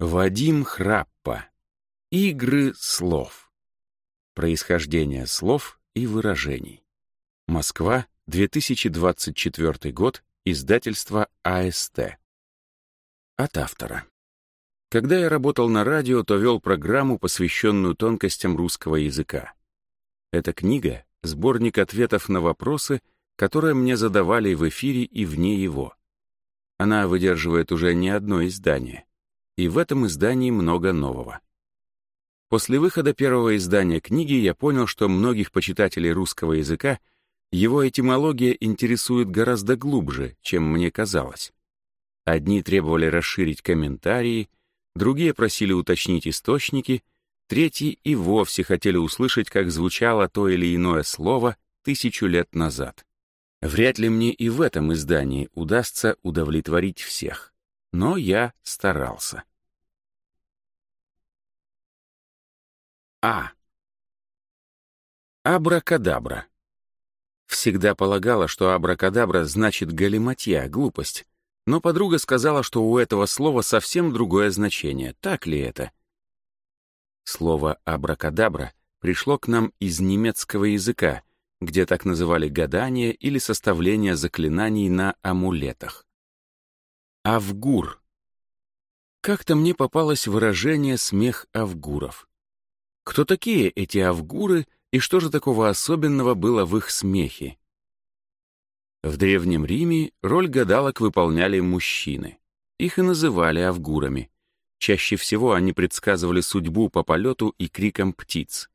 Вадим Храппа. Игры слов. Происхождение слов и выражений. Москва, 2024 год, издательство АСТ. От автора. Когда я работал на радио, то вел программу, посвященную тонкостям русского языка. Эта книга — сборник ответов на вопросы, которые мне задавали в эфире и вне его. Она выдерживает уже не одно издание — и в этом издании много нового. После выхода первого издания книги я понял, что многих почитателей русского языка его этимология интересует гораздо глубже, чем мне казалось. Одни требовали расширить комментарии, другие просили уточнить источники, третьи и вовсе хотели услышать, как звучало то или иное слово тысячу лет назад. Вряд ли мне и в этом издании удастся удовлетворить всех, но я старался. А. Абракадабра. Всегда полагала, что абракадабра значит галиматья, глупость. Но подруга сказала, что у этого слова совсем другое значение. Так ли это? Слово «абракадабра» пришло к нам из немецкого языка, где так называли гадание или составление заклинаний на амулетах. Авгур. Как-то мне попалось выражение «смех авгуров». Кто такие эти авгуры и что же такого особенного было в их смехе? В Древнем Риме роль гадалок выполняли мужчины. Их и называли авгурами. Чаще всего они предсказывали судьбу по полету и крикам птиц.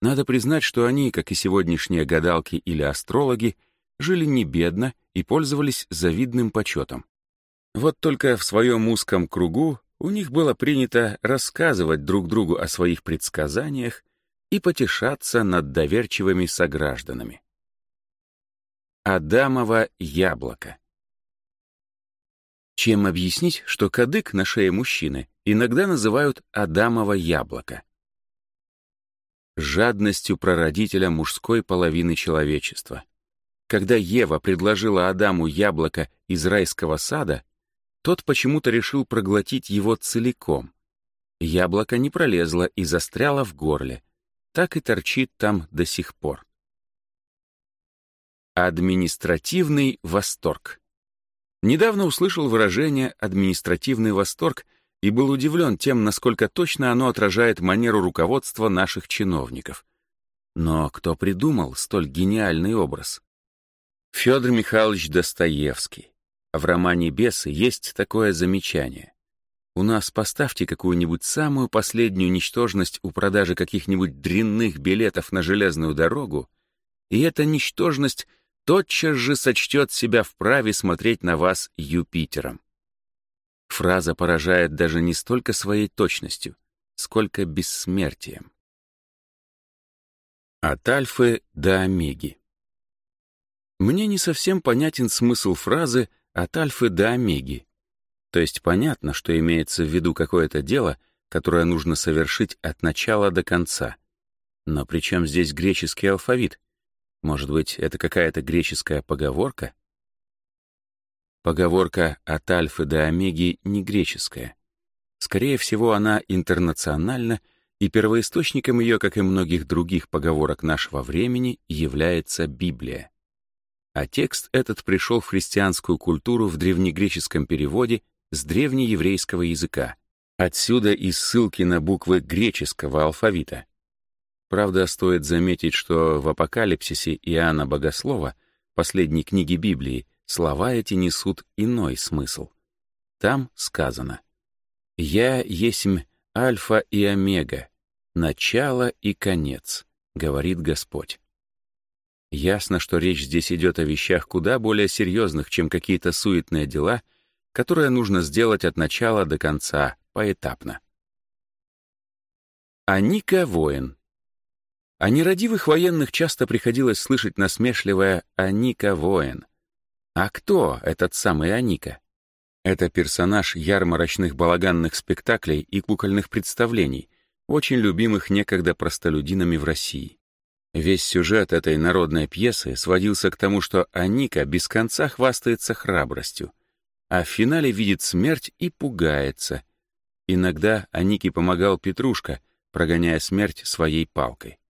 Надо признать, что они, как и сегодняшние гадалки или астрологи, жили не бедно и пользовались завидным почетом. Вот только в своем узком кругу у них было принято рассказывать друг другу о своих предсказаниях и потешаться над доверчивыми согражданами. Адамово яблоко Чем объяснить, что кадык на шее мужчины иногда называют Адамово яблоко? Жадностью прародителя мужской половины человечества. Когда Ева предложила Адаму яблоко из райского сада — тот почему-то решил проглотить его целиком. Яблоко не пролезло и застряло в горле. Так и торчит там до сих пор. Административный восторг. Недавно услышал выражение «административный восторг» и был удивлен тем, насколько точно оно отражает манеру руководства наших чиновников. Но кто придумал столь гениальный образ? Федор Михайлович Достоевский. В романе «Бесы» есть такое замечание. У нас поставьте какую-нибудь самую последнюю ничтожность у продажи каких-нибудь дрянных билетов на железную дорогу, и эта ничтожность тотчас же сочтет себя вправе смотреть на вас Юпитером. Фраза поражает даже не столько своей точностью, сколько бессмертием. От Альфы до Омеги. Мне не совсем понятен смысл фразы от альфы до омеги. То есть понятно, что имеется в виду какое-то дело, которое нужно совершить от начала до конца. Но при чем здесь греческий алфавит? Может быть, это какая-то греческая поговорка? Поговорка «от альфы до омеги» не греческая. Скорее всего, она интернациональна, и первоисточником ее, как и многих других поговорок нашего времени, является Библия а текст этот пришел в христианскую культуру в древнегреческом переводе с древнееврейского языка. Отсюда и ссылки на буквы греческого алфавита. Правда, стоит заметить, что в апокалипсисе Иоанна Богослова, последней книге Библии, слова эти несут иной смысл. Там сказано «Я есмь Альфа и Омега, начало и конец, говорит Господь. Ясно, что речь здесь идет о вещах куда более серьезных, чем какие-то суетные дела, которые нужно сделать от начала до конца, поэтапно. Аника воин. О нерадивых военных часто приходилось слышать насмешливое «Аника воин». А кто этот самый Аника? Это персонаж ярмарочных балаганных спектаклей и кукольных представлений, очень любимых некогда простолюдинами в России. Весь сюжет этой народной пьесы сводился к тому, что Аника без конца хвастается храбростью, а в финале видит смерть и пугается. Иногда Анике помогал Петрушка, прогоняя смерть своей палкой.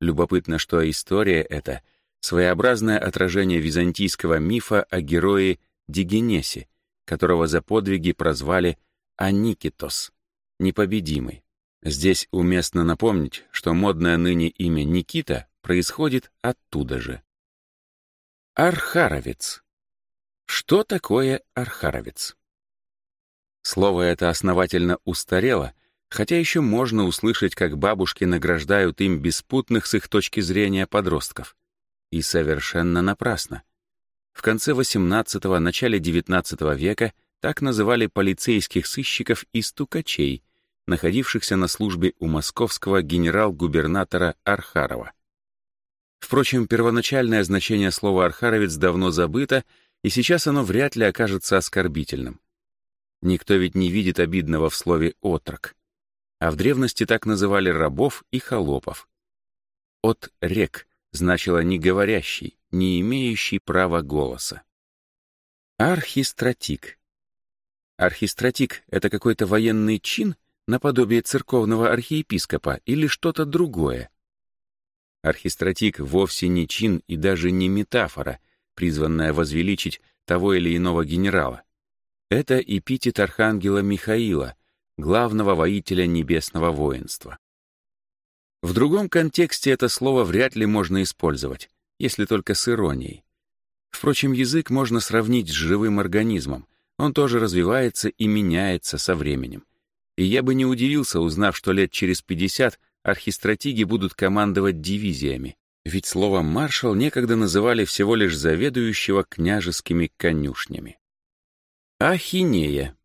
Любопытно, что история эта — своеобразное отражение византийского мифа о герое Дигенесе, которого за подвиги прозвали Аникитос — непобедимый. Здесь уместно напомнить, что модное ныне имя Никита происходит оттуда же. Архаровец. Что такое архаровец? Слово это основательно устарело, хотя еще можно услышать, как бабушки награждают им беспутных с их точки зрения подростков. И совершенно напрасно. В конце XVIII — начале XIX века так называли полицейских сыщиков и стукачей — находившихся на службе у московского генерал-губернатора Архарова. Впрочем, первоначальное значение слова «архаровец» давно забыто, и сейчас оно вряд ли окажется оскорбительным. Никто ведь не видит обидного в слове «отрок». А в древности так называли рабов и холопов. «От рек» значило «не говорящий», «не имеющий права голоса». Архистратик. Архистратик — это какой-то военный чин наподобие церковного архиепископа или что-то другое. Архистратик вовсе не чин и даже не метафора, призванная возвеличить того или иного генерала. Это эпитет архангела Михаила, главного воителя небесного воинства. В другом контексте это слово вряд ли можно использовать, если только с иронией. Впрочем, язык можно сравнить с живым организмом, он тоже развивается и меняется со временем — и я бы не удивился, узнав, что лет через 50 архистратиги будут командовать дивизиями. Ведь слово «маршал» некогда называли всего лишь заведующего княжескими конюшнями. Ахинея.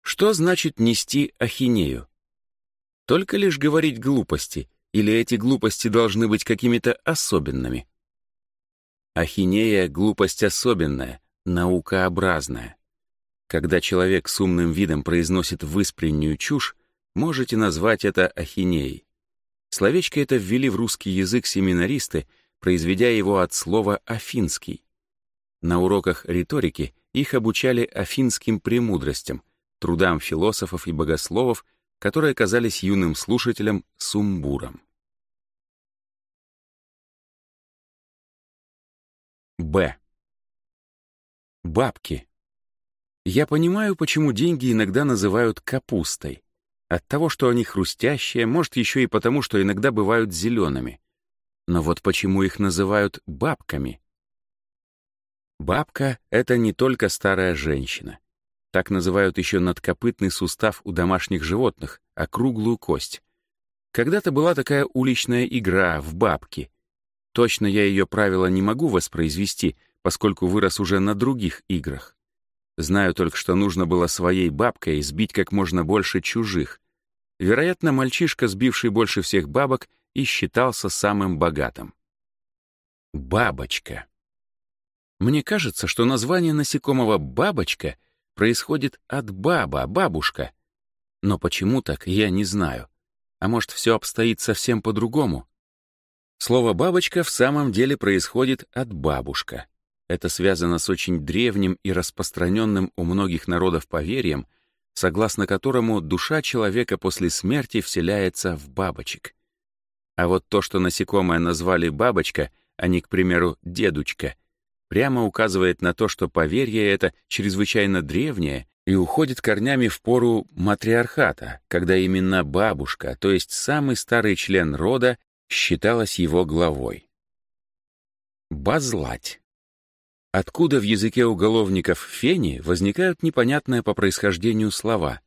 Что значит нести ахинею? Только лишь говорить глупости, или эти глупости должны быть какими-то особенными? Ахинея — глупость особенная, наукообразная. Когда человек с умным видом произносит выспреннюю чушь, можете назвать это ахинеей. Словечко это ввели в русский язык семинаристы, произведя его от слова «афинский». На уроках риторики их обучали афинским премудростям, трудам философов и богословов, которые казались юным слушателям сумбуром. Б. Бабки. Я понимаю, почему деньги иногда называют капустой. От того, что они хрустящие, может, еще и потому, что иногда бывают зелеными. Но вот почему их называют бабками? Бабка — это не только старая женщина. Так называют еще надкопытный сустав у домашних животных, округлую кость. Когда-то была такая уличная игра в бабки. Точно я ее правила не могу воспроизвести, поскольку вырос уже на других играх. Знаю только, что нужно было своей бабкой сбить как можно больше чужих. Вероятно, мальчишка, сбивший больше всех бабок, и считался самым богатым. Бабочка. Мне кажется, что название насекомого «бабочка» происходит от «баба», «бабушка». Но почему так, я не знаю. А может, все обстоит совсем по-другому? Слово «бабочка» в самом деле происходит от «бабушка» это связано с очень древним и распространенным у многих народов поверьем, согласно которому душа человека после смерти вселяется в бабочек. А вот то, что насекомое назвали бабочка, а не, к примеру, дедучка, прямо указывает на то, что поверье это чрезвычайно древнее и уходит корнями в пору матриархата, когда именно бабушка, то есть самый старый член рода, считалась его главой. Базлать. Откуда в языке уголовников фени возникают непонятные по происхождению слова?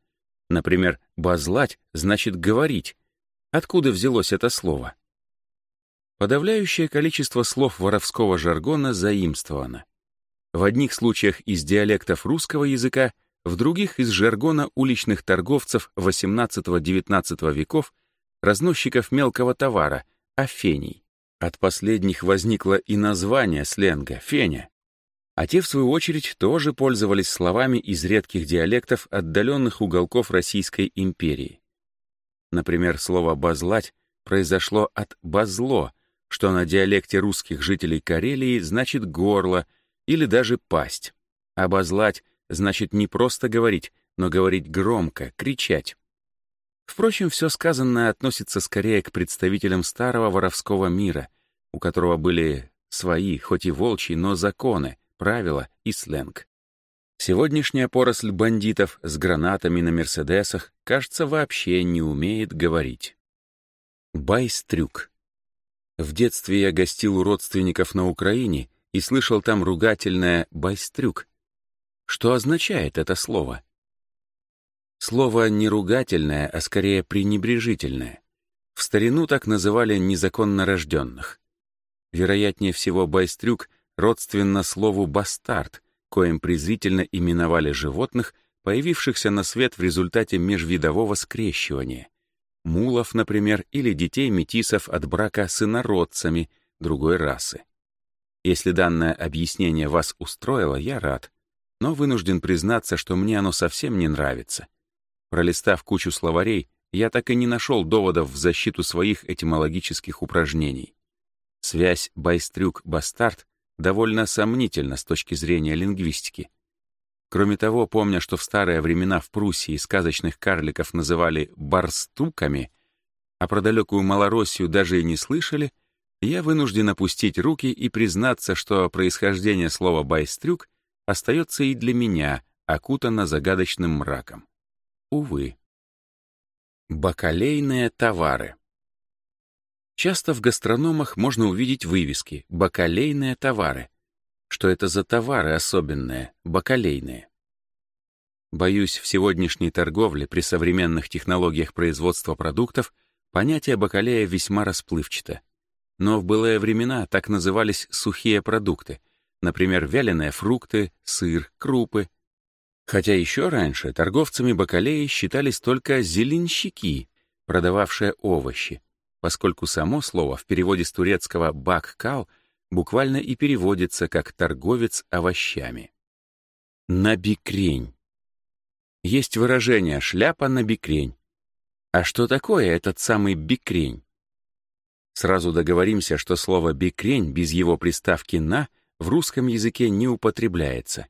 Например, «базлать» значит «говорить». Откуда взялось это слово? Подавляющее количество слов воровского жаргона заимствовано. В одних случаях из диалектов русского языка, в других — из жаргона уличных торговцев XVIII-XIX веков, разносчиков мелкого товара, афений. От последних возникло и название сленга — феня. А те, в свою очередь, тоже пользовались словами из редких диалектов отдаленных уголков Российской империи. Например, слово «базлать» произошло от «базло», что на диалекте русских жителей Карелии значит «горло» или даже «пасть». А «базлать» значит не просто говорить, но говорить громко, кричать. Впрочем, все сказанное относится скорее к представителям старого воровского мира, у которого были свои, хоть и волчьи, но законы — правила и сленг. Сегодняшняя поросль бандитов с гранатами на «Мерседесах», кажется, вообще не умеет говорить. Байстрюк. В детстве я гостил у родственников на Украине и слышал там ругательное «байстрюк». Что означает это слово? Слово не ругательное, а скорее пренебрежительное. В старину так называли незаконно рожденных. Вероятнее всего, байстрюк родственно слову «бастард», коим презрительно именовали животных, появившихся на свет в результате межвидового скрещивания. Мулов, например, или детей метисов от брака с инородцами другой расы. Если данное объяснение вас устроило, я рад, но вынужден признаться, что мне оно совсем не нравится. Пролистав кучу словарей, я так и не нашел доводов в защиту своих этимологических упражнений. Связь «байстрюк-бастард» довольно сомнительно с точки зрения лингвистики. Кроме того, помня, что в старые времена в Пруссии сказочных карликов называли «барстуками», а про далекую Малороссию даже и не слышали, я вынужден опустить руки и признаться, что происхождение слова «байстрюк» остается и для меня, окутано загадочным мраком. Увы. Бакалейные товары. Часто в гастрономах можно увидеть вывески «бакалейные товары». Что это за товары особенные, бакалейные? Боюсь, в сегодняшней торговле при современных технологиях производства продуктов понятие бакалея весьма расплывчато. Но в былые времена так назывались сухие продукты, например, вяленые фрукты, сыр, крупы. Хотя еще раньше торговцами бакалеи считались только зеленщики, продававшие овощи, поскольку само слово в переводе с турецкого баккал буквально и переводится как «торговец овощами». Набекрень. Есть выражение «шляпа на бекрень». А что такое этот самый бекрень? Сразу договоримся, что слово «бекрень» без его приставки «на» в русском языке не употребляется.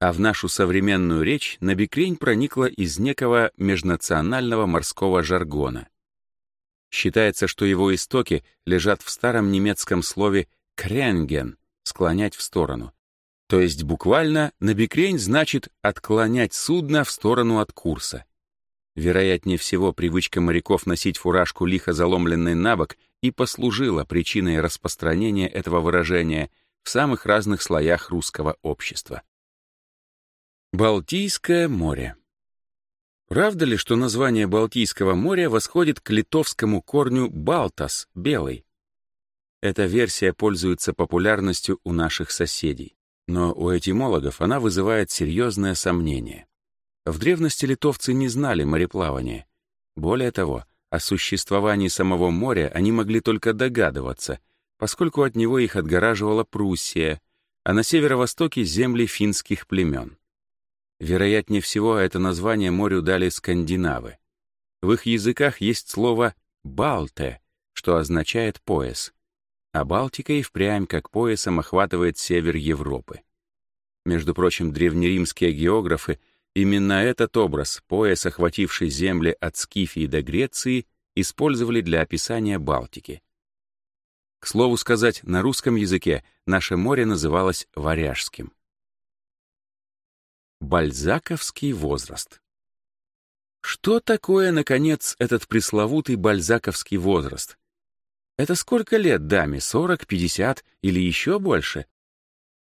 А в нашу современную речь набекрень проникла из некого межнационального морского жаргона — Считается, что его истоки лежат в старом немецком слове «кренген» — «склонять в сторону». То есть буквально «набекрень» значит «отклонять судно в сторону от курса». Вероятнее всего, привычка моряков носить фуражку лихо заломленной на бок и послужила причиной распространения этого выражения в самых разных слоях русского общества. Балтийское море Правда ли, что название Балтийского моря восходит к литовскому корню «балтас» — «белый»? Эта версия пользуется популярностью у наших соседей, но у этимологов она вызывает серьезное сомнение. В древности литовцы не знали мореплавания. Более того, о существовании самого моря они могли только догадываться, поскольку от него их отгораживала Пруссия, а на северо-востоке — земли финских племен. Вероятнее всего, это название морю дали скандинавы. В их языках есть слово «балте», что означает «пояс», а Балтика и впрямь как поясом охватывает север Европы. Между прочим, древнеримские географы именно этот образ, пояс, охвативший земли от Скифии до Греции, использовали для описания Балтики. К слову сказать, на русском языке наше море называлось Варяжским. Бальзаковский возраст. Что такое, наконец, этот пресловутый бальзаковский возраст? Это сколько лет даме, 40, 50 или еще больше?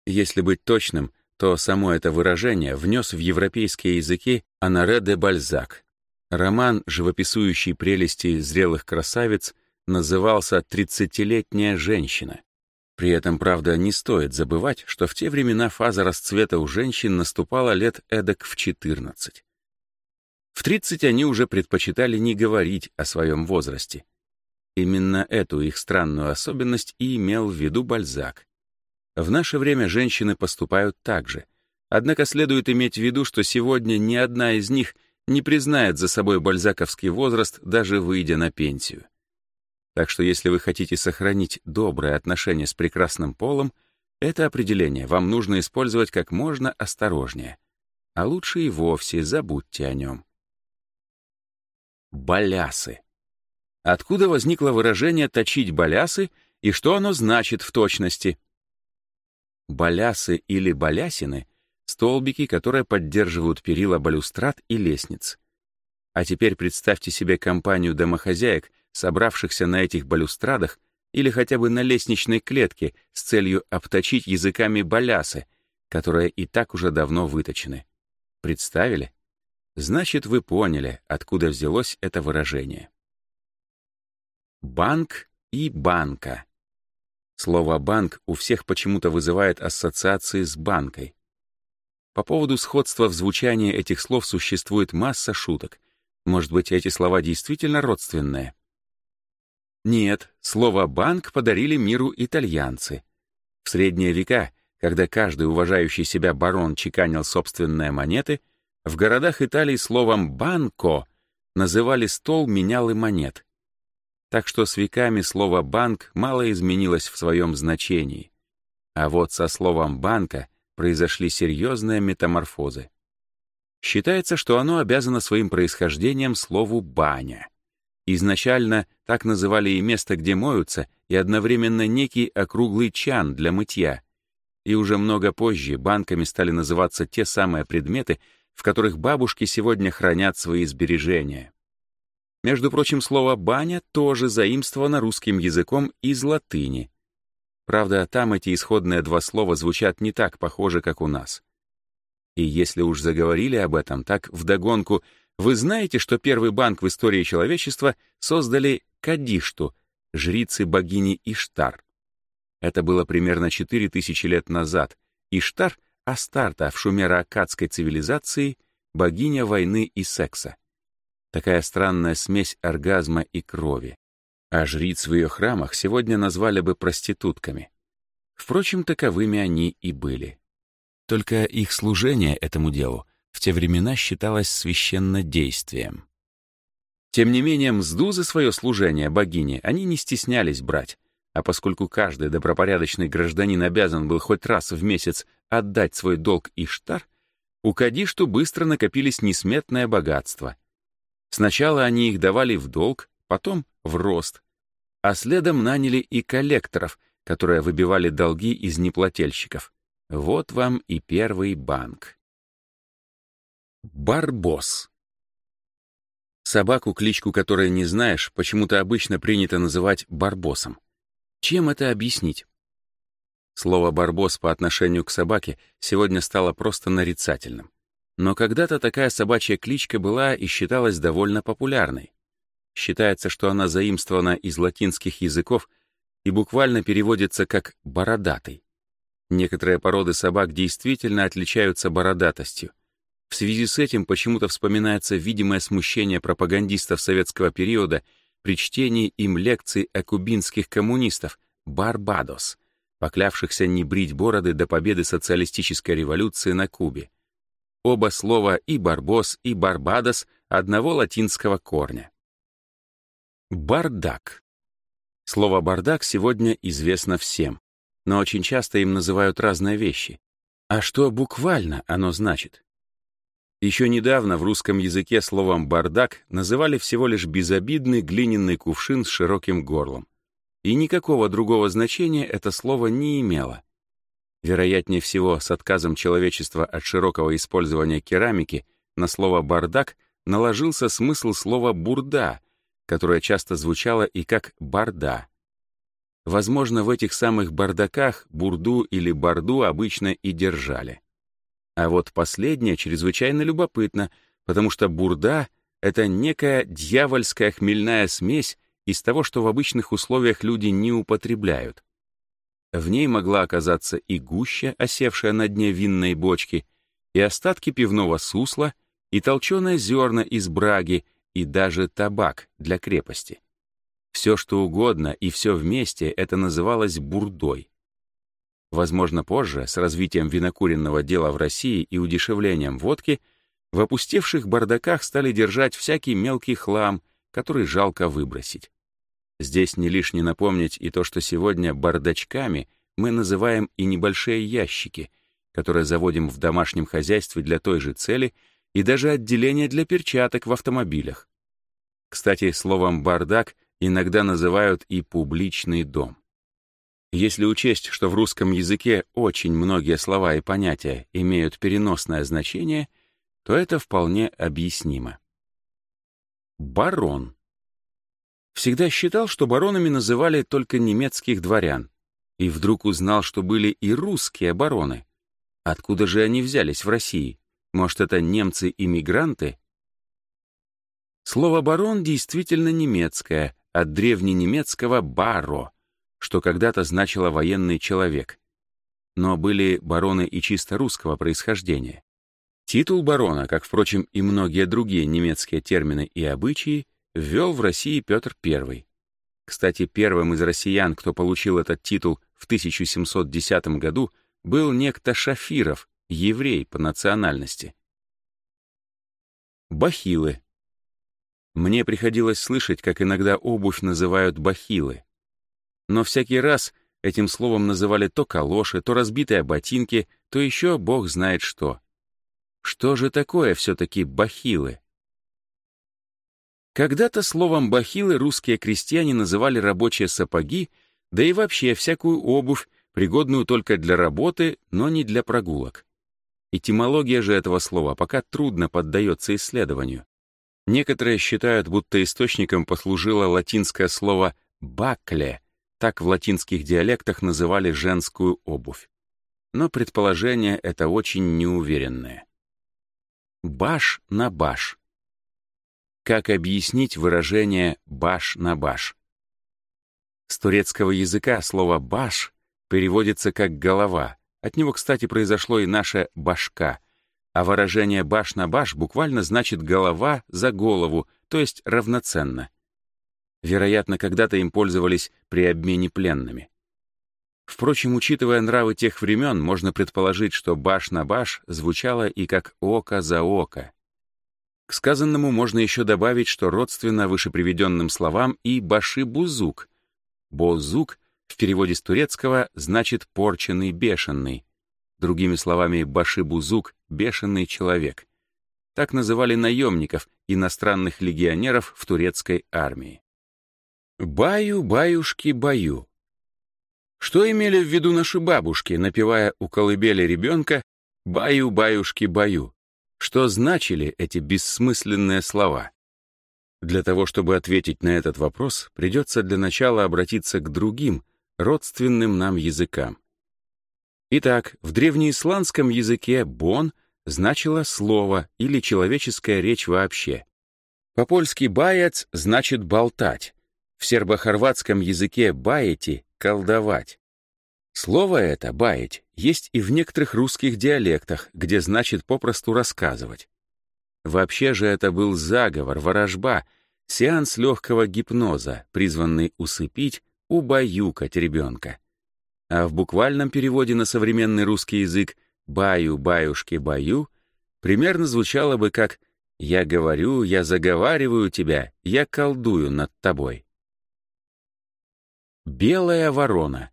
Если быть точным, то само это выражение внес в европейские языки Анаре де Бальзак. Роман, живописующий прелести зрелых красавиц, назывался «Тридцатилетняя женщина». При этом, правда, не стоит забывать, что в те времена фаза расцвета у женщин наступала лет эдак в 14. В 30 они уже предпочитали не говорить о своем возрасте. Именно эту их странную особенность и имел в виду Бальзак. В наше время женщины поступают так же. Однако следует иметь в виду, что сегодня ни одна из них не признает за собой бальзаковский возраст, даже выйдя на пенсию. Так что если вы хотите сохранить добрые отношения с прекрасным полом, это определение вам нужно использовать как можно осторожнее, а лучше и вовсе забудьте о нем. Балясы. Откуда возникло выражение «точить балясы» и что оно значит в точности? Балясы или балясины — столбики, которые поддерживают перила балюстрат и лестниц. А теперь представьте себе компанию домохозяек — собравшихся на этих балюстрадах или хотя бы на лестничной клетке с целью обточить языками балясы, которые и так уже давно выточены. Представили? Значит, вы поняли, откуда взялось это выражение. Банк и банка. Слово «банк» у всех почему-то вызывает ассоциации с банкой. По поводу сходства в звучании этих слов существует масса шуток. Может быть, эти слова действительно родственные? Нет, слово «банк» подарили миру итальянцы. В средние века, когда каждый уважающий себя барон чеканил собственные монеты, в городах Италии словом «банко» называли стол, менял и монет. Так что с веками слово «банк» мало изменилось в своем значении. А вот со словом «банка» произошли серьезные метаморфозы. Считается, что оно обязано своим происхождением слову «баня». Изначально так называли и место, где моются, и одновременно некий округлый чан для мытья. И уже много позже банками стали называться те самые предметы, в которых бабушки сегодня хранят свои сбережения. Между прочим, слово «баня» тоже заимствовано русским языком из латыни. Правда, там эти исходные два слова звучат не так похоже, как у нас. И если уж заговорили об этом, так вдогонку — вы знаете, что первый банк в истории человечества создали Кадишту, жрицы богини Иштар. Это было примерно 4000 лет назад. Иштар — Астарта в шумеро-аккадской цивилизации, богиня войны и секса. Такая странная смесь оргазма и крови. А жриц в ее храмах сегодня назвали бы проститутками. Впрочем, таковыми они и были. Только их служение этому делу в те времена считалось священнодействием. Тем не менее, мзду за свое служение богине они не стеснялись брать, а поскольку каждый добропорядочный гражданин обязан был хоть раз в месяц отдать свой долг Иштар, у Кадишту быстро накопились несметное богатство. Сначала они их давали в долг, потом — в рост, а следом наняли и коллекторов, которые выбивали долги из неплательщиков. Вот вам и первый банк. Барбос. Собаку, кличку которой не знаешь, почему-то обычно принято называть барбосом. Чем это объяснить? Слово «барбос» по отношению к собаке сегодня стало просто нарицательным. Но когда-то такая собачья кличка была и считалась довольно популярной. Считается, что она заимствована из латинских языков и буквально переводится как «бородатый». Некоторые породы собак действительно отличаются бородатостью — в связи с этим почему-то вспоминается видимое смущение пропагандистов советского периода при чтении им лекций о кубинских коммунистов «Барбадос», поклявшихся не брить бороды до победы социалистической революции на Кубе. Оба слова и «барбос», и «барбадос» одного латинского корня. Бардак. Слово «бардак» сегодня известно всем, но очень часто им называют разные вещи. А что буквально оно значит? Еще недавно в русском языке словом «бардак» называли всего лишь безобидный глиняный кувшин с широким горлом. И никакого другого значения это слово не имело. Вероятнее всего, с отказом человечества от широкого использования керамики на слово «бардак» наложился смысл слова «бурда», которое часто звучало и как «барда». Возможно, в этих самых бардаках бурду или барду обычно и держали. А вот последнее чрезвычайно любопытно, потому что бурда — это некая дьявольская хмельная смесь из того, что в обычных условиях люди не употребляют. В ней могла оказаться и гуща, осевшая на дне винной бочки, и остатки пивного сусла, и толченое зерна из браги, и даже табак для крепости. Все что угодно и все вместе это называлось бурдой. Возможно, позже, с развитием винокуренного дела в России и удешевлением водки, в опустевших бардаках стали держать всякий мелкий хлам, который жалко выбросить. Здесь не лишне напомнить и то, что сегодня бардачками мы называем и небольшие ящики, которые заводим в домашнем хозяйстве для той же цели, и даже отделение для перчаток в автомобилях. Кстати, словом «бардак» иногда называют и публичный дом. Если учесть, что в русском языке очень многие слова и понятия имеют переносное значение, то это вполне объяснимо. Барон. Всегда считал, что баронами называли только немецких дворян, и вдруг узнал, что были и русские бароны. Откуда же они взялись в России? Может, это немцы-иммигранты? Слово «барон» действительно немецкое, от древненемецкого «баро», что когда-то значило «военный человек», но были бароны и чисто русского происхождения. Титул барона, как, впрочем, и многие другие немецкие термины и обычаи, ввел в России Петр I. Кстати, первым из россиян, кто получил этот титул в 1710 году, был некто Шафиров, еврей по национальности. Бахилы. Мне приходилось слышать, как иногда обувь называют бахилы. Но всякий раз этим словом называли то калоши, то разбитые ботинки, то еще бог знает что. Что же такое все-таки бахилы? Когда-то словом бахилы русские крестьяне называли рабочие сапоги, да и вообще всякую обувь, пригодную только для работы, но не для прогулок. Этимология же этого слова пока трудно поддается исследованию. Некоторые считают, будто источником послужило латинское слово «бакле», так в латинских диалектах называли женскую обувь. Но предположение это очень неуверенное. Баш на баш. Как объяснить выражение «баш на баш»? С турецкого языка слово «баш» переводится как «голова». От него, кстати, произошло и наше «башка», а выражение «баш на баш» буквально значит «голова за голову», то есть равноценно. Вероятно, когда-то им пользовались при обмене пленными. Впрочем, учитывая нравы тех времен, можно предположить, что баш на баш звучало и как око за око. К сказанному можно еще добавить, что родственно вышеприведенным словам и баши-бузук. Бозук в переводе с турецкого значит «порченный, бешеный». Другими словами, баши-бузук — бешеный человек. Так называли наемников, иностранных легионеров в турецкой армии. Баю, баюшки, баю. что имели в виду наши бабушки, напевая у колыбели ребенка «баю, баюшки, баю», что значили эти бессмысленные слова. Для того, чтобы ответить на этот вопрос, придется для начала обратиться к другим, родственным нам языкам. Итак, в древнеисландском языке «бон» значило слово или человеческая речь вообще. По-польски «баец» значит «болтать», в сербо языке «баити» — «колдовать». Слово это «баять» есть и в некоторых русских диалектах, где значит попросту «рассказывать». Вообще же это был заговор, ворожба, сеанс легкого гипноза, призванный усыпить, убаюкать ребенка. А в буквальном переводе на современный русский язык «баю-баюшки-баю» примерно звучало бы как «я говорю, я заговариваю тебя, я колдую над тобой». Белая ворона.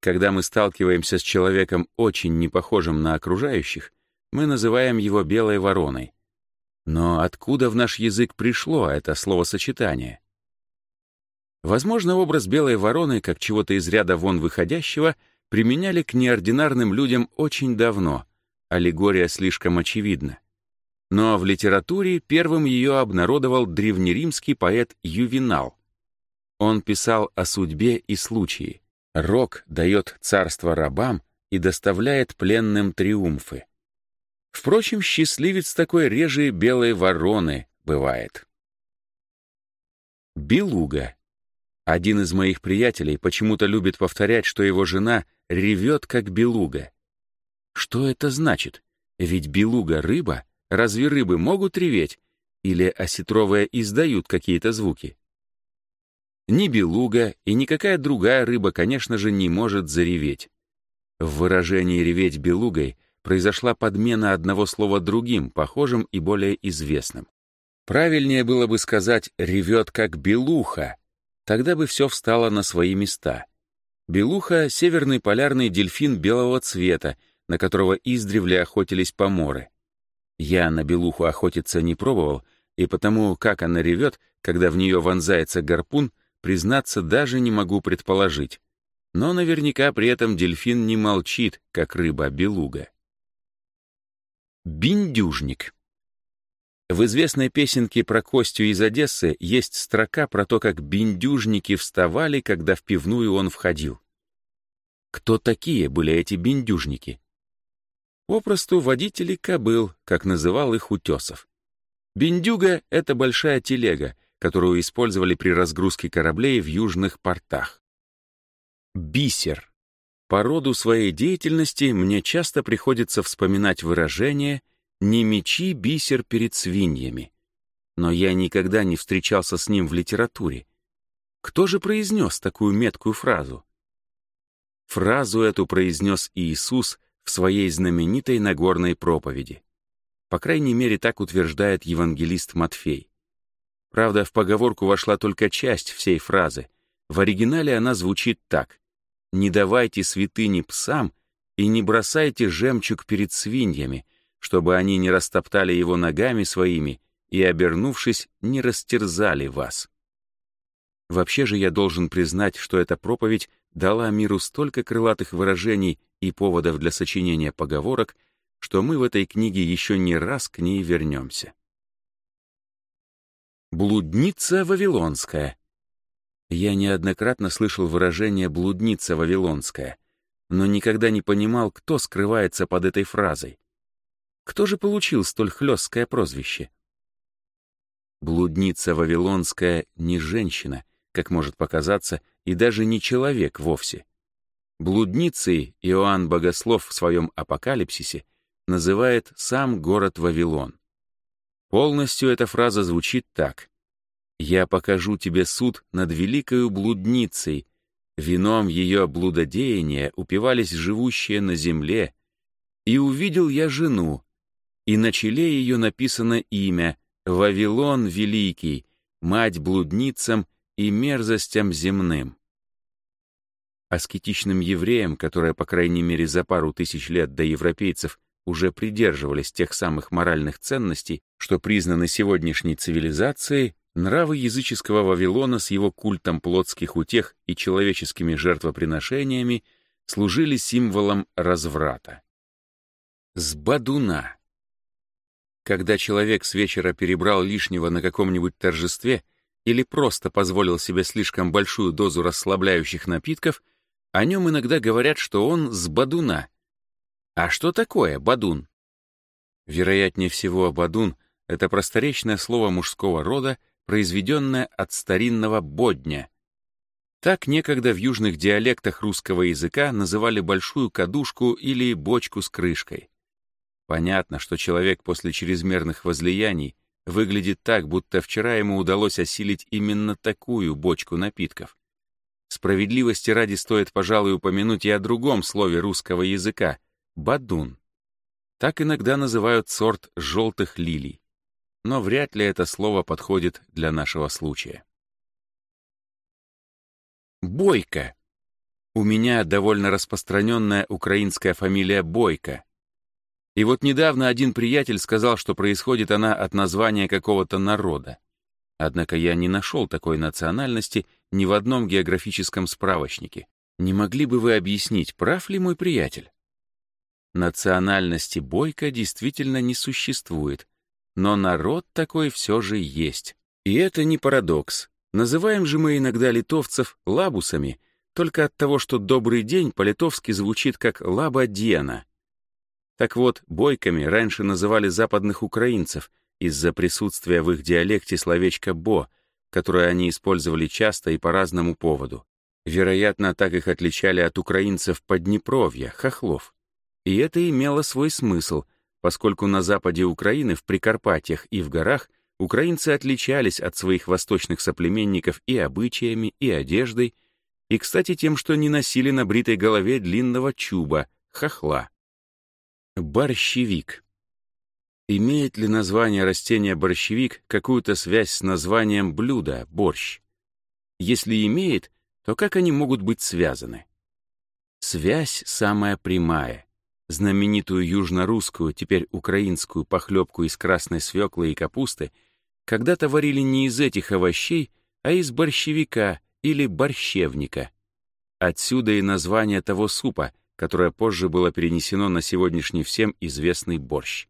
Когда мы сталкиваемся с человеком, очень непохожим на окружающих, мы называем его белой вороной. Но откуда в наш язык пришло это словосочетание? Возможно, образ белой вороны, как чего-то из ряда вон выходящего, применяли к неординарным людям очень давно, аллегория слишком очевидна. Но ну а в литературе первым ее обнародовал древнеримский поэт Ювенал. Он писал о судьбе и случае. Рок дает царство рабам и доставляет пленным триумфы. Впрочем, счастливец такой реже белой вороны бывает. Белуга. Один из моих приятелей почему-то любит повторять, что его жена ревет, как белуга. Что это значит? Ведь белуга — рыба. Разве рыбы могут реветь? Или осетровые издают какие-то звуки? Ни белуга и никакая другая рыба, конечно же, не может зареветь. В выражении «реветь белугой» произошла подмена одного слова другим, похожим и более известным. Правильнее было бы сказать «ревет как белуха», тогда бы все встало на свои места. Белуха — северный полярный дельфин белого цвета, на которого издревле охотились поморы. Я на белуху охотиться не пробовал, и потому, как она ревет, когда в нее вонзается гарпун, признаться, даже не могу предположить. Но наверняка при этом дельфин не молчит, как рыба-белуга. Биндюжник. В известной песенке про Костю из Одессы есть строка про то, как биндюжники вставали, когда в пивную он входил. Кто такие были эти биндюжники? Попросту водители кобыл, как называл их Утесов. Биндюга — это большая телега — которую использовали при разгрузке кораблей в южных портах. Бисер. По роду своей деятельности мне часто приходится вспоминать выражение «не мечи бисер перед свиньями», но я никогда не встречался с ним в литературе. Кто же произнес такую меткую фразу? Фразу эту произнес Иисус в своей знаменитой Нагорной проповеди. По крайней мере, так утверждает евангелист Матфей. Правда, в поговорку вошла только часть всей фразы. В оригинале она звучит так. «Не давайте святыни псам и не бросайте жемчуг перед свиньями, чтобы они не растоптали его ногами своими и, обернувшись, не растерзали вас». Вообще же я должен признать, что эта проповедь дала миру столько крылатых выражений и поводов для сочинения поговорок, что мы в этой книге еще не раз к ней вернемся. Блудница Вавилонская. Я неоднократно слышал выражение «блудница Вавилонская», но никогда не понимал, кто скрывается под этой фразой. Кто же получил столь хлесткое прозвище? Блудница Вавилонская не женщина, как может показаться, и даже не человек вовсе. Блудницей Иоанн Богослов в своем апокалипсисе называет сам город Вавилон. Полностью эта фраза звучит так. «Я покажу тебе суд над великою блудницей. Вином ее блудодеяния упивались живущие на земле. И увидел я жену, и на челе ее написано имя «Вавилон Великий», «Мать блудницам и мерзостям земным» аскетичным евреям, которые, по крайней мере, за пару тысяч лет до европейцев уже придерживались тех самых моральных ценностей, что признаны сегодняшней цивилизацией, нравы языческого Вавилона с его культом плотских утех и человеческими жертвоприношениями служили символом разврата. С бадуна. Когда человек с вечера перебрал лишнего на каком-нибудь торжестве или просто позволил себе слишком большую дозу расслабляющих напитков, о нем иногда говорят, что он с бадуна — а что такое бадун? Вероятнее всего, бадун — это просторечное слово мужского рода, произведенное от старинного «бодня». Так некогда в южных диалектах русского языка называли большую кадушку или бочку с крышкой. Понятно, что человек после чрезмерных возлияний выглядит так, будто вчера ему удалось осилить именно такую бочку напитков. Справедливости ради стоит, пожалуй, упомянуть и о другом слове русского языка — Бадун. Так иногда называют сорт желтых лилий. Но вряд ли это слово подходит для нашего случая. Бойко. У меня довольно распространенная украинская фамилия Бойко. И вот недавно один приятель сказал, что происходит она от названия какого-то народа. Однако я не нашел такой национальности ни в одном географическом справочнике. Не могли бы вы объяснить, прав ли мой приятель? Национальности Бойко действительно не существует, но народ такой все же есть. И это не парадокс. Называем же мы иногда литовцев лабусами, только от того, что «добрый день» по-литовски звучит как «лаба Так вот, бойками раньше называли западных украинцев из-за присутствия в их диалекте словечка «бо», которое они использовали часто и по разному поводу. Вероятно, так их отличали от украинцев Поднепровья, хохлов. И это имело свой смысл, поскольку на западе Украины, в Прикарпатьях и в горах украинцы отличались от своих восточных соплеменников и обычаями, и одеждой, и, кстати, тем, что не носили на бритой голове длинного чуба, хохла. Борщевик. Имеет ли название растения борщевик какую-то связь с названием блюда борщ? Если имеет, то как они могут быть связаны? Связь самая прямая знаменитую южно-русскую, теперь украинскую похлебку из красной свеклы и капусты, когда-то варили не из этих овощей, а из борщевика или борщевника. Отсюда и название того супа, которое позже было перенесено на сегодняшний всем известный борщ.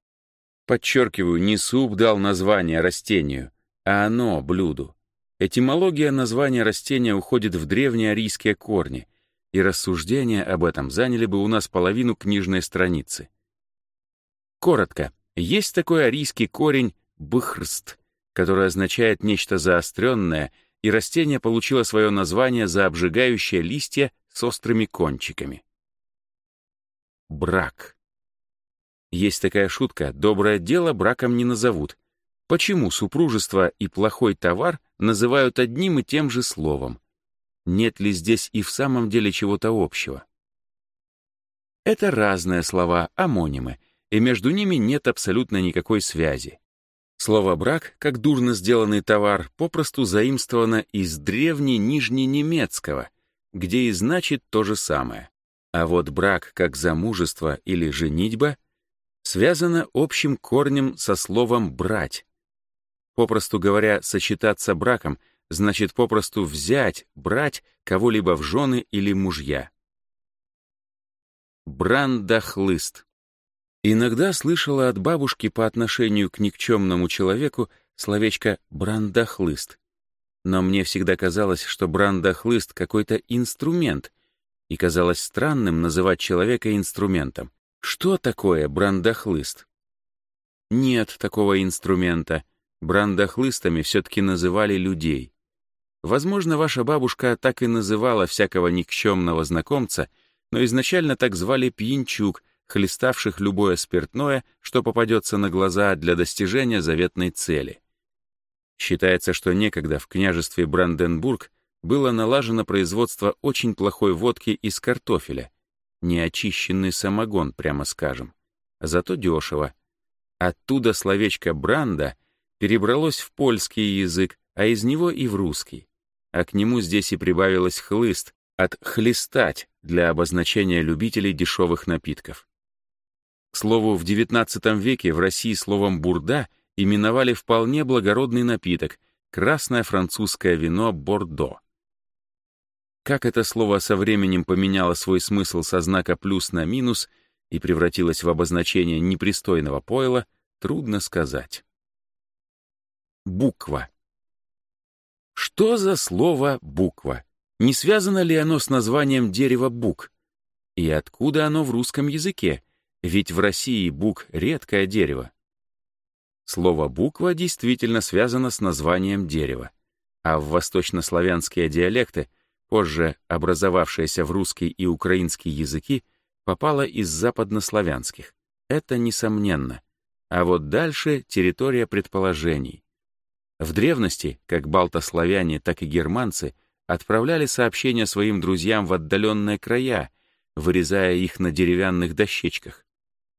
Подчеркиваю, не суп дал название растению, а оно — блюду. Этимология названия растения уходит в древнеарийские корни — и рассуждения об этом заняли бы у нас половину книжной страницы. Коротко, есть такой арийский корень «быхрст», который означает нечто заостренное, и растение получило свое название за обжигающее листья с острыми кончиками. Брак. Есть такая шутка «доброе дело браком не назовут». Почему супружество и плохой товар называют одним и тем же словом? нет ли здесь и в самом деле чего-то общего. Это разные слова, амонимы, и между ними нет абсолютно никакой связи. Слово «брак», как дурно сделанный товар, попросту заимствовано из древне-нижненемецкого, где и значит то же самое. А вот брак как замужество или женитьба связано общим корнем со словом «брать». Попросту говоря, сочетаться браком значит попросту взять, брать кого-либо в жены или мужья. Брандахлыст. Иногда слышала от бабушки по отношению к никчемному человеку словечко «брандахлыст». Но мне всегда казалось, что брандахлыст — какой-то инструмент, и казалось странным называть человека инструментом. Что такое брандахлыст? Нет такого инструмента. Брандахлыстами все-таки называли людей. Возможно, ваша бабушка так и называла всякого никчемного знакомца, но изначально так звали пьянчук, хлеставших любое спиртное, что попадется на глаза для достижения заветной цели. Считается, что некогда в княжестве Бранденбург было налажено производство очень плохой водки из картофеля, неочищенный самогон, прямо скажем, зато дешево. Оттуда словечко «бранда» перебралось в польский язык, а из него и в русский а к нему здесь и прибавилось хлыст от «хлестать» для обозначения любителей дешевых напитков. К слову, в XIX веке в России словом «бурда» именовали вполне благородный напиток — красное французское вино «бордо». Как это слово со временем поменяло свой смысл со знака «плюс» на «минус» и превратилось в обозначение непристойного пойла, трудно сказать. Буква. Что за слово «буква»? Не связано ли оно с названием дерева бук? И откуда оно в русском языке? Ведь в России бук — редкое дерево. Слово «буква» действительно связано с названием дерева. А в восточнославянские диалекты, позже образовавшиеся в русский и украинский языки, попало из западнославянских. Это несомненно. А вот дальше территория предположений. В древности, как балтославяне, так и германцы, отправляли сообщения своим друзьям в отдаленные края, вырезая их на деревянных дощечках.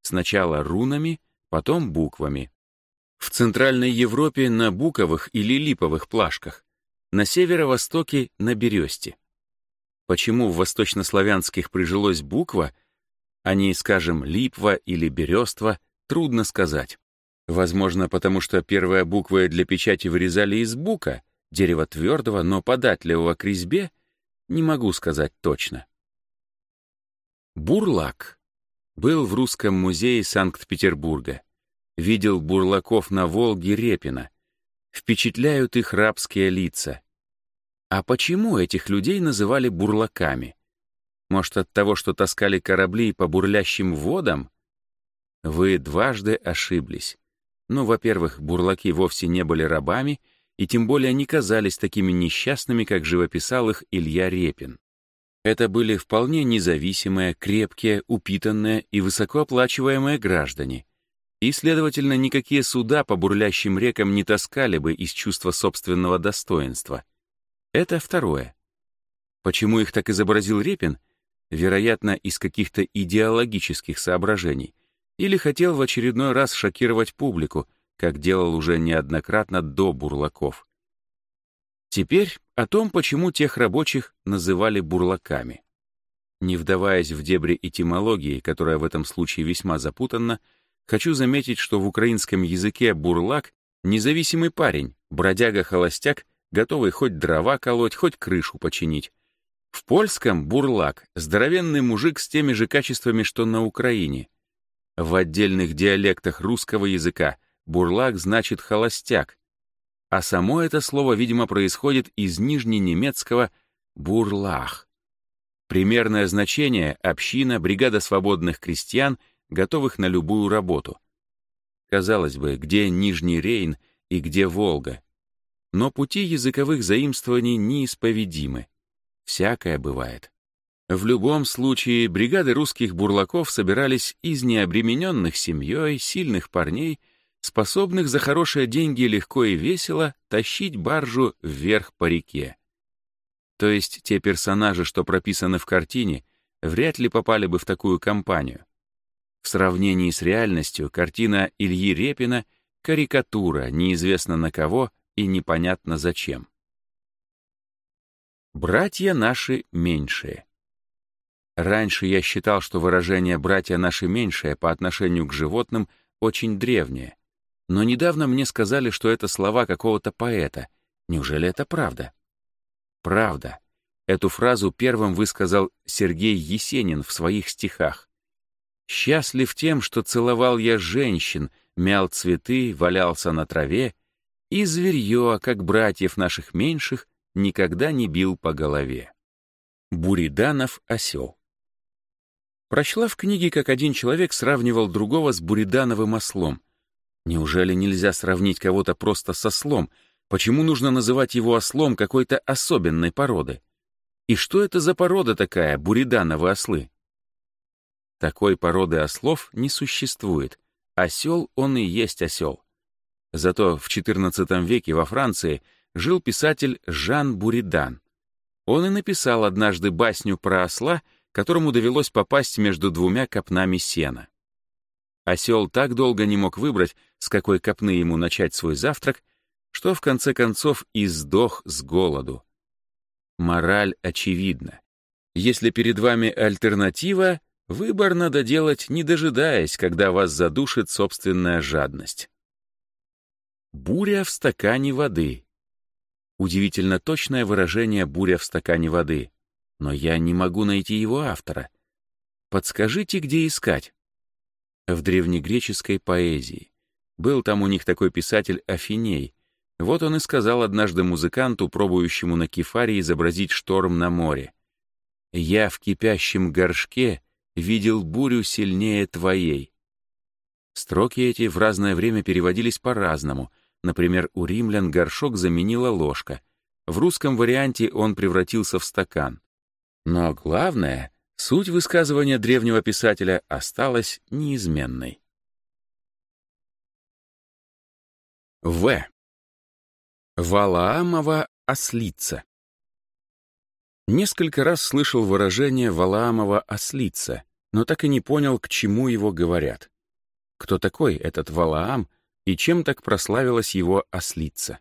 Сначала рунами, потом буквами. В Центральной Европе на буковых или липовых плашках, на северо-востоке — на бересте. Почему в восточнославянских прижилось буква, а не, скажем, липва или берества, трудно сказать. Возможно, потому что первые буквы для печати вырезали из бука, дерева твердого, но податливого к резьбе, не могу сказать точно. Бурлак. Был в Русском музее Санкт-Петербурга. Видел бурлаков на Волге Репина. Впечатляют их рабские лица. А почему этих людей называли бурлаками? Может, от того, что таскали корабли по бурлящим водам? Вы дважды ошиблись. Но, ну, во-первых, бурлаки вовсе не были рабами, и тем более не казались такими несчастными, как живописал их Илья Репин. Это были вполне независимые, крепкие, упитанные и высокооплачиваемые граждане. И, следовательно, никакие суда по бурлящим рекам не таскали бы из чувства собственного достоинства. Это второе. Почему их так изобразил Репин? Вероятно, из каких-то идеологических соображений или хотел в очередной раз шокировать публику, как делал уже неоднократно до бурлаков. Теперь о том, почему тех рабочих называли бурлаками. Не вдаваясь в дебри этимологии, которая в этом случае весьма запутанна, хочу заметить, что в украинском языке «бурлак» — независимый парень, бродяга-холостяк, готовый хоть дрова колоть, хоть крышу починить. В польском «бурлак» — здоровенный мужик с теми же качествами, что на Украине — в отдельных диалектах русского языка «бурлак» значит «холостяк», а само это слово, видимо, происходит из нижненемецкого «бурлах». Примерное значение — община, бригада свободных крестьян, готовых на любую работу. Казалось бы, где Нижний Рейн и где Волга? Но пути языковых заимствований неисповедимы. Всякое бывает. В любом случае, бригады русских бурлаков собирались из необремененных семьей, сильных парней, способных за хорошие деньги легко и весело тащить баржу вверх по реке. То есть те персонажи, что прописаны в картине, вряд ли попали бы в такую компанию. В сравнении с реальностью картина Ильи Репина — карикатура, неизвестно на кого и непонятно зачем. Братья наши меньшие. Раньше я считал, что выражение «братья наши меньшие» по отношению к животным очень древнее. Но недавно мне сказали, что это слова какого-то поэта. Неужели это правда? Правда. Эту фразу первым высказал Сергей Есенин в своих стихах. «Счастлив тем, что целовал я женщин, мял цветы, валялся на траве, и зверье, как братьев наших меньших, никогда не бил по голове. Буриданов осел. Прочла в книге, как один человек сравнивал другого с буридановым ослом. Неужели нельзя сравнить кого-то просто со ослом? Почему нужно называть его ослом какой-то особенной породы? И что это за порода такая, буридановы ослы? Такой породы ослов не существует. Осел он и есть осел. Зато в XIV веке во Франции жил писатель Жан Буридан. Он и написал однажды басню про осла — которому довелось попасть между двумя копнами сена. Осел так долго не мог выбрать, с какой копны ему начать свой завтрак, что в конце концов и сдох с голоду. Мораль очевидна. Если перед вами альтернатива, выбор надо делать, не дожидаясь, когда вас задушит собственная жадность. Буря в стакане воды. Удивительно точное выражение «буря в стакане воды» но я не могу найти его автора. Подскажите, где искать? В древнегреческой поэзии. Был там у них такой писатель Афиней. Вот он и сказал однажды музыканту, пробующему на кефаре изобразить шторм на море. «Я в кипящем горшке видел бурю сильнее твоей». Строки эти в разное время переводились по-разному. Например, у римлян горшок заменила ложка. В русском варианте он превратился в стакан. Но главное, суть высказывания древнего писателя осталась неизменной. В. Валаамова ослица. Несколько раз слышал выражение «Валаамова ослица», но так и не понял, к чему его говорят. Кто такой этот Валаам и чем так прославилась его ослица?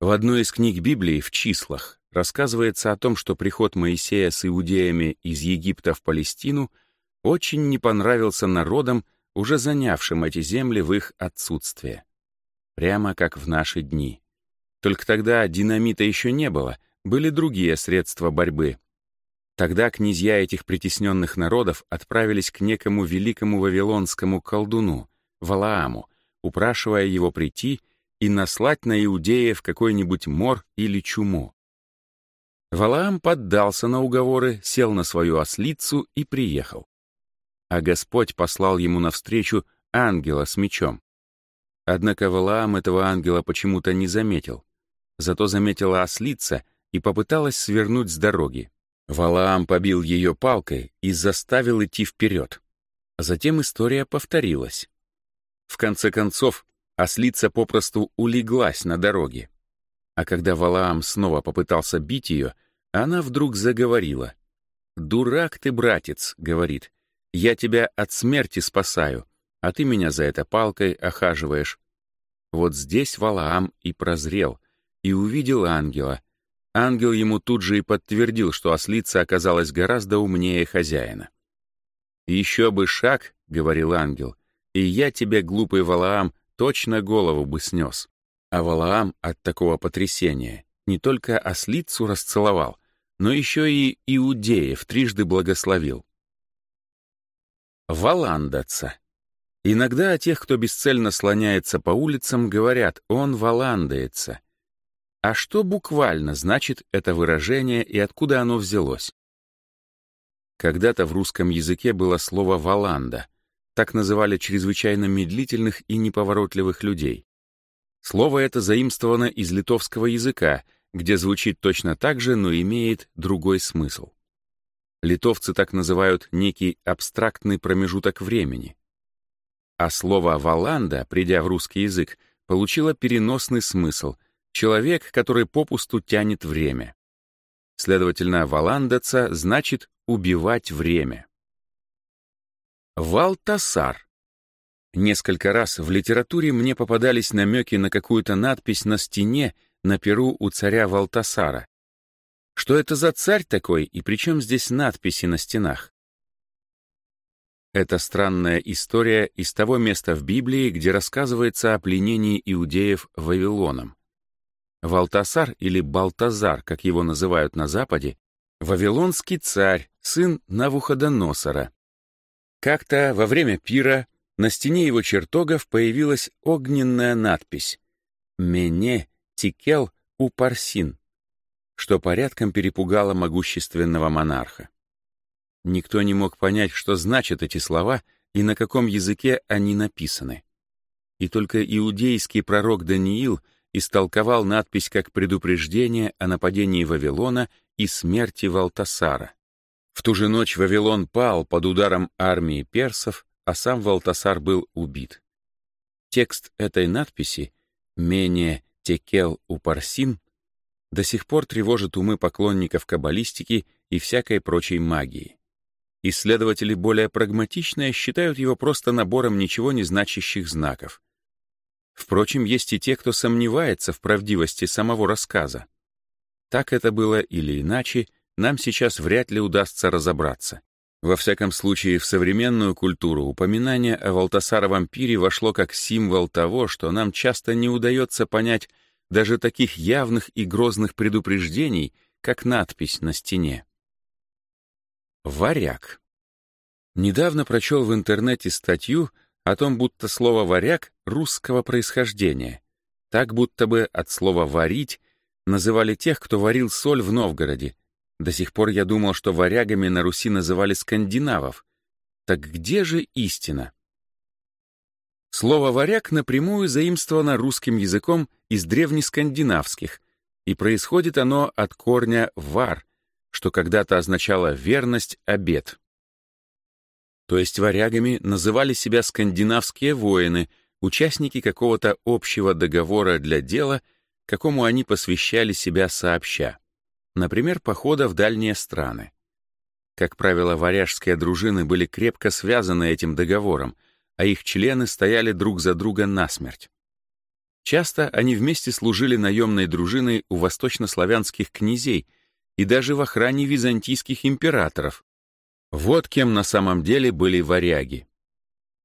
В одной из книг Библии в числах рассказывается о том, что приход Моисея с иудеями из Египта в Палестину очень не понравился народам, уже занявшим эти земли в их отсутствие. Прямо как в наши дни. Только тогда динамита еще не было, были другие средства борьбы. Тогда князья этих притесненных народов отправились к некому великому вавилонскому колдуну, Валааму, упрашивая его прийти и наслать на иудеев какой-нибудь мор или чуму. Валаам поддался на уговоры, сел на свою ослицу и приехал. А Господь послал ему навстречу ангела с мечом. Однако Валаам этого ангела почему-то не заметил. Зато заметила ослица и попыталась свернуть с дороги. Валаам побил ее палкой и заставил идти вперед. Затем история повторилась. В конце концов, ослица попросту улеглась на дороге. А когда Валаам снова попытался бить ее, она вдруг заговорила. «Дурак ты, братец», — говорит, — «я тебя от смерти спасаю, а ты меня за это палкой охаживаешь». Вот здесь Валаам и прозрел, и увидел ангела. Ангел ему тут же и подтвердил, что ослица оказалась гораздо умнее хозяина. «Еще бы шаг», — говорил ангел, — «и я тебе, глупый Валаам, точно голову бы снес». А Валаам от такого потрясения не только ослицу расцеловал, но еще и иудеев трижды благословил. Валандаться. Иногда о тех, кто бесцельно слоняется по улицам, говорят «он валандается». А что буквально значит это выражение и откуда оно взялось? Когда-то в русском языке было слово «валанда», так называли чрезвычайно медлительных и неповоротливых людей. Слово это заимствовано из литовского языка где звучит точно так же, но имеет другой смысл. Литовцы так называют некий абстрактный промежуток времени. А слово «валанда», придя в русский язык, получило переносный смысл — человек, который попусту тянет время. Следовательно, валандаца значит «убивать время». Валтасар. Несколько раз в литературе мне попадались намеки на какую-то надпись на стене на перу у царя Валтасара. Что это за царь такой и при чем здесь надписи на стенах? Это странная история из того места в Библии, где рассказывается о пленении иудеев Вавилоном. Валтасар или Балтазар, как его называют на Западе, вавилонский царь, сын Навуходоносора. Как-то во время пира на стене его чертогов появилась огненная надпись «Мене Тикел у Парсин, что порядком перепугало могущественного монарха. Никто не мог понять, что значат эти слова и на каком языке они написаны. И только иудейский пророк Даниил истолковал надпись как предупреждение о нападении Вавилона и смерти Валтасара. В ту же ночь Вавилон пал под ударом армии персов, а сам Валтасар был убит. Текст этой надписи, менее Текел Упарсин до сих пор тревожит умы поклонников каббалистики и всякой прочей магии. Исследователи более прагматичные считают его просто набором ничего не значащих знаков. Впрочем, есть и те, кто сомневается в правдивости самого рассказа. Так это было или иначе, нам сейчас вряд ли удастся разобраться. Во всяком случае, в современную культуру упоминание о Валтасаровом пире вошло как символ того, что нам часто не удается понять даже таких явных и грозных предупреждений, как надпись на стене. Варяг. Недавно прочел в интернете статью о том, будто слово «варяг» русского происхождения. Так будто бы от слова «варить» называли тех, кто варил соль в Новгороде — до сих пор я думал, что варягами на Руси называли скандинавов. Так где же истина? Слово «варяг» напрямую заимствовано русским языком из древнескандинавских, и происходит оно от корня «вар», что когда-то означало «верность, обет. То есть варягами называли себя скандинавские воины, участники какого-то общего договора для дела, какому они посвящали себя сообща например, похода в дальние страны. Как правило, варяжские дружины были крепко связаны этим договором, а их члены стояли друг за друга насмерть. Часто они вместе служили наемной дружиной у восточнославянских князей и даже в охране византийских императоров. Вот кем на самом деле были варяги.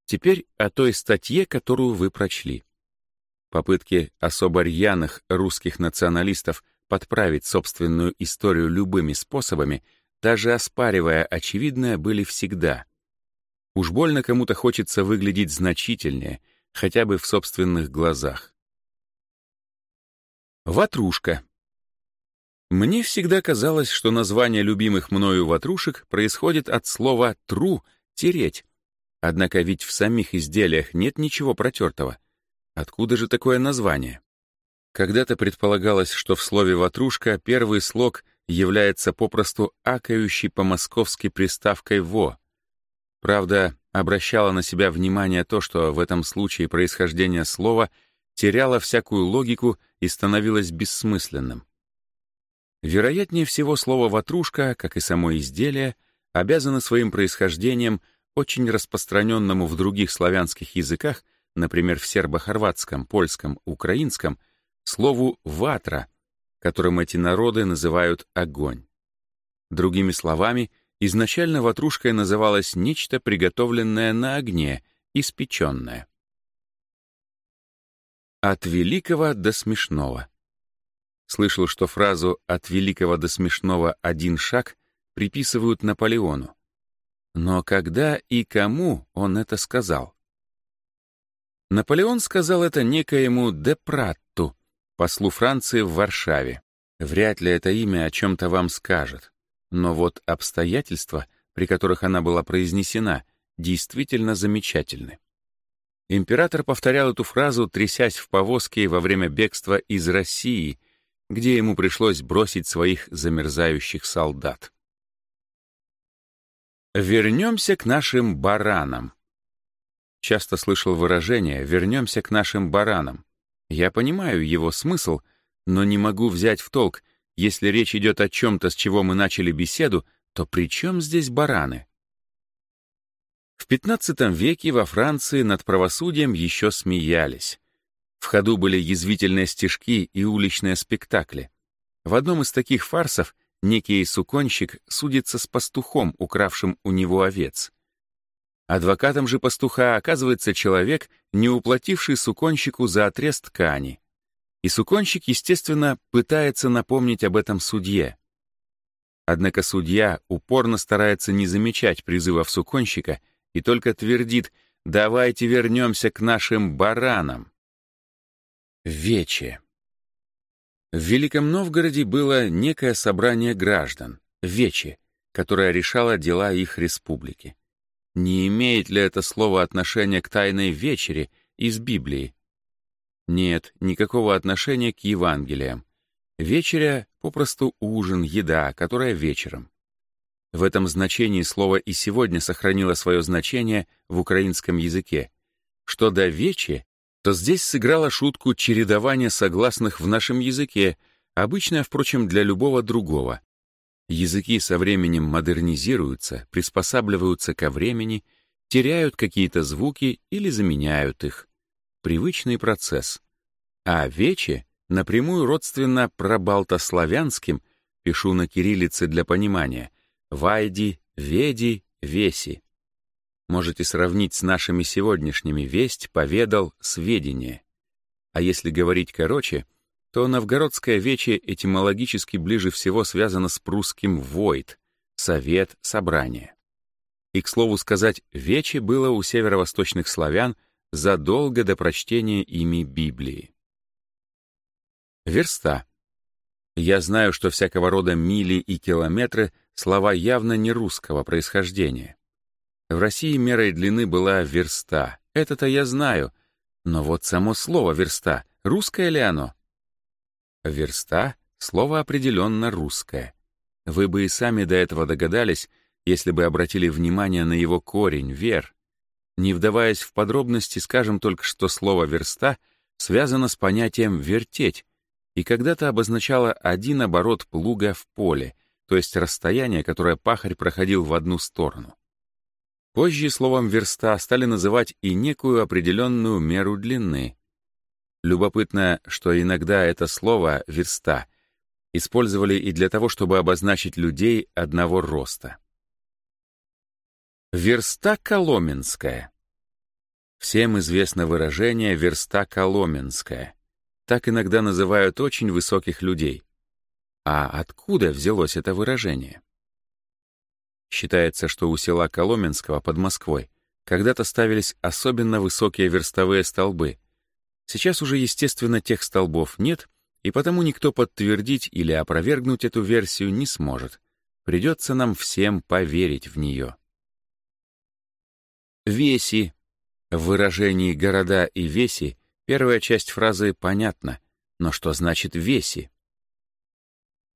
Теперь о той статье, которую вы прочли. Попытки особо рьяных русских националистов подправить собственную историю любыми способами, даже оспаривая очевидное, были всегда. Уж больно кому-то хочется выглядеть значительнее, хотя бы в собственных глазах. Ватрушка. Мне всегда казалось, что название любимых мною ватрушек происходит от слова «тру» — «тереть». Однако ведь в самих изделиях нет ничего протертого. Откуда же такое название? Когда-то предполагалось, что в слове «ватрушка» первый слог является попросту акающей по-московски приставкой «во». Правда, обращало на себя внимание то, что в этом случае происхождение слова теряло всякую логику и становилось бессмысленным. Вероятнее всего, слово «ватрушка», как и само изделие, обязано своим происхождением, очень распространенному в других славянских языках, например, в сербо-хорватском, польском, украинском — слову «ватра», которым эти народы называют огонь. Другими словами, изначально ватрушкой называлось нечто, приготовленное на огне, испеченное. От великого до смешного. Слышал, что фразу «от великого до смешного один шаг» приписывают Наполеону. Но когда и кому он это сказал? Наполеон сказал это некоему Депрат, послу Франции в Варшаве. Вряд ли это имя о чем-то вам скажет. Но вот обстоятельства, при которых она была произнесена, действительно замечательны. Император повторял эту фразу, трясясь в повозке во время бегства из России, где ему пришлось бросить своих замерзающих солдат. «Вернемся к нашим баранам». Часто слышал выражение «вернемся к нашим баранам», я понимаю его смысл, но не могу взять в толк, если речь идет о чем-то, с чего мы начали беседу, то при чем здесь бараны? В XV веке во Франции над правосудием еще смеялись. В ходу были язвительные стишки и уличные спектакли. В одном из таких фарсов некий суконщик судится с пастухом, укравшим у него овец. Адвокатом же пастуха оказывается человек, не уплативший суконщику за отрез ткани. И суконщик, естественно, пытается напомнить об этом судье. Однако судья упорно старается не замечать призывов суконщика и только твердит «давайте вернемся к нашим баранам». Вече. В Великом Новгороде было некое собрание граждан, Вече, которое решало дела их республики. Не имеет ли это слово отношения к Тайной Вечере из Библии? Нет, никакого отношения к Евангелиям. Вечеря — попросту ужин, еда, которая вечером. В этом значении слово и сегодня сохранило свое значение в украинском языке. Что до вечи, то здесь сыграло шутку чередование согласных в нашем языке, обычное, впрочем, для любого другого. Языки со временем модернизируются, приспосабливаются ко времени, теряют какие-то звуки или заменяют их. Привычный процесс. А вече напрямую родственно пробалтославянским, пишу на кириллице для понимания, вайди, веди, веси. Можете сравнить с нашими сегодняшними «весть», «поведал», «сведение». А если говорить короче — то новгородское вече этимологически ближе всего связано с прусским «войт» — «совет», «собрание». И, к слову сказать, вече было у северо-восточных славян задолго до прочтения ими Библии. Верста. Я знаю, что всякого рода мили и километры — слова явно не русского происхождения. В России мерой длины была верста. Это-то я знаю. Но вот само слово «верста», русское ли оно? верста — слово определенно русское. Вы бы и сами до этого догадались, если бы обратили внимание на его корень — вер. Не вдаваясь в подробности, скажем только, что слово «верста» связано с понятием «вертеть» и когда-то обозначало один оборот плуга в поле, то есть расстояние, которое пахарь проходил в одну сторону. Позже словом «верста» стали называть и некую определенную меру длины, Любопытно, что иногда это слово «верста» использовали и для того, чтобы обозначить людей одного роста. Верста Коломенская Всем известно выражение «верста Коломенская». Так иногда называют очень высоких людей. А откуда взялось это выражение? Считается, что у села Коломенского под Москвой когда-то ставились особенно высокие верстовые столбы — Сейчас уже, естественно, тех столбов нет, и потому никто подтвердить или опровергнуть эту версию не сможет. Придется нам всем поверить в нее. Веси. В выражении «города» и «веси» первая часть фразы понятна, но что значит «веси»?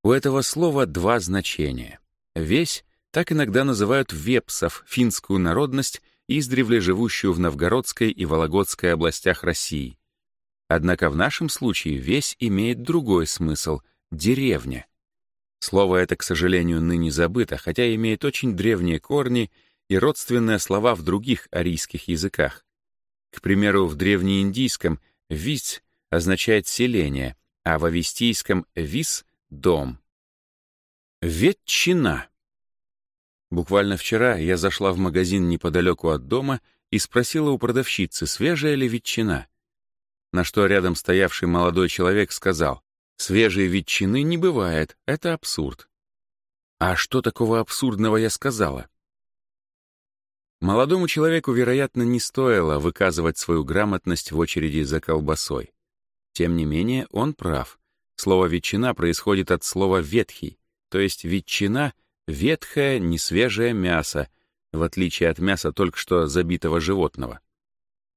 У этого слова два значения. «Весь» — так иногда называют вепсов, финскую народность, издревле живущую в Новгородской и Вологодской областях России — Однако в нашем случае весь имеет другой смысл — деревня. Слово это, к сожалению, ныне забыто, хотя имеет очень древние корни и родственные слова в других арийских языках. К примеру, в древнеиндийском вис означает «селение», а в авестийском «вис» — «дом». Ветчина. Буквально вчера я зашла в магазин неподалеку от дома и спросила у продавщицы, свежая ли ветчина на что рядом стоявший молодой человек сказал, «Свежей ветчины не бывает, это абсурд». «А что такого абсурдного я сказала?» Молодому человеку, вероятно, не стоило выказывать свою грамотность в очереди за колбасой. Тем не менее, он прав. Слово «ветчина» происходит от слова «ветхий», то есть ветчина — ветхое, несвежее мясо, в отличие от мяса только что забитого животного.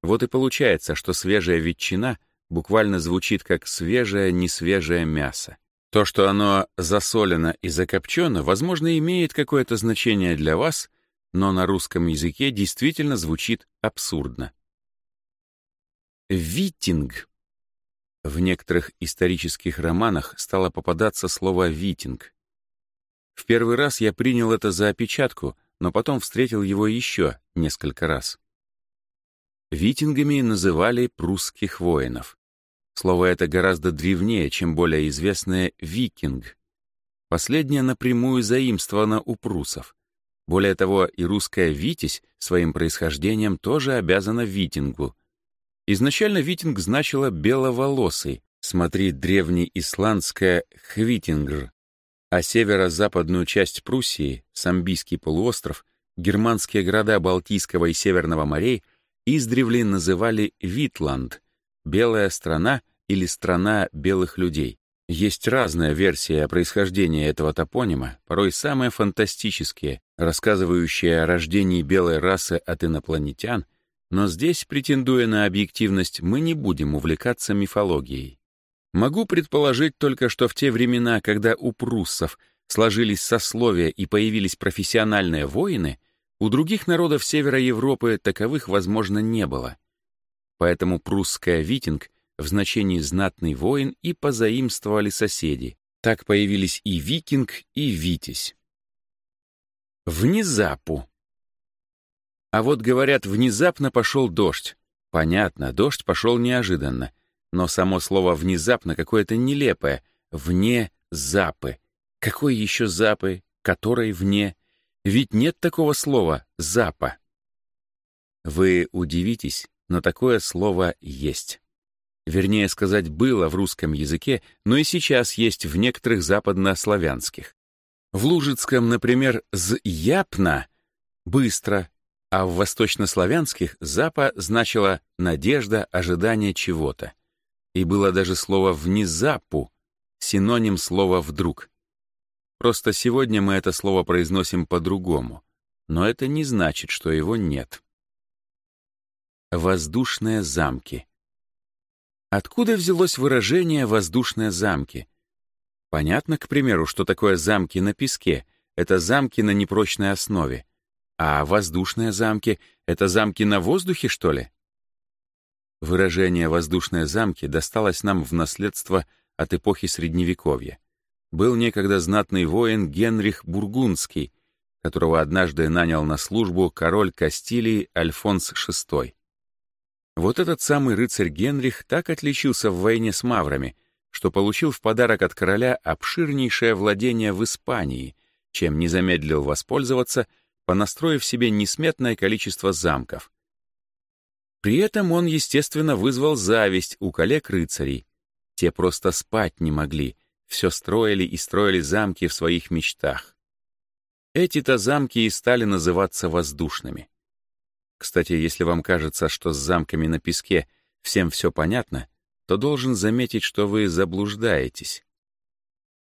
Вот и получается, что свежая ветчина буквально звучит как свежее, несвежее мясо. То, что оно засолено и закопчено, возможно, имеет какое-то значение для вас, но на русском языке действительно звучит абсурдно. Витинг. В некоторых исторических романах стало попадаться слово «витинг». В первый раз я принял это за опечатку, но потом встретил его еще несколько раз. Витингами называли прусских воинов. Слово это гораздо древнее, чем более известное «викинг». Последнее напрямую заимствовано у прусов. Более того, и русская «витязь» своим происхождением тоже обязана «витингу». Изначально «витинг» значило «беловолосый», смотри древнеисландское «хвитингр», а северо-западную часть Пруссии, Самбийский полуостров, германские города Балтийского и Северного морей — издревле называли Витланд, белая страна или страна белых людей. Есть разная версия о происхождении этого топонима, порой самые фантастические, рассказывающие о рождении белой расы от инопланетян, но здесь, претендуя на объективность, мы не будем увлекаться мифологией. Могу предположить только, что в те времена, когда у пруссов сложились сословия и появились профессиональные воины, у других народов севера Европы таковых, возможно, не было. Поэтому прусская «витинг» в значении «знатный воин» и позаимствовали соседи. Так появились и «викинг», и «витязь». Внезапу. А вот, говорят, внезапно пошел дождь. Понятно, дождь пошел неожиданно. Но само слово «внезапно» какое-то нелепое. «Вне запы». Какой еще запы? Которой вне? Ведь нет такого слова «запа». Вы удивитесь, но такое слово есть. Вернее сказать, было в русском языке, но и сейчас есть в некоторых западнославянских. В Лужицком, например, «з'япна» — «быстро», а в восточнославянских «запа» значило «надежда, ожидание чего-то». И было даже слово «внезапу», синоним слова «вдруг». Просто сегодня мы это слово произносим по-другому, но это не значит, что его нет. Воздушные замки. Откуда взялось выражение «воздушные замки»? Понятно, к примеру, что такое замки на песке. Это замки на непрочной основе. А воздушные замки — это замки на воздухе, что ли? Выражение «воздушные замки» досталось нам в наследство от эпохи Средневековья был некогда знатный воин Генрих Бургундский, которого однажды нанял на службу король Кастилии Альфонс VI. Вот этот самый рыцарь Генрих так отличился в войне с маврами, что получил в подарок от короля обширнейшее владение в Испании, чем не замедлил воспользоваться, понастроив себе несметное количество замков. При этом он, естественно, вызвал зависть у коллег-рыцарей. Те просто спать не могли — все строили и строили замки в своих мечтах. Эти-то замки и стали называться воздушными. Кстати, если вам кажется, что с замками на песке всем все понятно, то должен заметить, что вы заблуждаетесь.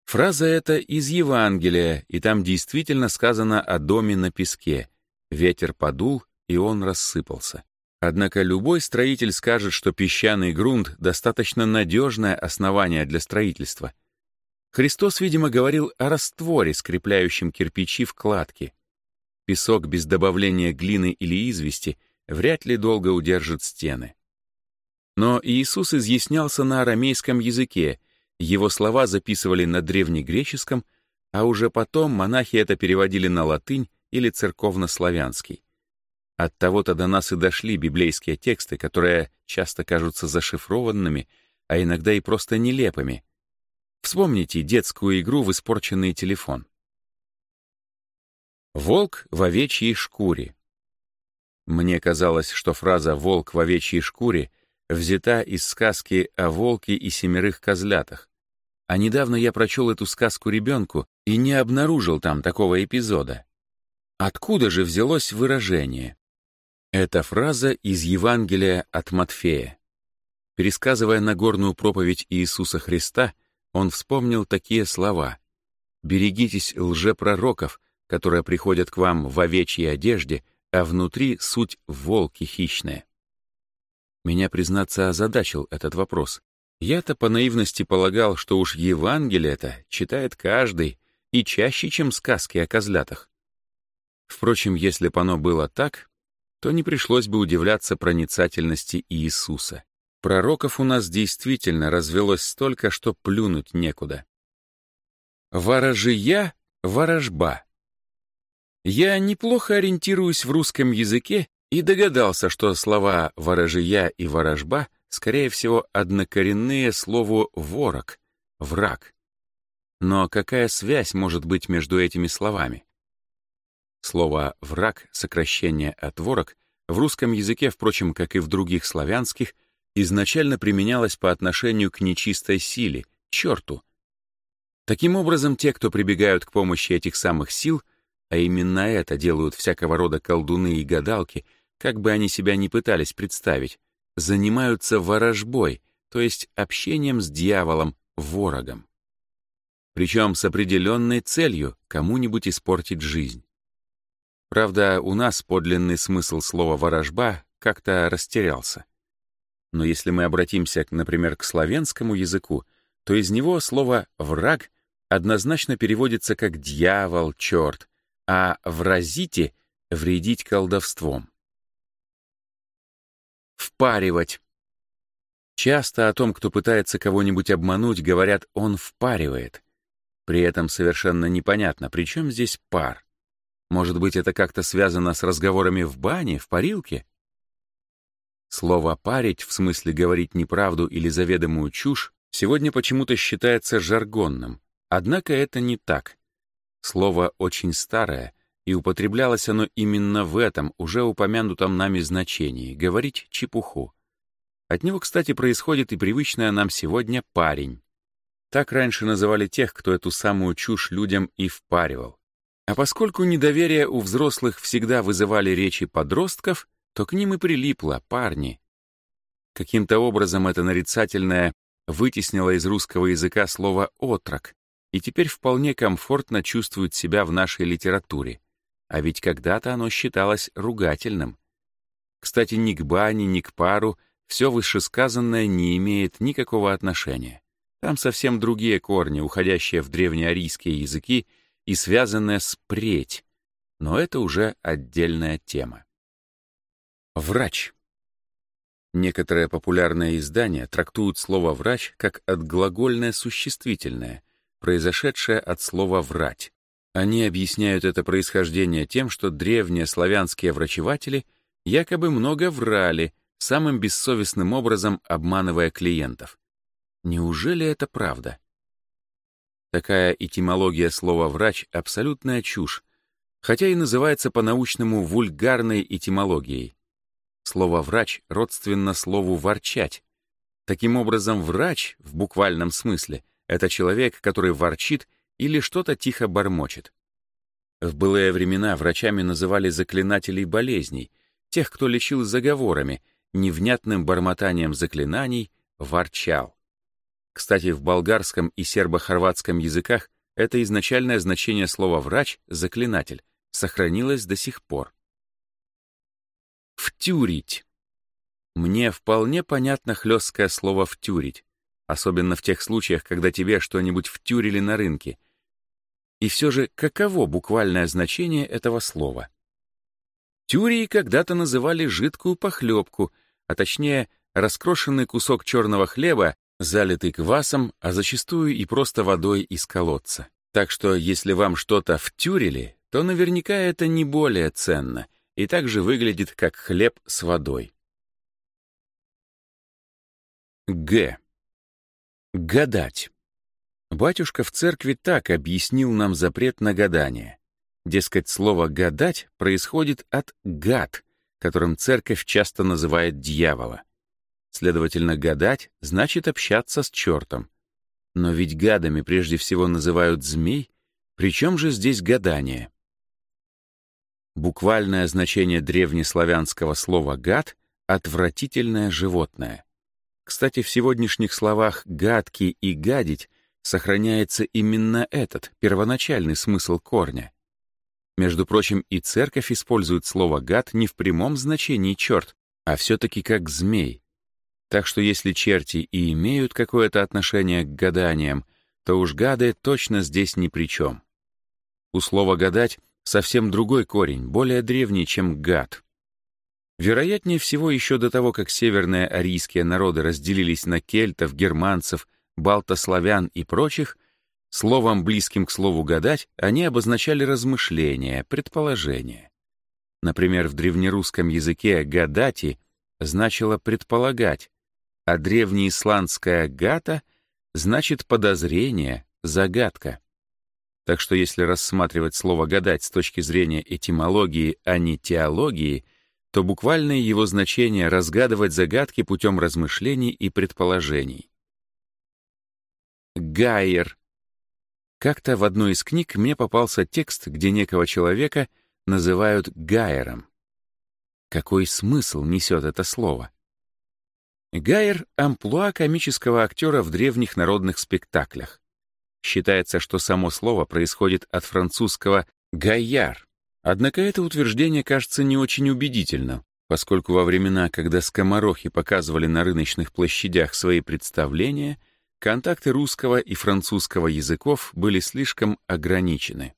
Фраза эта из Евангелия, и там действительно сказано о доме на песке. Ветер подул, и он рассыпался. Однако любой строитель скажет, что песчаный грунт — достаточно надежное основание для строительства — Христос, видимо, говорил о растворе, скрепляющем кирпичи в кладке. Песок без добавления глины или извести вряд ли долго удержит стены. Но Иисус изъяснялся на арамейском языке, его слова записывали на древнегреческом, а уже потом монахи это переводили на латынь или церковнославянский. От того-то до нас и дошли библейские тексты, которые часто кажутся зашифрованными, а иногда и просто нелепыми — Вспомните детскую игру в испорченный телефон. Волк в овечьей шкуре. Мне казалось, что фраза «волк в овечьей шкуре» взята из сказки о волке и семерых козлятах. А недавно я прочел эту сказку ребенку и не обнаружил там такого эпизода. Откуда же взялось выражение? Это фраза из Евангелия от Матфея. Пересказывая Нагорную проповедь Иисуса Христа — он вспомнил такие слова «Берегитесь лжепророков, которые приходят к вам в овечьей одежде, а внутри суть волки хищные». Меня, признаться, озадачил этот вопрос. Я-то по наивности полагал, что уж Евангелие-то читает каждый, и чаще, чем сказки о козлятах. Впрочем, если бы оно было так, то не пришлось бы удивляться проницательности Иисуса. Пророков у нас действительно развелось столько, что плюнуть некуда. Ворожия — ворожба. Я неплохо ориентируюсь в русском языке и догадался, что слова «ворожия» и «ворожба» скорее всего однокоренные слову «ворог», «враг». Но какая связь может быть между этими словами? Слово «враг», сокращение от «ворог», в русском языке, впрочем, как и в других славянских, изначально применялось по отношению к нечистой силе, черту. Таким образом, те, кто прибегают к помощи этих самых сил, а именно это делают всякого рода колдуны и гадалки, как бы они себя ни пытались представить, занимаются ворожбой, то есть общением с дьяволом, ворогом. Причем с определенной целью кому-нибудь испортить жизнь. Правда, у нас подлинный смысл слова «ворожба» как-то растерялся. Но если мы обратимся, например, к славянскому языку, то из него слово «враг» однозначно переводится как «дьявол, черт», а «вразите» — «вредить колдовством». Впаривать. Часто о том, кто пытается кого-нибудь обмануть, говорят «он впаривает». При этом совершенно непонятно, при чем здесь пар. Может быть, это как-то связано с разговорами в бане, в парилке? Слово «парить» в смысле говорить неправду или заведомую чушь сегодня почему-то считается жаргонным, однако это не так. Слово очень старое, и употреблялось оно именно в этом, уже упомянутом нами значении — говорить чепуху. От него, кстати, происходит и привычная нам сегодня «парень». Так раньше называли тех, кто эту самую чушь людям и впаривал. А поскольку недоверие у взрослых всегда вызывали речи подростков, то к ним и прилипло парни. Каким-то образом это нарицательное вытеснило из русского языка слово «отрок», и теперь вполне комфортно чувствует себя в нашей литературе. А ведь когда-то оно считалось ругательным. Кстати, ни к бане, ни к пару все вышесказанное не имеет никакого отношения. Там совсем другие корни, уходящие в древнеарийские языки и связанные с «преть». Но это уже отдельная тема. Врач. Некоторые популярные издания трактуют слово «врач» как отглагольное существительное, произошедшее от слова «врать». Они объясняют это происхождение тем, что древние славянские врачеватели якобы много врали, самым бессовестным образом обманывая клиентов. Неужели это правда? Такая этимология слова «врач» — абсолютная чушь, хотя и называется по-научному вульгарной этимологией — Слово «врач» родственно слову «ворчать». Таким образом, врач, в буквальном смысле, это человек, который ворчит или что-то тихо бормочет. В былые времена врачами называли заклинателей болезней, тех, кто лечил заговорами, невнятным бормотанием заклинаний, ворчал. Кстати, в болгарском и сербо-хорватском языках это изначальное значение слова «врач» — «заклинатель» сохранилось до сих пор. «Втюрить». Мне вполне понятно хлесткое слово «втюрить», особенно в тех случаях, когда тебе что-нибудь втюрили на рынке. И все же, каково буквальное значение этого слова? Тюрии когда-то называли жидкую похлебку, а точнее, раскрошенный кусок черного хлеба, залитый квасом, а зачастую и просто водой из колодца. Так что, если вам что-то втюрили, то наверняка это не более ценно — и также выглядит как хлеб с водой. Г. Гадать. Батюшка в церкви так объяснил нам запрет на гадание. Дескать, слово «гадать» происходит от «гад», которым церковь часто называет дьявола. Следовательно, гадать значит общаться с чертом. Но ведь гадами прежде всего называют змей, причем же здесь гадание? Буквальное значение древнеславянского слова «гад» — «отвратительное животное». Кстати, в сегодняшних словах «гадкий» и «гадить» сохраняется именно этот, первоначальный смысл корня. Между прочим, и церковь использует слово «гад» не в прямом значении «черт», а все-таки как «змей». Так что если черти и имеют какое-то отношение к гаданиям, то уж гады точно здесь ни при чем. У слова «гадать» совсем другой корень, более древний, чем гад. Вероятнее всего, еще до того, как северные арийские народы разделились на кельтов, германцев, балтославян и прочих, словом, близким к слову «гадать», они обозначали размышления, предположения. Например, в древнерусском языке «гадати» значило «предполагать», а древнеисландская «гата» значит «подозрение», «загадка». Так что если рассматривать слово «гадать» с точки зрения этимологии, а не теологии, то буквальное его значение — разгадывать загадки путем размышлений и предположений. Гайер. Как-то в одной из книг мне попался текст, где некого человека называют Гайером. Какой смысл несет это слово? Гайер — амплуа комического актера в древних народных спектаклях. Считается, что само слово происходит от французского «гайяр». Однако это утверждение кажется не очень убедительным, поскольку во времена, когда скоморохи показывали на рыночных площадях свои представления, контакты русского и французского языков были слишком ограничены.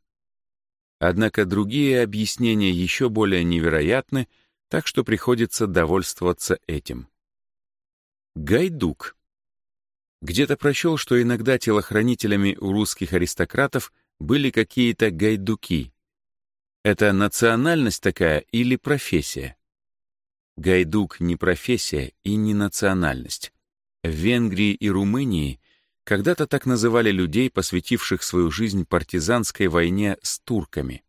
Однако другие объяснения еще более невероятны, так что приходится довольствоваться этим. Гайдук где-то прочел, что иногда телохранителями у русских аристократов были какие-то гайдуки. Это национальность такая или профессия? Гайдук не профессия и не национальность. В Венгрии и Румынии когда-то так называли людей, посвятивших свою жизнь партизанской войне с турками.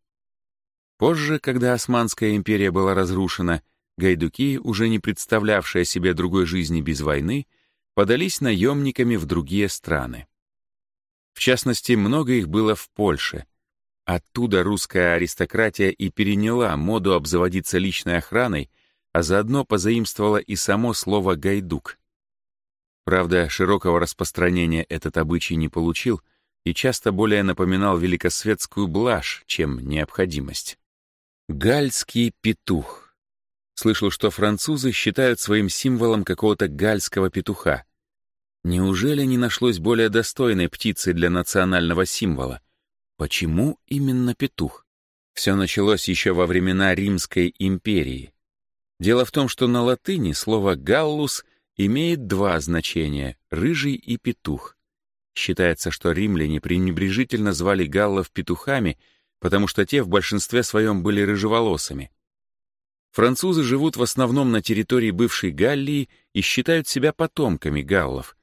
Позже, когда Османская империя была разрушена, гайдуки, уже не представлявшие себе другой жизни без войны, — подались наемниками в другие страны. В частности, много их было в Польше. Оттуда русская аристократия и переняла моду обзаводиться личной охраной, а заодно позаимствовала и само слово «гайдук». Правда, широкого распространения этот обычай не получил и часто более напоминал великосветскую блажь, чем необходимость. Гальский петух Слышал, что французы считают своим символом какого-то гальского петуха. Неужели не нашлось более достойной птицы для национального символа? Почему именно петух? Все началось еще во времена Римской империи. Дело в том, что на латыни слово «галлус» имеет два значения — «рыжий» и «петух». Считается, что римляне пренебрежительно звали галлов петухами, потому что те в большинстве своем были рыжеволосыми. Французы живут в основном на территории бывшей Галлии и считают себя потомками галлов.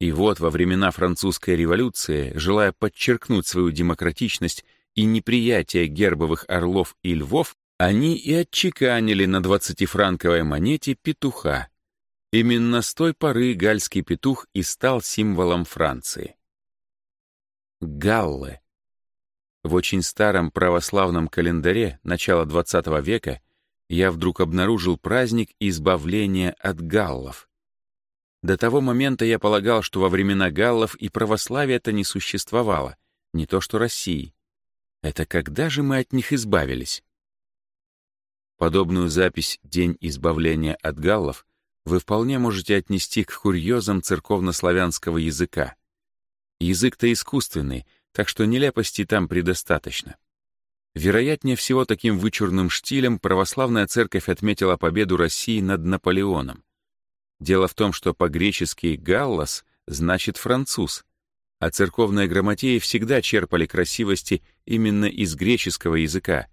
И вот во времена французской революции, желая подчеркнуть свою демократичность и неприятие гербовых орлов и львов, они и отчеканили на 20-франковой монете петуха. Именно с той поры гальский петух и стал символом Франции. Галлы. В очень старом православном календаре начала XX века я вдруг обнаружил праздник избавления от галлов. До того момента я полагал, что во времена галлов и православия это не существовало, не то что России. Это когда же мы от них избавились? Подобную запись «День избавления от галлов» вы вполне можете отнести к курьезам церковнославянского языка. Язык-то искусственный, так что нелепостей там предостаточно. Вероятнее всего, таким вычурным штилем православная церковь отметила победу России над Наполеоном. Дело в том, что по-гречески галлос значит «француз», а церковные грамотеи всегда черпали красивости именно из греческого языка,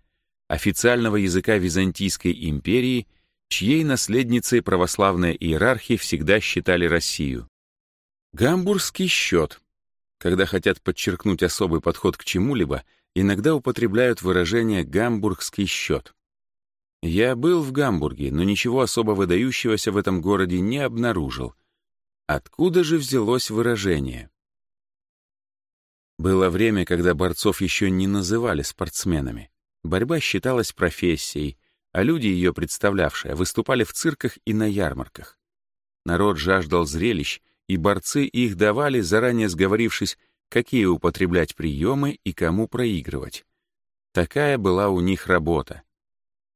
официального языка Византийской империи, чьей наследницей православные иерархи всегда считали Россию. Гамбургский счет. Когда хотят подчеркнуть особый подход к чему-либо — иногда употребляют выражение «гамбургский счет». Я был в Гамбурге, но ничего особо выдающегося в этом городе не обнаружил. Откуда же взялось выражение? Было время, когда борцов еще не называли спортсменами. Борьба считалась профессией, а люди, ее представлявшие, выступали в цирках и на ярмарках. Народ жаждал зрелищ, и борцы их давали, заранее сговорившись, какие употреблять приемы и кому проигрывать. Такая была у них работа.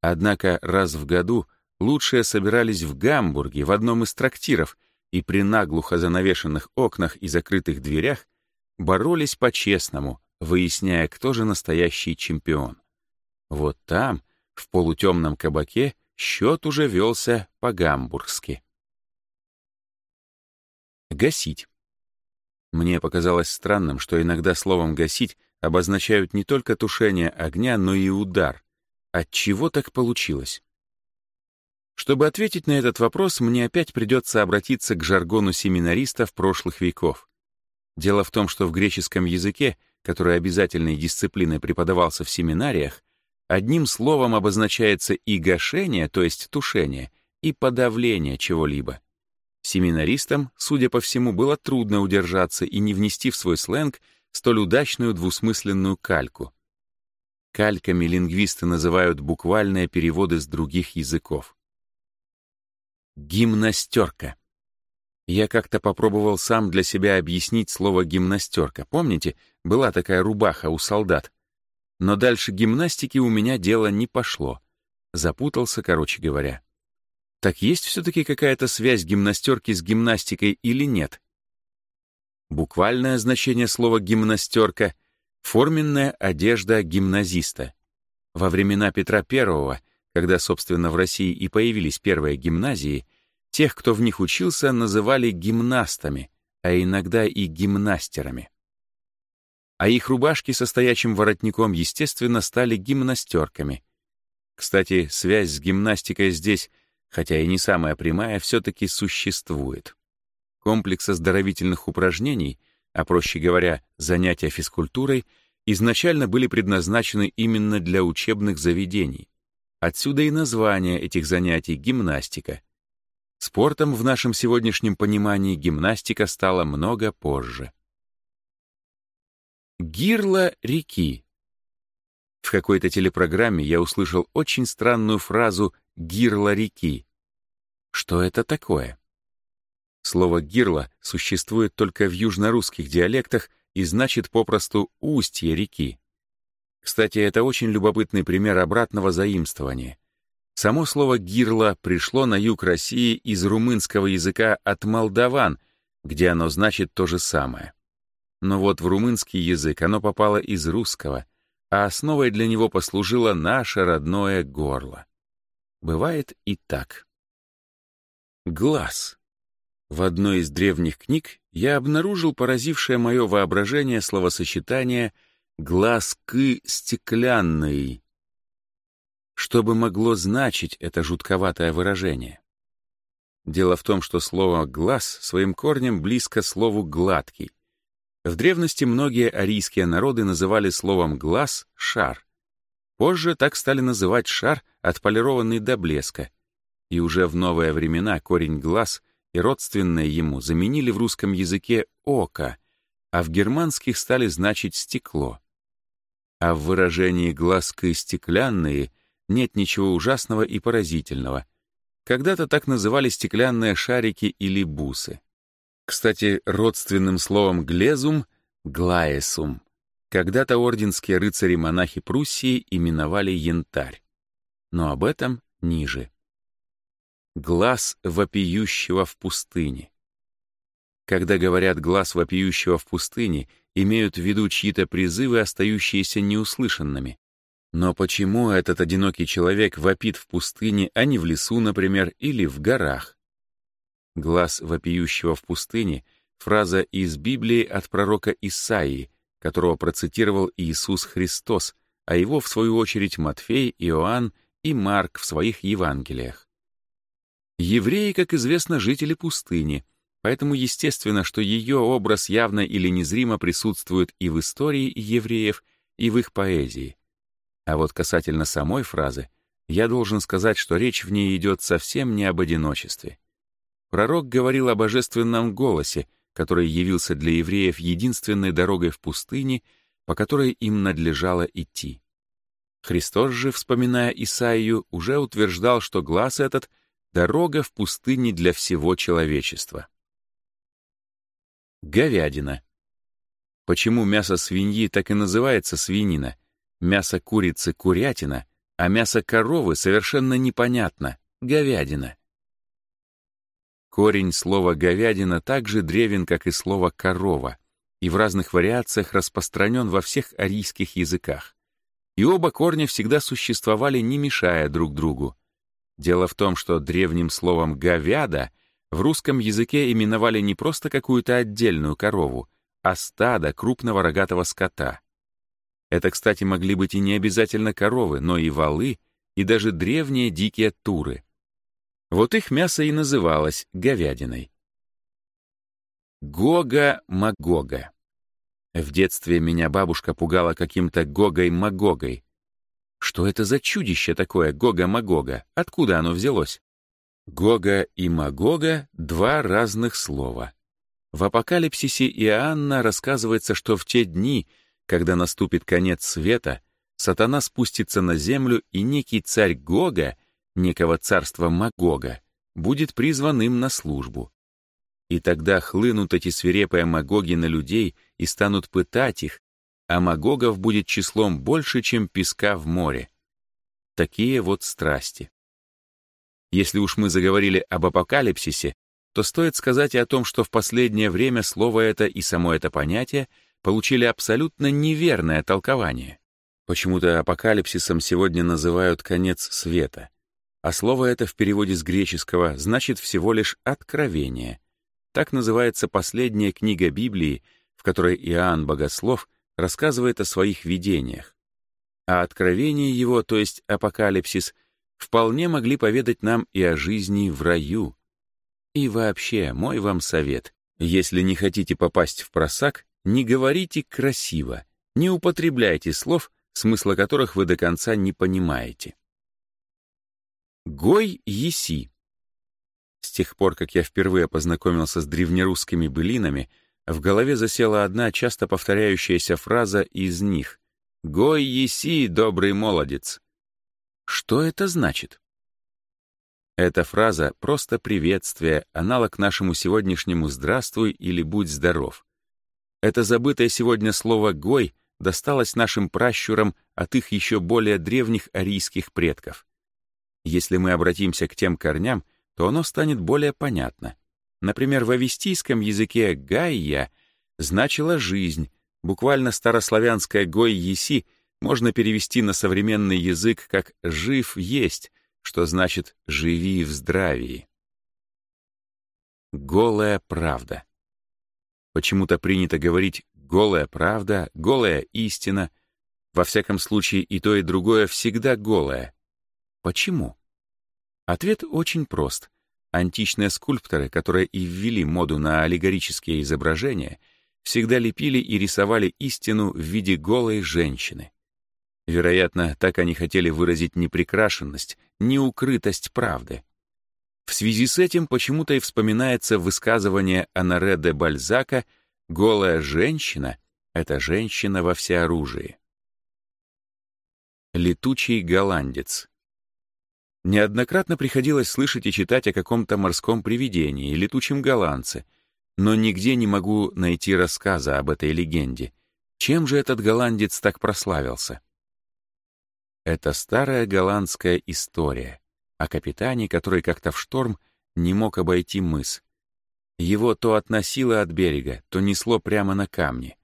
Однако раз в году лучшие собирались в Гамбурге в одном из трактиров и при наглухо занавешенных окнах и закрытых дверях боролись по-честному, выясняя, кто же настоящий чемпион. Вот там, в полутемном кабаке, счет уже велся по-гамбургски. Гасить. Мне показалось странным, что иногда словом «гасить» обозначают не только тушение огня, но и удар. От чего так получилось? Чтобы ответить на этот вопрос, мне опять придется обратиться к жаргону семинаристов прошлых веков. Дело в том, что в греческом языке, который обязательной дисциплиной преподавался в семинариях, одним словом обозначается и гашение, то есть тушение, и подавление чего-либо. Семинаристам, судя по всему, было трудно удержаться и не внести в свой сленг столь удачную двусмысленную кальку. Кальками лингвисты называют буквальные переводы с других языков. Гимнастерка. Я как-то попробовал сам для себя объяснить слово «гимнастерка». Помните, была такая рубаха у солдат. Но дальше гимнастики у меня дело не пошло. Запутался, короче говоря. Так есть все-таки какая-то связь гимнастерки с гимнастикой или нет? Буквальное значение слова «гимнастерка» — форменная одежда гимназиста. Во времена Петра I, когда, собственно, в России и появились первые гимназии, тех, кто в них учился, называли гимнастами, а иногда и гимнастерами. А их рубашки со стоячим воротником, естественно, стали гимнастерками. Кстати, связь с гимнастикой здесь — хотя и не самая прямая, все-таки существует. Комплекс оздоровительных упражнений, а проще говоря, занятия физкультурой, изначально были предназначены именно для учебных заведений. Отсюда и название этих занятий — гимнастика. Спортом в нашем сегодняшнем понимании гимнастика стала много позже. Гирла реки. В какой-то телепрограмме я услышал очень странную фразу гирла реки. Что это такое? Слово «гирла» существует только в южнорусских диалектах и значит попросту «устье реки». Кстати, это очень любопытный пример обратного заимствования. Само слово «гирла» пришло на юг России из румынского языка от «молдаван», где оно значит то же самое. Но вот в румынский язык оно попало из русского, а основой для него послужило наше родное горло. Бывает и так. Глаз. В одной из древних книг я обнаружил поразившее мое воображение словосочетание «глазки стеклянный". Что бы могло значить это жутковатое выражение? Дело в том, что слово «глаз» своим корнем близко слову «гладкий». В древности многие арийские народы называли словом «глаз» — «шар», Позже так стали называть шар, отполированный до блеска. И уже в новые времена корень глаз и родственное ему заменили в русском языке «око», а в германских стали значить «стекло». А в выражении «глазки стеклянные» нет ничего ужасного и поразительного. Когда-то так называли стеклянные шарики или бусы. Кстати, родственным словом «глезум» — «глаесум» Когда-то орденские рыцари-монахи Пруссии именовали янтарь. Но об этом ниже. Глаз вопиющего в пустыне. Когда говорят «глаз вопиющего в пустыне», имеют в виду чьи-то призывы, остающиеся неуслышанными. Но почему этот одинокий человек вопит в пустыне, а не в лесу, например, или в горах? «Глаз вопиющего в пустыне» — фраза из Библии от пророка Исаии, которого процитировал Иисус Христос, а его, в свою очередь, Матфей, Иоанн и Марк в своих Евангелиях. Евреи, как известно, жители пустыни, поэтому естественно, что ее образ явно или незримо присутствует и в истории евреев, и в их поэзии. А вот касательно самой фразы, я должен сказать, что речь в ней идет совсем не об одиночестве. Пророк говорил о божественном голосе — который явился для евреев единственной дорогой в пустыне, по которой им надлежало идти. Христос же, вспоминая Исаию, уже утверждал, что глаз этот — дорога в пустыне для всего человечества. Говядина. Почему мясо свиньи так и называется свинина? Мясо курицы — курятина, а мясо коровы совершенно непонятно — говядина. Корень слова «говядина» также древен, как и слово «корова», и в разных вариациях распространен во всех арийских языках. И оба корня всегда существовали, не мешая друг другу. Дело в том, что древним словом «говяда» в русском языке именовали не просто какую-то отдельную корову, а стадо крупного рогатого скота. Это, кстати, могли быть и не обязательно коровы, но и валы, и даже древние дикие туры — вот их мясо и называлось говядиной. Гога-магога. В детстве меня бабушка пугала каким-то Гогой-магогой. Что это за чудище такое Гога-магога? Откуда оно взялось? Гога и Магога — два разных слова. В апокалипсисе Иоанна рассказывается, что в те дни, когда наступит конец света, сатана спустится на землю, и некий царь Гога — некого царства Магога, будет призван им на службу. И тогда хлынут эти свирепые Магоги на людей и станут пытать их, а Магогов будет числом больше, чем песка в море. Такие вот страсти. Если уж мы заговорили об апокалипсисе, то стоит сказать о том, что в последнее время слово это и само это понятие получили абсолютно неверное толкование. Почему-то апокалипсисом сегодня называют конец света — а слово это в переводе с греческого значит всего лишь «откровение». Так называется последняя книга Библии, в которой Иоанн Богослов рассказывает о своих видениях. А откровение его, то есть апокалипсис, вполне могли поведать нам и о жизни в раю. И вообще, мой вам совет, если не хотите попасть в просак, не говорите красиво, не употребляйте слов, смысла которых вы до конца не понимаете. Гой Еси. С тех пор, как я впервые познакомился с древнерусскими былинами, в голове засела одна часто повторяющаяся фраза из них «Гой Еси, добрый молодец!». Что это значит? Эта фраза — просто приветствие, аналог нашему сегодняшнему «здравствуй» или «будь здоров». Это забытое сегодня слово «гой» досталось нашим пращурам от их еще более древних арийских предков — если мы обратимся к тем корням, то оно станет более понятно. Например, в авестийском языке «гайя» значила «жизнь», буквально старославянское «гой-еси» можно перевести на современный язык как «жив есть», что значит «живи в здравии». Голая правда. Почему-то принято говорить «голая правда», «голая истина». Во всяком случае, и то, и другое всегда голое. Почему? Ответ очень прост. Античные скульпторы, которые и ввели моду на аллегорические изображения, всегда лепили и рисовали истину в виде голой женщины. Вероятно, так они хотели выразить непрекрашенность, неукрытость правды. В связи с этим почему-то и вспоминается высказывание Анаре де Бальзака «Голая женщина — это женщина во всеоружии». Летучий голландец Неоднократно приходилось слышать и читать о каком-то морском привидении, летучем голландце, но нигде не могу найти рассказа об этой легенде. Чем же этот голландец так прославился? Это старая голландская история о капитане, который как-то в шторм не мог обойти мыс. Его то относило от берега, то несло прямо на камни.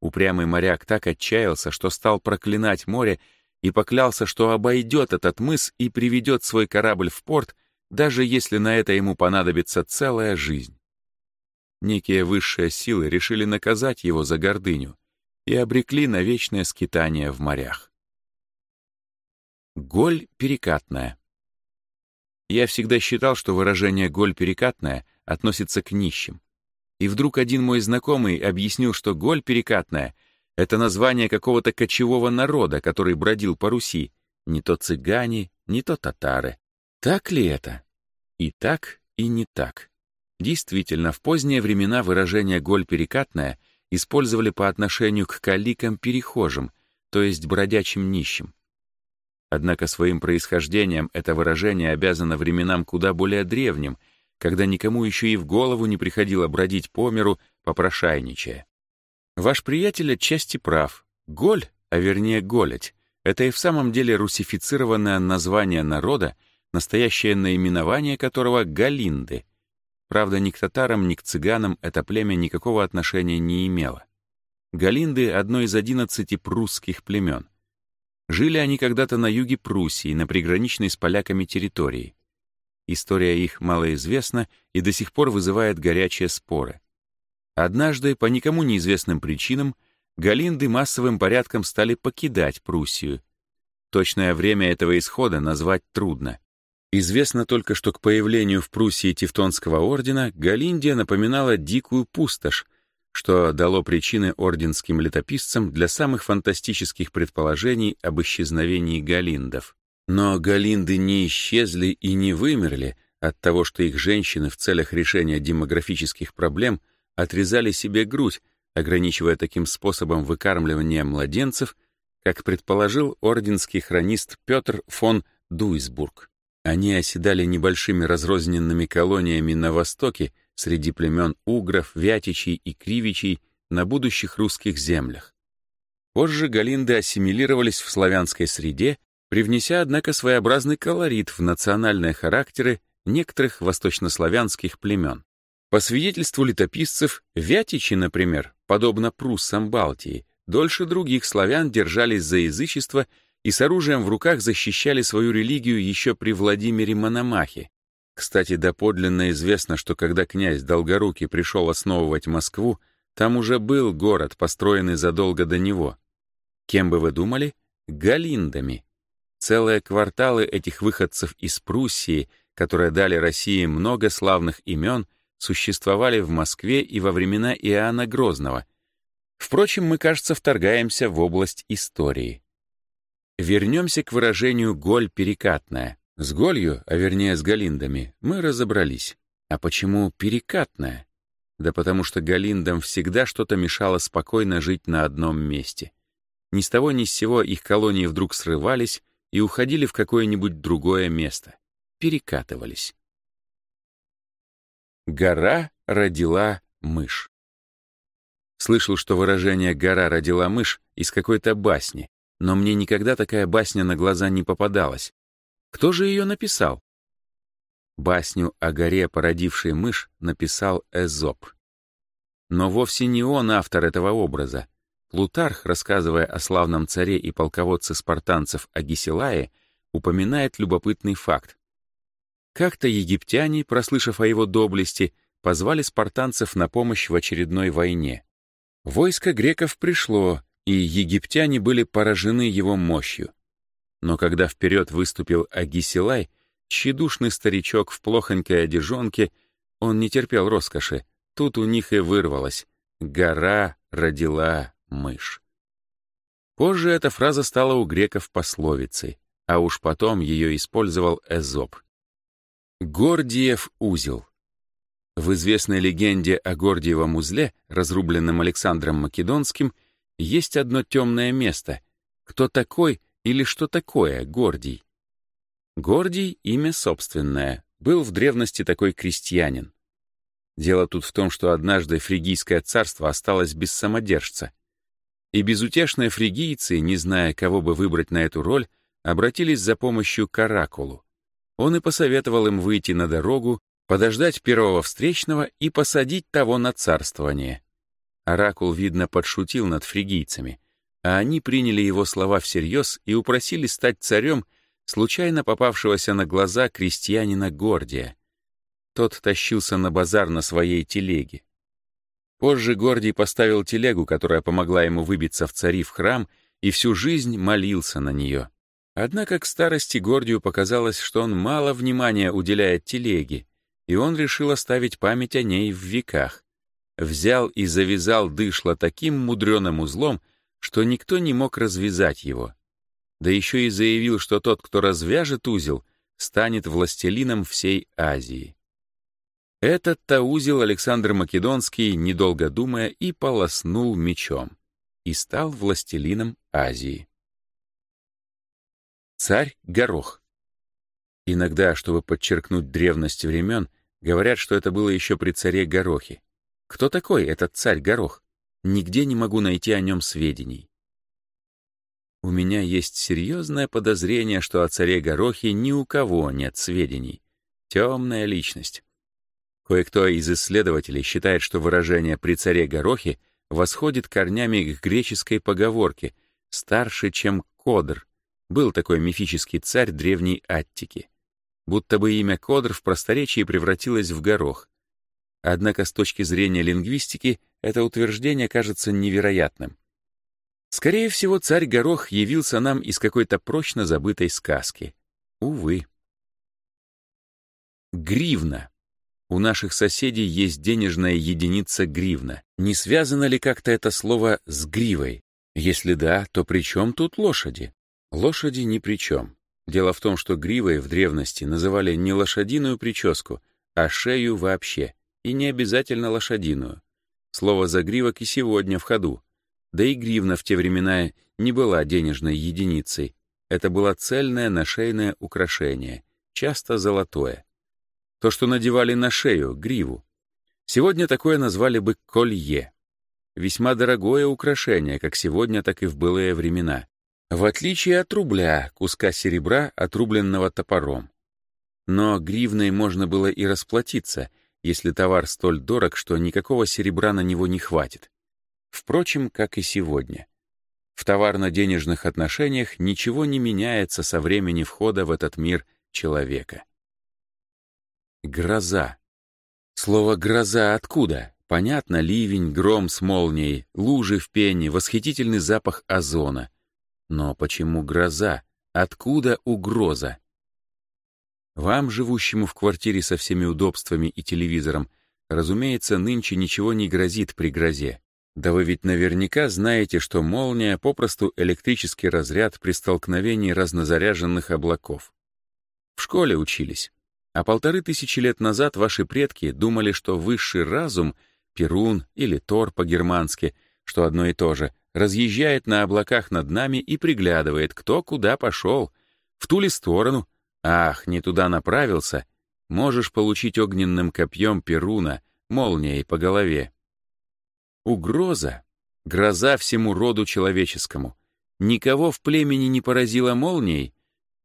Упрямый моряк так отчаялся, что стал проклинать море и поклялся, что обойдет этот мыс и приведет свой корабль в порт, даже если на это ему понадобится целая жизнь. Некие высшие силы решили наказать его за гордыню и обрекли на вечное скитание в морях. Голь перекатная. Я всегда считал, что выражение «голь перекатная» относится к нищим. И вдруг один мой знакомый объяснил, что голь перекатная это название какого-то кочевого народа, который бродил по Руси. Не то цыгане, не то татары. Так ли это? И так, и не так. Действительно, в поздние времена выражение «голь перекатная» использовали по отношению к каликам-перехожим, то есть бродячим нищим. Однако своим происхождением это выражение обязано временам куда более древним, когда никому еще и в голову не приходило бродить по миру, попрошайничая. Ваш приятель отчасти прав. Голь, а вернее голять, это и в самом деле русифицированное название народа, настоящее наименование которого — галинды. Правда, ни к татарам, ни к цыганам это племя никакого отношения не имело. Галинды — одно из одиннадцати прусских племен. Жили они когда-то на юге Пруссии, на приграничной с поляками территории. История их малоизвестна и до сих пор вызывает горячие споры — Однажды, по никому неизвестным причинам, Галинды массовым порядком стали покидать Пруссию. Точное время этого исхода назвать трудно. Известно только, что к появлению в Пруссии Тевтонского ордена Галиндия напоминала дикую пустошь, что дало причины орденским летописцам для самых фантастических предположений об исчезновении галиндов. Но галинды не исчезли и не вымерли от того, что их женщины в целях решения демографических проблем — отрезали себе грудь, ограничивая таким способом выкармливание младенцев, как предположил орденский хронист Петр фон Дуйсбург. Они оседали небольшими разрозненными колониями на востоке среди племен угров, вятичей и кривичей на будущих русских землях. Позже галинды ассимилировались в славянской среде, привнеся, однако, своеобразный колорит в национальные характеры некоторых восточнославянских племен. По свидетельству летописцев, вятичи, например, подобно пруссам Балтии, дольше других славян держались за язычество и с оружием в руках защищали свою религию еще при Владимире Мономахе. Кстати, доподлинно известно, что когда князь Долгорукий пришел основывать Москву, там уже был город, построенный задолго до него. Кем бы вы думали? Галиндами. Целые кварталы этих выходцев из Пруссии, которые дали России много славных имен — существовали в Москве и во времена Иоанна Грозного. Впрочем, мы, кажется, вторгаемся в область истории. Вернемся к выражению «голь перекатная». С голью, а вернее с галиндами, мы разобрались. А почему перекатная? Да потому что галиндам всегда что-то мешало спокойно жить на одном месте. Ни с того ни с сего их колонии вдруг срывались и уходили в какое-нибудь другое место. Перекатывались. Гора родила мышь. Слышал, что выражение «гора родила мышь» из какой-то басни, но мне никогда такая басня на глаза не попадалась. Кто же ее написал? Басню о горе, породившей мышь, написал Эзоп. Но вовсе не он автор этого образа. Плутарх, рассказывая о славном царе и полководце спартанцев Агисилае, упоминает любопытный факт. Как-то египтяне, прослышав о его доблести, позвали спартанцев на помощь в очередной войне. Войско греков пришло, и египтяне были поражены его мощью. Но когда вперед выступил Агисилай, тщедушный старичок в плохонькой одежонке, он не терпел роскоши, тут у них и вырвалось «Гора родила мышь». Позже эта фраза стала у греков пословицей, а уж потом ее использовал Эзоп. Гордиев узел. В известной легенде о Гордиевом узле, разрубленном Александром Македонским, есть одно темное место. Кто такой или что такое Гордий? Гордий — имя собственное, был в древности такой крестьянин. Дело тут в том, что однажды фригийское царство осталось без самодержца. И безутешные фригийцы, не зная, кого бы выбрать на эту роль, обратились за помощью к оракулу он и посоветовал им выйти на дорогу, подождать первого встречного и посадить того на царствование. Оракул, видно, подшутил над фригийцами, а они приняли его слова всерьез и упросили стать царем случайно попавшегося на глаза крестьянина Гордия. Тот тащился на базар на своей телеге. Позже Гордий поставил телегу, которая помогла ему выбиться в цари в храм, и всю жизнь молился на нее. Однако к старости Гордию показалось, что он мало внимания уделяет телеге, и он решил оставить память о ней в веках. Взял и завязал дышло таким мудреным узлом, что никто не мог развязать его. Да еще и заявил, что тот, кто развяжет узел, станет властелином всей Азии. Этот-то узел Александр Македонский, недолго думая, и полоснул мечом, и стал властелином Азии. Царь Горох. Иногда, чтобы подчеркнуть древность времен, говорят, что это было еще при царе Горохе. Кто такой этот царь Горох? Нигде не могу найти о нем сведений. У меня есть серьезное подозрение, что о царе Горохе ни у кого нет сведений. Темная личность. Кое-кто из исследователей считает, что выражение «при царе Горохе» восходит корнями к греческой поговорке «старше, чем кодр», был такой мифический царь древней Аттики. Будто бы имя Кодр в просторечии превратилось в горох. Однако с точки зрения лингвистики это утверждение кажется невероятным. Скорее всего, царь Горох явился нам из какой-то прочно забытой сказки. Увы. Гривна. У наших соседей есть денежная единица гривна. Не связано ли как-то это слово с гривой? Если да, то при чем тут лошади? Лошади ни при чем. Дело в том, что гривой в древности называли не лошадиную прическу, а шею вообще, и не обязательно лошадиную. Слово «загривок» и сегодня в ходу. Да и гривна в те времена не была денежной единицей. Это было цельное нашейное украшение, часто золотое. То, что надевали на шею, гриву. Сегодня такое назвали бы колье. Весьма дорогое украшение, как сегодня, так и в былые времена. В отличие от рубля, куска серебра, отрубленного топором. Но гривной можно было и расплатиться, если товар столь дорог, что никакого серебра на него не хватит. Впрочем, как и сегодня. В товарно-денежных отношениях ничего не меняется со времени входа в этот мир человека. Гроза. Слово «гроза» откуда? Понятно, ливень, гром с молнией, лужи в пене, восхитительный запах озона — но почему гроза? Откуда угроза? Вам, живущему в квартире со всеми удобствами и телевизором, разумеется, нынче ничего не грозит при грозе. Да вы ведь наверняка знаете, что молния — попросту электрический разряд при столкновении разнозаряженных облаков. В школе учились. А полторы тысячи лет назад ваши предки думали, что высший разум — Перун или Тор по-германски, что одно и то же, разъезжает на облаках над нами и приглядывает, кто куда пошел, в ту ли сторону. Ах, не туда направился. Можешь получить огненным копьем Перуна, молнией по голове. Угроза — гроза всему роду человеческому. Никого в племени не поразила молнией,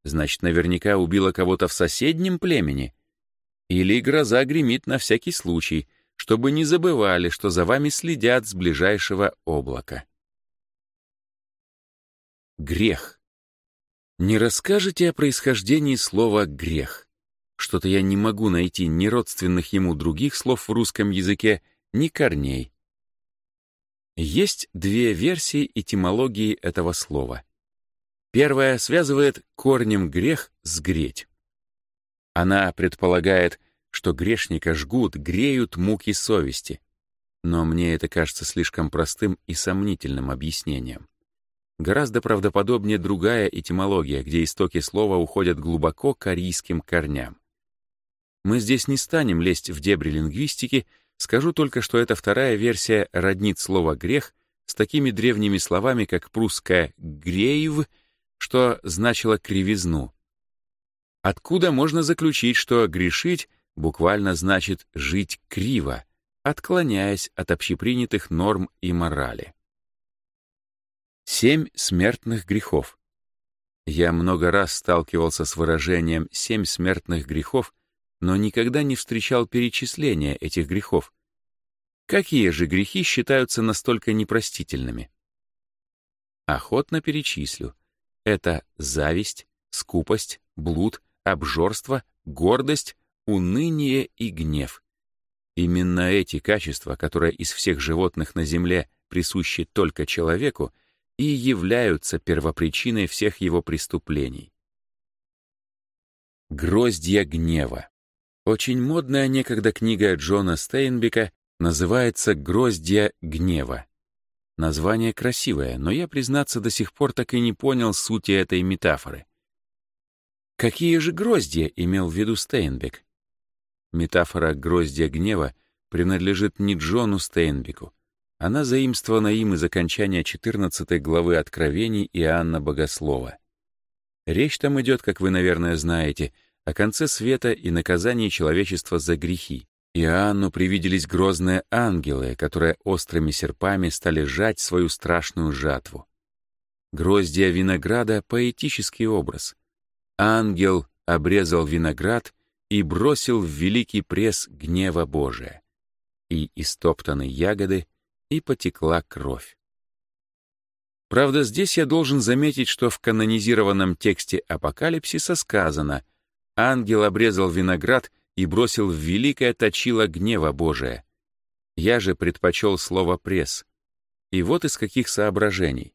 значит, наверняка убила кого-то в соседнем племени. Или гроза гремит на всякий случай, чтобы не забывали, что за вами следят с ближайшего облака. Грех. Не расскажете о происхождении слова «грех»? Что-то я не могу найти ни родственных ему других слов в русском языке, ни корней. Есть две версии этимологии этого слова. Первая связывает корнем грех с греть. Она предполагает, что грешника жгут, греют муки совести. Но мне это кажется слишком простым и сомнительным объяснением. Гораздо правдоподобнее другая этимология, где истоки слова уходят глубоко к арийским корням. Мы здесь не станем лезть в дебри лингвистики, скажу только, что эта вторая версия роднит слово «грех» с такими древними словами, как прусское «греев», что значило «кривизну». Откуда можно заключить, что «грешить» буквально значит «жить криво», отклоняясь от общепринятых норм и морали. Семь смертных грехов. Я много раз сталкивался с выражением «семь смертных грехов», но никогда не встречал перечисления этих грехов. Какие же грехи считаются настолько непростительными? Охотно перечислю. Это зависть, скупость, блуд, обжорство, гордость, уныние и гнев. Именно эти качества, которые из всех животных на Земле присущи только человеку, и являются первопричиной всех его преступлений. «Гроздья гнева». Очень модная некогда книга Джона Стейнбека называется «Гроздья гнева». Название красивое, но я, признаться, до сих пор так и не понял сути этой метафоры. Какие же гроздья имел в виду Стейнбек? Метафора «гроздья гнева» принадлежит не Джону Стейнбеку, она заимствована им из окончания 14 главы Откровений Иоанна Богослова. Речь там идет, как вы, наверное, знаете, о конце света и наказании человечества за грехи. Иоанну привиделись грозные ангелы, которые острыми серпами стали жать свою страшную жатву. Гроздья винограда — поэтический образ. Ангел обрезал виноград и бросил в великий пресс гнева Божия. И истоптанные ягоды и потекла кровь. Правда, здесь я должен заметить, что в канонизированном тексте Апокалипсиса сказано «Ангел обрезал виноград и бросил в великое точило гнева Божия». Я же предпочел слово «пресс». И вот из каких соображений.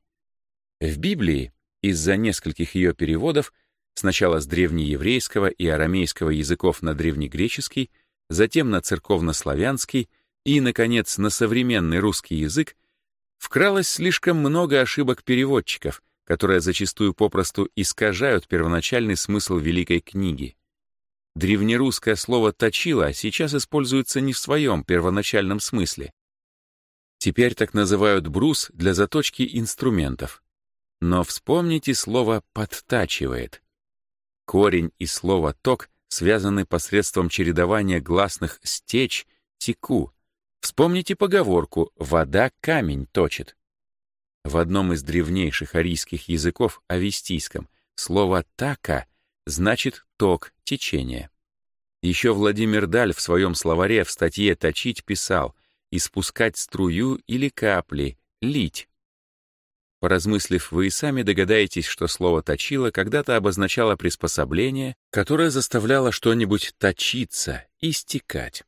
В Библии, из-за нескольких ее переводов, сначала с древнееврейского и арамейского языков на древнегреческий, затем на церковнославянский — и, наконец, на современный русский язык, вкралось слишком много ошибок переводчиков, которые зачастую попросту искажают первоначальный смысл Великой книги. Древнерусское слово «точило» сейчас используется не в своем первоначальном смысле. Теперь так называют брус для заточки инструментов. Но вспомните слово «подтачивает». Корень и слово «ток» связаны посредством чередования гласных «стечь», «теку», Вспомните поговорку «вода камень точит». В одном из древнейших арийских языков, авестийском, слово «така» значит «ток», «течение». Еще Владимир Даль в своем словаре в статье «Точить» писал «испускать струю или капли, лить». Поразмыслив, вы и сами догадаетесь, что слово «точило» когда-то обозначало приспособление, которое заставляло что-нибудь точиться, истекать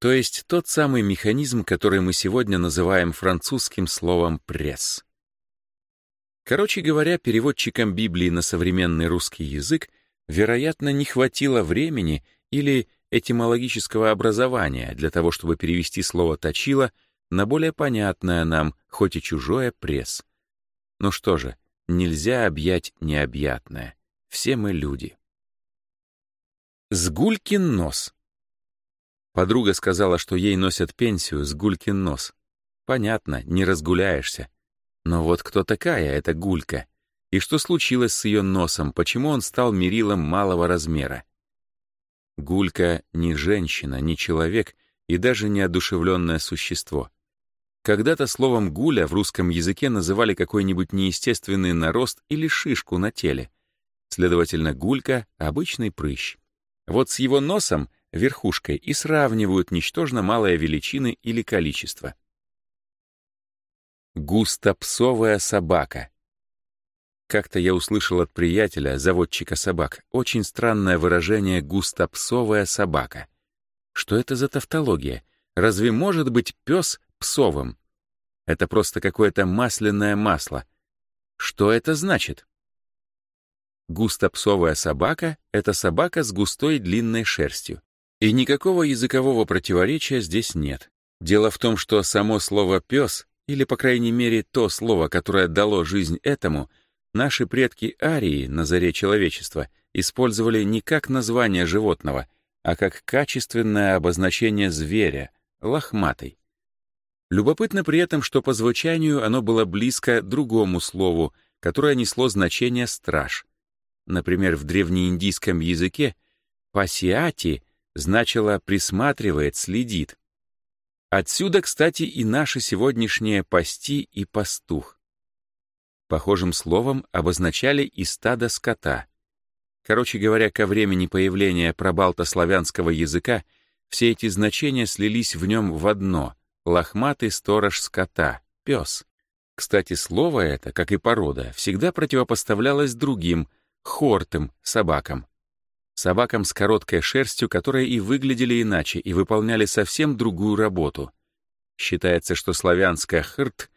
то есть тот самый механизм, который мы сегодня называем французским словом «пресс». Короче говоря, переводчикам Библии на современный русский язык, вероятно, не хватило времени или этимологического образования для того, чтобы перевести слово «точило» на более понятное нам, хоть и чужое, пресс. Ну что же, нельзя объять необъятное. Все мы люди. Сгулькин нос. Подруга сказала, что ей носят пенсию с Гулькин нос. Понятно, не разгуляешься. Но вот кто такая эта Гулька? И что случилось с ее носом? Почему он стал мерилом малого размера? Гулька — не женщина, не человек и даже не одушевленное существо. Когда-то словом «гуля» в русском языке называли какой-нибудь неестественный нарост или шишку на теле. Следовательно, гулька — обычный прыщ. Вот с его носом — верхушкой и сравнивают ничтожно малые величины или количество. Густопсовая собака. Как-то я услышал от приятеля, заводчика собак, очень странное выражение «густопсовая собака». Что это за тавтология? Разве может быть пес псовым? Это просто какое-то масляное масло. Что это значит? Густопсовая собака — это собака с густой длинной шерстью. И никакого языкового противоречия здесь нет. Дело в том, что само слово «пес», или, по крайней мере, то слово, которое дало жизнь этому, наши предки Арии на заре человечества использовали не как название животного, а как качественное обозначение зверя, лохматый. Любопытно при этом, что по звучанию оно было близко другому слову, которое несло значение «страж». Например, в древнеиндийском языке «пасиати» — значило присматривает, следит. Отсюда, кстати, и наше сегодняшнее «пасти» и «пастух». Похожим словом обозначали и стадо скота. Короче говоря, ко времени появления пробалтославянского языка все эти значения слились в нем в одно — лохматый сторож скота, пес. Кстати, слово это, как и порода, всегда противопоставлялось другим — хортым собакам собакам с короткой шерстью, которые и выглядели иначе, и выполняли совсем другую работу. Считается, что славянская «хырт»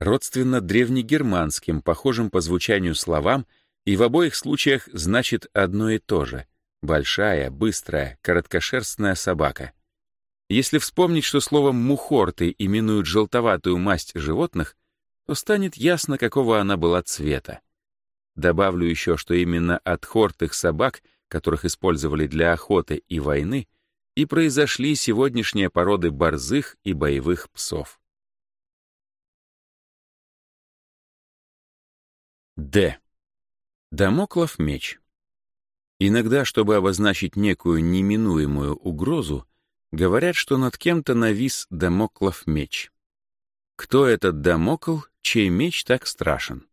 родственна древнегерманским, похожим по звучанию словам, и в обоих случаях значит одно и то же — большая, быстрая, короткошерстная собака. Если вспомнить, что словом «мухорты» именуют желтоватую масть животных, то станет ясно, какого она была цвета. Добавлю еще, что именно от хортых собак — которых использовали для охоты и войны, и произошли сегодняшние породы борзых и боевых псов. Д. Дамоклов меч. Иногда, чтобы обозначить некую неминуемую угрозу, говорят, что над кем-то навис Дамоклов меч. Кто этот Дамокл, чей меч так страшен?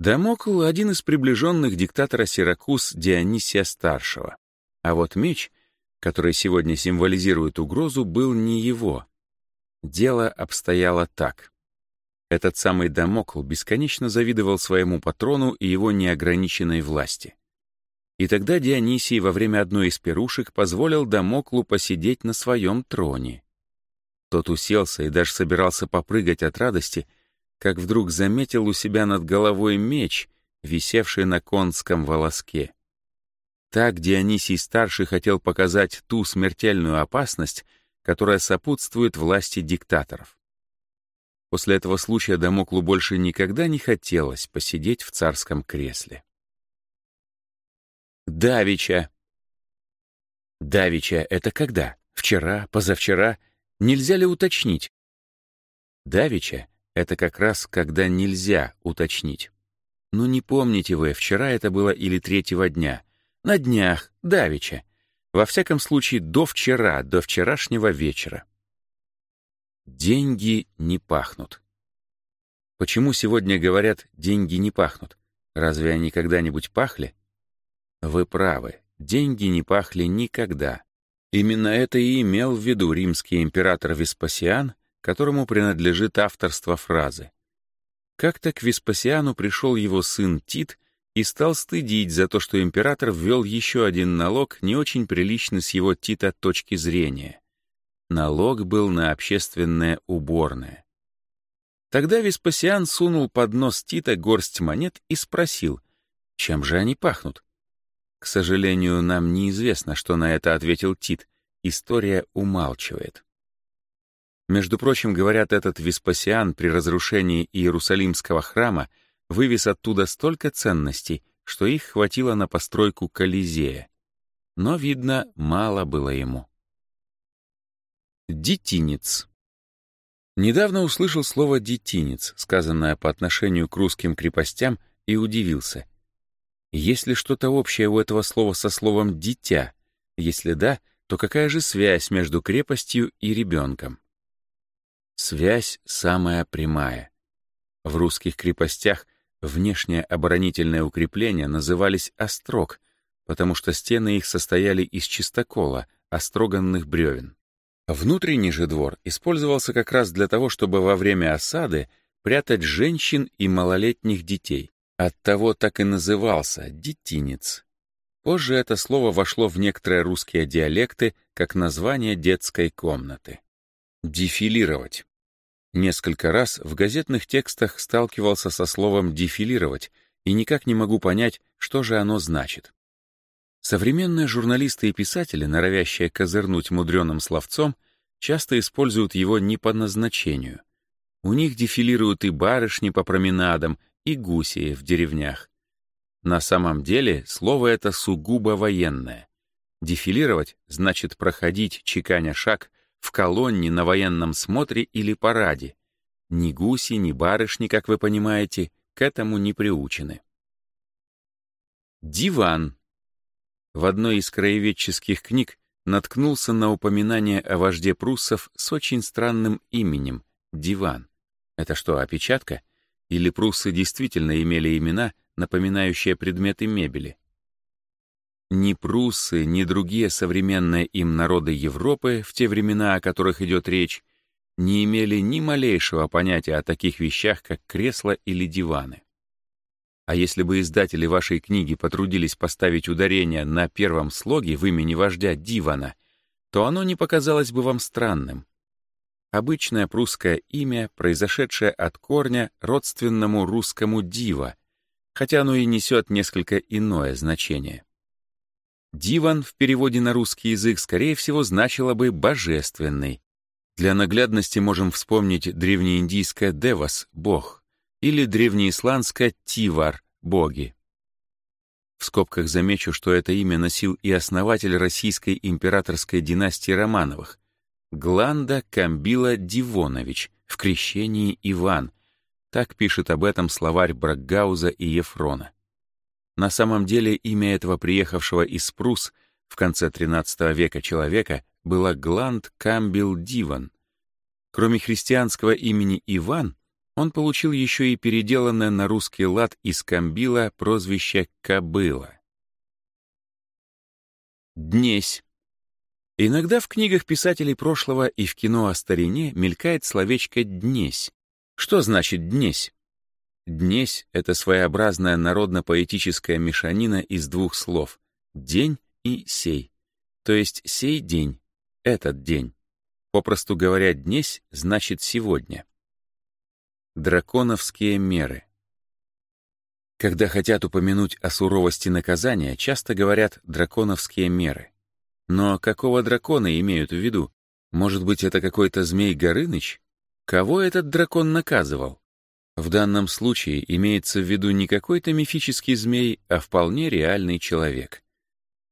Дамокл — один из приближенных диктатора Сиракуз Дионисия-старшего. А вот меч, который сегодня символизирует угрозу, был не его. Дело обстояло так. Этот самый Дамокл бесконечно завидовал своему патрону и его неограниченной власти. И тогда Дионисий во время одной из пирушек позволил Дамоклу посидеть на своем троне. Тот уселся и даже собирался попрыгать от радости — как вдруг заметил у себя над головой меч, висевший на конском волоске. Так Дионисий-старший хотел показать ту смертельную опасность, которая сопутствует власти диктаторов. После этого случая Дамоклу больше никогда не хотелось посидеть в царском кресле. Давича. Давича — это когда? Вчера? Позавчера? Нельзя ли уточнить? Давича это как раз, когда нельзя уточнить. Ну не помните вы, вчера это было или третьего дня. На днях, давеча. Во всяком случае, до вчера, до вчерашнего вечера. Деньги не пахнут. Почему сегодня говорят «деньги не пахнут»? Разве они когда-нибудь пахли? Вы правы, деньги не пахли никогда. Именно это и имел в виду римский император Веспасиан, которому принадлежит авторство фразы. Как-то к Веспасиану пришел его сын Тит и стал стыдить за то, что император ввел еще один налог, не очень приличный с его Тита точки зрения. Налог был на общественное уборное. Тогда Веспасиан сунул под нос Тита горсть монет и спросил, чем же они пахнут. К сожалению, нам неизвестно, что на это ответил Тит. История умалчивает. Между прочим, говорят, этот Веспасиан при разрушении Иерусалимского храма вывез оттуда столько ценностей, что их хватило на постройку Колизея. Но, видно, мало было ему. Детинец. Недавно услышал слово «детинец», сказанное по отношению к русским крепостям, и удивился. Есть ли что-то общее у этого слова со словом «дитя»? Если да, то какая же связь между крепостью и ребенком? Связь самая прямая. В русских крепостях внешнее оборонительное укрепление назывались острог, потому что стены их состояли из чистокола, остроганных бревен. Внутренний же двор использовался как раз для того, чтобы во время осады прятать женщин и малолетних детей. Оттого так и назывался «детинец». Позже это слово вошло в некоторые русские диалекты как название детской комнаты. Дефилировать. Несколько раз в газетных текстах сталкивался со словом «дефилировать» и никак не могу понять, что же оно значит. Современные журналисты и писатели, норовящие козырнуть мудреным словцом, часто используют его не по назначению. У них дефилируют и барышни по променадам, и гуси в деревнях. На самом деле слово это сугубо военное. Дефилировать значит проходить, чеканя шаг, в колонне на военном смотре или параде. Ни гуси, ни барышни, как вы понимаете, к этому не приучены. Диван. В одной из краеведческих книг наткнулся на упоминание о вожде пруссов с очень странным именем — Диван. Это что, опечатка? Или пруссы действительно имели имена, напоминающие предметы мебели? Ни пруссы, ни другие современные им народы Европы, в те времена, о которых идет речь, не имели ни малейшего понятия о таких вещах, как кресла или диваны. А если бы издатели вашей книги потрудились поставить ударение на первом слоге в имени вождя Дивана, то оно не показалось бы вам странным. Обычное прусское имя, произошедшее от корня родственному русскому «дива», хотя оно и несет несколько иное значение. Диван в переводе на русский язык, скорее всего, значило бы «божественный». Для наглядности можем вспомнить древнеиндийское «девас» — «бог» или древнеисландское «тивар» — «боги». В скобках замечу, что это имя носил и основатель российской императорской династии Романовых — Гланда Камбила Дивонович, в крещении Иван. Так пишет об этом словарь Бракгауза и Ефрона. На самом деле имя этого приехавшего из Прус в конце XIII века человека было Гланд Камбил Диван. Кроме христианского имени Иван, он получил еще и переделанное на русский лад из Камбила прозвище Кобыла. Днесь. Иногда в книгах писателей прошлого и в кино о старине мелькает словечко «днесь». Что значит «днесь»? Днесь — это своеобразная народно-поэтическая мешанина из двух слов — день и сей. То есть сей день, этот день. Попросту говоря, днесь значит сегодня. Драконовские меры. Когда хотят упомянуть о суровости наказания, часто говорят «драконовские меры». Но какого дракона имеют в виду? Может быть, это какой-то змей Горыныч? Кого этот дракон наказывал? В данном случае имеется в виду не какой-то мифический змей, а вполне реальный человек.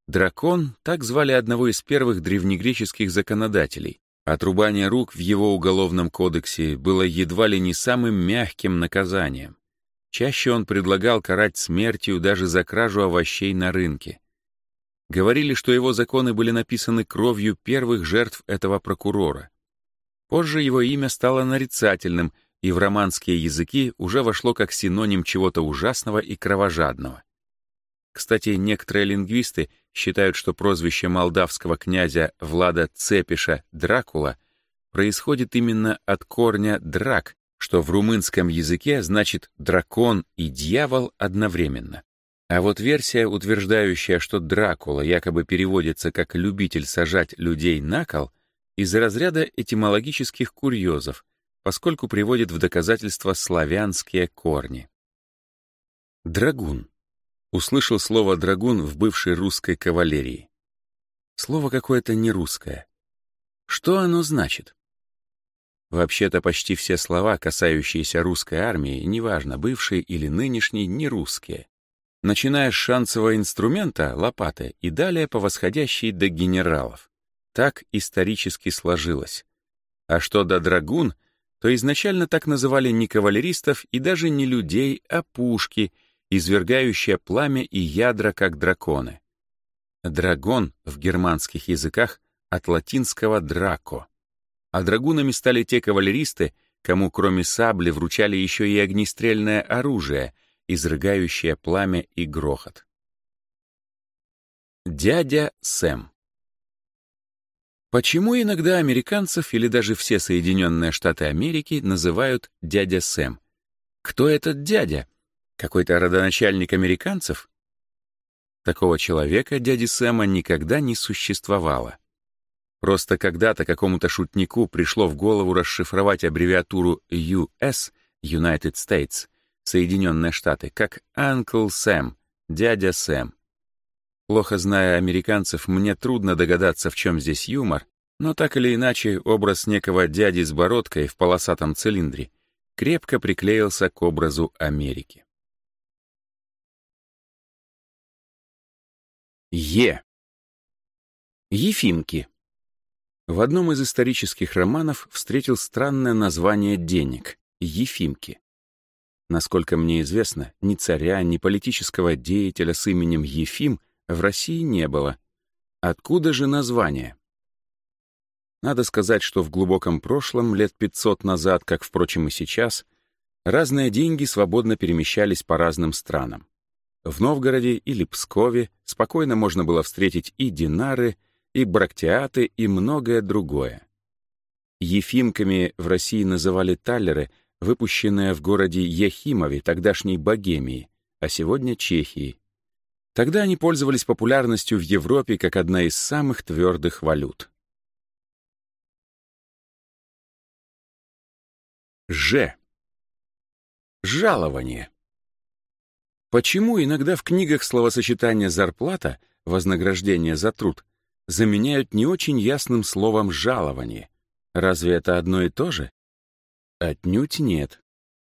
Дракон — так звали одного из первых древнегреческих законодателей. Отрубание рук в его уголовном кодексе было едва ли не самым мягким наказанием. Чаще он предлагал карать смертью даже за кражу овощей на рынке. Говорили, что его законы были написаны кровью первых жертв этого прокурора. Позже его имя стало нарицательным — и в романские языки уже вошло как синоним чего-то ужасного и кровожадного. Кстати, некоторые лингвисты считают, что прозвище молдавского князя Влада Цепиша «Дракула» происходит именно от корня «драк», что в румынском языке значит «дракон» и «дьявол» одновременно. А вот версия, утверждающая, что Дракула якобы переводится как «любитель сажать людей на кол», из разряда этимологических курьезов — поскольку приводит в доказательство славянские корни. Драгун. Услышал слово «драгун» в бывшей русской кавалерии. Слово какое-то нерусское. Что оно значит? Вообще-то почти все слова, касающиеся русской армии, неважно, бывшей или нынешней, не русские. Начиная с шансового инструмента, лопаты, и далее по восходящей до генералов. Так исторически сложилось. А что до драгун, то изначально так называли не кавалеристов и даже не людей, а пушки, извергающие пламя и ядра, как драконы. Драгон в германских языках от латинского «драко». А драгунами стали те кавалеристы, кому кроме сабли вручали еще и огнестрельное оружие, изрыгающее пламя и грохот. Дядя Сэм Почему иногда американцев или даже все Соединенные Штаты Америки называют «дядя Сэм»? Кто этот дядя? Какой-то родоначальник американцев? Такого человека дяди Сэма никогда не существовало. Просто когда-то какому-то шутнику пришло в голову расшифровать аббревиатуру US, United States, Соединенные Штаты, как Uncle Sam, дядя Сэм. Плохо зная американцев, мне трудно догадаться, в чем здесь юмор, но так или иначе образ некого дяди с бородкой в полосатом цилиндре крепко приклеился к образу Америки. Е. Ефимки. В одном из исторических романов встретил странное название денег — Ефимки. Насколько мне известно, ни царя, ни политического деятеля с именем Ефим — в России не было. Откуда же название? Надо сказать, что в глубоком прошлом, лет 500 назад, как, впрочем, и сейчас, разные деньги свободно перемещались по разным странам. В Новгороде или Пскове спокойно можно было встретить и динары, и брактиаты, и многое другое. Ефимками в России называли талеры, выпущенные в городе Яхимове тогдашней Богемии, а сегодня Чехии, Тогда они пользовались популярностью в Европе как одна из самых твердых валют. Ж. Жалование. Почему иногда в книгах словосочетание «зарплата» вознаграждение за труд заменяют не очень ясным словом «жалование». Разве это одно и то же? Отнюдь нет.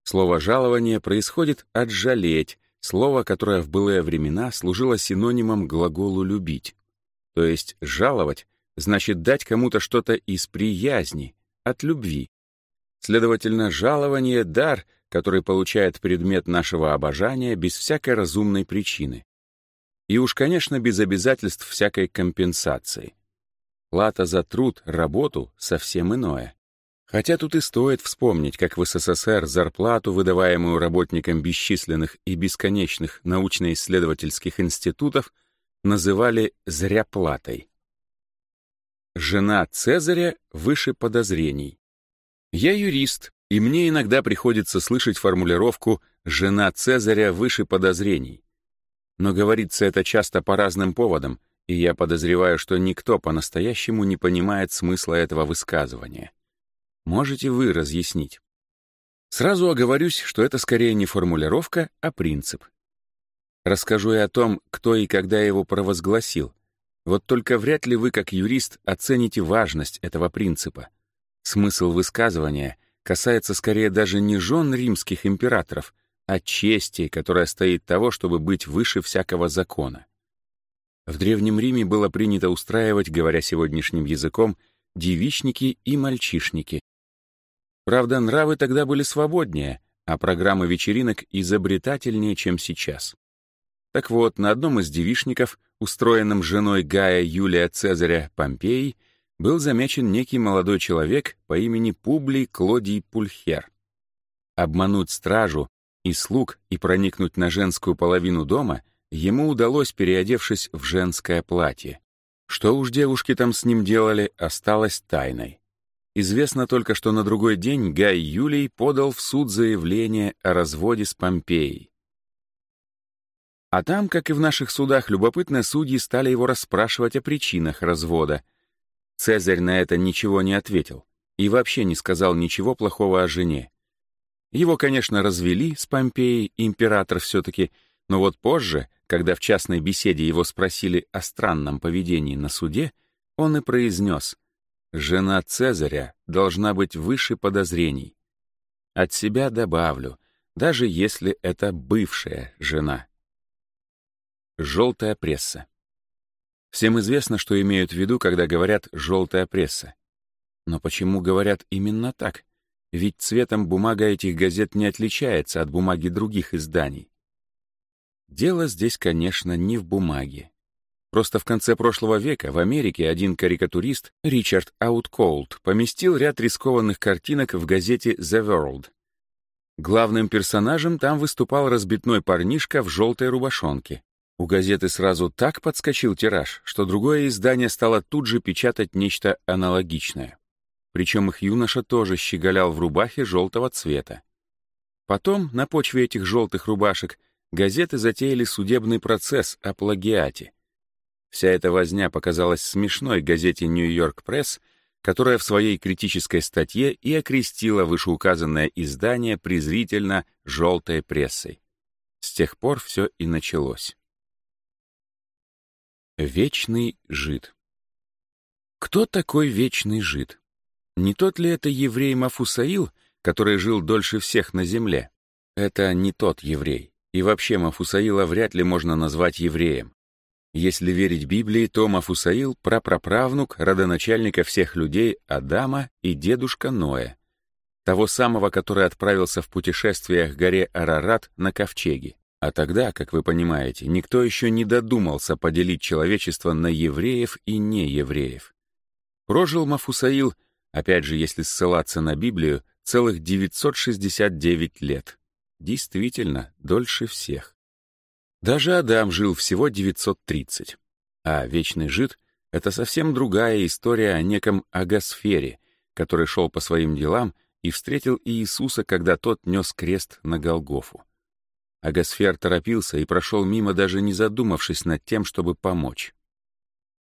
Слово «жалование» происходит от «жалеть», слово, которое в былые времена служило синонимом глаголу «любить». То есть «жаловать» значит дать кому-то что-то из приязни, от любви. Следовательно, жалование — дар, который получает предмет нашего обожания без всякой разумной причины. И уж, конечно, без обязательств всякой компенсации. Плата за труд, работу — совсем иное. Хотя тут и стоит вспомнить, как в СССР зарплату, выдаваемую работникам бесчисленных и бесконечных научно-исследовательских институтов, называли «зряплатой». Жена Цезаря выше подозрений. Я юрист, и мне иногда приходится слышать формулировку «жена Цезаря выше подозрений». Но говорится это часто по разным поводам, и я подозреваю, что никто по-настоящему не понимает смысла этого высказывания. Можете вы разъяснить? Сразу оговорюсь, что это скорее не формулировка, а принцип. Расскажу я о том, кто и когда его провозгласил. Вот только вряд ли вы, как юрист, оцените важность этого принципа. Смысл высказывания касается скорее даже не жен римских императоров, а чести, которая стоит того, чтобы быть выше всякого закона. В Древнем Риме было принято устраивать, говоря сегодняшним языком, девичники и мальчишники, Правда, нравы тогда были свободнее, а программы вечеринок изобретательнее, чем сейчас. Так вот, на одном из девишников, устроенном женой Гая Юлия Цезаря Помпеи, был замечен некий молодой человек по имени Публий Клодий Пульхер. Обмануть стражу и слуг и проникнуть на женскую половину дома ему удалось, переодевшись в женское платье. Что уж девушки там с ним делали, осталось тайной. Известно только, что на другой день Гай Юлий подал в суд заявление о разводе с Помпеей. А там, как и в наших судах, любопытно судьи стали его расспрашивать о причинах развода. Цезарь на это ничего не ответил и вообще не сказал ничего плохого о жене. Его, конечно, развели с Помпеей, император все-таки, но вот позже, когда в частной беседе его спросили о странном поведении на суде, он и произнес — Жена Цезаря должна быть выше подозрений. От себя добавлю, даже если это бывшая жена. Желтая пресса. Всем известно, что имеют в виду, когда говорят «желтая пресса». Но почему говорят именно так? Ведь цветом бумага этих газет не отличается от бумаги других изданий. Дело здесь, конечно, не в бумаге. Просто в конце прошлого века в Америке один карикатурист, Ричард Аутколд, поместил ряд рискованных картинок в газете «The World». Главным персонажем там выступал разбитной парнишка в желтой рубашонке. У газеты сразу так подскочил тираж, что другое издание стало тут же печатать нечто аналогичное. Причем их юноша тоже щеголял в рубахе желтого цвета. Потом, на почве этих желтых рубашек, газеты затеяли судебный процесс о плагиате — Вся эта возня показалась смешной газете «Нью-Йорк Пресс», которая в своей критической статье и окрестила вышеуказанное издание презрительно «желтой прессой». С тех пор все и началось. Вечный жид. Кто такой вечный жид? Не тот ли это еврей Мафусаил, который жил дольше всех на земле? Это не тот еврей. И вообще Мафусаила вряд ли можно назвать евреем. Если верить Библии, то Мафусаил — прапраправнук родоначальника всех людей Адама и дедушка Ноя, того самого, который отправился в путешествиях к горе Арарат на ковчеге. А тогда, как вы понимаете, никто еще не додумался поделить человечество на евреев и неевреев. Прожил Мафусаил, опять же, если ссылаться на Библию, целых 969 лет. Действительно, дольше всех. Даже Адам жил всего 930. А вечный жид — это совсем другая история о неком агосфере, который шел по своим делам и встретил Иисуса, когда тот нес крест на Голгофу. Агосфер торопился и прошел мимо, даже не задумавшись над тем, чтобы помочь.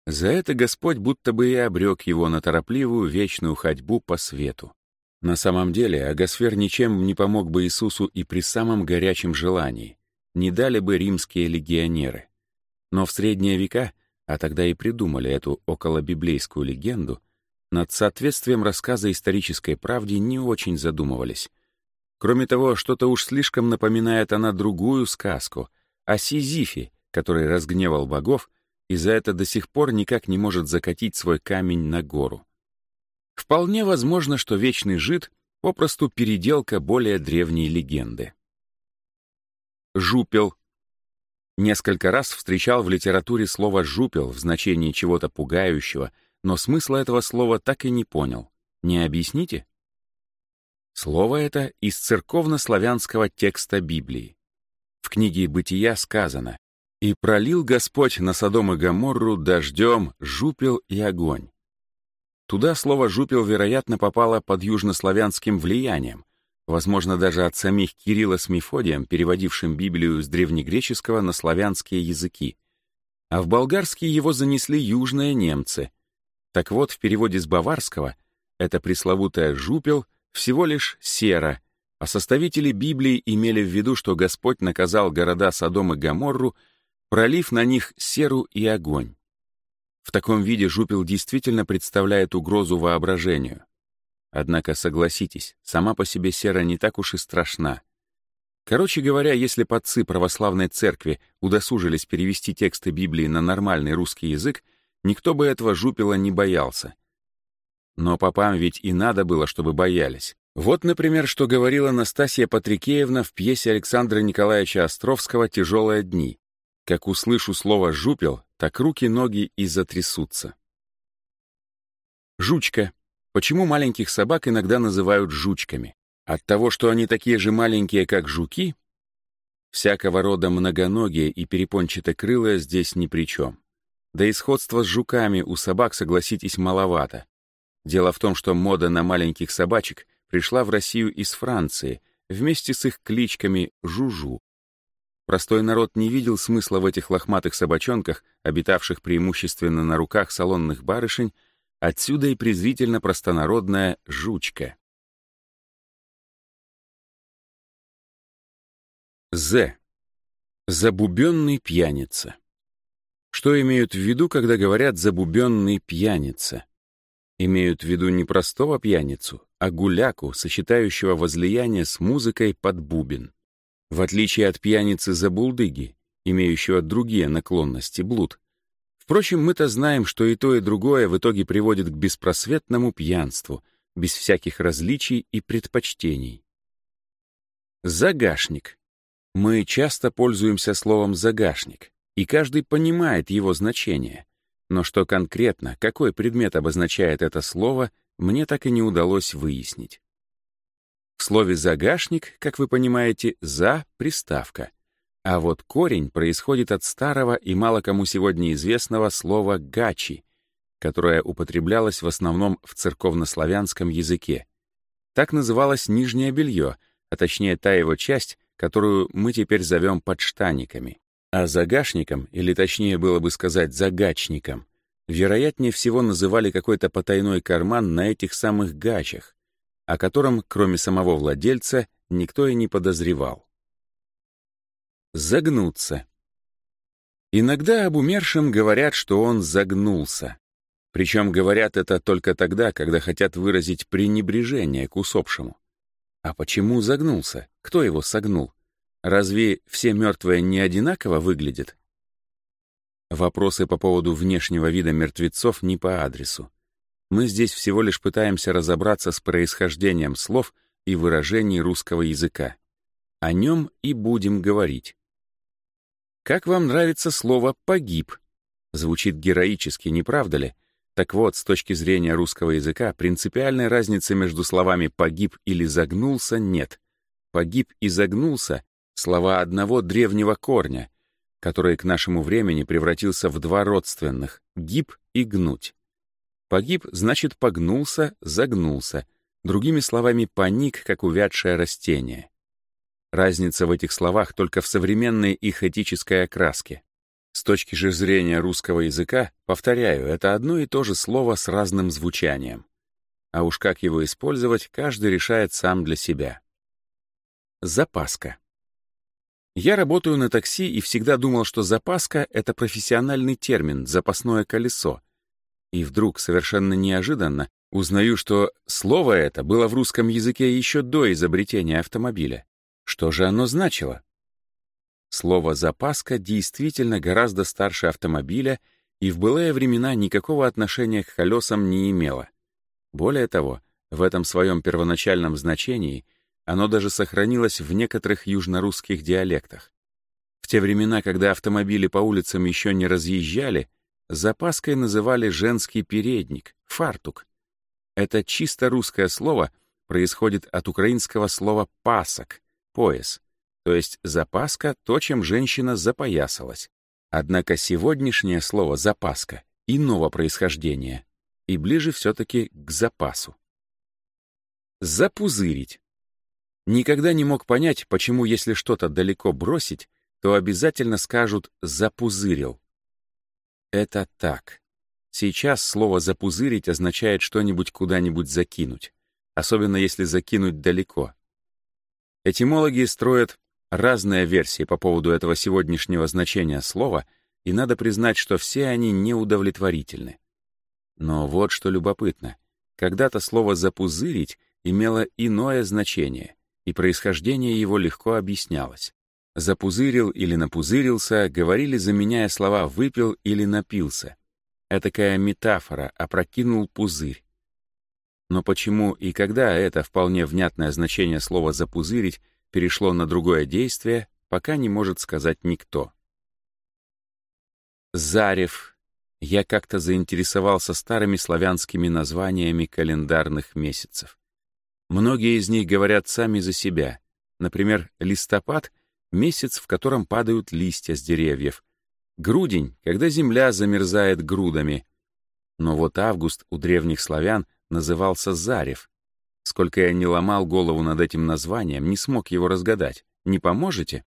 За это Господь будто бы и обрек его на торопливую вечную ходьбу по свету. На самом деле Агосфер ничем не помог бы Иисусу и при самом горячем желании, не дали бы римские легионеры. Но в средние века, а тогда и придумали эту околобиблейскую легенду, над соответствием рассказа исторической правде не очень задумывались. Кроме того, что-то уж слишком напоминает она другую сказку о Сизифе, который разгневал богов и за это до сих пор никак не может закатить свой камень на гору. Вполне возможно, что вечный жид — попросту переделка более древней легенды жупел. Несколько раз встречал в литературе слово «жупел» в значении чего-то пугающего, но смысла этого слова так и не понял. Не объясните? Слово это из церковно-славянского текста Библии. В книге «Бытия» сказано «И пролил Господь на Содом и Гоморру дождем, жупел и огонь». Туда слово «жупел», вероятно, попало под южнославянским влиянием, Возможно, даже от самих Кирилла с Мефодием, переводившим Библию с древнегреческого на славянские языки. А в болгарский его занесли южные немцы. Так вот, в переводе с баварского это пресловутое «жупел» всего лишь «сера», а составители Библии имели в виду, что Господь наказал города Содом и Гоморру, пролив на них серу и огонь. В таком виде жупел действительно представляет угрозу воображению — Однако, согласитесь, сама по себе сера не так уж и страшна. Короче говоря, если подцы православной церкви удосужились перевести тексты Библии на нормальный русский язык, никто бы этого жупила не боялся. Но попам ведь и надо было, чтобы боялись. Вот, например, что говорила Настасья Патрикеевна в пьесе Александра Николаевича Островского «Тяжелые дни». Как услышу слово «жупил», так руки-ноги и затрясутся. Жучка Почему маленьких собак иногда называют жучками? От того, что они такие же маленькие, как жуки? Всякого рода многоногие и перепончатокрылые здесь ни при чем. Да и сходство с жуками у собак, согласитесь, маловато. Дело в том, что мода на маленьких собачек пришла в Россию из Франции вместе с их кличками «жужу». Простой народ не видел смысла в этих лохматых собачонках, обитавших преимущественно на руках салонных барышень Отсюда и презрительно простонародная «жучка». З. Забубенный пьяница. Что имеют в виду, когда говорят «забубенный пьяница»? Имеют в виду не простого пьяницу, а гуляку, сочетающего возлияние с музыкой под бубен. В отличие от пьяницы-забулдыги, имеющего другие наклонности блуд, Впрочем, мы-то знаем, что и то, и другое в итоге приводит к беспросветному пьянству, без всяких различий и предпочтений. Загашник. Мы часто пользуемся словом «загашник», и каждый понимает его значение. Но что конкретно, какой предмет обозначает это слово, мне так и не удалось выяснить. В слове «загашник», как вы понимаете, «за» — приставка — а вот корень происходит от старого и мало кому сегодня известного слова «гачи», которое употреблялось в основном в церковнославянском языке. Так называлось нижнее белье, а точнее та его часть, которую мы теперь зовем подштаниками. А загашником, или точнее было бы сказать загачником, вероятнее всего называли какой-то потайной карман на этих самых гачах, о котором, кроме самого владельца, никто и не подозревал. Загнуться. Иногда об умершем говорят, что он загнулся. Причем говорят это только тогда, когда хотят выразить пренебрежение к усопшему. А почему загнулся? Кто его согнул? Разве все мертвые не одинаково выглядят? Вопросы по поводу внешнего вида мертвецов не по адресу. Мы здесь всего лишь пытаемся разобраться с происхождением слов и выражений русского языка. О нем и будем говорить. Как вам нравится слово «погиб»? Звучит героически, не правда ли? Так вот, с точки зрения русского языка, принципиальной разницы между словами «погиб» или «загнулся» нет. «Погиб» и «загнулся» — слова одного древнего корня, который к нашему времени превратился в два родственных — «гиб» и «гнуть». «Погиб» значит «погнулся», «загнулся», другими словами «паник», как увядшее растение. Разница в этих словах только в современной их этической окраске. С точки же зрения русского языка, повторяю, это одно и то же слово с разным звучанием. А уж как его использовать, каждый решает сам для себя. Запаска. Я работаю на такси и всегда думал, что запаска — это профессиональный термин, запасное колесо. И вдруг, совершенно неожиданно, узнаю, что слово это было в русском языке еще до изобретения автомобиля. Что же оно значило? Слово «запаска» действительно гораздо старше автомобиля и в былые времена никакого отношения к колесам не имело. Более того, в этом своем первоначальном значении оно даже сохранилось в некоторых южнорусских диалектах. В те времена, когда автомобили по улицам еще не разъезжали, запаской называли женский передник, фартук. Это чисто русское слово происходит от украинского слова «пасок», пояс, то есть запаска — то, чем женщина запоясалась. Однако сегодняшнее слово «запаска» иного происхождения и ближе все-таки к запасу. Запузырить. Никогда не мог понять, почему если что-то далеко бросить, то обязательно скажут «запузырил». Это так. Сейчас слово «запузырить» означает что-нибудь куда-нибудь закинуть, особенно если закинуть далеко. Этимологи строят разные версии по поводу этого сегодняшнего значения слова, и надо признать, что все они неудовлетворительны. Но вот что любопытно. Когда-то слово «запузырить» имело иное значение, и происхождение его легко объяснялось. «Запузырил» или «напузырился» говорили, заменяя слова «выпил» или «напился». Этакая метафора «опрокинул пузырь». Но почему и когда это вполне внятное значение слова «запузырить» перешло на другое действие, пока не может сказать никто. Зарев. Я как-то заинтересовался старыми славянскими названиями календарных месяцев. Многие из них говорят сами за себя. Например, листопад — месяц, в котором падают листья с деревьев. Грудень — когда земля замерзает грудами. Но вот август у древних славян назывался Зарев. Сколько я не ломал голову над этим названием, не смог его разгадать. Не поможете?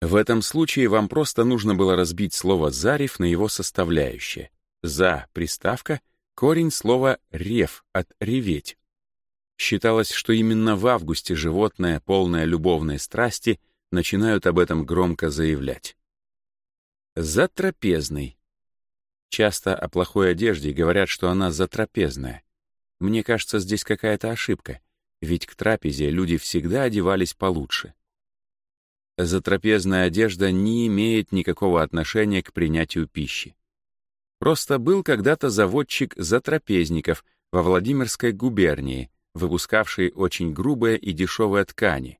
В этом случае вам просто нужно было разбить слово «зарев» на его составляющие. «За» — приставка, корень слова «рев» от «реветь». Считалось, что именно в августе животное, полное любовной страсти, начинают об этом громко заявлять. «Затрапезный». Часто о плохой одежде говорят, что она затрапезная. Мне кажется, здесь какая-то ошибка, ведь к трапезе люди всегда одевались получше. Затрапезная одежда не имеет никакого отношения к принятию пищи. Просто был когда-то заводчик затрапезников во Владимирской губернии, выпускавший очень грубые и дешевые ткани,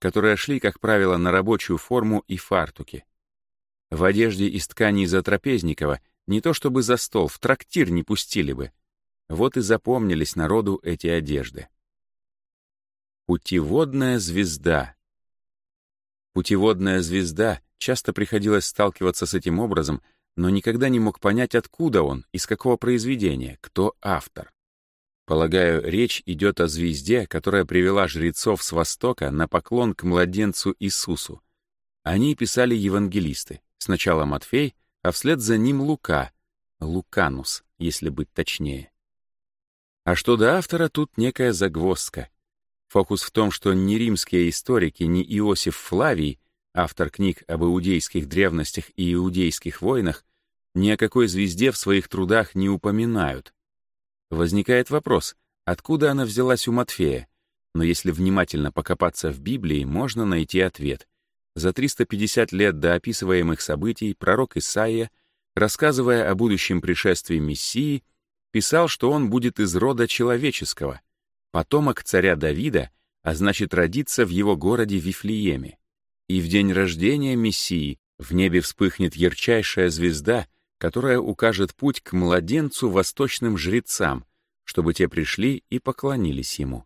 которые шли, как правило, на рабочую форму и фартуки. В одежде из тканей затрапезникова не то чтобы за стол, в трактир не пустили бы — вот и запомнились народу эти одежды. Путеводная звезда. Путеводная звезда часто приходилось сталкиваться с этим образом, но никогда не мог понять, откуда он, из какого произведения, кто автор. Полагаю, речь идет о звезде, которая привела жрецов с Востока на поклон к младенцу Иисусу. Они писали евангелисты, сначала Матфей, а вслед за ним Лука, Луканус, если быть точнее. А что до автора, тут некая загвоздка. Фокус в том, что ни римские историки, ни Иосиф Флавий, автор книг об иудейских древностях и иудейских войнах, ни о какой звезде в своих трудах не упоминают. Возникает вопрос, откуда она взялась у Матфея? Но если внимательно покопаться в Библии, можно найти ответ. За 350 лет до описываемых событий пророк Исаия, рассказывая о будущем пришествии Мессии, писал, что он будет из рода человеческого, потомок царя Давида, а значит родится в его городе Вифлееме. И в день рождения Мессии в небе вспыхнет ярчайшая звезда, которая укажет путь к младенцу восточным жрецам, чтобы те пришли и поклонились ему.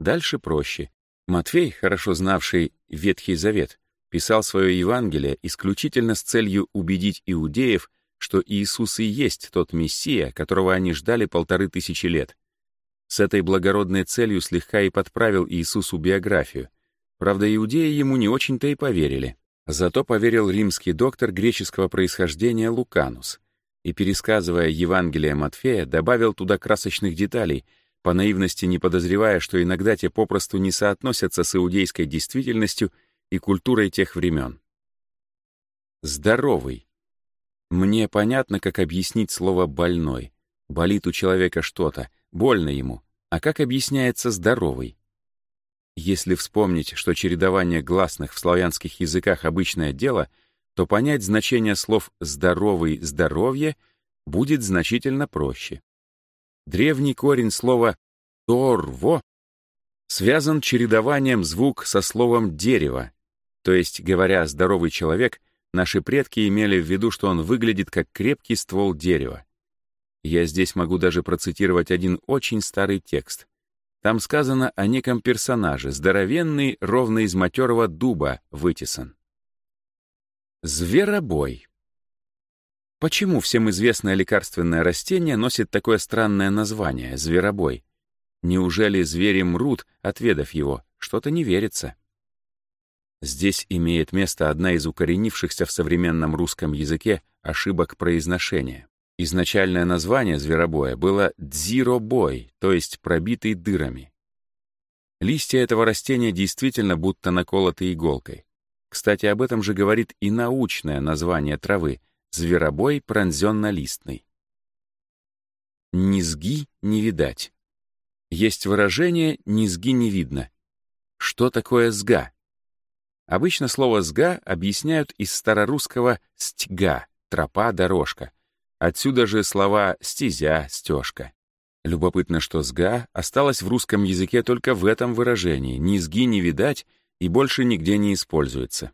Дальше проще. Матфей, хорошо знавший Ветхий Завет, писал свое Евангелие исключительно с целью убедить иудеев, что Иисус и есть тот Мессия, которого они ждали полторы тысячи лет. С этой благородной целью слегка и подправил Иисусу биографию. Правда, иудеи ему не очень-то и поверили. Зато поверил римский доктор греческого происхождения Луканус и, пересказывая Евангелие Матфея, добавил туда красочных деталей, по наивности не подозревая, что иногда те попросту не соотносятся с иудейской действительностью и культурой тех времен. Здоровый. Мне понятно, как объяснить слово «больной». Болит у человека что-то, больно ему. А как объясняется «здоровый»? Если вспомнить, что чередование гласных в славянских языках обычное дело, то понять значение слов «здоровый», «здоровье» будет значительно проще. Древний корень слова «торво» связан чередованием звук со словом «дерево», то есть, говоря «здоровый человек», наши предки имели в виду, что он выглядит как крепкий ствол дерева. Я здесь могу даже процитировать один очень старый текст. Там сказано о неком персонаже, здоровенный, ровно из матерого дуба вытесан. Зверобой. Почему всем известное лекарственное растение носит такое странное название — зверобой? Неужели звери мрут, отведав его? Что-то не верится. Здесь имеет место одна из укоренившихся в современном русском языке ошибок произношения. Изначальное название зверобоя было «дзиробой», то есть «пробитый дырами». Листья этого растения действительно будто наколоты иголкой. Кстати, об этом же говорит и научное название травы — зверобой пронзенно-листный. Низги не видать. Есть выражение «низги не видно». Что такое «сга»? Обычно слово «сга» объясняют из старорусского «стьга» — тропа, дорожка. Отсюда же слова «стезя», «стежка». Любопытно, что «сга» осталось в русском языке только в этом выражении, «низги не видать» и больше нигде не используется.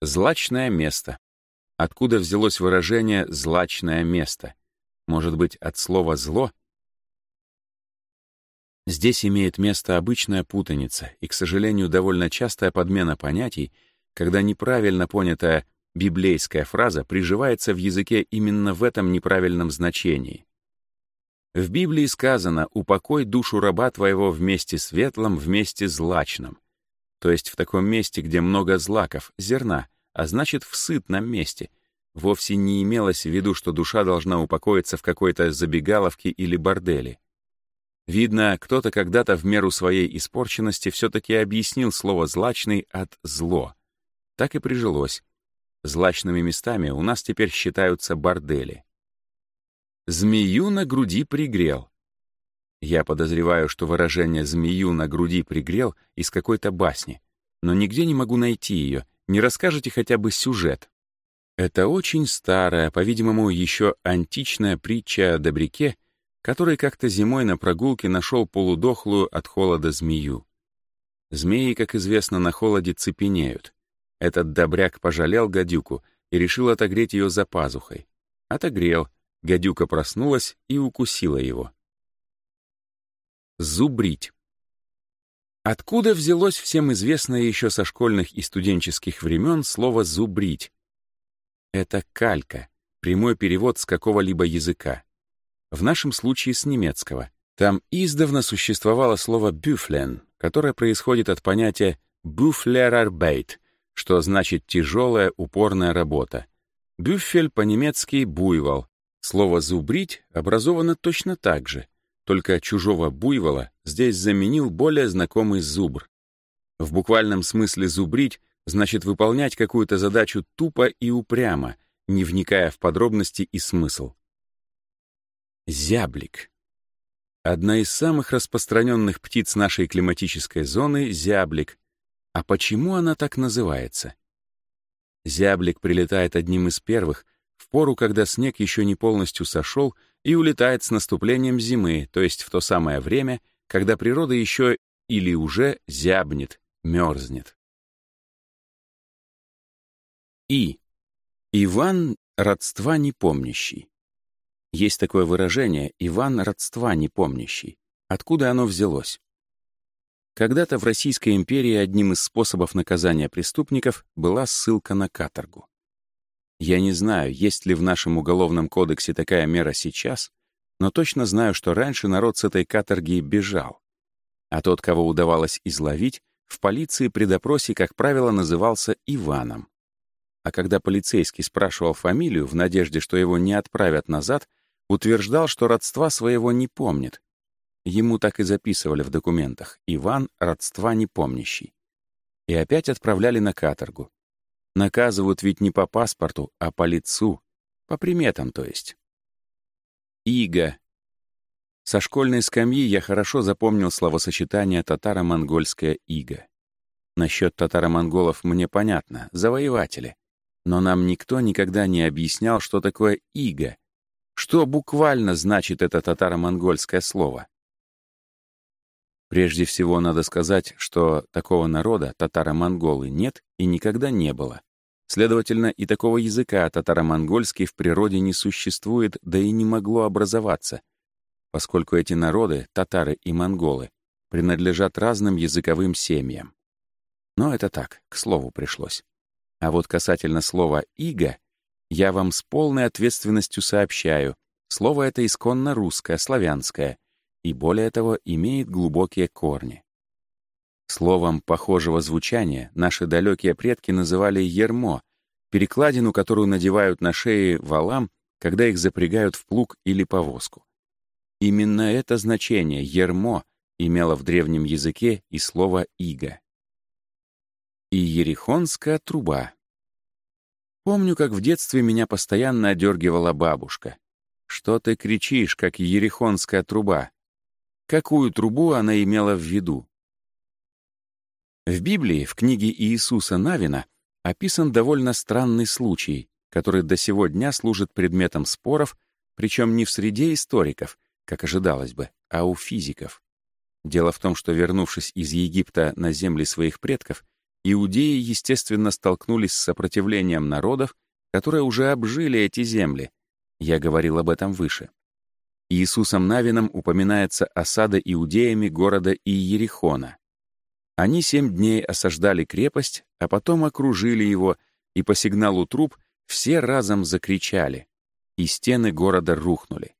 Злачное место. Откуда взялось выражение «злачное место»? Может быть, от слова «зло» Здесь имеет место обычная путаница и, к сожалению, довольно частая подмена понятий, когда неправильно понятая библейская фраза приживается в языке именно в этом неправильном значении. В Библии сказано «упокой душу раба твоего вместе светлом, вместе злачным», то есть в таком месте, где много злаков, зерна, а значит в сытном месте. Вовсе не имелось в виду, что душа должна упокоиться в какой-то забегаловке или борделе. Видно, кто-то когда-то в меру своей испорченности все-таки объяснил слово «злачный» от «зло». Так и прижилось. Злачными местами у нас теперь считаются бордели. «Змею на груди пригрел». Я подозреваю, что выражение «змею на груди пригрел» из какой-то басни, но нигде не могу найти ее, не расскажете хотя бы сюжет. Это очень старая, по-видимому, еще античная притча о добряке, который как-то зимой на прогулке нашел полудохлую от холода змею. Змеи, как известно, на холоде цепенеют. Этот добряк пожалел гадюку и решил отогреть ее за пазухой. Отогрел, гадюка проснулась и укусила его. Зубрить. Откуда взялось всем известное еще со школьных и студенческих времен слово «зубрить»? Это калька, прямой перевод с какого-либо языка в нашем случае с немецкого. Там издавна существовало слово «бюфлен», которое происходит от понятия «буфлерарбейт», что значит «тяжелая, упорная работа». Бюфель по-немецки «буйвол». Слово «зубрить» образовано точно так же, только чужого буйвола здесь заменил более знакомый зубр. В буквальном смысле «зубрить» значит выполнять какую-то задачу тупо и упрямо, не вникая в подробности и смысл. Зяблик. Одна из самых распространенных птиц нашей климатической зоны — зяблик. А почему она так называется? Зяблик прилетает одним из первых, в пору, когда снег еще не полностью сошел, и улетает с наступлением зимы, то есть в то самое время, когда природа еще или уже зябнет, мерзнет. И. Иван — родства не помнящий. Есть такое выражение «Иван родства не помнящий". Откуда оно взялось? Когда-то в Российской империи одним из способов наказания преступников была ссылка на каторгу. Я не знаю, есть ли в нашем уголовном кодексе такая мера сейчас, но точно знаю, что раньше народ с этой каторги бежал. А тот, кого удавалось изловить, в полиции при допросе, как правило, назывался Иваном. А когда полицейский спрашивал фамилию в надежде, что его не отправят назад, утверждал, что родства своего не помнит. Ему так и записывали в документах «Иван — родства непомнящий». И опять отправляли на каторгу. Наказывают ведь не по паспорту, а по лицу, по приметам, то есть. Иго. Со школьной скамьи я хорошо запомнил словосочетание татаро-монгольское «иго». Насчет татаро-монголов мне понятно, завоеватели. Но нам никто никогда не объяснял, что такое «иго», что буквально значит это татаро-монгольское слово? Прежде всего, надо сказать, что такого народа татаро-монголы нет и никогда не было. Следовательно, и такого языка татаро-монгольский в природе не существует, да и не могло образоваться, поскольку эти народы, татары и монголы, принадлежат разным языковым семьям. Но это так, к слову пришлось. А вот касательно слова «иго», я вам с полной ответственностью сообщаю, слово это исконно русское, славянское, и более того, имеет глубокие корни. Словом похожего звучания наши далекие предки называли «ермо», перекладину, которую надевают на шеи валам, когда их запрягают в плуг или повозку. Именно это значение «ермо» имело в древнем языке и слово «иго». И ерихонская труба Помню, как в детстве меня постоянно одергивала бабушка. «Что ты кричишь, как ерехонская труба?» Какую трубу она имела в виду? В Библии, в книге Иисуса Навина, описан довольно странный случай, который до сего дня служит предметом споров, причем не в среде историков, как ожидалось бы, а у физиков. Дело в том, что, вернувшись из Египта на земли своих предков, Иудеи, естественно, столкнулись с сопротивлением народов, которые уже обжили эти земли. Я говорил об этом выше. Иисусом Навином упоминается осада иудеями города Иерихона. Они семь дней осаждали крепость, а потом окружили его, и по сигналу труп все разом закричали, и стены города рухнули.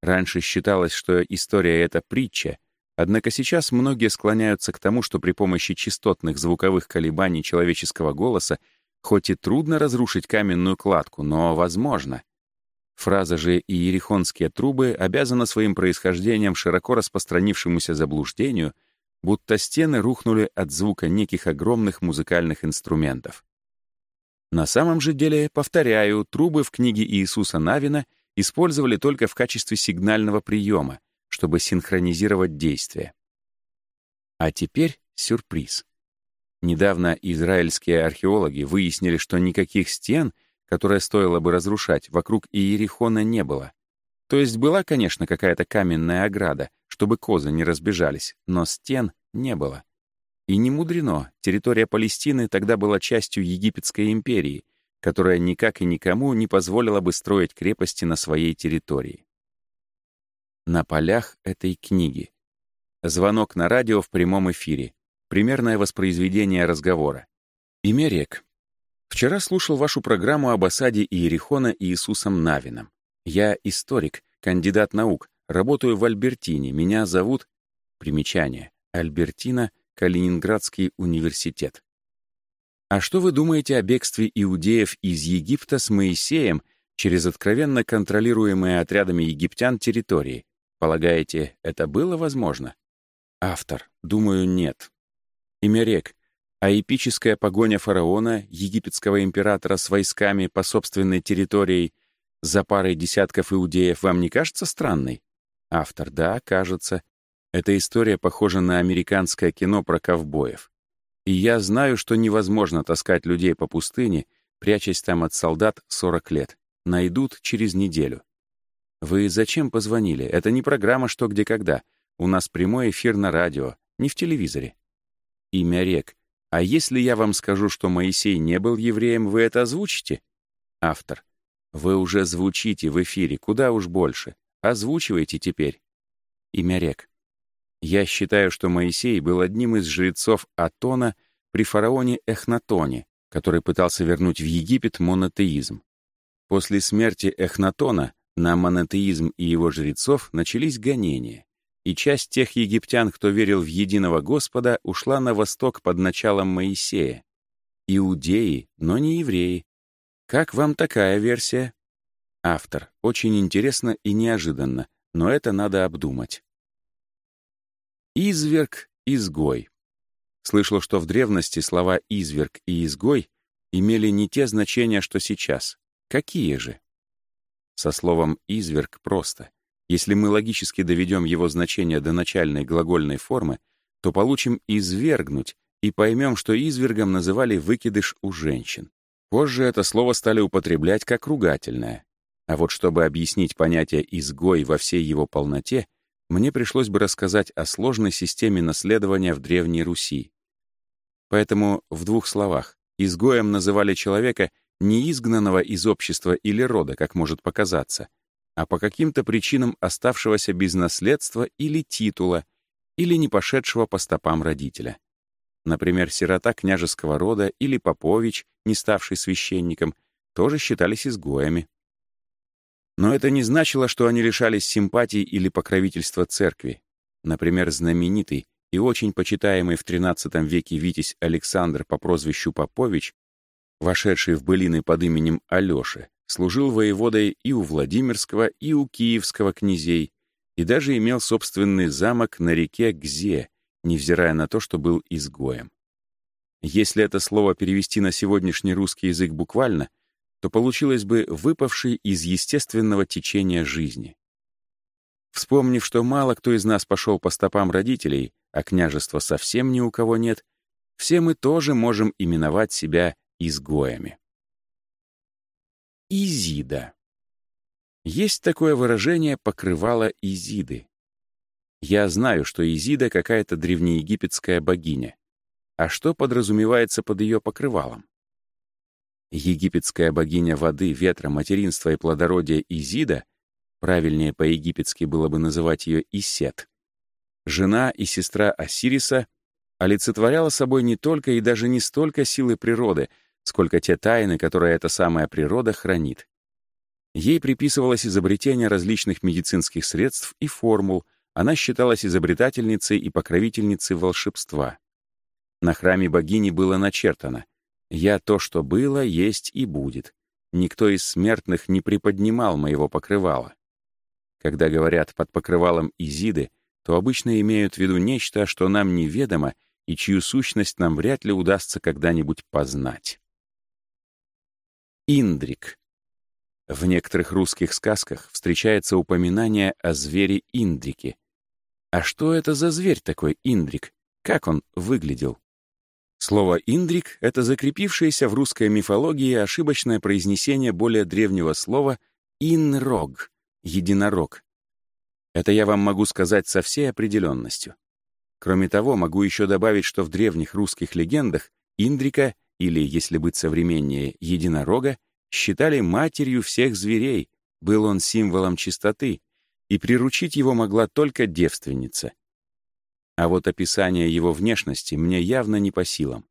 Раньше считалось, что история — это притча, Однако сейчас многие склоняются к тому, что при помощи частотных звуковых колебаний человеческого голоса хоть и трудно разрушить каменную кладку, но возможно. Фраза же «иерихонские трубы» обязана своим происхождением широко распространившемуся заблуждению, будто стены рухнули от звука неких огромных музыкальных инструментов. На самом же деле, повторяю, трубы в книге Иисуса Навина использовали только в качестве сигнального приема — чтобы синхронизировать действия. А теперь сюрприз. Недавно израильские археологи выяснили, что никаких стен, которые стоило бы разрушать, вокруг Иерихона не было. То есть была, конечно, какая-то каменная ограда, чтобы козы не разбежались, но стен не было. И не мудрено, территория Палестины тогда была частью Египетской империи, которая никак и никому не позволила бы строить крепости на своей территории на полях этой книги. Звонок на радио в прямом эфире. Примерное воспроизведение разговора. Имерек. Вчера слушал вашу программу об осаде Иерихона Иисусом Навином. Я историк, кандидат наук, работаю в Альбертине. Меня зовут... Примечание. Альбертина, Калининградский университет. А что вы думаете о бегстве иудеев из Египта с Моисеем через откровенно контролируемые отрядами египтян территории, Полагаете, это было возможно? Автор. Думаю, нет. Имерек. А эпическая погоня фараона, египетского императора с войсками по собственной территории за парой десятков иудеев вам не кажется странной? Автор. Да, кажется. Эта история похожа на американское кино про ковбоев. И я знаю, что невозможно таскать людей по пустыне, прячась там от солдат 40 лет. Найдут через неделю. «Вы зачем позвонили? Это не программа «Что, где, когда». У нас прямой эфир на радио, не в телевизоре». «Имя рек. А если я вам скажу, что Моисей не был евреем, вы это озвучите?» Автор. «Вы уже звучите в эфире, куда уж больше. Озвучивайте теперь». Имя рек. «Я считаю, что Моисей был одним из жрецов Атона при фараоне Эхнатоне, который пытался вернуть в Египет монотеизм. После смерти Эхнатона на монотеизм и его жрецов начались гонения, и часть тех египтян, кто верил в единого Господа, ушла на восток под началом Моисея. Иудеи, но не евреи. Как вам такая версия? Автор. Очень интересно и неожиданно, но это надо обдумать. Изверг, изгой. Слышал, что в древности слова «изверг» и «изгой» имели не те значения, что сейчас. Какие же? Со словом «изверг» просто. Если мы логически доведем его значение до начальной глагольной формы, то получим «извергнуть» и поймем, что извергом называли выкидыш у женщин. Позже это слово стали употреблять как ругательное. А вот чтобы объяснить понятие «изгой» во всей его полноте, мне пришлось бы рассказать о сложной системе наследования в Древней Руси. Поэтому в двух словах. Изгоем называли человека — не изгнанного из общества или рода, как может показаться, а по каким-то причинам оставшегося без наследства или титула, или не пошедшего по стопам родителя. Например, сирота княжеского рода или попович, не ставший священником, тоже считались изгоями. Но это не значило, что они лишались симпатии или покровительства церкви. Например, знаменитый и очень почитаемый в XIII веке Витязь Александр по прозвищу Попович вошедший в былины под именем Алёши, служил воеводой и у Владимирского, и у Киевского князей, и даже имел собственный замок на реке Гзе, невзирая на то, что был изгоем. Если это слово перевести на сегодняшний русский язык буквально, то получилось бы выпавший из естественного течения жизни. Вспомнив, что мало кто из нас пошел по стопам родителей, а княжества совсем ни у кого нет, все мы тоже можем именовать себя изгоями. Изида. Есть такое выражение «покрывало Изиды». Я знаю, что Изида какая-то древнеегипетская богиня. А что подразумевается под ее покрывалом? Египетская богиня воды, ветра, материнства и плодородия Изида, правильнее по-египетски было бы называть ее Исет, жена и сестра Осириса, олицетворяла собой не только и даже не столько силы природы — сколько те тайны, которые эта самая природа хранит. Ей приписывалось изобретение различных медицинских средств и формул, она считалась изобретательницей и покровительницей волшебства. На храме богини было начертано «Я то, что было, есть и будет. Никто из смертных не приподнимал моего покрывала». Когда говорят «под покрывалом Изиды», то обычно имеют в виду нечто, что нам неведомо и чью сущность нам вряд ли удастся когда-нибудь познать. Индрик. В некоторых русских сказках встречается упоминание о звере Индрике. А что это за зверь такой Индрик? Как он выглядел? Слово «индрик» — это закрепившееся в русской мифологии ошибочное произнесение более древнего слова «инрог» — «единорог». Это я вам могу сказать со всей определенностью. Кроме того, могу еще добавить, что в древних русских легендах Индрика или, если быть современнее, единорога, считали матерью всех зверей, был он символом чистоты, и приручить его могла только девственница. А вот описание его внешности мне явно не по силам.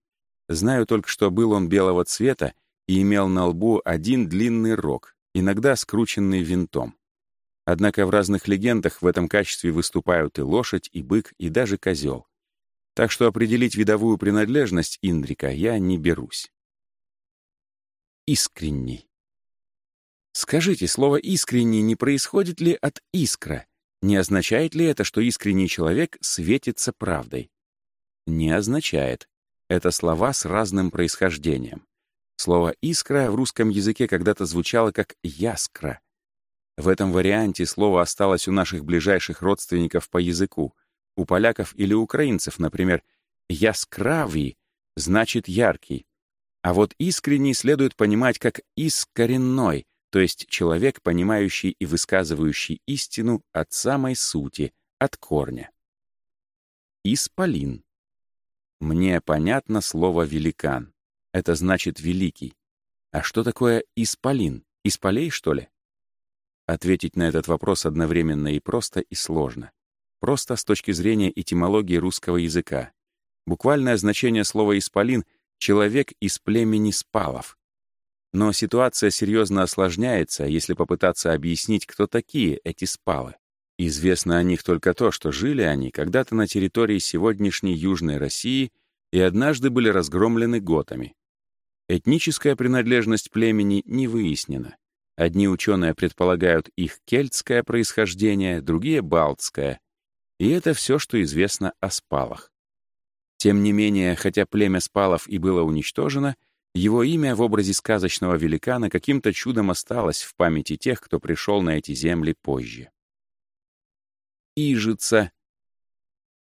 Знаю только, что был он белого цвета и имел на лбу один длинный рог, иногда скрученный винтом. Однако в разных легендах в этом качестве выступают и лошадь, и бык, и даже козел. Так что определить видовую принадлежность Индрика я не берусь. Искренний. Скажите, слово «искренний» не происходит ли от «искра»? Не означает ли это, что искренний человек светится правдой? Не означает. Это слова с разным происхождением. Слово «искра» в русском языке когда-то звучало как «яскра». В этом варианте слово осталось у наших ближайших родственников по языку, у поляков или украинцев, например, «яскравый» значит «яркий». А вот искренний следует понимать как «искоренной», то есть человек, понимающий и высказывающий истину от самой сути, от корня. Исполин. Мне понятно слово «великан». Это значит «великий». А что такое исполин? Исполей, что ли? Ответить на этот вопрос одновременно и просто, и сложно просто с точки зрения этимологии русского языка. Буквальное значение слова «исполин» — «человек из племени спалов». Но ситуация серьезно осложняется, если попытаться объяснить, кто такие эти спалы. Известно о них только то, что жили они когда-то на территории сегодняшней Южной России и однажды были разгромлены готами. Этническая принадлежность племени не выяснена. Одни ученые предполагают их кельтское происхождение, другие — балтское — и это все, что известно о спалах. Тем не менее, хотя племя спалов и было уничтожено, его имя в образе сказочного великана каким-то чудом осталось в памяти тех, кто пришел на эти земли позже. Ижица.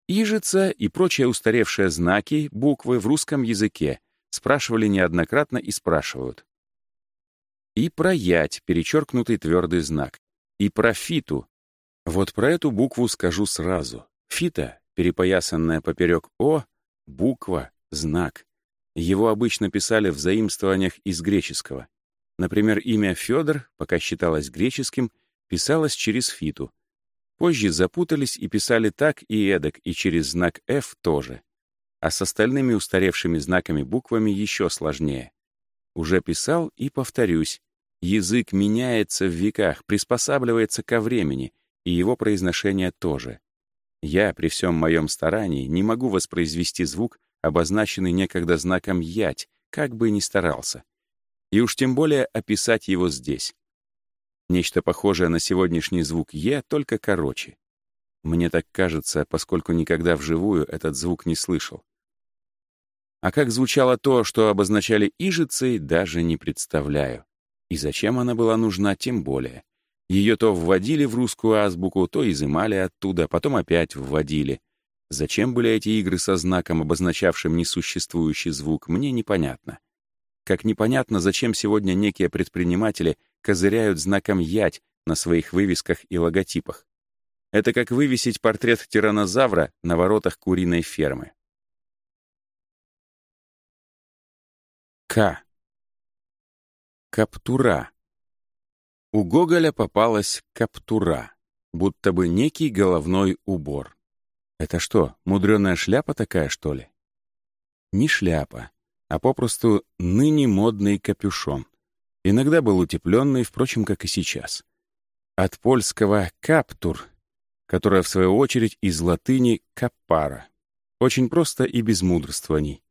Ижица и прочие устаревшие знаки, буквы в русском языке спрашивали неоднократно и спрашивают. И проять перечеркнутый твердый знак. И профиту. Вот про эту букву скажу сразу. Фита, перепоясанная поперек «о», буква, знак. Его обычно писали в заимствованиях из греческого. Например, имя Федор, пока считалось греческим, писалось через фиту. Позже запутались и писали так и эдак, и через знак «F» тоже. А с остальными устаревшими знаками-буквами еще сложнее. Уже писал и повторюсь. Язык меняется в веках, приспосабливается ко времени — и его произношение тоже. Я при всем моем старании не могу воспроизвести звук, обозначенный некогда знаком «ять», как бы ни старался. И уж тем более описать его здесь. Нечто похожее на сегодняшний звук «е», только короче. Мне так кажется, поскольку никогда вживую этот звук не слышал. А как звучало то, что обозначали ижицы, даже не представляю. И зачем она была нужна, тем более. Ее то вводили в русскую азбуку, то изымали оттуда, потом опять вводили. Зачем были эти игры со знаком, обозначавшим несуществующий звук, мне непонятно. Как непонятно, зачем сегодня некие предприниматели козыряют знаком «ять» на своих вывесках и логотипах. Это как вывесить портрет тиранозавра на воротах куриной фермы. К. Каптура. У Гоголя попалась каптура, будто бы некий головной убор. Это что, мудреная шляпа такая, что ли? Не шляпа, а попросту ныне модный капюшон. Иногда был утепленный, впрочем, как и сейчас. От польского «каптур», которое, в свою очередь, из латыни «капара». Очень просто и без мудрствований.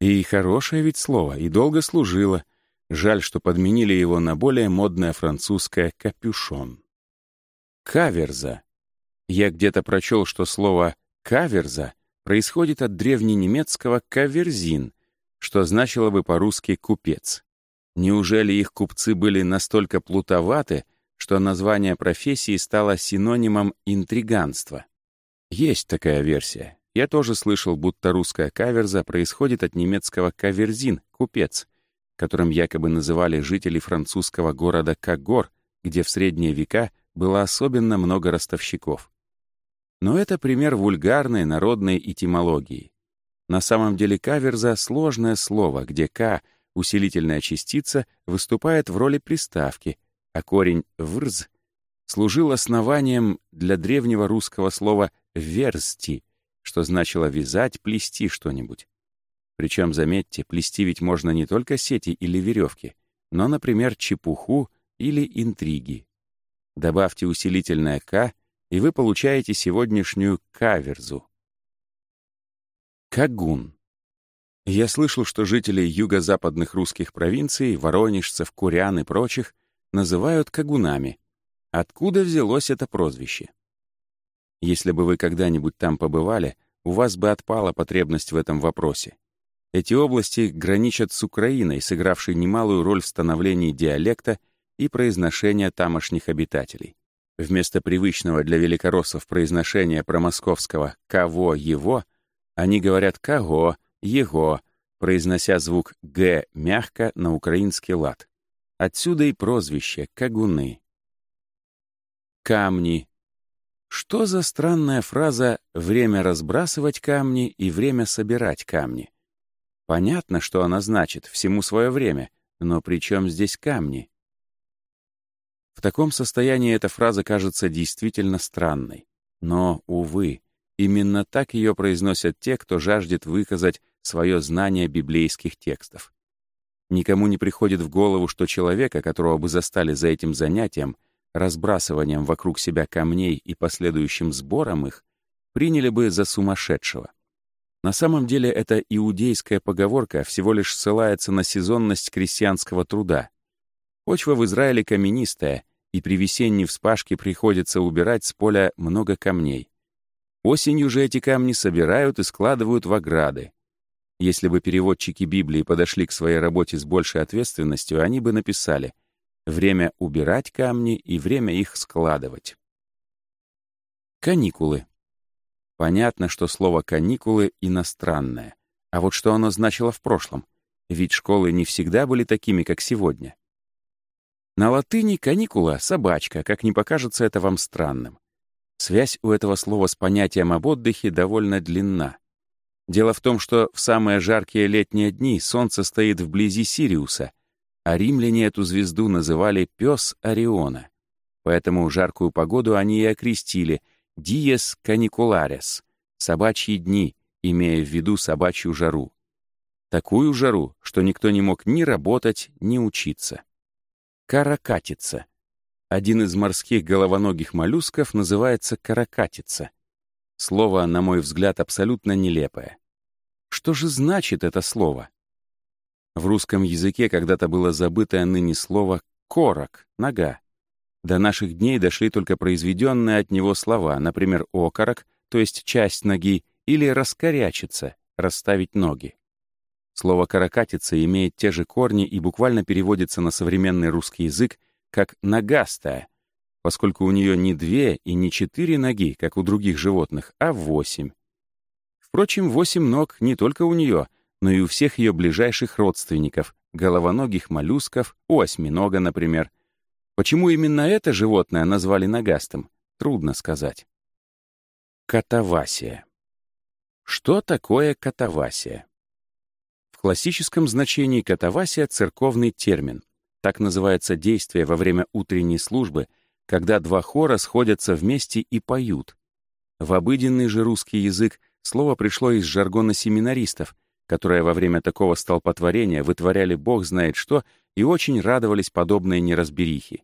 И хорошее ведь слово, и долго служило, Жаль, что подменили его на более модное французское «капюшон». Каверза. Я где-то прочел, что слово «каверза» происходит от древненемецкого «каверзин», что значило бы по-русски «купец». Неужели их купцы были настолько плутоваты, что название профессии стало синонимом интриганства? Есть такая версия. Я тоже слышал, будто русская каверза происходит от немецкого «каверзин» — «купец» которым якобы называли жителей французского города Кагор, где в средние века было особенно много ростовщиков. Но это пример вульгарной народной этимологии. На самом деле каверза — сложное слово, где «ка» — усилительная частица выступает в роли приставки, а корень «врз» служил основанием для древнего русского слова «версти», что значило вязать, плести что-нибудь. Причем, заметьте, плести ведь можно не только сети или веревки, но, например, чепуху или интриги. Добавьте усилительное «к», и вы получаете сегодняшнюю каверзу. Кагун. Я слышал, что жители юго-западных русских провинций, воронежцев, курян и прочих, называют кагунами. Откуда взялось это прозвище? Если бы вы когда-нибудь там побывали, у вас бы отпала потребность в этом вопросе. Эти области граничат с Украиной, сыгравшей немалую роль в становлении диалекта и произношения тамошних обитателей. Вместо привычного для великороссов произношения промосковского «кого-его» они говорят «кого», «его», произнося звук «г» мягко на украинский лад. Отсюда и прозвище «кагуны». Камни. Что за странная фраза «время разбрасывать камни» и «время собирать камни»? Понятно, что она значит, всему свое время, но при чем здесь камни? В таком состоянии эта фраза кажется действительно странной. Но, увы, именно так ее произносят те, кто жаждет выказать свое знание библейских текстов. Никому не приходит в голову, что человека, которого бы застали за этим занятием, разбрасыванием вокруг себя камней и последующим сбором их, приняли бы за сумасшедшего. На самом деле эта иудейская поговорка всего лишь ссылается на сезонность крестьянского труда. Почва в Израиле каменистая, и при весенней вспашке приходится убирать с поля много камней. Осенью же эти камни собирают и складывают в ограды. Если бы переводчики Библии подошли к своей работе с большей ответственностью, они бы написали «Время убирать камни и время их складывать». Каникулы. Понятно, что слово «каникулы» иностранное. А вот что оно значило в прошлом? Ведь школы не всегда были такими, как сегодня. На латыни «каникула» — собачка, как не покажется это вам странным. Связь у этого слова с понятием об отдыхе довольно длинна. Дело в том, что в самые жаркие летние дни Солнце стоит вблизи Сириуса, а римляне эту звезду называли «пес Ориона». Поэтому жаркую погоду они и окрестили «Диес каникуларес» — «собачьи дни», имея в виду собачью жару. Такую жару, что никто не мог ни работать, ни учиться. Каракатица. Один из морских головоногих моллюсков называется каракатица. Слово, на мой взгляд, абсолютно нелепое. Что же значит это слово? В русском языке когда-то было забытое ныне слово «корок» — нога. До наших дней дошли только произведенные от него слова, например, «окорок», то есть часть ноги, или «раскорячиться», «расставить ноги». Слово «каракатица» имеет те же корни и буквально переводится на современный русский язык как «ногастая», поскольку у нее не две и не четыре ноги, как у других животных, а восемь. Впрочем, восемь ног не только у нее, но и у всех ее ближайших родственников, головоногих моллюсков, у осьминога, например, Почему именно это животное назвали нагастом, трудно сказать. Катавасия. Что такое катавасия? В классическом значении катавасия — церковный термин. Так называется действие во время утренней службы, когда два хора сходятся вместе и поют. В обыденный же русский язык слово пришло из жаргона семинаристов, которые во время такого столпотворения вытворяли бог знает что и очень радовались подобной неразберихе.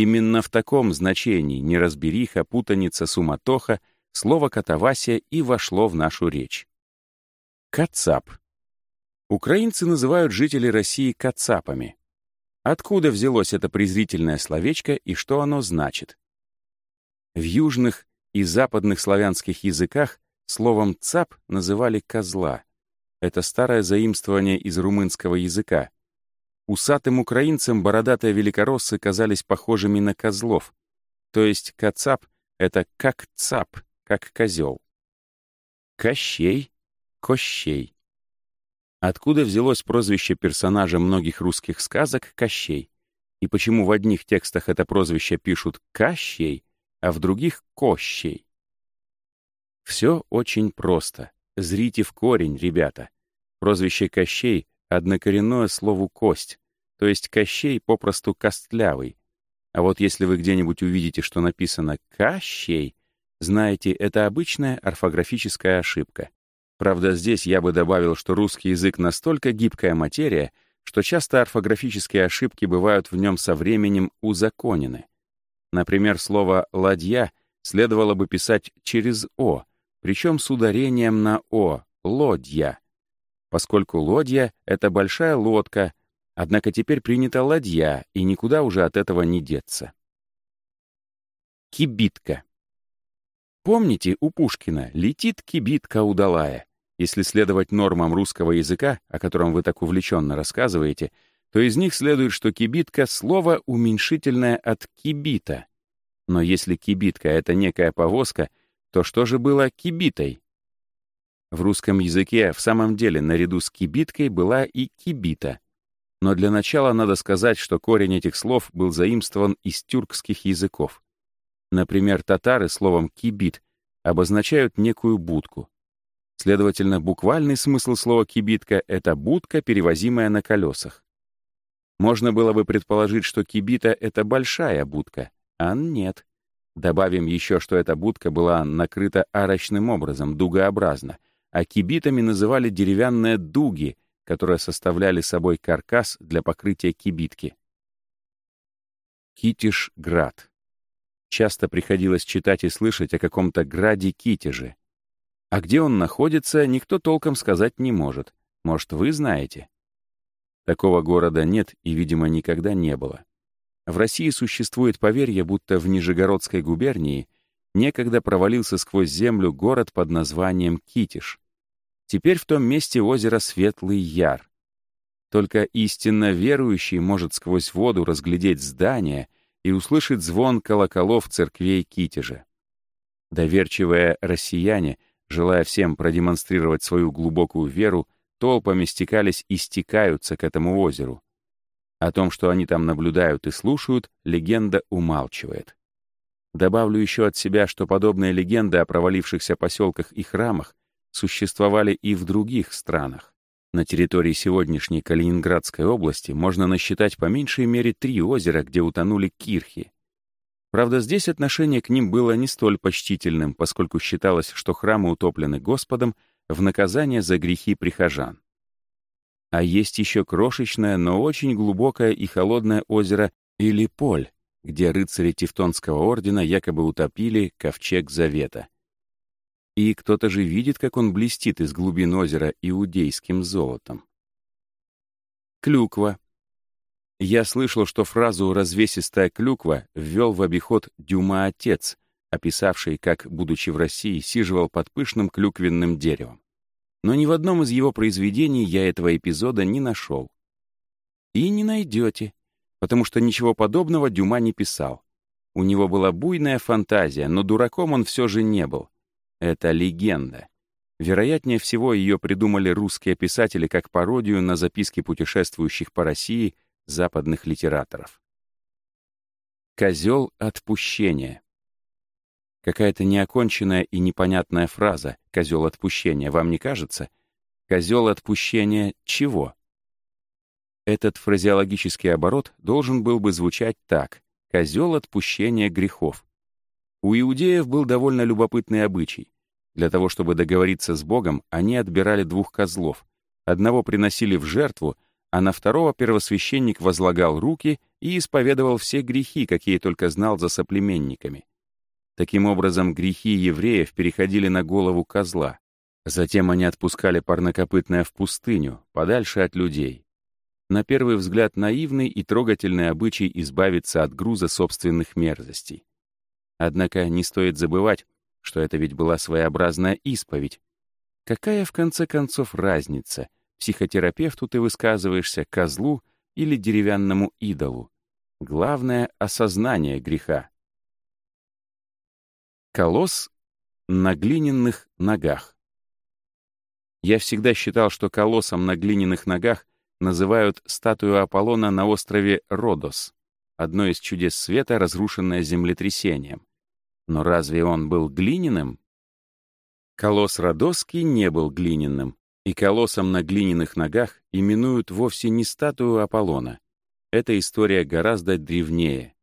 Именно в таком значении неразбериха, путаница, суматоха слово «катавасия» и вошло в нашу речь. Кацап. Украинцы называют жителей России кацапами. Откуда взялось это презрительное словечко и что оно значит? В южных и западных славянских языках словом «цап» называли «козла». Это старое заимствование из румынского языка — Усатым украинцам бородатые великороссы казались похожими на козлов. То есть кацап — это как цап, как козел. Кощей — Кощей. Откуда взялось прозвище персонажа многих русских сказок Кощей? И почему в одних текстах это прозвище пишут «Кощей», а в других «Кощей»? Все очень просто. Зрите в корень, ребята. Прозвище Кощей однокоренное слову «кость», то есть Кощей попросту «костлявый». А вот если вы где-нибудь увидите, что написано «Кощей», знаете, это обычная орфографическая ошибка. Правда, здесь я бы добавил, что русский язык настолько гибкая материя, что часто орфографические ошибки бывают в нем со временем узаконены. Например, слово «ладья» следовало бы писать через «о», причем с ударением на «о» — «лодья», поскольку лодья — это большая лодка, однако теперь принята ладья, и никуда уже от этого не деться. Кибитка. Помните, у Пушкина летит кибитка удалая. Если следовать нормам русского языка, о котором вы так увлеченно рассказываете, то из них следует, что кибитка — слово, уменьшительное от кибита. Но если кибитка — это некая повозка, то что же было кибитой? В русском языке в самом деле наряду с кибиткой была и кибита. Но для начала надо сказать, что корень этих слов был заимствован из тюркских языков. Например, татары словом «кибит» обозначают некую будку. Следовательно, буквальный смысл слова «кибитка» — это будка, перевозимая на колесах. Можно было бы предположить, что кибита — это большая будка, а нет. Добавим еще, что эта будка была накрыта арочным образом, дугообразно — а кибитами называли деревянные дуги, которые составляли собой каркас для покрытия кибитки. Китиш-град. Часто приходилось читать и слышать о каком-то граде-китеже. А где он находится, никто толком сказать не может. Может, вы знаете? Такого города нет и, видимо, никогда не было. В России существует поверье, будто в Нижегородской губернии — некогда провалился сквозь землю город под названием Китиш. Теперь в том месте озеро Светлый Яр. Только истинно верующий может сквозь воду разглядеть здание и услышать звон колоколов церквей Китежа. Доверчивые россияне, желая всем продемонстрировать свою глубокую веру, толпами стекались и стекаются к этому озеру. О том, что они там наблюдают и слушают, легенда умалчивает. Добавлю еще от себя, что подобные легенды о провалившихся поселках и храмах существовали и в других странах. На территории сегодняшней Калининградской области можно насчитать по меньшей мере три озера, где утонули кирхи. Правда, здесь отношение к ним было не столь почтительным, поскольку считалось, что храмы утоплены Господом в наказание за грехи прихожан. А есть еще крошечное, но очень глубокое и холодное озеро Илиполь, где рыцари Тевтонского ордена якобы утопили ковчег Завета. И кто-то же видит, как он блестит из глубин озера иудейским золотом. Клюква. Я слышал, что фразу «развесистая клюква» ввел в обиход Дюма-отец, описавший, как, будучи в России, сиживал под пышным клюквенным деревом. Но ни в одном из его произведений я этого эпизода не нашел. И не найдете, потому что ничего подобного Дюма не писал. У него была буйная фантазия, но дураком он все же не был. Это легенда. Вероятнее всего, ее придумали русские писатели как пародию на записки путешествующих по России западных литераторов. «Козел отпущения». Какая-то неоконченная и непонятная фраза «козел отпущения» вам не кажется? «Козел отпущения» чего? Этот фразеологический оборот должен был бы звучать так «козел отпущения грехов». У иудеев был довольно любопытный обычай. Для того, чтобы договориться с Богом, они отбирали двух козлов. Одного приносили в жертву, а на второго первосвященник возлагал руки и исповедовал все грехи, какие только знал за соплеменниками. Таким образом, грехи евреев переходили на голову козла. Затем они отпускали парнокопытное в пустыню, подальше от людей, на первый взгляд наивный и трогательный обычай избавиться от груза собственных мерзостей. Однако не стоит забывать, что это ведь была своеобразная исповедь. Какая, в конце концов, разница, психотерапевту ты высказываешься, козлу или деревянному идолу? Главное — осознание греха. Колосс на глиняных ногах. Я всегда считал, что колоссом на глиняных ногах называют статую Аполлона на острове Родос, одно из чудес света, разрушенное землетрясением. Но разве он был глиняным? Колосс Родоский не был глиняным, и колоссом на глиняных ногах именуют вовсе не статую Аполлона. Эта история гораздо древнее.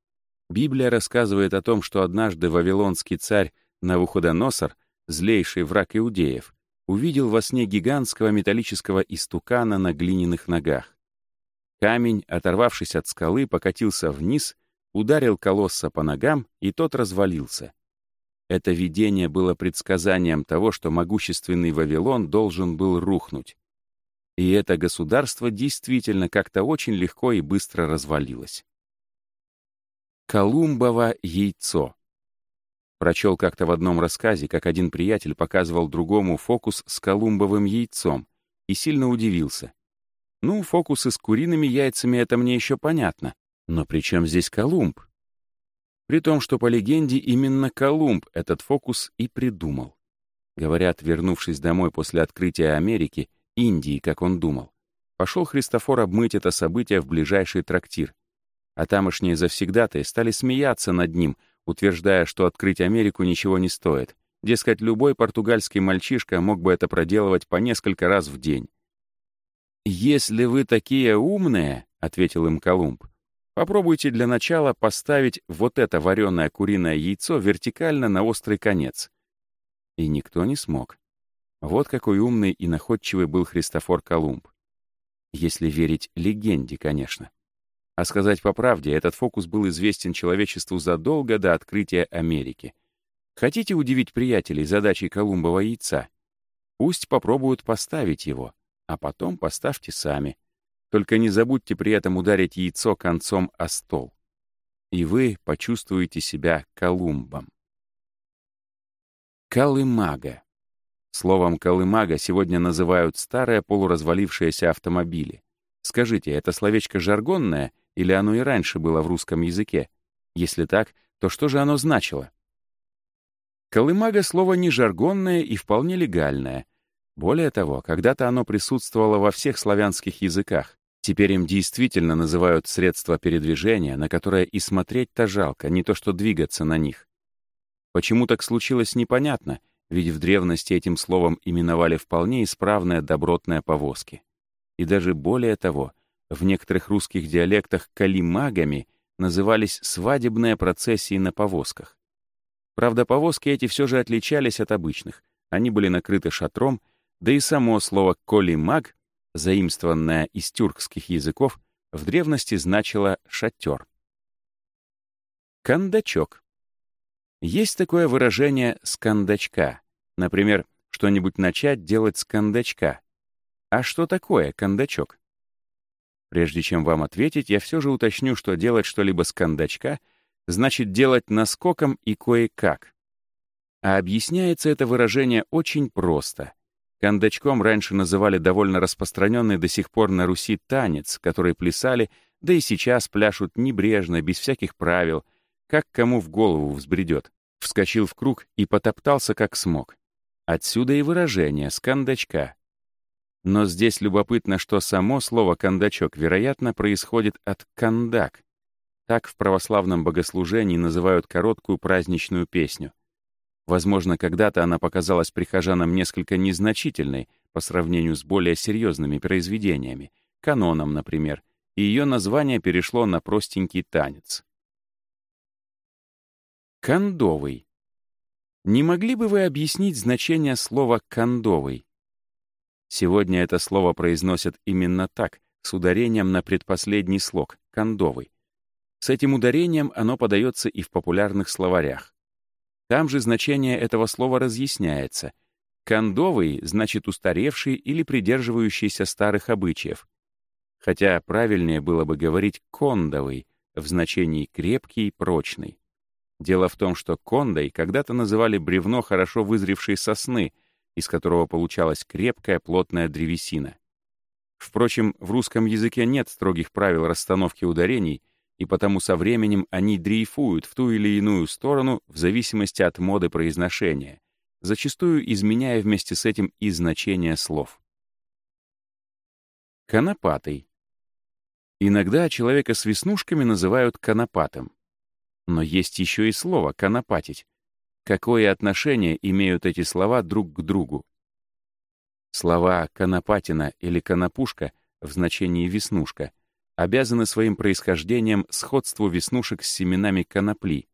Библия рассказывает о том, что однажды вавилонский царь Навуходоносор, злейший враг иудеев, увидел во сне гигантского металлического истукана на глиняных ногах. Камень, оторвавшись от скалы, покатился вниз, ударил колосса по ногам, и тот развалился. Это видение было предсказанием того, что могущественный Вавилон должен был рухнуть. И это государство действительно как-то очень легко и быстро развалилось. Колумбово яйцо. Прочел как-то в одном рассказе, как один приятель показывал другому фокус с колумбовым яйцом и сильно удивился. Ну, фокусы с куриными яйцами — это мне еще понятно. Но при чем здесь Колумб? При том, что по легенде именно Колумб этот фокус и придумал. Говорят, вернувшись домой после открытия Америки, Индии, как он думал, пошел Христофор обмыть это событие в ближайший трактир. А тамошние завсегдатые стали смеяться над ним — утверждая, что открыть Америку ничего не стоит. Дескать, любой португальский мальчишка мог бы это проделывать по несколько раз в день. «Если вы такие умные», — ответил им Колумб, «попробуйте для начала поставить вот это вареное куриное яйцо вертикально на острый конец». И никто не смог. Вот какой умный и находчивый был Христофор Колумб. Если верить легенде, конечно. А сказать по правде, этот фокус был известен человечеству задолго до открытия Америки. Хотите удивить приятелей задачей Колумбова яйца? Пусть попробуют поставить его, а потом поставьте сами. Только не забудьте при этом ударить яйцо концом о стол. И вы почувствуете себя Колумбом. Колымага. Словом «колымага» сегодня называют старые полуразвалившиеся автомобили. Скажите, это словечко жаргонное — или оно и раньше было в русском языке? Если так, то что же оно значило? Колымага — слово не жаргонное и вполне легальное. Более того, когда-то оно присутствовало во всех славянских языках. Теперь им действительно называют средства передвижения, на которое и смотреть-то жалко, не то что двигаться на них. Почему так случилось, непонятно, ведь в древности этим словом именовали вполне исправные добротные повозки. И даже более того — в некоторых русских диалектах «калимагами» назывались свадебные процессии на повозках. Правда, повозки эти все же отличались от обычных. Они были накрыты шатром, да и само слово «колимаг», заимствованное из тюркских языков, в древности значило «шатер». Кандачок. Есть такое выражение «скандачка». Например, что-нибудь начать делать с кандачка. А что такое кандачок? Прежде чем вам ответить, я все же уточню, что делать что-либо с кондачка значит делать наскоком и кое-как. А объясняется это выражение очень просто. Кондачком раньше называли довольно распространенный до сих пор на Руси танец, который плясали, да и сейчас пляшут небрежно, без всяких правил, как кому в голову взбредет. Вскочил в круг и потоптался как смог. Отсюда и выражение «скандачка», но здесь любопытно, что само слово «кондачок», вероятно, происходит от «кондак». Так в православном богослужении называют короткую праздничную песню. Возможно, когда-то она показалась прихожанам несколько незначительной по сравнению с более серьезными произведениями, каноном, например, и ее название перешло на простенький танец. Кондовый. Не могли бы вы объяснить значение слова «кондовый»? Сегодня это слово произносят именно так, с ударением на предпоследний слог — кондовый. С этим ударением оно подается и в популярных словарях. Там же значение этого слова разъясняется. Кондовый — значит устаревший или придерживающийся старых обычаев. Хотя правильнее было бы говорить «кондовый» в значении «крепкий», «прочный». Дело в том, что кондой когда-то называли бревно хорошо вызревшей сосны — из которого получалась крепкая плотная древесина. Впрочем, в русском языке нет строгих правил расстановки ударений, и потому со временем они дрейфуют в ту или иную сторону в зависимости от моды произношения, зачастую изменяя вместе с этим и значение слов. Конопатый. Иногда человека с веснушками называют конопатым. Но есть еще и слово «конопатить», какое отношение имеют эти слова друг к другу. Слова «конопатина» или «конопушка» в значении «веснушка» обязаны своим происхождением сходству веснушек с семенами конопли.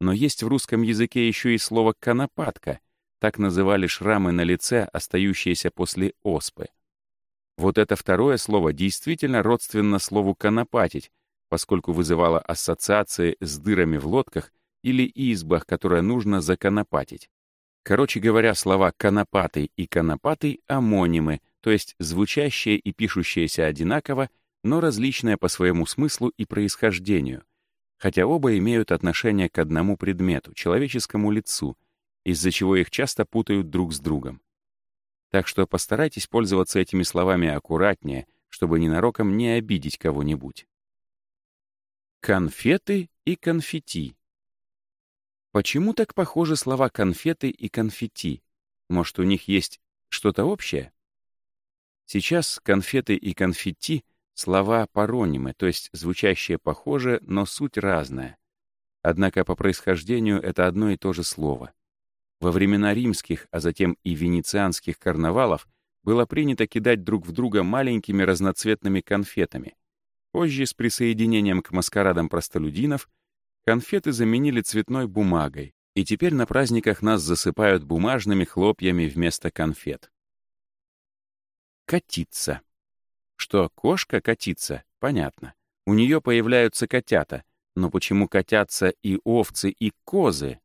Но есть в русском языке еще и слово «конопатка», так называли шрамы на лице, остающиеся после оспы. Вот это второе слово действительно родственно слову «конопатить», поскольку вызывало ассоциации с дырами в лодках или избах, которое нужно законопатить. Короче говоря, слова «конопатый» и «конопатый» — амонимы, то есть звучащие и пишущиеся одинаково, но различные по своему смыслу и происхождению, хотя оба имеют отношение к одному предмету — человеческому лицу, из-за чего их часто путают друг с другом. Так что постарайтесь пользоваться этими словами аккуратнее, чтобы ненароком не обидеть кого-нибудь. Конфеты и конфетти. Почему так похожи слова «конфеты» и «конфетти»? Может, у них есть что-то общее? Сейчас «конфеты» и «конфетти» — слова-паронимы, то есть звучащие похоже, но суть разная. Однако по происхождению это одно и то же слово. Во времена римских, а затем и венецианских карнавалов было принято кидать друг в друга маленькими разноцветными конфетами. Позже, с присоединением к маскарадам простолюдинов — Конфеты заменили цветной бумагой, и теперь на праздниках нас засыпают бумажными хлопьями вместо конфет. Катиться. Что кошка катится, понятно. У нее появляются котята. Но почему катятся и овцы, и козы?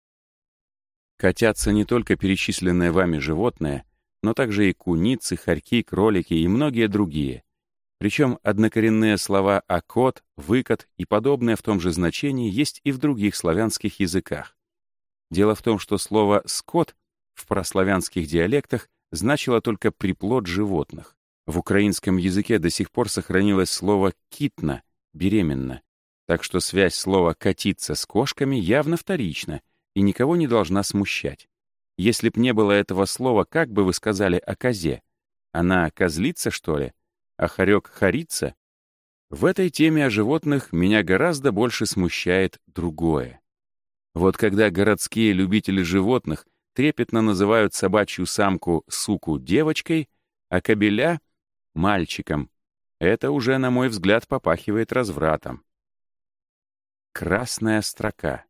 Катятся не только перечисленное вами животное, но также и куницы, хорьки, кролики и многие другие. Причем однокоренные слова «окот», «выкот» и подобное в том же значении есть и в других славянских языках. Дело в том, что слово «скот» в прославянских диалектах значило только приплод животных. В украинском языке до сих пор сохранилось слово «китна» — «беременна». Так что связь слова «катиться» с кошками явно вторична и никого не должна смущать. Если б не было этого слова, как бы вы сказали о козе? Она козлица, что ли? а хорек хорится, в этой теме о животных меня гораздо больше смущает другое. Вот когда городские любители животных трепетно называют собачью самку суку девочкой, а кобеля — мальчиком, это уже, на мой взгляд, попахивает развратом. Красная строка.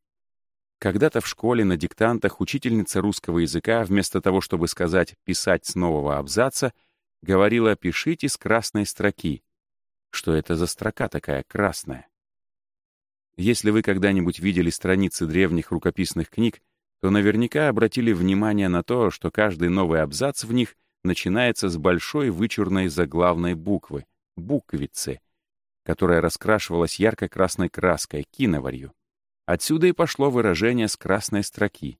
Когда-то в школе на диктантах учительница русского языка вместо того, чтобы сказать «писать с нового абзаца», Говорила, пишите с красной строки. Что это за строка такая красная? Если вы когда-нибудь видели страницы древних рукописных книг, то наверняка обратили внимание на то, что каждый новый абзац в них начинается с большой вычурной заглавной буквы — буквицы, которая раскрашивалась ярко-красной краской, киноварью. Отсюда и пошло выражение с красной строки.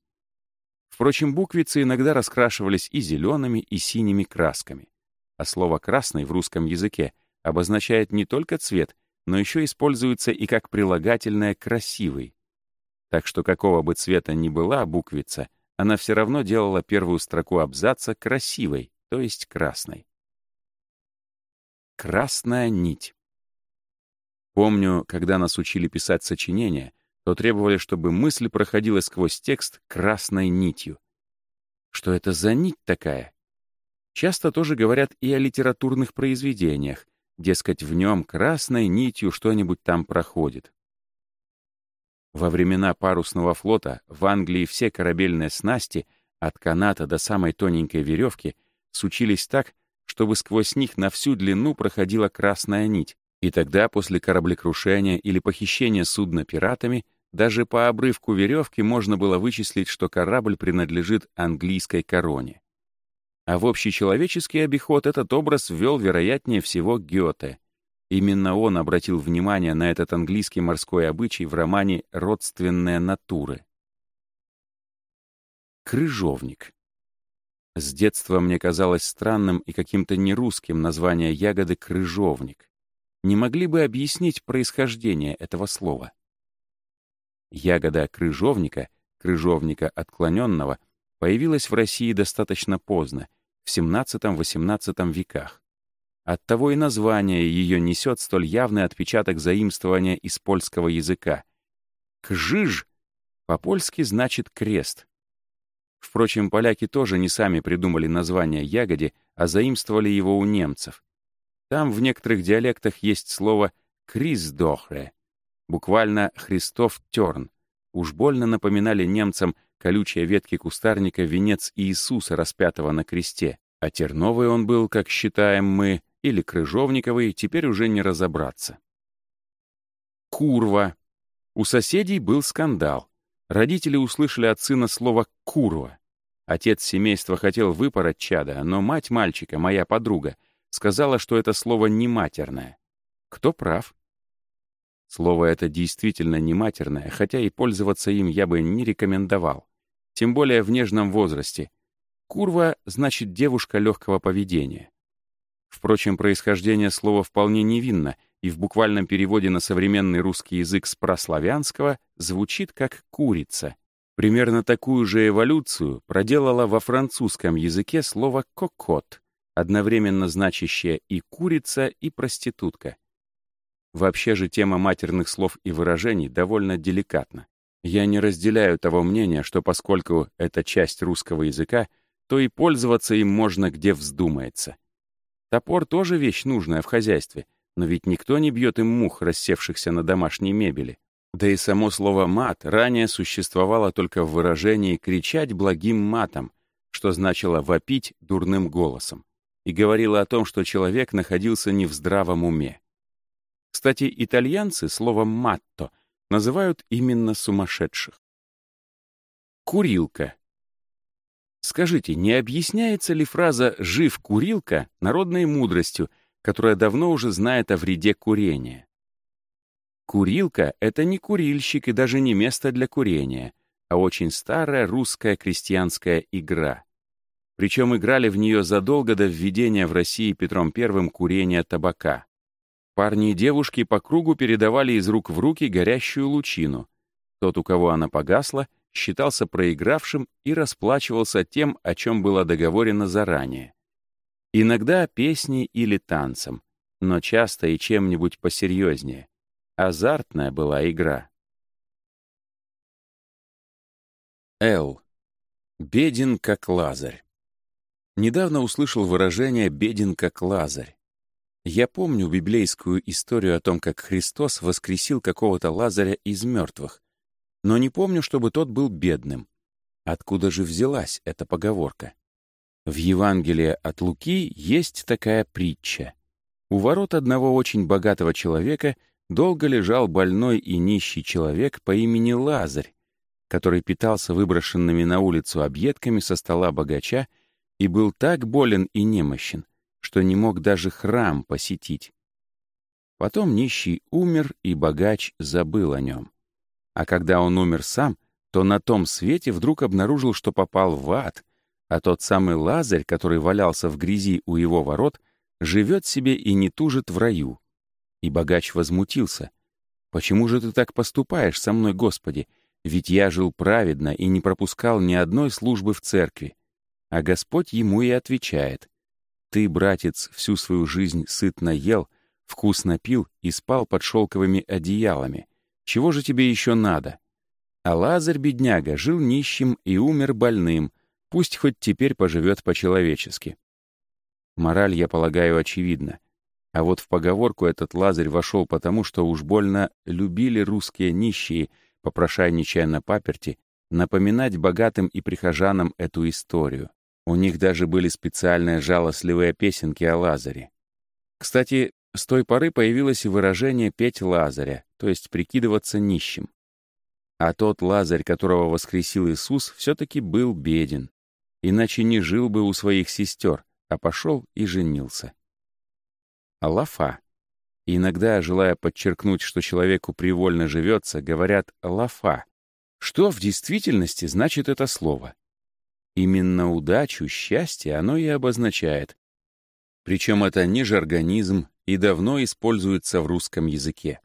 Впрочем, буквицы иногда раскрашивались и зелеными, и синими красками а слово «красный» в русском языке обозначает не только цвет, но еще используется и как прилагательное «красивый». Так что какого бы цвета ни была буквица, она все равно делала первую строку абзаца красивой, то есть красной. Красная нить. Помню, когда нас учили писать сочинения, то требовали, чтобы мысль проходила сквозь текст красной нитью. Что это за нить такая? Часто тоже говорят и о литературных произведениях, дескать, в нем красной нитью что-нибудь там проходит. Во времена парусного флота в Англии все корабельные снасти, от каната до самой тоненькой веревки, сучились так, чтобы сквозь них на всю длину проходила красная нить, и тогда после кораблекрушения или похищения судна пиратами даже по обрывку веревки можно было вычислить, что корабль принадлежит английской короне. А в общечеловеческий обиход этот образ ввел, вероятнее всего, Гёте. Именно он обратил внимание на этот английский морской обычай в романе «Родственная натура». Крыжовник. С детства мне казалось странным и каким-то нерусским название ягоды «крыжовник». Не могли бы объяснить происхождение этого слова. Ягода крыжовника, крыжовника отклоненного, появилась в России достаточно поздно, в XVII-XVIII веках. Оттого и название ее несет столь явный отпечаток заимствования из польского языка. «Кжиж» по-польски значит «крест». Впрочем, поляки тоже не сами придумали название ягоде, а заимствовали его у немцев. Там в некоторых диалектах есть слово «крисдохре», буквально «Христов терн». Уж больно напоминали немцам колючие ветки кустарника — венец Иисуса, распятого на кресте, а терновый он был, как считаем мы, или крыжовниковый, теперь уже не разобраться. Курва. У соседей был скандал. Родители услышали от сына слово «курва». Отец семейства хотел выпороть чада, но мать мальчика, моя подруга, сказала, что это слово не матерное. Кто прав? Слово это действительно не матерное, хотя и пользоваться им я бы не рекомендовал. Тем более в нежном возрасте. Курва значит девушка легкого поведения. Впрочем, происхождение слова вполне невинно и в буквальном переводе на современный русский язык с прославянского звучит как «курица». Примерно такую же эволюцию проделало во французском языке слово «кокот», одновременно значащее и «курица», и «проститутка». Вообще же тема матерных слов и выражений довольно деликатна. Я не разделяю того мнения, что поскольку это часть русского языка, то и пользоваться им можно где вздумается. Топор тоже вещь нужная в хозяйстве, но ведь никто не бьет им мух, рассевшихся на домашней мебели. Да и само слово «мат» ранее существовало только в выражении «кричать благим матом», что значило «вопить дурным голосом», и говорило о том, что человек находился не в здравом уме. Кстати, итальянцы словом «матто» называют именно сумасшедших. Курилка. Скажите, не объясняется ли фраза «жив курилка» народной мудростью, которая давно уже знает о вреде курения? Курилка — это не курильщик и даже не место для курения, а очень старая русская крестьянская игра. Причем играли в нее задолго до введения в России Петром I курения табака. Парни и девушки по кругу передавали из рук в руки горящую лучину. Тот, у кого она погасла, считался проигравшим и расплачивался тем, о чем было договорено заранее. Иногда песней или танцем, но часто и чем-нибудь посерьезнее. Азартная была игра. Л. Беден как Лазарь. Недавно услышал выражение «беден как Лазарь». Я помню библейскую историю о том, как Христос воскресил какого-то Лазаря из мертвых, но не помню, чтобы тот был бедным. Откуда же взялась эта поговорка? В Евангелии от Луки есть такая притча. У ворот одного очень богатого человека долго лежал больной и нищий человек по имени Лазарь, который питался выброшенными на улицу объедками со стола богача и был так болен и немощен — что не мог даже храм посетить. Потом нищий умер, и богач забыл о нем. А когда он умер сам, то на том свете вдруг обнаружил, что попал в ад, а тот самый Лазарь, который валялся в грязи у его ворот, живет себе и не тужит в раю. И богач возмутился. «Почему же ты так поступаешь со мной, Господи? Ведь я жил праведно и не пропускал ни одной службы в церкви». А Господь ему и отвечает. Ты, братец, всю свою жизнь сытно ел, вкусно пил и спал под шелковыми одеялами. Чего же тебе еще надо? А Лазарь, бедняга, жил нищим и умер больным. Пусть хоть теперь поживет по-человечески. Мораль, я полагаю, очевидна. А вот в поговорку этот Лазарь вошел потому, что уж больно любили русские нищие, попрошайничая на паперти, напоминать богатым и прихожанам эту историю. У них даже были специальные жалостливые песенки о Лазаре. Кстати, с той поры появилось и выражение «петь Лазаря», то есть прикидываться нищим. А тот Лазарь, которого воскресил Иисус, все-таки был беден. Иначе не жил бы у своих сестер, а пошел и женился. Лафа. Иногда, желая подчеркнуть, что человеку привольно живется, говорят «лафа». Что в действительности значит это слово? Именно удачу, счастье оно и обозначает. Причем это не жаргонизм и давно используется в русском языке.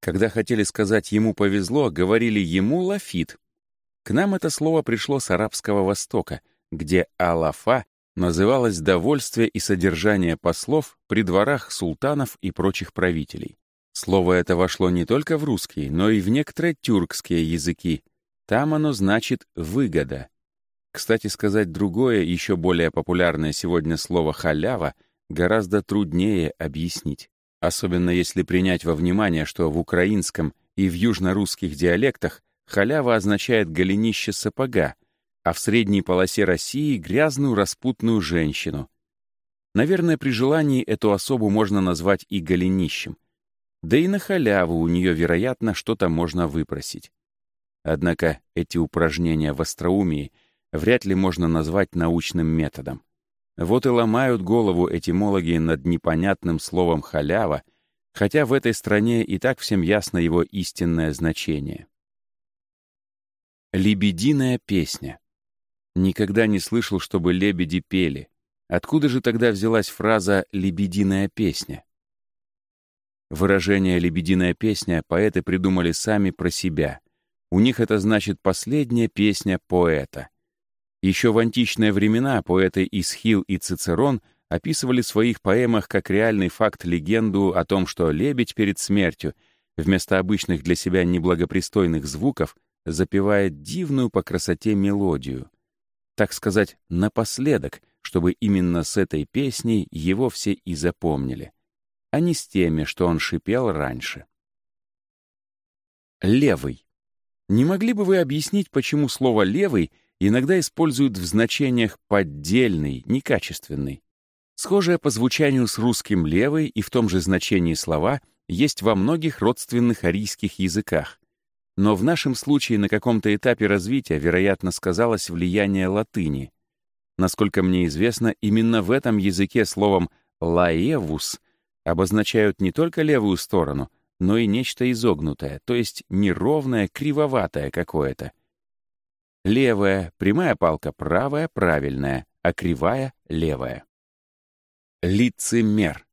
Когда хотели сказать «ему повезло», говорили «ему лафит». К нам это слово пришло с Арабского Востока, где «алафа» называлось «довольствие и содержание послов при дворах султанов и прочих правителей». Слово это вошло не только в русский, но и в некоторые тюркские языки. Там оно значит «выгода», кстати сказать, другое, еще более популярное сегодня слово «халява» гораздо труднее объяснить, особенно если принять во внимание, что в украинском и в южнорусских диалектах халява означает голенище сапога, а в средней полосе России — грязную распутную женщину. Наверное, при желании эту особу можно назвать и голенищем. Да и на халяву у нее, вероятно, что-то можно выпросить. Однако эти упражнения в остроумии — вряд ли можно назвать научным методом. Вот и ломают голову этимологи над непонятным словом «халява», хотя в этой стране и так всем ясно его истинное значение. Лебединая песня. Никогда не слышал, чтобы лебеди пели. Откуда же тогда взялась фраза «лебединая песня»? Выражение «лебединая песня» поэты придумали сами про себя. У них это значит «последняя песня поэта». Еще в античные времена поэты Исхил и Цицерон описывали в своих поэмах как реальный факт легенду о том, что лебедь перед смертью вместо обычных для себя неблагопристойных звуков запевает дивную по красоте мелодию. Так сказать, напоследок, чтобы именно с этой песней его все и запомнили, а не с теми, что он шипел раньше. Левый. Не могли бы вы объяснить, почему слово «левый» иногда используют в значениях «поддельный», «некачественный». схожее по звучанию с русским «левый» и в том же значении слова есть во многих родственных арийских языках. Но в нашем случае на каком-то этапе развития, вероятно, сказалось влияние латыни. Насколько мне известно, именно в этом языке словом «лаевус» обозначают не только левую сторону, но и нечто изогнутое, то есть неровное, кривоватое какое-то — Левая, прямая палка правая, правильная, а кривая — левая. Лицемер.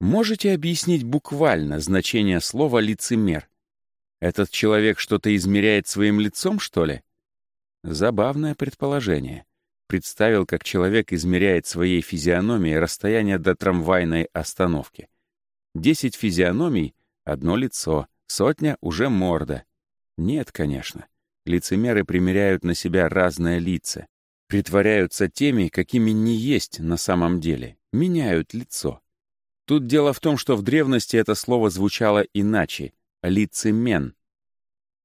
Можете объяснить буквально значение слова «лицемер»? Этот человек что-то измеряет своим лицом, что ли? Забавное предположение. Представил, как человек измеряет своей физиономией расстояние до трамвайной остановки. Десять физиономий — одно лицо, сотня — уже морда. Нет, конечно лицемеры примеряют на себя разные лица, притворяются теми, какими не есть на самом деле, меняют лицо. Тут дело в том, что в древности это слово звучало иначе — «лицемен».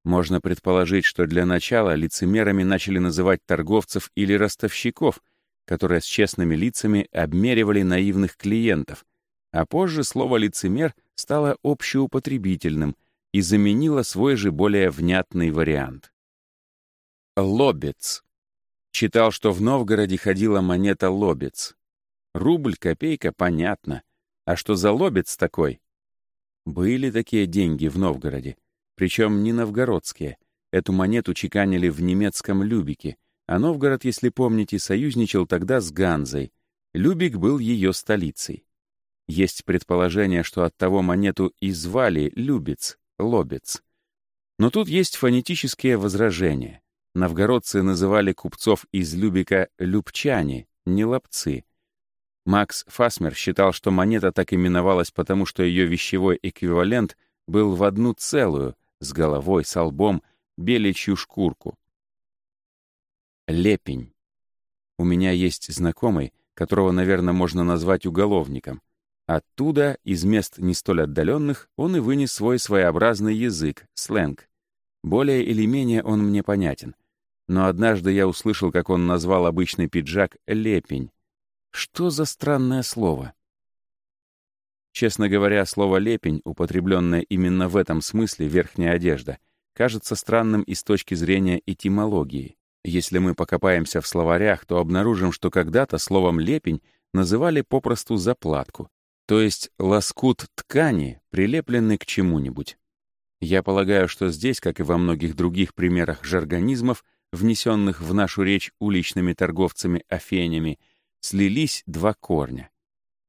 Можно предположить, что для начала лицемерами начали называть торговцев или ростовщиков, которые с честными лицами обмеривали наивных клиентов, а позже слово «лицемер» стало общеупотребительным и заменило свой же более внятный вариант лобец. Читал, что в Новгороде ходила монета лобец. Рубль, копейка, понятно. А что за лобец такой? Были такие деньги в Новгороде. Причем не новгородские. Эту монету чеканили в немецком Любике, а Новгород, если помните, союзничал тогда с Ганзой. Любик был ее столицей. Есть предположение, что от того монету и звали Любец, Лобец. Но тут есть фонетические возражения. Новгородцы называли купцов из Любика «любчане», не «лапцы». Макс Фасмер считал, что монета так именовалась потому, что ее вещевой эквивалент был в одну целую, с головой, с лбом, беличью шкурку. Лепень. У меня есть знакомый, которого, наверное, можно назвать уголовником. Оттуда, из мест не столь отдаленных, он и вынес свой своеобразный язык, сленг. Более или менее он мне понятен. Но однажды я услышал, как он назвал обычный пиджак «лепень». Что за странное слово? Честно говоря, слово «лепень», употребленное именно в этом смысле «верхняя одежда», кажется странным и с точки зрения этимологии. Если мы покопаемся в словарях, то обнаружим, что когда-то словом «лепень» называли попросту «заплатку», то есть лоскут ткани, прилепленный к чему-нибудь. Я полагаю, что здесь, как и во многих других примерах жаргонизмов, внесенных в нашу речь уличными торговцами-афенями, слились два корня.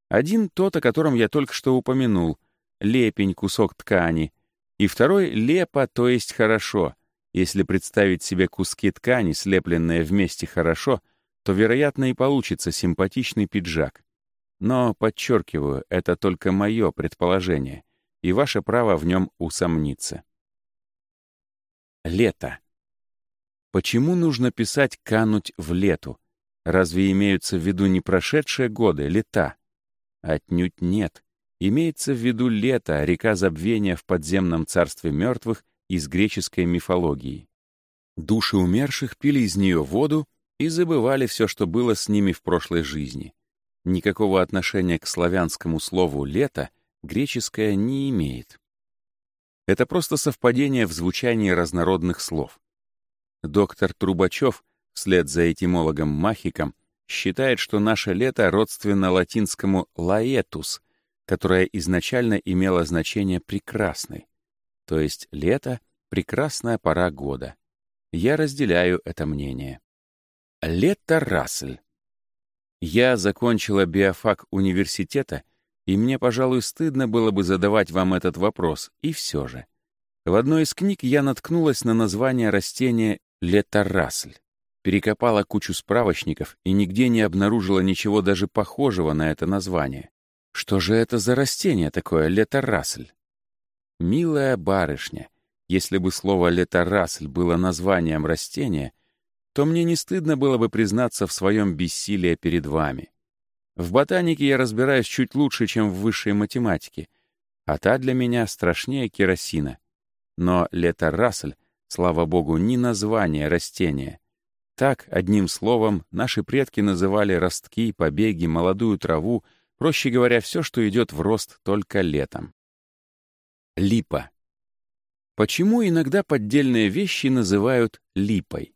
Один — тот, о котором я только что упомянул, лепень, кусок ткани, и второй — лепо, то есть хорошо. Если представить себе куски ткани, слепленные вместе хорошо, то, вероятно, и получится симпатичный пиджак. Но, подчеркиваю, это только мое предположение — и ваше право в нем усомниться. Лето. Почему нужно писать «кануть в лету»? Разве имеются в виду не прошедшие годы, лета? Отнюдь нет. Имеется в виду лето, река забвения в подземном царстве мертвых из греческой мифологии. Души умерших пили из нее воду и забывали все, что было с ними в прошлой жизни. Никакого отношения к славянскому слову «лето» Греческое не имеет. Это просто совпадение в звучании разнородных слов. Доктор Трубачев, вслед за этимологом Махиком, считает, что наше лето родственно латинскому «лаэтус», которое изначально имело значение «прекрасный», то есть лето — прекрасная пора года. Я разделяю это мнение. Лето Рассель. Я закончила биофак университета и мне, пожалуй, стыдно было бы задавать вам этот вопрос, и все же. В одной из книг я наткнулась на название растения леторасль. Перекопала кучу справочников и нигде не обнаружила ничего даже похожего на это название. Что же это за растение такое леторасль? Милая барышня, если бы слово леторасль было названием растения, то мне не стыдно было бы признаться в своем бессилии перед вами. В ботанике я разбираюсь чуть лучше, чем в высшей математике, а та для меня страшнее керосина. Но лето леторасль, слава богу, не название растения. Так, одним словом, наши предки называли ростки, побеги, молодую траву, проще говоря, все, что идет в рост только летом. Липа. Почему иногда поддельные вещи называют липой?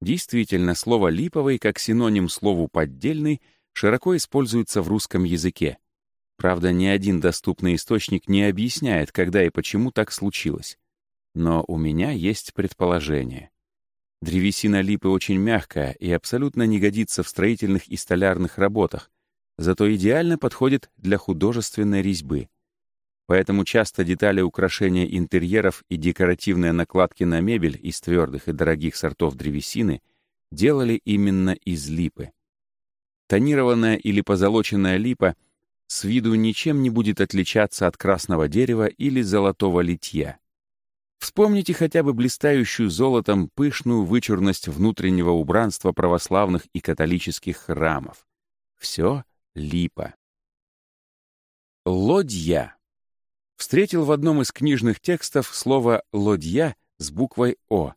Действительно, слово «липовый» как синоним слову «поддельный» широко используется в русском языке. Правда, ни один доступный источник не объясняет, когда и почему так случилось. Но у меня есть предположение. Древесина липы очень мягкая и абсолютно не годится в строительных и столярных работах, зато идеально подходит для художественной резьбы. Поэтому часто детали украшения интерьеров и декоративные накладки на мебель из твердых и дорогих сортов древесины делали именно из липы. Тонированная или позолоченная липа с виду ничем не будет отличаться от красного дерева или золотого литья. Вспомните хотя бы блистающую золотом пышную вычурность внутреннего убранства православных и католических храмов. Все липа. Лодья. Встретил в одном из книжных текстов слово «лодья» с буквой «О».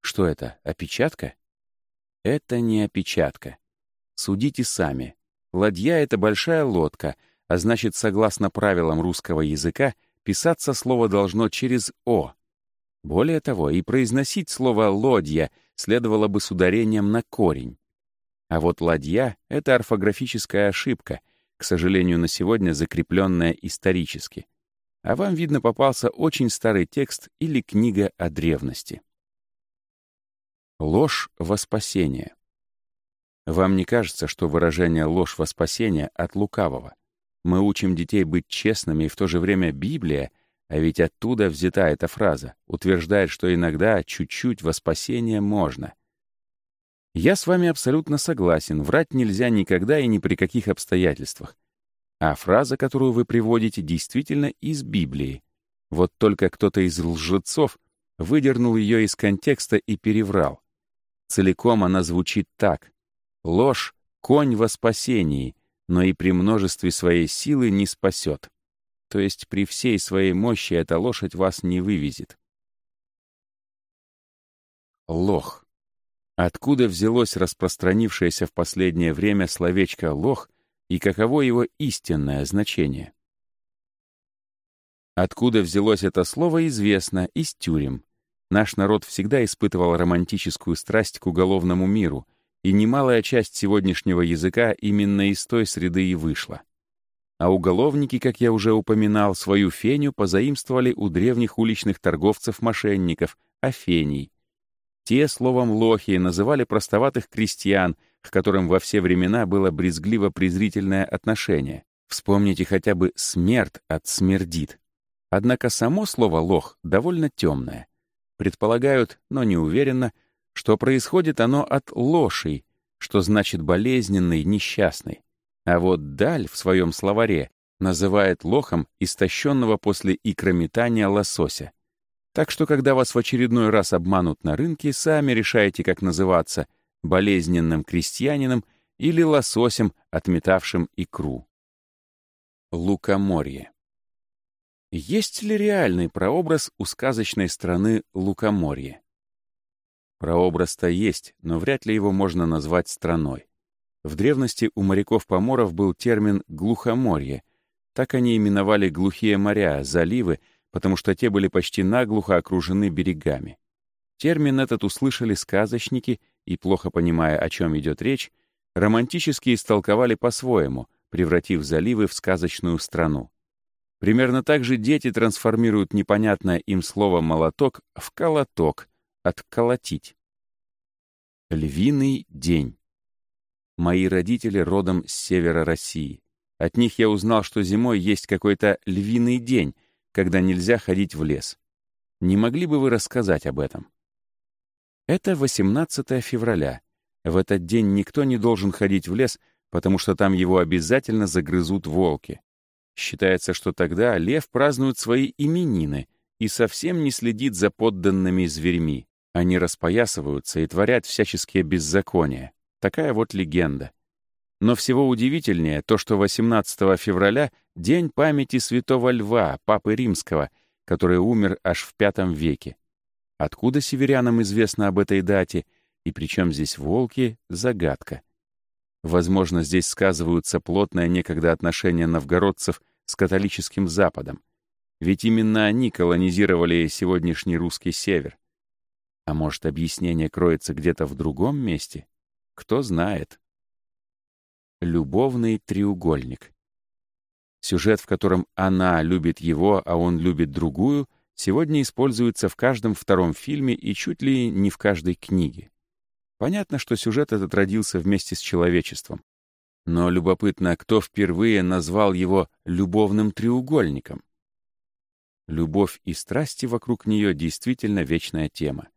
Что это, опечатка? Это не опечатка. Судите сами. Ладья — это большая лодка, а значит, согласно правилам русского языка, писаться слово должно через «о». Более того, и произносить слово «лодья» следовало бы с ударением на корень. А вот «ладья» — это орфографическая ошибка, к сожалению, на сегодня закрепленная исторически. А вам, видно, попался очень старый текст или книга о древности. Ложь во спасение. Вам не кажется, что выражение «ложь во спасение» от лукавого? Мы учим детей быть честными, и в то же время Библия, а ведь оттуда взята эта фраза, утверждает, что иногда чуть-чуть во спасение можно. Я с вами абсолютно согласен, врать нельзя никогда и ни при каких обстоятельствах. А фраза, которую вы приводите, действительно из Библии. Вот только кто-то из лжецов выдернул ее из контекста и переврал. Целиком она звучит так. Ложь — конь во спасении, но и при множестве своей силы не спасет. То есть при всей своей мощи эта лошадь вас не вывезет. Лох. Откуда взялось распространившееся в последнее время словечко «лох» и каково его истинное значение? Откуда взялось это слово, известно из тюрем. Наш народ всегда испытывал романтическую страсть к уголовному миру — и немалая часть сегодняшнего языка именно из той среды и вышла. А уголовники, как я уже упоминал, свою феню позаимствовали у древних уличных торговцев-мошенников, афений. Те, словом лохи, называли простоватых крестьян, к которым во все времена было брезгливо-презрительное отношение. Вспомните хотя бы «смерть» от «смердит». Однако само слово «лох» довольно темное. Предполагают, но не уверенно, что происходит оно от лошей, что значит болезненный, несчастный. А вот даль в своем словаре называет лохом истощенного после икрометания лосося. Так что, когда вас в очередной раз обманут на рынке, сами решайте, как называться — болезненным крестьянином или лососем, отметавшим икру. Лукоморье. Есть ли реальный прообраз у сказочной страны Лукоморье? Прообраз-то есть, но вряд ли его можно назвать страной. В древности у моряков-поморов был термин «глухоморье». Так они именовали глухие моря, заливы, потому что те были почти наглухо окружены берегами. Термин этот услышали сказочники и, плохо понимая, о чем идет речь, романтически истолковали по-своему, превратив заливы в сказочную страну. Примерно так же дети трансформируют непонятное им слово «молоток» в «колоток», Отколотить. Львиный день. Мои родители родом с севера России. От них я узнал, что зимой есть какой-то львиный день, когда нельзя ходить в лес. Не могли бы вы рассказать об этом? Это 18 февраля. В этот день никто не должен ходить в лес, потому что там его обязательно загрызут волки. Считается, что тогда лев празднует свои именины и совсем не следит за подданными зверьми. Они распоясываются и творят всяческие беззакония. Такая вот легенда. Но всего удивительнее то, что 18 февраля — день памяти святого Льва, папы Римского, который умер аж в V веке. Откуда северянам известно об этой дате, и причем здесь волки — загадка. Возможно, здесь сказываются плотное некогда отношение новгородцев с католическим Западом. Ведь именно они колонизировали сегодняшний русский север. А может, объяснение кроется где-то в другом месте? Кто знает. Любовный треугольник. Сюжет, в котором она любит его, а он любит другую, сегодня используется в каждом втором фильме и чуть ли не в каждой книге. Понятно, что сюжет этот родился вместе с человечеством. Но любопытно, кто впервые назвал его «любовным треугольником». Любовь и страсти вокруг нее действительно вечная тема.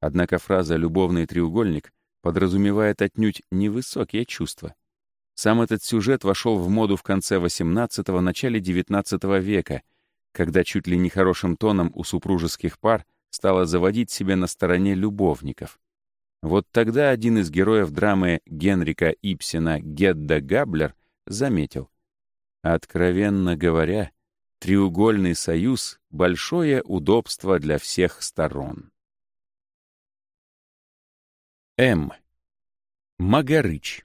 Однако фраза «любовный треугольник» подразумевает отнюдь невысокие чувства. Сам этот сюжет вошел в моду в конце XVIII – начале XIX века, когда чуть ли не хорошим тоном у супружеских пар стало заводить себе на стороне любовников. Вот тогда один из героев драмы Генрика Ипсена Гедда Габлер заметил. «Откровенно говоря, треугольный союз — большое удобство для всех сторон». М. Магарыч.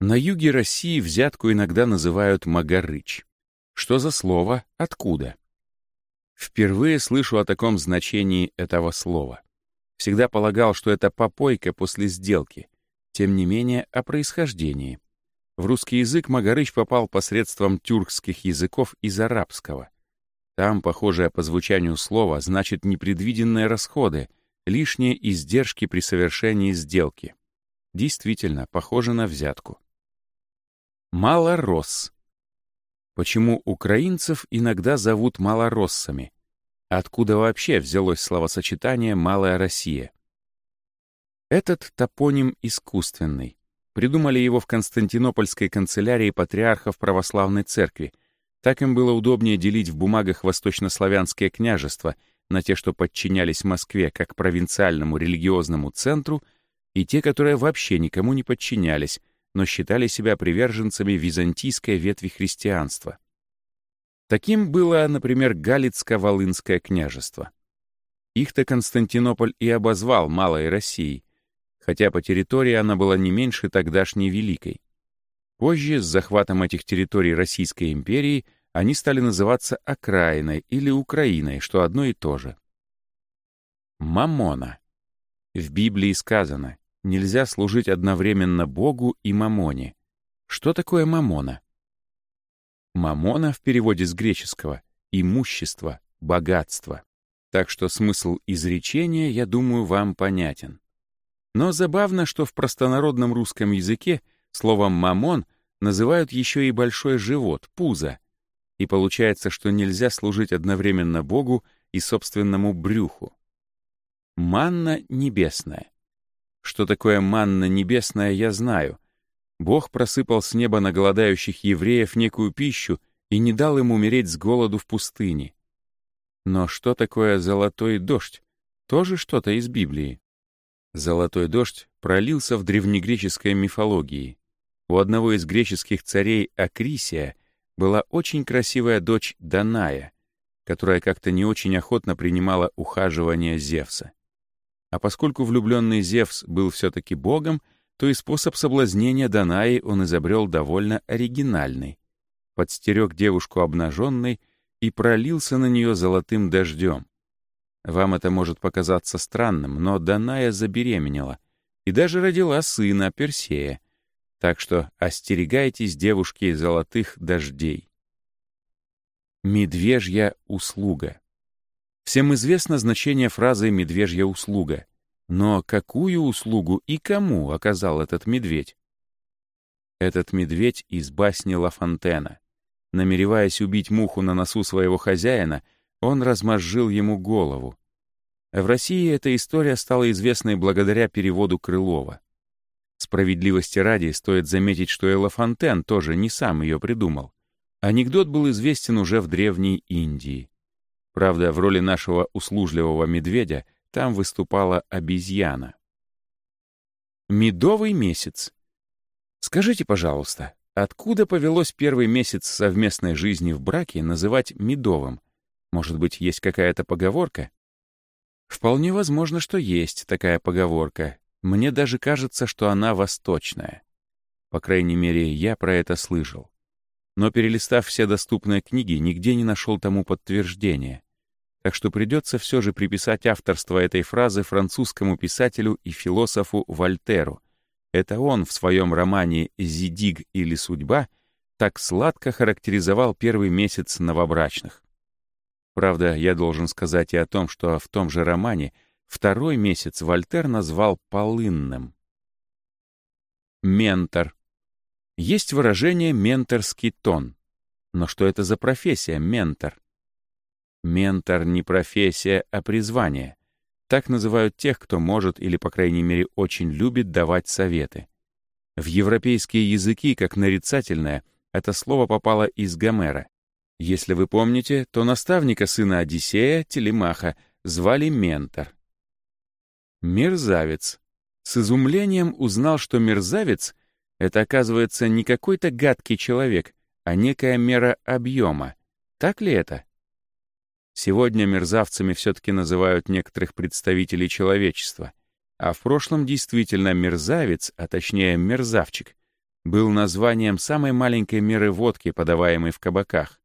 На юге России взятку иногда называют магарыч. Что за слово? Откуда? Впервые слышу о таком значении этого слова. Всегда полагал, что это попойка после сделки. Тем не менее, о происхождении. В русский язык магарыч попал посредством тюркских языков из арабского. Там, похожее по звучанию слово значит непредвиденные расходы — лишние издержки при совершении сделки. Действительно, похоже на взятку. Малорос. Почему украинцев иногда зовут малороссами? Откуда вообще взялось словосочетание «Малая Россия»? Этот топоним искусственный. Придумали его в Константинопольской канцелярии патриархов православной церкви. Так им было удобнее делить в бумагах восточнославянское княжество на те, что подчинялись Москве как провинциальному религиозному центру, и те, которые вообще никому не подчинялись, но считали себя приверженцами византийской ветви христианства. Таким было, например, Галицко-Волынское княжество. Их-то Константинополь и обозвал Малой Россией, хотя по территории она была не меньше тогдашней Великой. Позже, с захватом этих территорий Российской империи, они стали называться окраиной или Украиной, что одно и то же. Мамона. В Библии сказано, нельзя служить одновременно Богу и Мамоне. Что такое Мамона? Мамона в переводе с греческого — имущество, богатство. Так что смысл изречения, я думаю, вам понятен. Но забавно, что в простонародном русском языке словом «мамон» называют еще и большой живот, пузо, и получается, что нельзя служить одновременно Богу и собственному брюху. Манна небесная. Что такое манна небесная, я знаю. Бог просыпал с неба на голодающих евреев некую пищу и не дал им умереть с голоду в пустыне. Но что такое золотой дождь? Тоже что-то из Библии. Золотой дождь пролился в древнегреческой мифологии. У одного из греческих царей Акрисия — была очень красивая дочь Даная, которая как-то не очень охотно принимала ухаживание Зевса. А поскольку влюбленный Зевс был все-таки богом, то и способ соблазнения Данаи он изобрел довольно оригинальный. Подстерег девушку обнаженной и пролился на нее золотым дождем. Вам это может показаться странным, но Даная забеременела и даже родила сына Персея — так что остерегайтесь, девушки, золотых дождей. Медвежья услуга. Всем известно значение фразы «медвежья услуга». Но какую услугу и кому оказал этот медведь? Этот медведь из басни Ла Фонтена. Намереваясь убить муху на носу своего хозяина, он размозжил ему голову. В России эта история стала известной благодаря переводу Крылова. Справедливости ради стоит заметить, что Элафонтен тоже не сам ее придумал. Анекдот был известен уже в Древней Индии. Правда, в роли нашего услужливого медведя там выступала обезьяна. Медовый месяц. Скажите, пожалуйста, откуда повелось первый месяц совместной жизни в браке называть медовым? Может быть, есть какая-то поговорка? Вполне возможно, что есть такая поговорка, мне даже кажется, что она восточная. По крайней мере, я про это слышал. Но перелистав все доступные книги, нигде не нашел тому подтверждения. Так что придется все же приписать авторство этой фразы французскому писателю и философу Вольтеру. Это он в своем романе «Зидиг или судьба» так сладко характеризовал первый месяц новобрачных. Правда, я должен сказать и о том, что в том же романе — Второй месяц Вольтер назвал полынным. Ментор. Есть выражение «менторский тон». Но что это за профессия ментор? Ментор не профессия, а призвание. Так называют тех, кто может или, по крайней мере, очень любит давать советы. В европейские языки, как нарицательное, это слово попало из Гомера. Если вы помните, то наставника сына Одиссея, Телемаха, звали ментор — Мерзавец. С изумлением узнал, что мерзавец — это, оказывается, не какой-то гадкий человек, а некая мера объема. Так ли это? Сегодня мерзавцами все-таки называют некоторых представителей человечества. А в прошлом действительно мерзавец, а точнее мерзавчик, был названием самой маленькой меры водки, подаваемой в кабаках.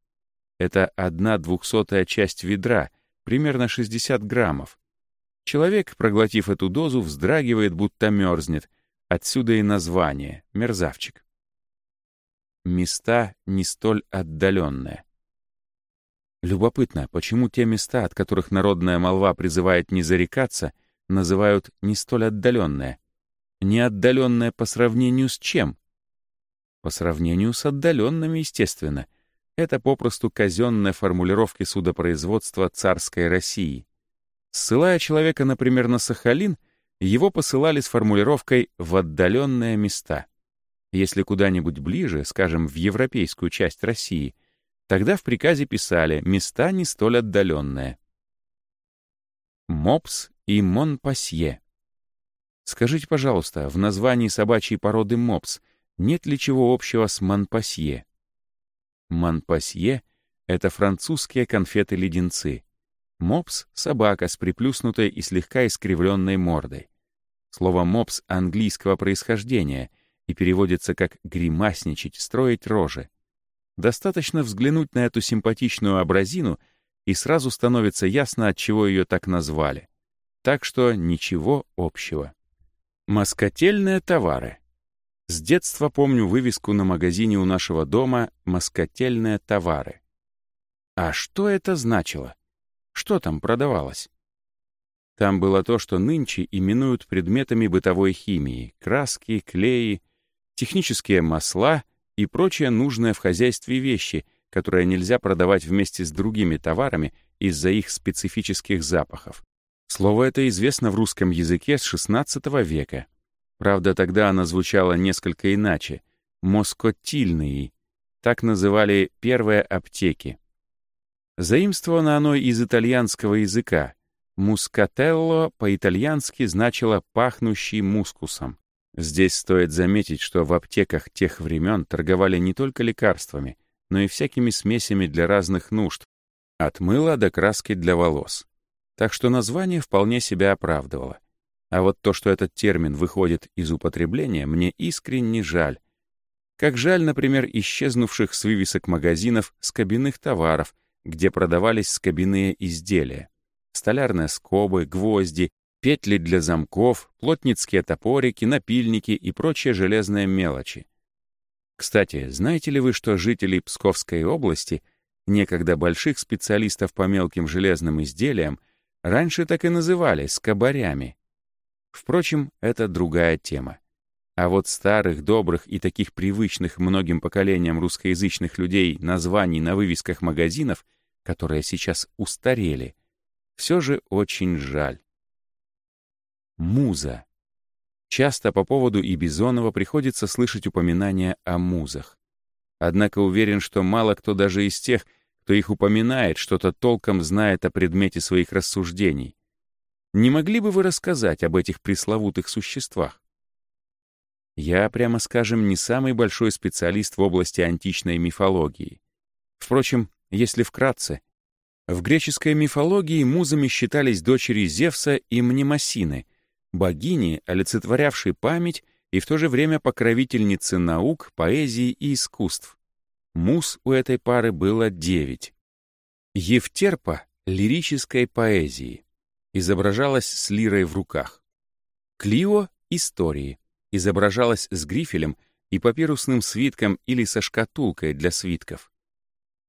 Это одна двухсотая часть ведра, примерно 60 граммов, Человек, проглотив эту дозу, вздрагивает, будто мерзнет. Отсюда и название — мерзавчик. Места не столь отдаленные. Любопытно, почему те места, от которых народная молва призывает не зарекаться, называют не столь отдаленные. Не отдаленные по сравнению с чем? По сравнению с отдаленными, естественно. Это попросту казенная формулировка судопроизводства царской России — Ссылая человека, например, на Сахалин, его посылали с формулировкой «в отдаленные места». Если куда-нибудь ближе, скажем, в европейскую часть России, тогда в приказе писали «места не столь отдаленные». Мопс и Монпасье. Скажите, пожалуйста, в названии собачьей породы мопс нет ли чего общего с Монпасье? Монпасье — это французские конфеты-леденцы. Мопс — собака с приплюснутой и слегка искривленной мордой. Слово «мопс» английского происхождения и переводится как «гримасничать», «строить рожи». Достаточно взглянуть на эту симпатичную образину, и сразу становится ясно, от чего ее так назвали. Так что ничего общего. Москотельные товары. С детства помню вывеску на магазине у нашего дома «Москотельные товары». А что это значило? Что там продавалось? Там было то, что нынче именуют предметами бытовой химии — краски, клеи, технические масла и прочее нужное в хозяйстве вещи, которые нельзя продавать вместе с другими товарами из-за их специфических запахов. Слово это известно в русском языке с XVI века. Правда, тогда оно звучало несколько иначе москотильные. так называли первые аптеки. Заимствовано оно из итальянского языка. «Мускателло» по-итальянски значило «пахнущий мускусом». Здесь стоит заметить, что в аптеках тех времен торговали не только лекарствами, но и всякими смесями для разных нужд, от мыла до краски для волос. Так что название вполне себя оправдывало. А вот то, что этот термин выходит из употребления, мне искренне жаль. Как жаль, например, исчезнувших с вывесок магазинов скобяных товаров — где продавались скобяные изделия. Столярные скобы, гвозди, петли для замков, плотницкие топорики, напильники и прочие железные мелочи. Кстати, знаете ли вы, что жители Псковской области, некогда больших специалистов по мелким железным изделиям, раньше так и называли — скобарями? Впрочем, это другая тема. А вот старых, добрых и таких привычных многим поколениям русскоязычных людей названий на вывесках магазинов — которые сейчас устарели, все же очень жаль. Муза. Часто по поводу и Бизонова приходится слышать упоминания о музах. Однако уверен, что мало кто даже из тех, кто их упоминает, что-то толком знает о предмете своих рассуждений. Не могли бы вы рассказать об этих пресловутых существах? Я, прямо скажем, не самый большой специалист в области античной мифологии. Впрочем, если вкратце, в греческой мифологии музами считались дочери Зевса и Мнемосины, богини, олицетворявшие память и в то же время покровительницы наук, поэзии и искусств. Муз у этой пары было девять. Евтерпа — лирической поэзии. Изображалась с лирой в руках. Клио — истории. Изображалась с грифелем и папирусным свитком или со шкатулкой для свитков.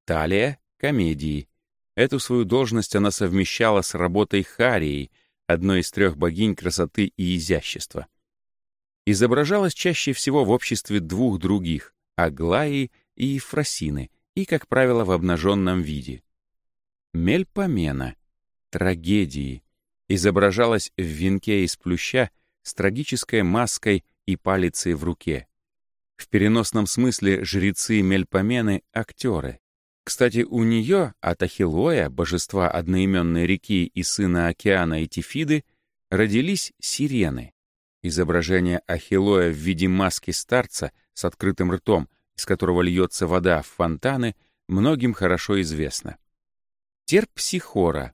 Талия — комедии. Эту свою должность она совмещала с работой Харией, одной из трех богинь красоты и изящества. Изображалась чаще всего в обществе двух других — Аглаи и Ефросины, и, как правило, в обнаженном виде. Мельпомена — трагедии. Изображалась в венке из плюща с трагической маской и палицей в руке. В переносном смысле жрецы Мельпомены — актеры. Кстати, у нее от Ахиллоя, божества одноименной реки и сына океана Этифиды, родились сирены. Изображение Ахилоя в виде маски старца с открытым ртом, из которого льется вода в фонтаны, многим хорошо известно. Терпсихора, Психора,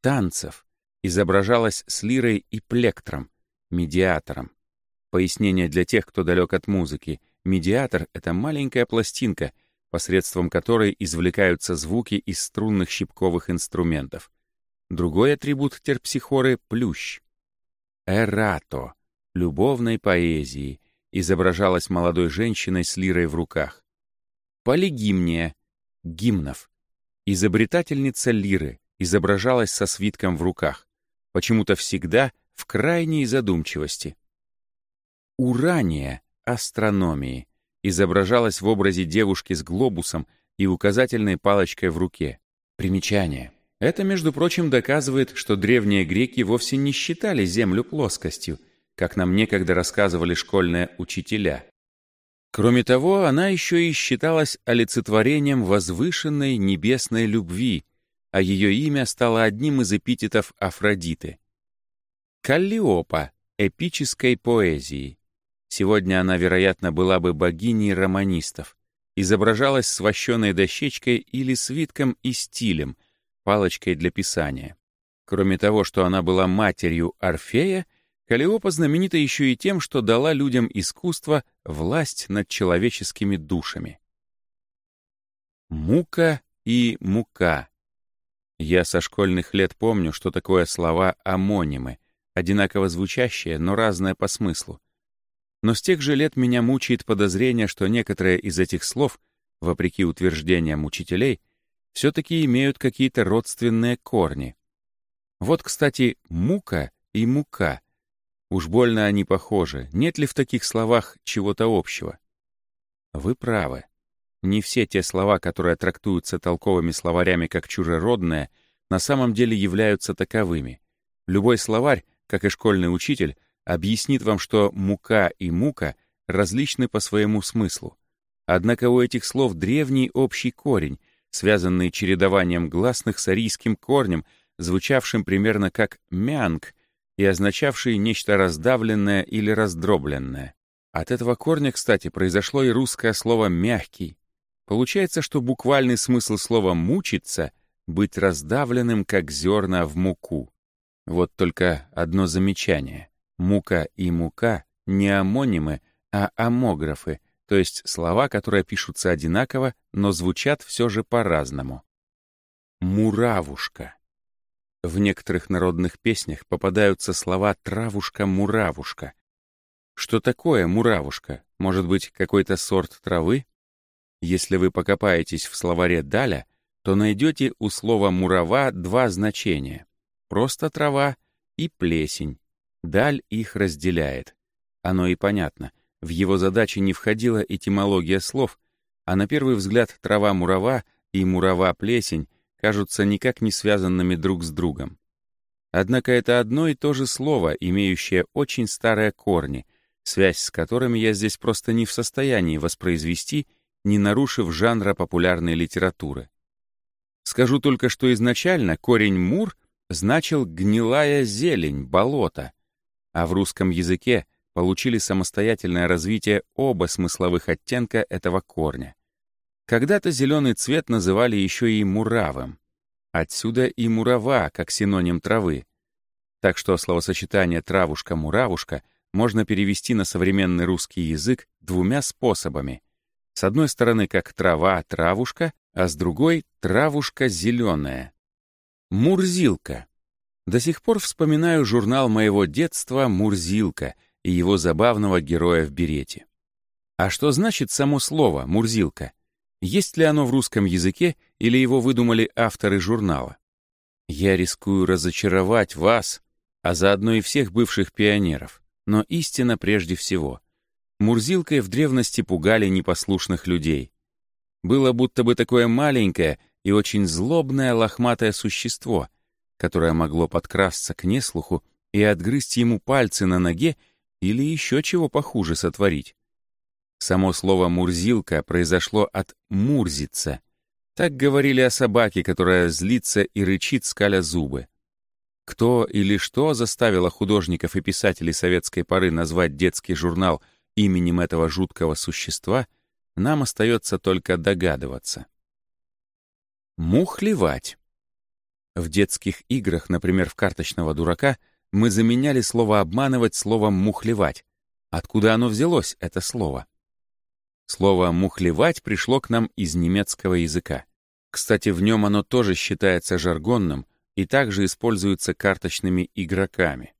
танцев, изображалась с лирой и плектром, медиатором. Пояснение для тех, кто далек от музыки. Медиатор — это маленькая пластинка, посредством которой извлекаются звуки из струнных щипковых инструментов. Другой атрибут терпсихоры — плющ. Эрато — любовной поэзии, изображалась молодой женщиной с лирой в руках. Полигимния — гимнов. Изобретательница лиры изображалась со свитком в руках, почему-то всегда в крайней задумчивости. Урания — астрономии — изображалась в образе девушки с глобусом и указательной палочкой в руке. Примечание. Это, между прочим, доказывает, что древние греки вовсе не считали Землю плоскостью, как нам некогда рассказывали школьные учителя. Кроме того, она еще и считалась олицетворением возвышенной небесной любви, а ее имя стало одним из эпитетов Афродиты. Каллиопа эпической поэзии. Сегодня она, вероятно, была бы богиней романистов, изображалась с дощечкой или свитком и стилем, палочкой для писания. Кроме того, что она была матерью Орфея, Калиопа знаменита еще и тем, что дала людям искусство власть над человеческими душами. Мука и мука. Я со школьных лет помню, что такое слова «амонимы», одинаково звучащие, но разное по смыслу. Но с тех же лет меня мучает подозрение, что некоторые из этих слов, вопреки утверждениям учителей, все-таки имеют какие-то родственные корни. Вот, кстати, «мука» и «мука». Уж больно они похожи. Нет ли в таких словах чего-то общего? Вы правы. Не все те слова, которые трактуются толковыми словарями как чужеродные, на самом деле являются таковыми. Любой словарь, как и школьный учитель, объяснит вам, что «мука» и «мука» различны по своему смыслу. Однако у этих слов древний общий корень, связанный чередованием гласных с арийским корнем, звучавшим примерно как «мянг» и означавший нечто раздавленное или раздробленное. От этого корня, кстати, произошло и русское слово «мягкий». Получается, что буквальный смысл слова «мучиться» — быть раздавленным, как зерна в муку. Вот только одно замечание. Мука и мука — не амонимы, а амографы, то есть слова, которые пишутся одинаково, но звучат все же по-разному. Муравушка. В некоторых народных песнях попадаются слова «травушка-муравушка». Что такое муравушка? Может быть, какой-то сорт травы? Если вы покопаетесь в словаре «Даля», то найдете у слова «мурава» два значения — просто трава и плесень. Даль их разделяет. Оно и понятно. В его задачи не входила этимология слов, а на первый взгляд трава-мурава и мурава-плесень кажутся никак не связанными друг с другом. Однако это одно и то же слово, имеющее очень старые корни, связь с которыми я здесь просто не в состоянии воспроизвести, не нарушив жанра популярной литературы. Скажу только, что изначально корень «мур» значил «гнилая зелень, болото», а в русском языке получили самостоятельное развитие оба смысловых оттенка этого корня. Когда-то зеленый цвет называли еще и муравым. Отсюда и мурава, как синоним травы. Так что словосочетание «травушка-муравушка» можно перевести на современный русский язык двумя способами. С одной стороны, как трава-травушка, а с другой — травушка зеленая. Мурзилка до сих пор вспоминаю журнал моего детства «Мурзилка» и его забавного героя в берете. А что значит само слово «мурзилка»? Есть ли оно в русском языке или его выдумали авторы журнала? Я рискую разочаровать вас, а заодно и всех бывших пионеров, но истина прежде всего. Мурзилкой в древности пугали непослушных людей. Было будто бы такое маленькое и очень злобное лохматое существо — которое могло подкрасться к неслуху и отгрызть ему пальцы на ноге или еще чего похуже сотворить. Само слово «мурзилка» произошло от «мурзиться». Так говорили о собаке, которая злится и рычит, скаля зубы. Кто или что заставило художников и писателей советской поры назвать детский журнал именем этого жуткого существа, нам остается только догадываться. Мухлевать. В детских играх, например, в «Карточного дурака», мы заменяли слово «обманывать» словом «мухлевать». Откуда оно взялось, это слово? Слово «мухлевать» пришло к нам из немецкого языка. Кстати, в нем оно тоже считается жаргонным и также используется карточными игроками.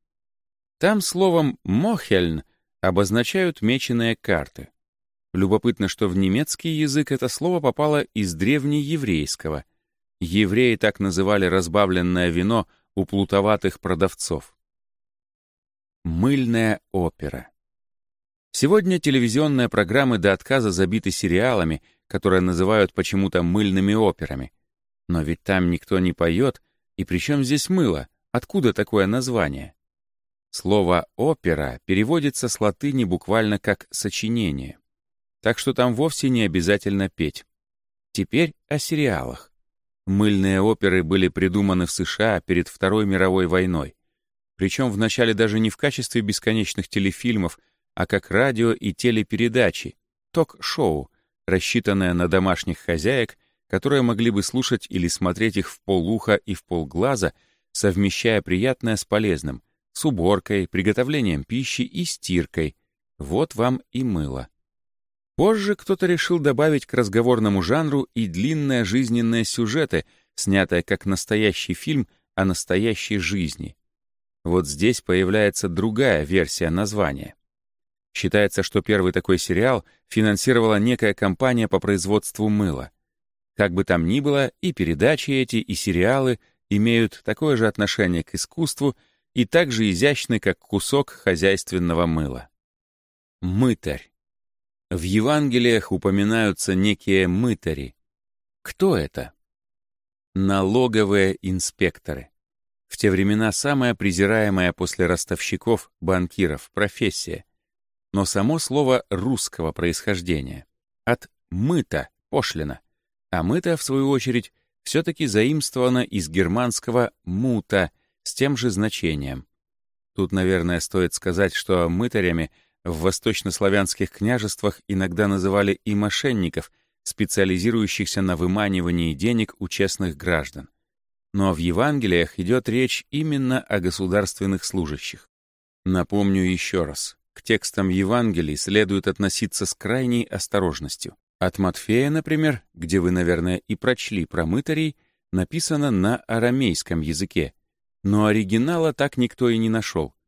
Там словом «мохельн» обозначают меченые карты. Любопытно, что в немецкий язык это слово попало из древнееврейского — Евреи так называли разбавленное вино у плутоватых продавцов. Мыльная опера. Сегодня телевизионные программы до отказа забиты сериалами, которые называют почему-то мыльными операми. Но ведь там никто не поет, и при чем здесь мыло? Откуда такое название? Слово «опера» переводится с латыни буквально как «сочинение». Так что там вовсе не обязательно петь. Теперь о сериалах. Мыльные оперы были придуманы в США перед Второй мировой войной. Причем вначале даже не в качестве бесконечных телефильмов, а как радио и телепередачи, ток-шоу, рассчитанное на домашних хозяек, которые могли бы слушать или смотреть их в полуха и в полглаза, совмещая приятное с полезным, с уборкой, приготовлением пищи и стиркой. Вот вам и мыло. Позже кто-то решил добавить к разговорному жанру и длинные жизненные сюжеты, снятые как настоящий фильм о настоящей жизни. Вот здесь появляется другая версия названия. Считается, что первый такой сериал финансировала некая компания по производству мыла. Как бы там ни было, и передачи эти, и сериалы имеют такое же отношение к искусству и так же изящны, как кусок хозяйственного мыла. Мытарь. В Евангелиях упоминаются некие мытари. Кто это? Налоговые инспекторы. В те времена самая презираемая после ростовщиков, банкиров, профессия. Но само слово русского происхождения. От «мыта» — пошлина. А «мыта», в свою очередь, все-таки заимствовано из германского «мута» с тем же значением. Тут, наверное, стоит сказать, что мытарями — в восточнославянских княжествах иногда называли и мошенников, специализирующихся на выманивании денег у честных граждан. Но в Евангелиях идет речь именно о государственных служащих. Напомню еще раз, к текстам Евангелий следует относиться с крайней осторожностью. От Матфея, например, где вы, наверное, и прочли про мытарей, написано на арамейском языке, но оригинала так никто и не нашел —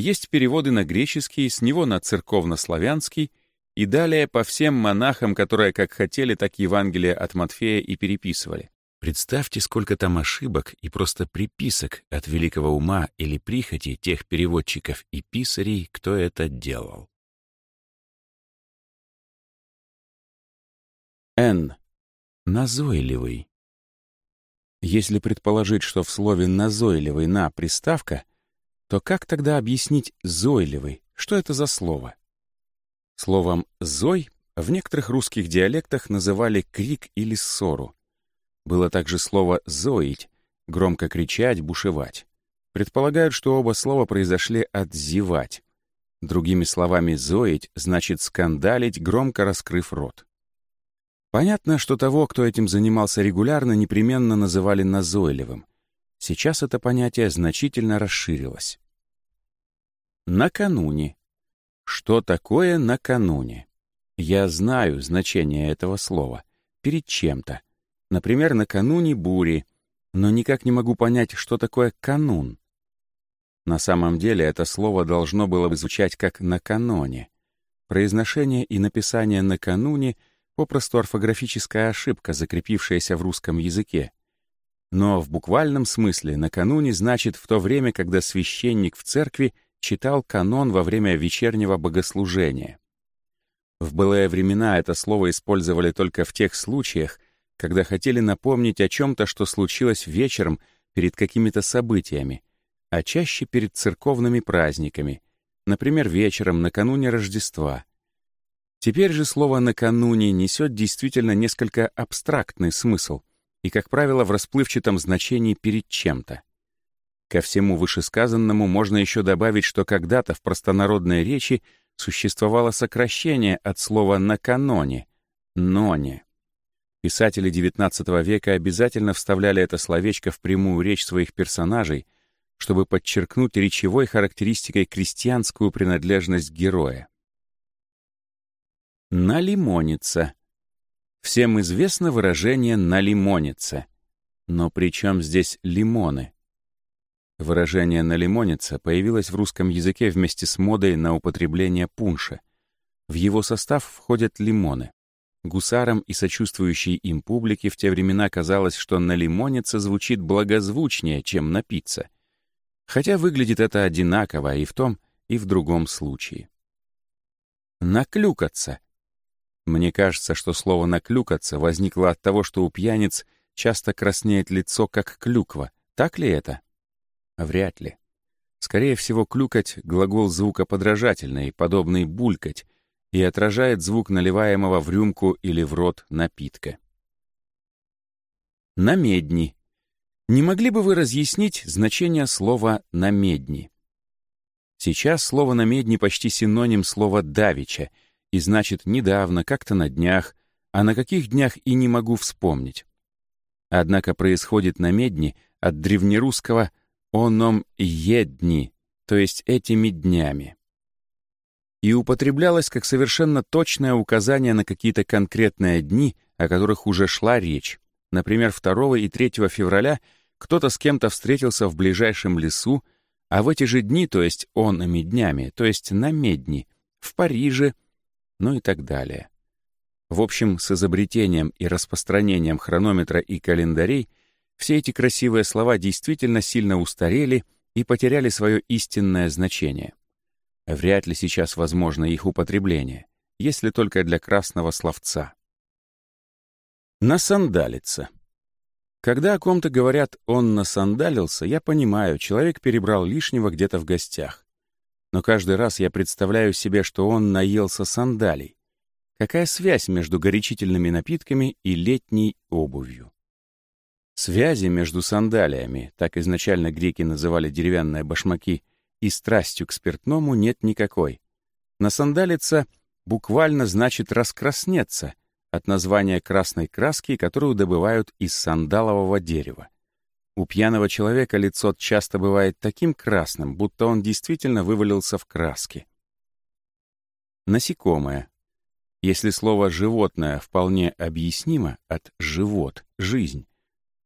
есть переводы на греческий, с него на церковнославянский и далее по всем монахам, которые как хотели, так Евангелие от Матфея и переписывали. Представьте, сколько там ошибок и просто приписок от великого ума или прихоти тех переводчиков и писарей, кто это делал. Н. Назойливый. Если предположить, что в слове «назойливый» на приставка, то как тогда объяснить «зойливый»? Что это за слово? Словом «зой» в некоторых русских диалектах называли крик или ссору. Было также слово «зоить» — громко кричать, бушевать. Предполагают, что оба слова произошли от «зевать». Другими словами, «зоить» значит скандалить, громко раскрыв рот. Понятно, что того, кто этим занимался регулярно, непременно называли назойливым. Сейчас это понятие значительно расширилось. Накануне. Что такое накануне? Я знаю значение этого слова. Перед чем-то. Например, накануне бури. Но никак не могу понять, что такое канун. На самом деле это слово должно было бы звучать как «накануне». Произношение и написание «накануне» — попросту орфографическая ошибка, закрепившаяся в русском языке. Но в буквальном смысле накануне значит в то время, когда священник в церкви читал канон во время вечернего богослужения. В былые времена это слово использовали только в тех случаях, когда хотели напомнить о чем-то, что случилось вечером перед какими-то событиями, а чаще перед церковными праздниками, например, вечером накануне Рождества. Теперь же слово «накануне» несет действительно несколько абстрактный смысл — и, как правило, в расплывчатом значении перед чем-то. Ко всему вышесказанному можно еще добавить, что когда-то в простонародной речи существовало сокращение от слова «наканоне» — «ноне». Писатели XIX века обязательно вставляли это словечко в прямую речь своих персонажей, чтобы подчеркнуть речевой характеристикой крестьянскую принадлежность героя. Налимониться — Всем известно выражение «на лимонице». Но при чем здесь лимоны? Выражение «на лимонице» появилось в русском языке вместе с модой на употребление пунша. В его состав входят лимоны. Гусарам и сочувствующей им публике в те времена казалось, что на лимонице звучит благозвучнее, чем напиться. Хотя выглядит это одинаково и в том, и в другом случае. Наклюкаться — мне кажется, что слово «наклюкаться» возникло от того, что у пьяниц часто краснеет лицо, как клюква. Так ли это? Вряд ли. Скорее всего, «клюкать» — глагол звукоподражательный, подобный «булькать», и отражает звук наливаемого в рюмку или в рот напитка. Намедни. Не могли бы вы разъяснить значение слова «намедни»? Сейчас слово «намедни» почти синоним слова «давича», и значит недавно, как-то на днях, а на каких днях и не могу вспомнить. Однако происходит на медни от древнерусского «оном едни», то есть этими днями. И употреблялось как совершенно точное указание на какие-то конкретные дни, о которых уже шла речь. Например, 2 и 3 февраля кто-то с кем-то встретился в ближайшем лесу, а в эти же дни, то есть онными днями, то есть на медни, в Париже — ну и так далее. В общем, с изобретением и распространением хронометра и календарей все эти красивые слова действительно сильно устарели и потеряли свое истинное значение. Вряд ли сейчас возможно их употребление, если только для красного словца. Насандалиться. Когда о ком-то говорят «он насандалился», я понимаю, человек перебрал лишнего где-то в гостях но каждый раз я представляю себе, что он наелся сандалий. Какая связь между горячительными напитками и летней обувью? Связи между сандалиями, так изначально греки называли деревянные башмаки, и страстью к спиртному нет никакой. На сандалица буквально значит раскраснеться от названия красной краски, которую добывают из сандалового дерева. У пьяного человека лицо часто бывает таким красным, будто он действительно вывалился в краски. Насекомое. Если слово «животное» вполне объяснимо от «живот» — «жизнь»,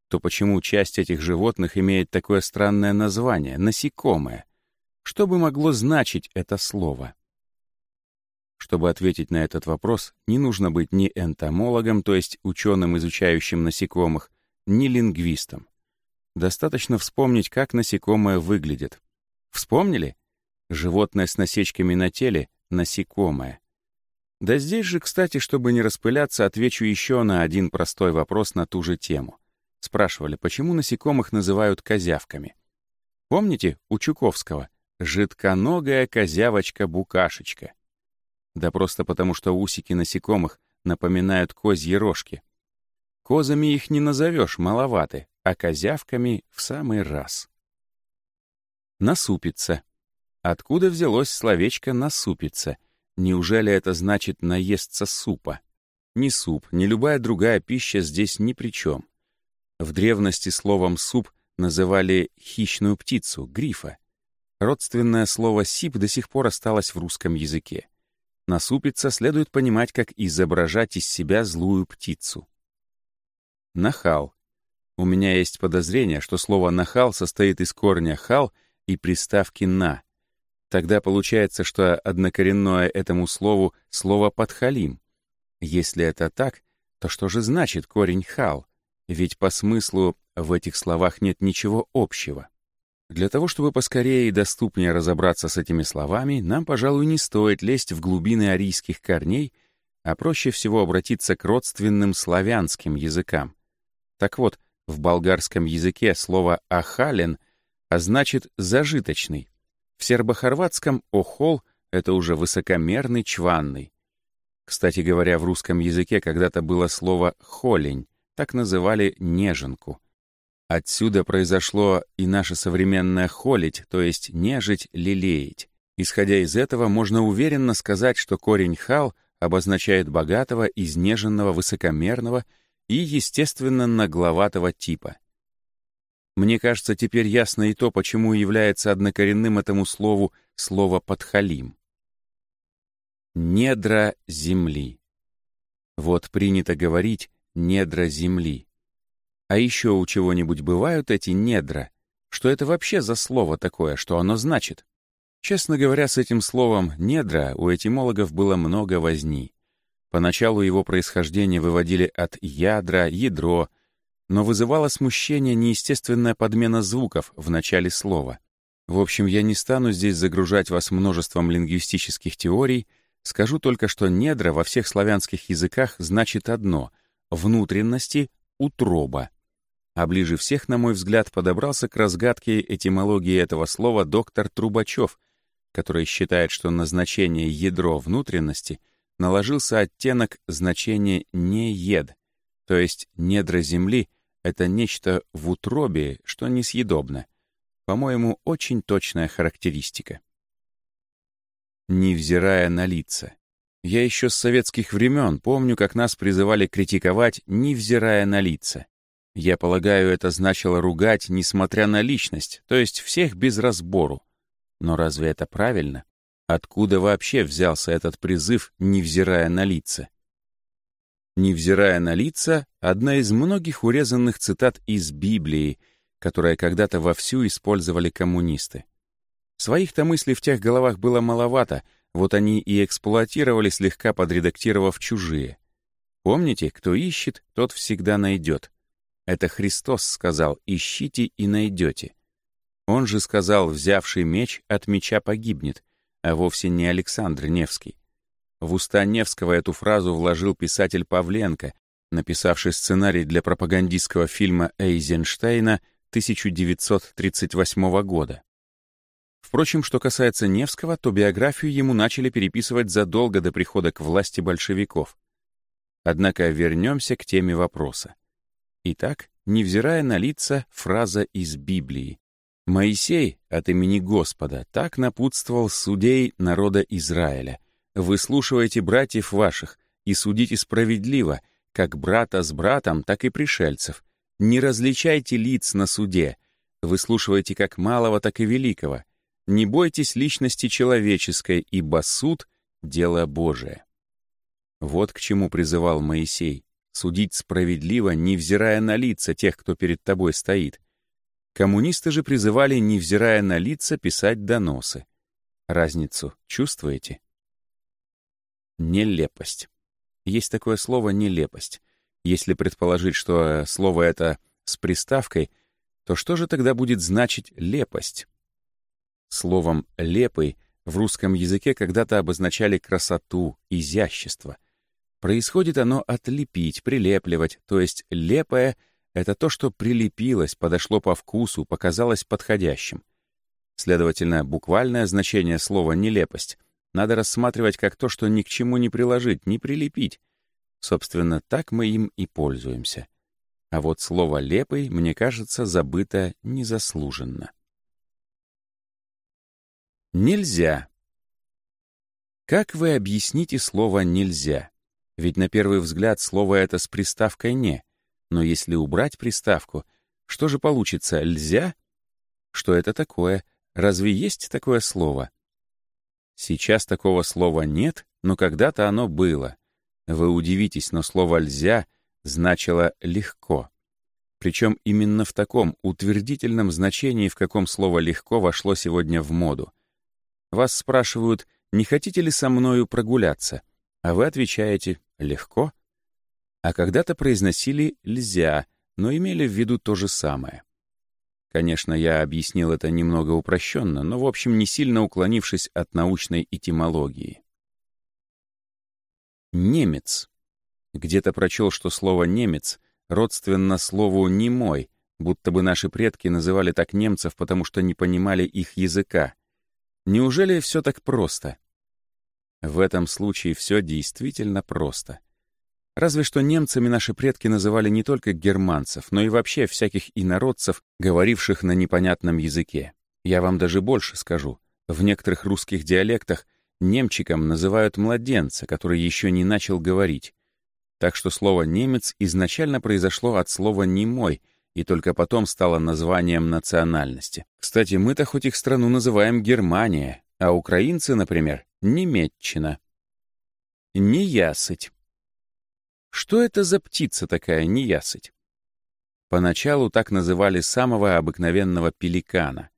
то почему часть этих животных имеет такое странное название — «насекомое»? Что бы могло значить это слово? Чтобы ответить на этот вопрос, не нужно быть ни энтомологом, то есть ученым, изучающим насекомых, ни лингвистом. Достаточно вспомнить, как насекомое выглядит. Вспомнили? Животное с насечками на теле — насекомое. Да здесь же, кстати, чтобы не распыляться, отвечу еще на один простой вопрос на ту же тему. Спрашивали, почему насекомых называют козявками? Помните у Чуковского «жидконогая козявочка-букашечка»? Да просто потому, что усики насекомых напоминают козьи рожки. Козами их не назовешь, маловаты, а козявками в самый раз. Насупиться. Откуда взялось словечко «насупиться»? Неужели это значит «наесться супа»? Ни суп, ни любая другая пища здесь ни при чем. В древности словом «суп» называли хищную птицу, грифа. Родственное слово «сип» до сих пор осталось в русском языке. Насупиться следует понимать, как изображать из себя злую птицу. Нахал. У меня есть подозрение, что слово «нахал» состоит из корня «хал» и приставки «на». Тогда получается, что однокоренное этому слову слово «подхалим». Если это так, то что же значит корень «хал»? Ведь по смыслу в этих словах нет ничего общего. Для того, чтобы поскорее и доступнее разобраться с этими словами, нам, пожалуй, не стоит лезть в глубины арийских корней, а проще всего обратиться к родственным славянским языкам. Так вот, в болгарском языке слово «ахален» а значит «зажиточный». В сербохорватском «охол» — это уже высокомерный, чванный. Кстати говоря, в русском языке когда-то было слово «холень», так называли «неженку». Отсюда произошло и наше современное «холить», то есть «нежить», «лелеять». Исходя из этого, можно уверенно сказать, что корень «хал» обозначает богатого, изнеженного, высокомерного — и, естественно, нагловатого типа. Мне кажется, теперь ясно и то, почему является однокоренным этому слову слово «подхалим». Недра земли. Вот принято говорить «недра земли». А еще у чего-нибудь бывают эти недра? Что это вообще за слово такое, что оно значит? Честно говоря, с этим словом «недра» у этимологов было много возни. Поначалу его происхождение выводили от ядра, ядро, но вызывало смущение неестественная подмена звуков в начале слова. В общем, я не стану здесь загружать вас множеством лингвистических теорий, скажу только, что недра во всех славянских языках значит одно — внутренности, утроба. А ближе всех, на мой взгляд, подобрался к разгадке этимологии этого слова доктор Трубачев, который считает, что назначение ядро внутренности — наложился оттенок значения «неед», то есть недра земли — это нечто в утробе, что несъедобно. По-моему, очень точная характеристика. Невзирая на лица. Я еще с советских времен помню, как нас призывали критиковать, невзирая на лица. Я полагаю, это значило ругать, несмотря на личность, то есть всех без разбору. Но разве это правильно? Откуда вообще взялся этот призыв, невзирая на лица? «Невзирая на лица» — одна из многих урезанных цитат из Библии, которые когда-то вовсю использовали коммунисты. Своих-то мыслей в тех головах было маловато, вот они и эксплуатировали, слегка подредактировав чужие. Помните, кто ищет, тот всегда найдет. Это Христос сказал «ищите и найдете». Он же сказал «взявший меч от меча погибнет», а вовсе не Александр Невский. В уста Невского эту фразу вложил писатель Павленко, написавший сценарий для пропагандистского фильма Эйзенштейна 1938 года. Впрочем, что касается Невского, то биографию ему начали переписывать задолго до прихода к власти большевиков. Однако вернемся к теме вопроса. Итак, невзирая на лица, фраза из Библии. Моисей от имени Господа так напутствовал судей народа Израиля. «Выслушивайте братьев ваших и судите справедливо, как брата с братом, так и пришельцев. Не различайте лиц на суде, выслушивайте как малого, так и великого. Не бойтесь личности человеческой, ибо суд — дело Божие». Вот к чему призывал Моисей — судить справедливо, невзирая на лица тех, кто перед тобой стоит — Коммунисты же призывали, невзирая на лица, писать доносы. Разницу чувствуете? Нелепость. Есть такое слово «нелепость». Если предположить, что э, слово это с приставкой, то что же тогда будет значить «лепость»? Словом «лепый» в русском языке когда-то обозначали красоту, изящество. Происходит оно от «лепить», «прилепливать», то есть «лепое» — это то, что прилепилось, подошло по вкусу, показалось подходящим. Следовательно, буквальное значение слова «нелепость» надо рассматривать как то, что ни к чему не приложить, не прилепить. Собственно, так мы им и пользуемся. А вот слово «лепый», мне кажется, забыто незаслуженно. Нельзя. Как вы объясните слово «нельзя»? Ведь на первый взгляд слово это с приставкой «не». Но если убрать приставку, что же получится, «льзя»? Что это такое? Разве есть такое слово? Сейчас такого слова нет, но когда-то оно было. Вы удивитесь, но слово «льзя» значило «легко». Причем именно в таком утвердительном значении, в каком слово «легко» вошло сегодня в моду. Вас спрашивают, не хотите ли со мною прогуляться? А вы отвечаете «легко» а когда-то произносили «льзя», но имели в виду то же самое. Конечно, я объяснил это немного упрощенно, но, в общем, не сильно уклонившись от научной этимологии. Немец. Где-то прочел, что слово «немец» родственно слову «немой», будто бы наши предки называли так немцев, потому что не понимали их языка. Неужели все так просто? В этом случае все действительно просто — Разве что немцами наши предки называли не только германцев, но и вообще всяких инородцев, говоривших на непонятном языке. Я вам даже больше скажу. В некоторых русских диалектах немчиком называют младенца, который еще не начал говорить. Так что слово «немец» изначально произошло от слова «немой», и только потом стало названием национальности. Кстати, мы-то хоть их страну называем Германия, а украинцы, например, Немеччина. Неясыть. Что это за птица такая неясыть? Поначалу так называли самого обыкновенного пеликана.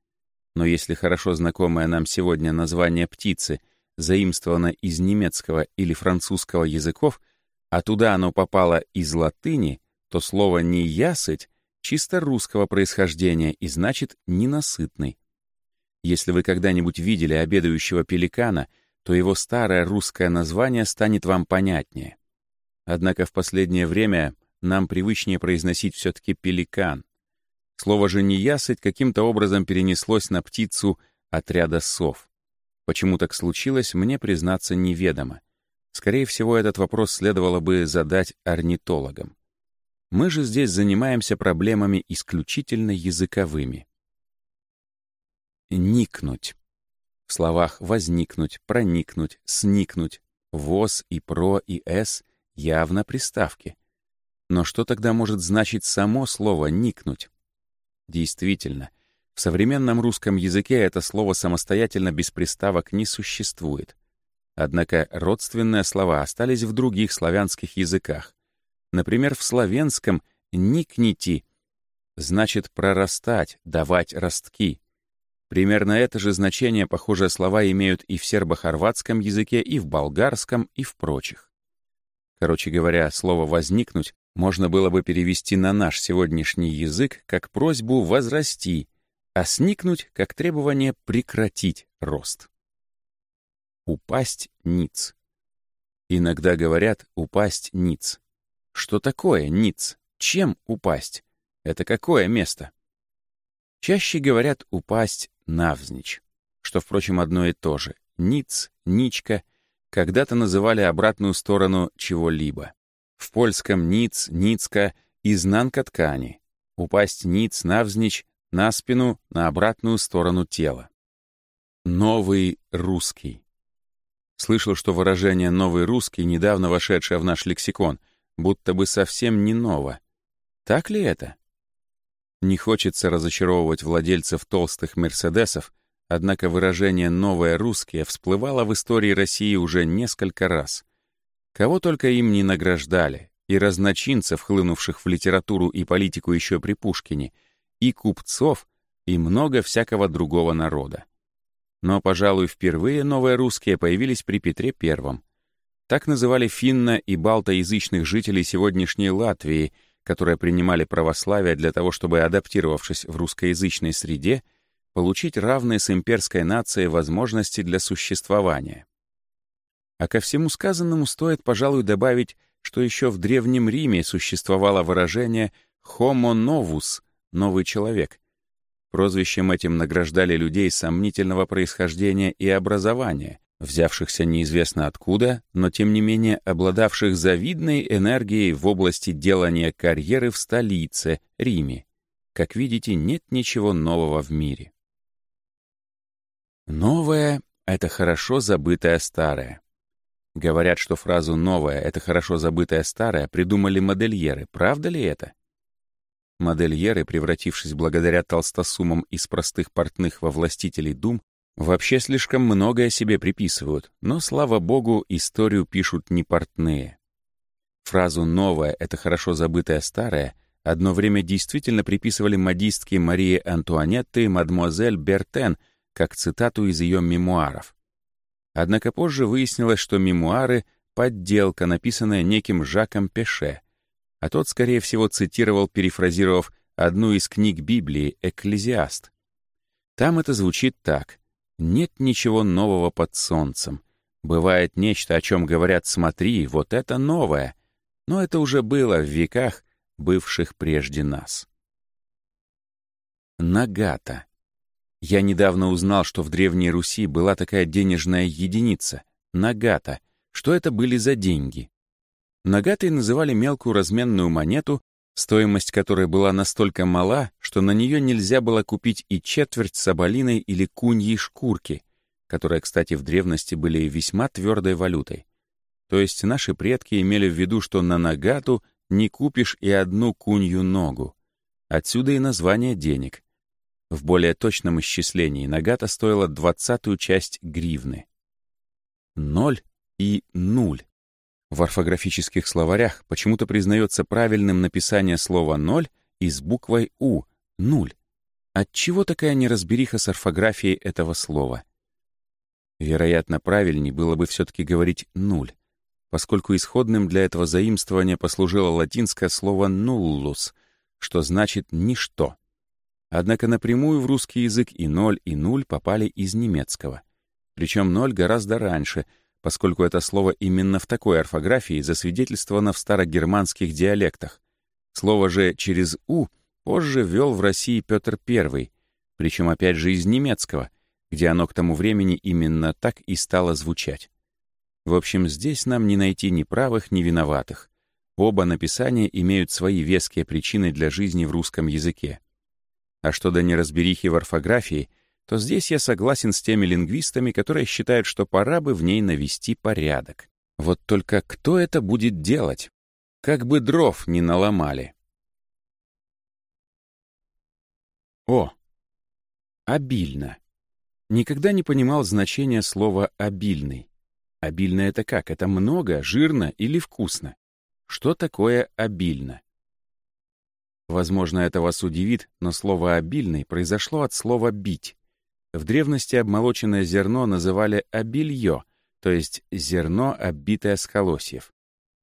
Но если хорошо знакомое нам сегодня название птицы заимствовано из немецкого или французского языков, а туда оно попало из латыни, то слово «неясыть» чисто русского происхождения и значит «ненасытный». Если вы когда-нибудь видели обедающего пеликана, то его старое русское название станет вам понятнее — Однако в последнее время нам привычнее произносить все-таки «пеликан». Слово же «неясыть» каким-то образом перенеслось на птицу отряда сов. Почему так случилось, мне, признаться, неведомо. Скорее всего, этот вопрос следовало бы задать орнитологам. Мы же здесь занимаемся проблемами исключительно языковыми. «Никнуть». В словах «возникнуть», «проникнуть», «сникнуть», «воз» и «про» и «с» — Явно приставки. Но что тогда может значить само слово «никнуть»? Действительно, в современном русском языке это слово самостоятельно без приставок не существует. Однако родственные слова остались в других славянских языках. Например, в славянском «никните» значит «прорастать», «давать ростки». Примерно это же значение похожие слова имеют и в сербо-хорватском языке, и в болгарском, и в прочих. Короче говоря, слово «возникнуть» можно было бы перевести на наш сегодняшний язык как просьбу «возрасти», а «сникнуть» как требование «прекратить рост». Упасть ниц. Иногда говорят «упасть ниц». Что такое ниц? Чем упасть? Это какое место? Чаще говорят «упасть навзничь», что, впрочем, одно и то же. Ниц, ничка — когда-то называли обратную сторону чего-либо. В польском «ниц», «ницка» — изнанка ткани. Упасть ниц навзничь, на спину, на обратную сторону тела. Новый русский. Слышал, что выражение «новый русский», недавно вошедшее в наш лексикон, будто бы совсем не ново. Так ли это? Не хочется разочаровывать владельцев толстых «Мерседесов», Однако выражение «новое русское" всплывало в истории России уже несколько раз. Кого только им не награждали, и разночинцев, хлынувших в литературу и политику еще при Пушкине, и купцов, и много всякого другого народа. Но, пожалуй, впервые новые русские появились при Петре I. Так называли финно- и балтоязычных жителей сегодняшней Латвии, которые принимали православие для того, чтобы, адаптировавшись в русскоязычной среде, получить равные с имперской нацией возможности для существования. А ко всему сказанному стоит, пожалуй, добавить, что еще в Древнем Риме существовало выражение «homo novus» — «новый человек». Прозвищем этим награждали людей сомнительного происхождения и образования, взявшихся неизвестно откуда, но тем не менее обладавших завидной энергией в области делания карьеры в столице, Риме. Как видите, нет ничего нового в мире. Новое — это хорошо забытое старое. Говорят, что фразу «новое» — это хорошо забытое старое придумали модельеры. Правда ли это? Модельеры, превратившись благодаря толстосумам из простых портных во властителей дум, вообще слишком многое себе приписывают, но, слава богу, историю пишут не портные. Фразу «новое» — это хорошо забытое старое одно время действительно приписывали модистке Марии Антуанетты и мадмуазель Бертен — как цитату из ее мемуаров. Однако позже выяснилось, что мемуары — подделка, написанная неким Жаком Пеше, а тот, скорее всего, цитировал, перефразировав одну из книг Библии «Экклезиаст». Там это звучит так. «Нет ничего нового под солнцем. Бывает нечто, о чем говорят «смотри, вот это новое», но это уже было в веках, бывших прежде нас. Нагата. Я недавно узнал, что в Древней Руси была такая денежная единица — нагата. Что это были за деньги? Нагатой называли мелкую разменную монету, стоимость которой была настолько мала, что на нее нельзя было купить и четверть соболиной или куньей шкурки, которые, кстати, в древности были весьма твердой валютой. То есть наши предки имели в виду, что на нагату не купишь и одну кунью ногу. Отсюда и название денег в более точном исчислении нагата стоила двадцатую часть гривны. Ноль и нуль. В орфографических словарях почему-то признается правильным написание слова «ноль» и с буквой «у» — «нуль». Отчего такая неразбериха с орфографией этого слова? Вероятно, правильней было бы все-таки говорить «нуль», поскольку исходным для этого заимствования послужило латинское слово «нуллус», что значит «ничто». Однако напрямую в русский язык и ноль, и нуль попали из немецкого. Причем ноль гораздо раньше, поскольку это слово именно в такой орфографии засвидетельствовано в старогерманских диалектах. Слово же «через «у» позже ввел в России Петр I, причем опять же из немецкого, где оно к тому времени именно так и стало звучать. В общем, здесь нам не найти ни правых, ни виноватых. Оба написания имеют свои веские причины для жизни в русском языке. А что до неразберихи в орфографии, то здесь я согласен с теми лингвистами, которые считают, что пора бы в ней навести порядок. Вот только кто это будет делать? Как бы дров не наломали. О! Обильно. Никогда не понимал значения слова «обильный». Обильно — это как? Это много, жирно или вкусно? Что такое обильно? Возможно, это вас удивит, но слово «обильный» произошло от слова «бить». В древности обмолоченное зерно называли «обилье», то есть зерно, оббитое с колосьев.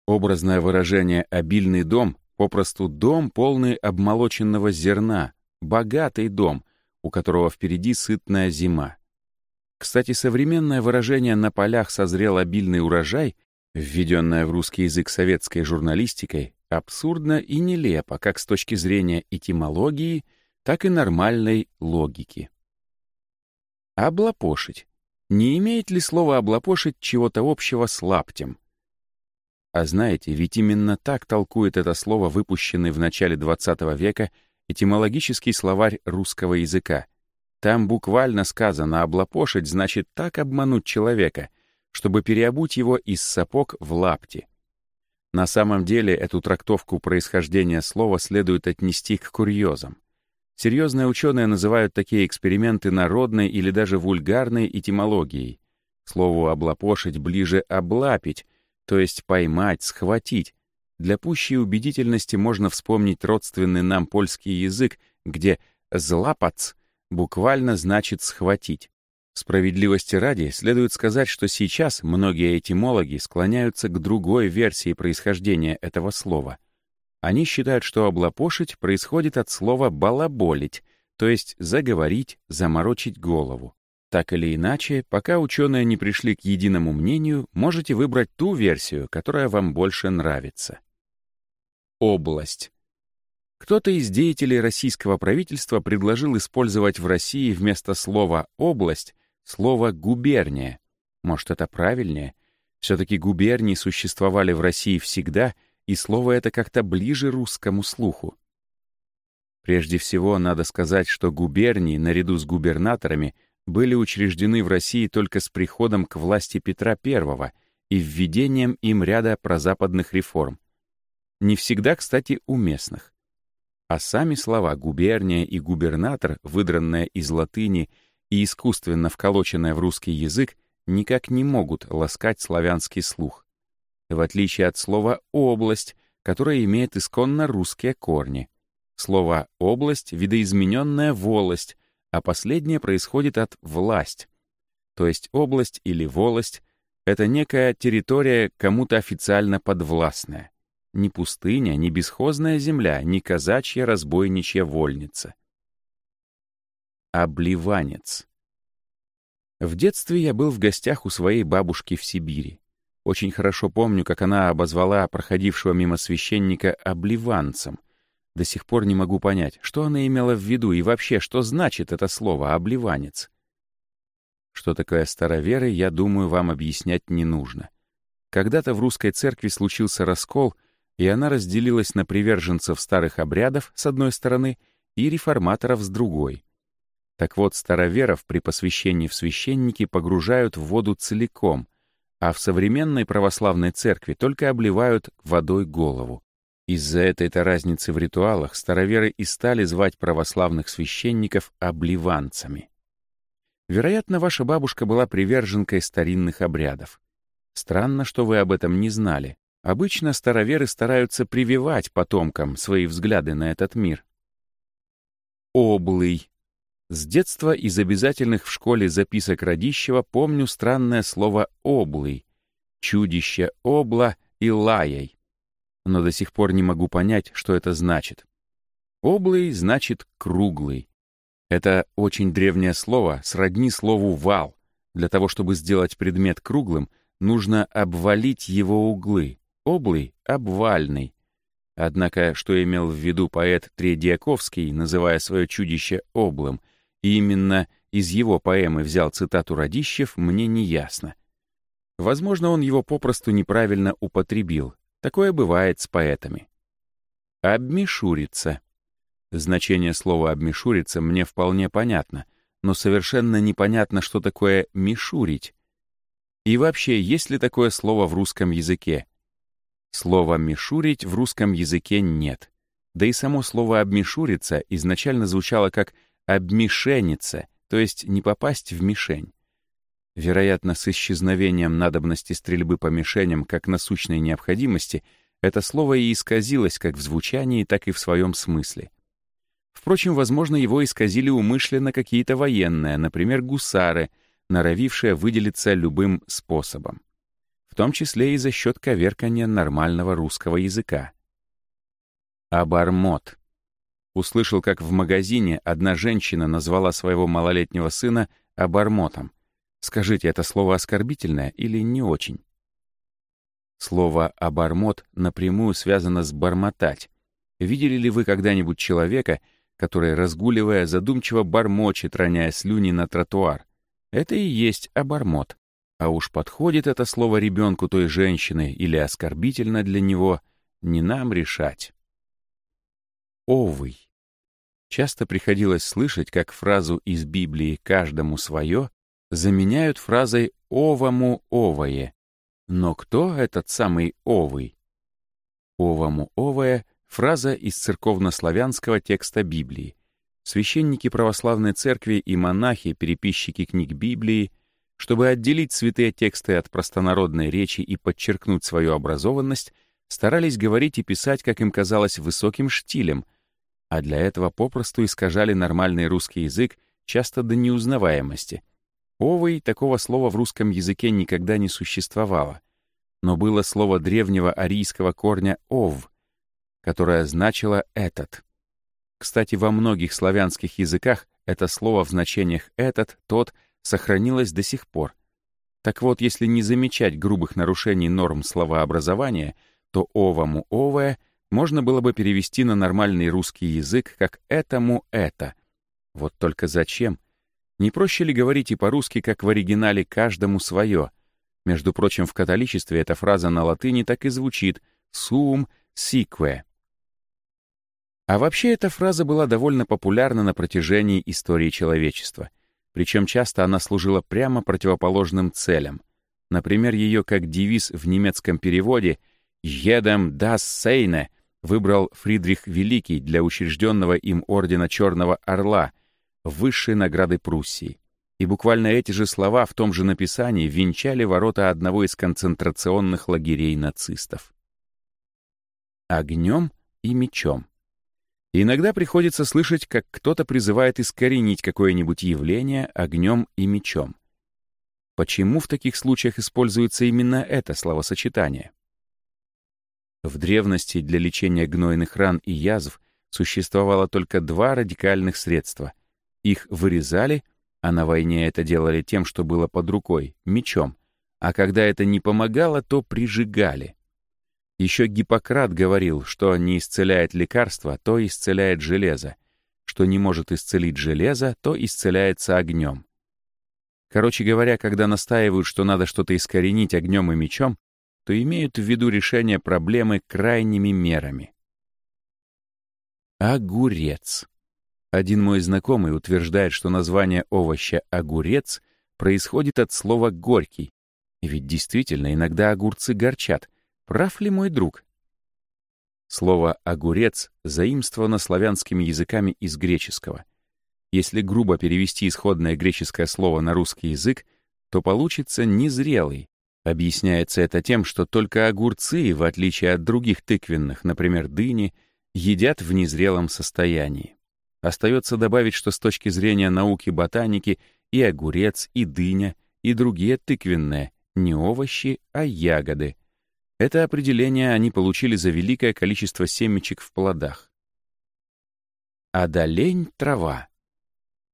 Образное выражение «обильный дом» попросту дом, полный обмолоченного зерна, богатый дом, у которого впереди сытная зима. Кстати, современное выражение «на полях созрел обильный урожай», введенное в русский язык советской журналистикой, Абсурдно и нелепо как с точки зрения этимологии, так и нормальной логики. Облапошить. Не имеет ли слово «облапошить» чего-то общего с лаптем? А знаете, ведь именно так толкует это слово выпущенный в начале XX века этимологический словарь русского языка. Там буквально сказано «облапошить» значит так обмануть человека, чтобы переобуть его из сапог в лапти — на самом деле эту трактовку происхождения слова следует отнести к курьезам. Серьезные ученые называют такие эксперименты народной или даже вульгарной этимологией. Слово «облапошить» ближе «облапить», то есть поймать, схватить. Для пущей убедительности можно вспомнить родственный нам польский язык, где «злапац» буквально значит «схватить». Справедливости ради, следует сказать, что сейчас многие этимологи склоняются к другой версии происхождения этого слова. Они считают, что «облапошить» происходит от слова «балаболить», то есть заговорить, заморочить голову. Так или иначе, пока ученые не пришли к единому мнению, можете выбрать ту версию, которая вам больше нравится. Область. Кто-то из деятелей российского правительства предложил использовать в России вместо слова «область» слово «губерния». Может, это правильнее? Все-таки губернии существовали в России всегда, и слово это как-то ближе русскому слуху. Прежде всего, надо сказать, что губернии, наряду с губернаторами, были учреждены в России только с приходом к власти Петра I и введением им ряда прозападных реформ. Не всегда, кстати, уместных. А сами слова «губерния» и «губернатор», выдранные из латыни – и искусственно вколоченная в русский язык никак не могут ласкать славянский слух. В отличие от слова «область», которое имеет исконно русские корни. Слово «область» — видоизмененная «волость», а последнее происходит от «власть». То есть область или волость — это некая территория, кому-то официально подвластная. Не пустыня, не бесхозная земля, не казачья разбойничья вольница — Обливанец. В детстве я был в гостях у своей бабушки в Сибири. Очень хорошо помню, как она обозвала проходившего мимо священника «обливанцем». До сих пор не могу понять, что она имела в виду и вообще, что значит это слово «обливанец». Что такое староверы, я думаю, вам объяснять не нужно. Когда-то в русской церкви случился раскол, и она разделилась на приверженцев старых обрядов с одной стороны и реформаторов с другой. Так вот, староверов при посвящении в священники погружают в воду целиком, а в современной православной церкви только обливают водой голову. Из-за этой-то разницы в ритуалах староверы и стали звать православных священников обливанцами. Вероятно, ваша бабушка была приверженкой старинных обрядов. Странно, что вы об этом не знали. Обычно староверы стараются прививать потомкам свои взгляды на этот мир. Облый с детства из обязательных в школе записок Радищева помню странное слово «облый», чудище «обла» и «лаяй». Но до сих пор не могу понять, что это значит. «Облый» значит «круглый». Это очень древнее слово, сродни слову «вал». Для того, чтобы сделать предмет круглым, нужно обвалить его углы. Облый — обвальный. Однако, что имел в виду поэт Тредиаковский, называя свое чудище «облым», — именно из его поэмы взял цитату Радищев, мне не ясно. Возможно, он его попросту неправильно употребил. Такое бывает с поэтами. «Обмешуриться». Значение слова «обмешуриться» мне вполне понятно, но совершенно непонятно, что такое мешурить. И вообще, есть ли такое слово в русском языке? Слова мешурить в русском языке нет. Да и само слово «обмешуриться» изначально звучало как обмешениться, то есть не попасть в мишень. Вероятно, с исчезновением надобности стрельбы по мишеням как насущной необходимости это слово и исказилось как в звучании, так и в своем смысле. Впрочем, возможно, его исказили умышленно какие-то военные, например, гусары, норовившие выделиться любым способом. В том числе и за счет коверкания нормального русского языка. Обормот услышал, как в магазине одна женщина назвала своего малолетнего сына обормотом. Скажите, это слово оскорбительное или не очень? Слово «обормот» напрямую связано с «бормотать». Видели ли вы когда-нибудь человека, который, разгуливая, задумчиво бормочет, роняя слюни на тротуар? Это и есть обормот. А уж подходит это слово ребенку той женщины или оскорбительно для него, не нам решать овый. Часто приходилось слышать, как фразу из Библии «каждому свое» заменяют фразой «овому овое». Но кто этот самый овый? «Овому овое» — фраза из церковнославянского текста Библии. Священники православной церкви и монахи, переписчики книг Библии — чтобы отделить святые тексты от простонародной речи и подчеркнуть свою образованность, старались говорить и писать, как им казалось, высоким штилем, а для этого попросту искажали нормальный русский язык часто до неузнаваемости. Овой такого слова в русском языке никогда не существовало, но было слово древнего арийского корня «ов», которое значило «этот». Кстати, во многих славянских языках это слово в значениях «этот», «тот» сохранилось до сих пор. Так вот, если не замечать грубых нарушений норм словообразования, то «овому» «овое» — можно было бы перевести на нормальный русский язык как «этому это». Вот только зачем? Не проще ли говорить и по-русски, как в оригинале «каждому свое»? Между прочим, в католичестве эта фраза на латыни так и звучит «sum sique». А вообще эта фраза была довольно популярна на протяжении истории человечества. Причем часто она служила прямо противоположным целям. Например, ее как девиз в немецком переводе jedem das Seine» выбрал Фридрих Великий для учрежденного им ордена Черного Орла, высшей награды Пруссии. И буквально эти же слова в том же написании венчали ворота одного из концентрационных лагерей нацистов. Огнем и мечом. Иногда приходится слышать, как кто-то призывает искоренить какое-нибудь явление огнем и мечом. Почему в таких случаях используется именно это словосочетание? В древности для лечения гнойных ран и язв существовало только два радикальных средства. Их вырезали, а на войне это делали тем, что было под рукой, мечом, а когда это не помогало, то прижигали. Еще Гиппократ говорил, что не исцеляет лекарство, то исцеляет железо. Что не может исцелить железо, то исцеляется огнем. Короче говоря, когда настаивают, что надо что-то искоренить огнем и мечом, то имеют в виду решение проблемы крайними мерами. Огурец. Один мой знакомый утверждает, что название овоща «огурец» происходит от слова «горький». И ведь действительно иногда огурцы горчат. Прав ли мой друг? Слово «огурец» заимствовано славянскими языками из греческого. Если грубо перевести исходное греческое слово на русский язык, то получится незрелый, Объясняется это тем, что только огурцы, в отличие от других тыквенных, например, дыни, едят в незрелом состоянии. Остается добавить, что с точки зрения науки ботаники и огурец, и дыня, и другие тыквенные не овощи, а ягоды. Это определение они получили за великое количество семечек в плодах. А долень — трава.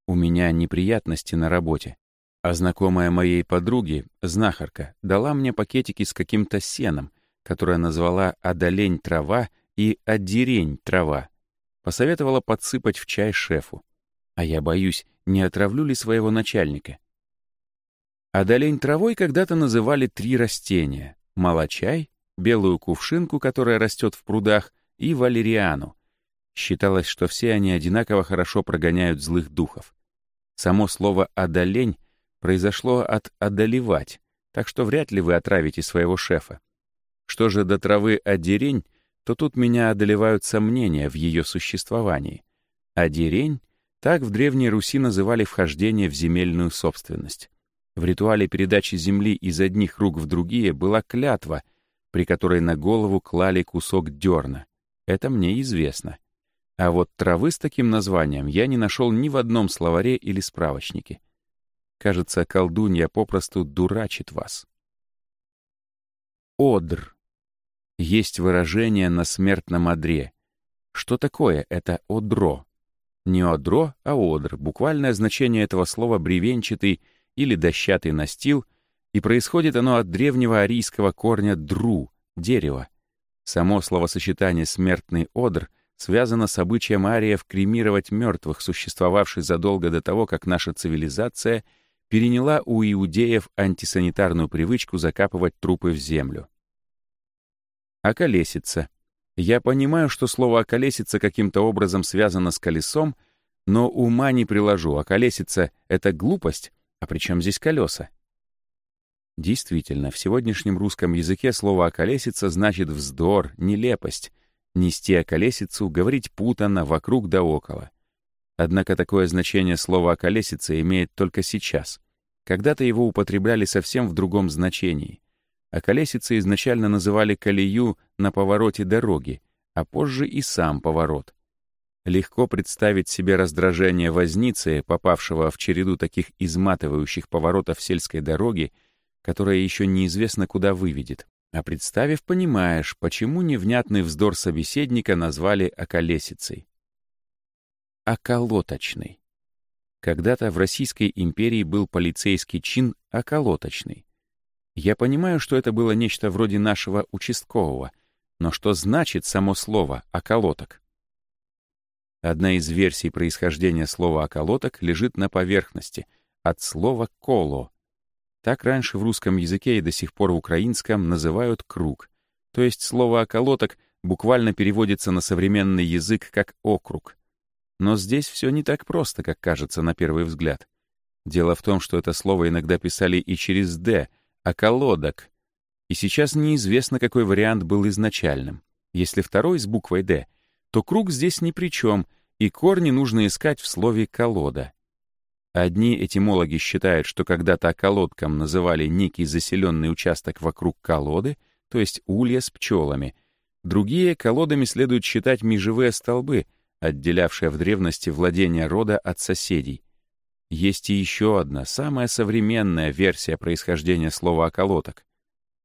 У меня неприятности на работе. А знакомая моей подруги, знахарка, дала мне пакетики с каким-то сеном, которое назвала «одолень трава» и «одерень трава». Посоветовала подсыпать в чай шефу. А я боюсь, не отравлю ли своего начальника. Одолень травой когда-то называли три растения — молочай, белую кувшинку, которая растет в прудах, и валериану. Считалось, что все они одинаково хорошо прогоняют злых духов. Само слово «одолень» произошло от «одолевать», так что вряд ли вы отравите своего шефа. Что же до травы одерень, то тут меня одолевают сомнения в ее существовании. Одерень — так в Древней Руси называли вхождение в земельную собственность. В ритуале передачи земли из одних рук в другие была клятва, при которой на голову клали кусок дерна. Это мне известно. А вот травы с таким названием я не нашел ни в одном словаре или справочнике. Кажется, колдунья попросту дурачит вас. Одр. Есть выражение на смертном одре. Что такое это одро? Не одро, а одр. Буквальное значение этого слова бревенчатый или дощатый настил, и происходит оно от древнего арийского корня «дру» — дерево. Само словосочетание «смертный одр» связано с обычаем ариев кремировать мертвых, существовавший задолго до того, как наша цивилизация — переняла у иудеев антисанитарную привычку закапывать трупы в землю. Околесица. Я понимаю, что слово «околесица» каким-то образом связано с колесом, но ума не приложу. Околесица — это глупость, а при чем здесь колеса? Действительно, в сегодняшнем русском языке слово «околесица» значит вздор, нелепость, нести околесицу, говорить путано, вокруг да около — Однако такое значение слова «околесица» имеет только сейчас. Когда-то его употребляли совсем в другом значении. Околесица изначально называли колею на повороте дороги, а позже и сам поворот. Легко представить себе раздражение возницы, попавшего в череду таких изматывающих поворотов сельской дороги, которая еще неизвестно куда выведет. А представив, понимаешь, почему невнятный вздор собеседника назвали околесицей околоточный. Когда-то в Российской империи был полицейский чин околоточный. Я понимаю, что это было нечто вроде нашего участкового, но что значит само слово «околоток»? Одна из версий происхождения слова «околоток» лежит на поверхности, от слова «коло». Так раньше в русском языке и до сих пор в украинском называют «круг», то есть слово «околоток» буквально переводится на современный язык как «округ», но здесь все не так просто, как кажется на первый взгляд. Дело в том, что это слово иногда писали и через «д», а «колодок». И сейчас неизвестно, какой вариант был изначальным. Если второй с буквой «д», то круг здесь ни при чем, и корни нужно искать в слове «колода». Одни этимологи считают, что когда-то колодком называли некий заселенный участок вокруг колоды, то есть улья с пчелами. Другие колодами следует считать межевые столбы — отделявшая в древности владение рода от соседей. Есть и еще одна, самая современная версия происхождения слова «околоток».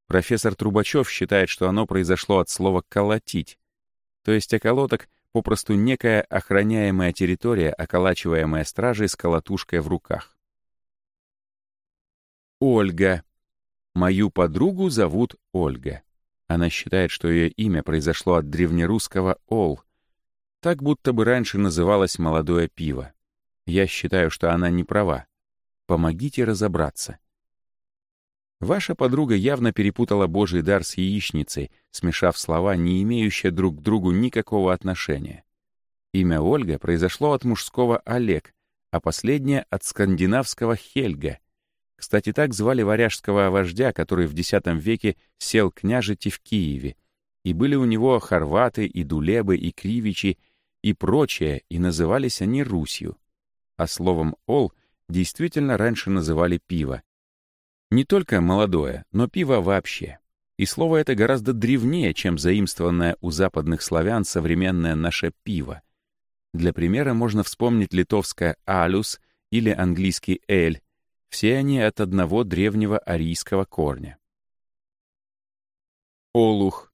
Профессор Трубачев считает, что оно произошло от слова «колотить». То есть околоток — попросту некая охраняемая территория, околачиваемая стражей с колотушкой в руках. Ольга. Мою подругу зовут Ольга. Она считает, что ее имя произошло от древнерусского «ол», так будто бы раньше называлось «молодое пиво». Я считаю, что она не права. Помогите разобраться. Ваша подруга явно перепутала Божий дар с яичницей, смешав слова, не имеющие друг к другу никакого отношения. Имя Ольга произошло от мужского Олег, а последнее — от скандинавского Хельга. Кстати, так звали варяжского вождя, который в X веке сел княжить в Киеве. И были у него хорваты, и дулебы, и кривичи — и прочее, и назывались они Русью. А словом «ол» действительно раньше называли пиво. Не только молодое, но пиво вообще. И слово это гораздо древнее, чем заимствованное у западных славян современное наше пиво. Для примера можно вспомнить литовское «алюс» или английский «эль». Все они от одного древнего арийского корня. Олух,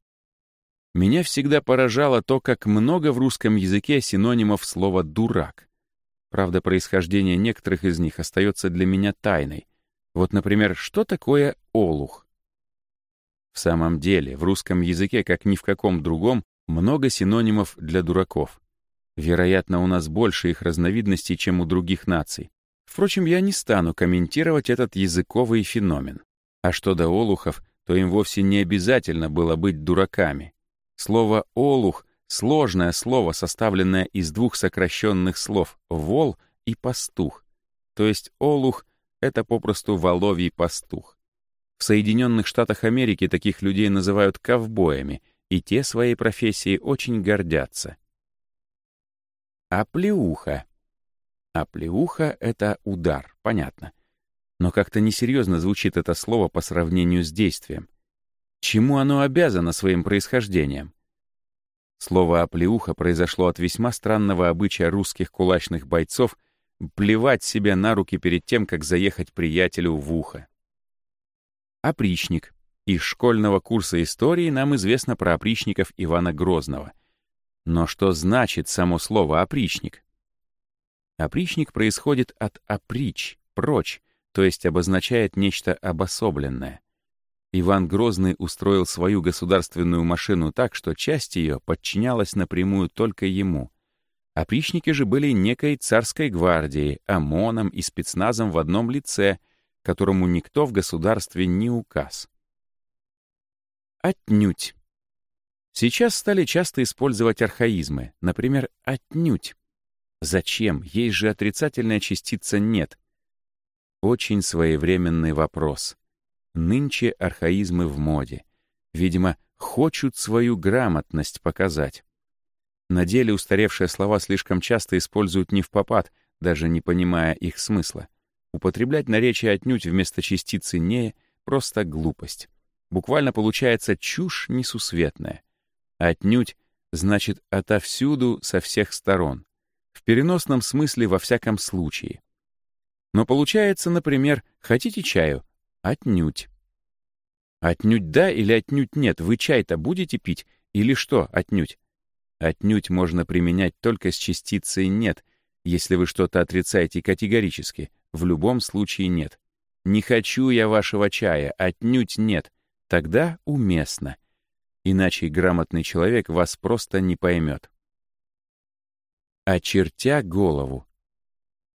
меня всегда поражало то, как много в русском языке синонимов слова «дурак». Правда, происхождение некоторых из них остается для меня тайной. Вот, например, что такое «олух»? В самом деле, в русском языке, как ни в каком другом, много синонимов для дураков. Вероятно, у нас больше их разновидностей, чем у других наций. Впрочем, я не стану комментировать этот языковый феномен. А что до олухов, то им вовсе не обязательно было быть дураками. Слово «олух» — сложное слово, составленное из двух сокращенных слов «вол» и «пастух». То есть «олух» — это попросту «воловий пастух». В Соединенных Штатах Америки таких людей называют ковбоями, и те своей профессией очень гордятся. Оплеуха. Оплеуха — это удар, понятно. Но как-то несерьезно звучит это слово по сравнению с действием — Чему оно обязано своим происхождением? Слово «оплеуха» произошло от весьма странного обычая русских кулачных бойцов плевать себе на руки перед тем, как заехать приятелю в ухо. Опричник. Из школьного курса истории нам известно про опричников Ивана Грозного. Но что значит само слово «опричник»? Опричник происходит от «оприч», «прочь», то есть обозначает нечто обособленное — Иван Грозный устроил свою государственную машину так, что часть ее подчинялась напрямую только ему. Опричники же были некой царской гвардией, ОМОНом и спецназом в одном лице, которому никто в государстве не указ. Отнюдь. Сейчас стали часто использовать архаизмы, например, «отнюдь». Зачем? Есть же отрицательная частица «нет». Очень своевременный вопрос. Нынче архаизмы в моде. Видимо, хочут свою грамотность показать. На деле устаревшие слова слишком часто используют не в попад, даже не понимая их смысла. Употреблять наречие отнюдь вместо частицы «не» — просто глупость. Буквально получается чушь несусветная. Отнюдь значит отовсюду, со всех сторон. В переносном смысле во всяком случае. Но получается, например, хотите чаю? Отнюдь. Отнюдь да или отнюдь нет, вы чай-то будете пить или что отнюдь? Отнюдь можно применять только с частицей «нет», если вы что-то отрицаете категорически. В любом случае «нет». «Не хочу я вашего чая, отнюдь нет». Тогда уместно. Иначе грамотный человек вас просто не поймет. «Очертя голову».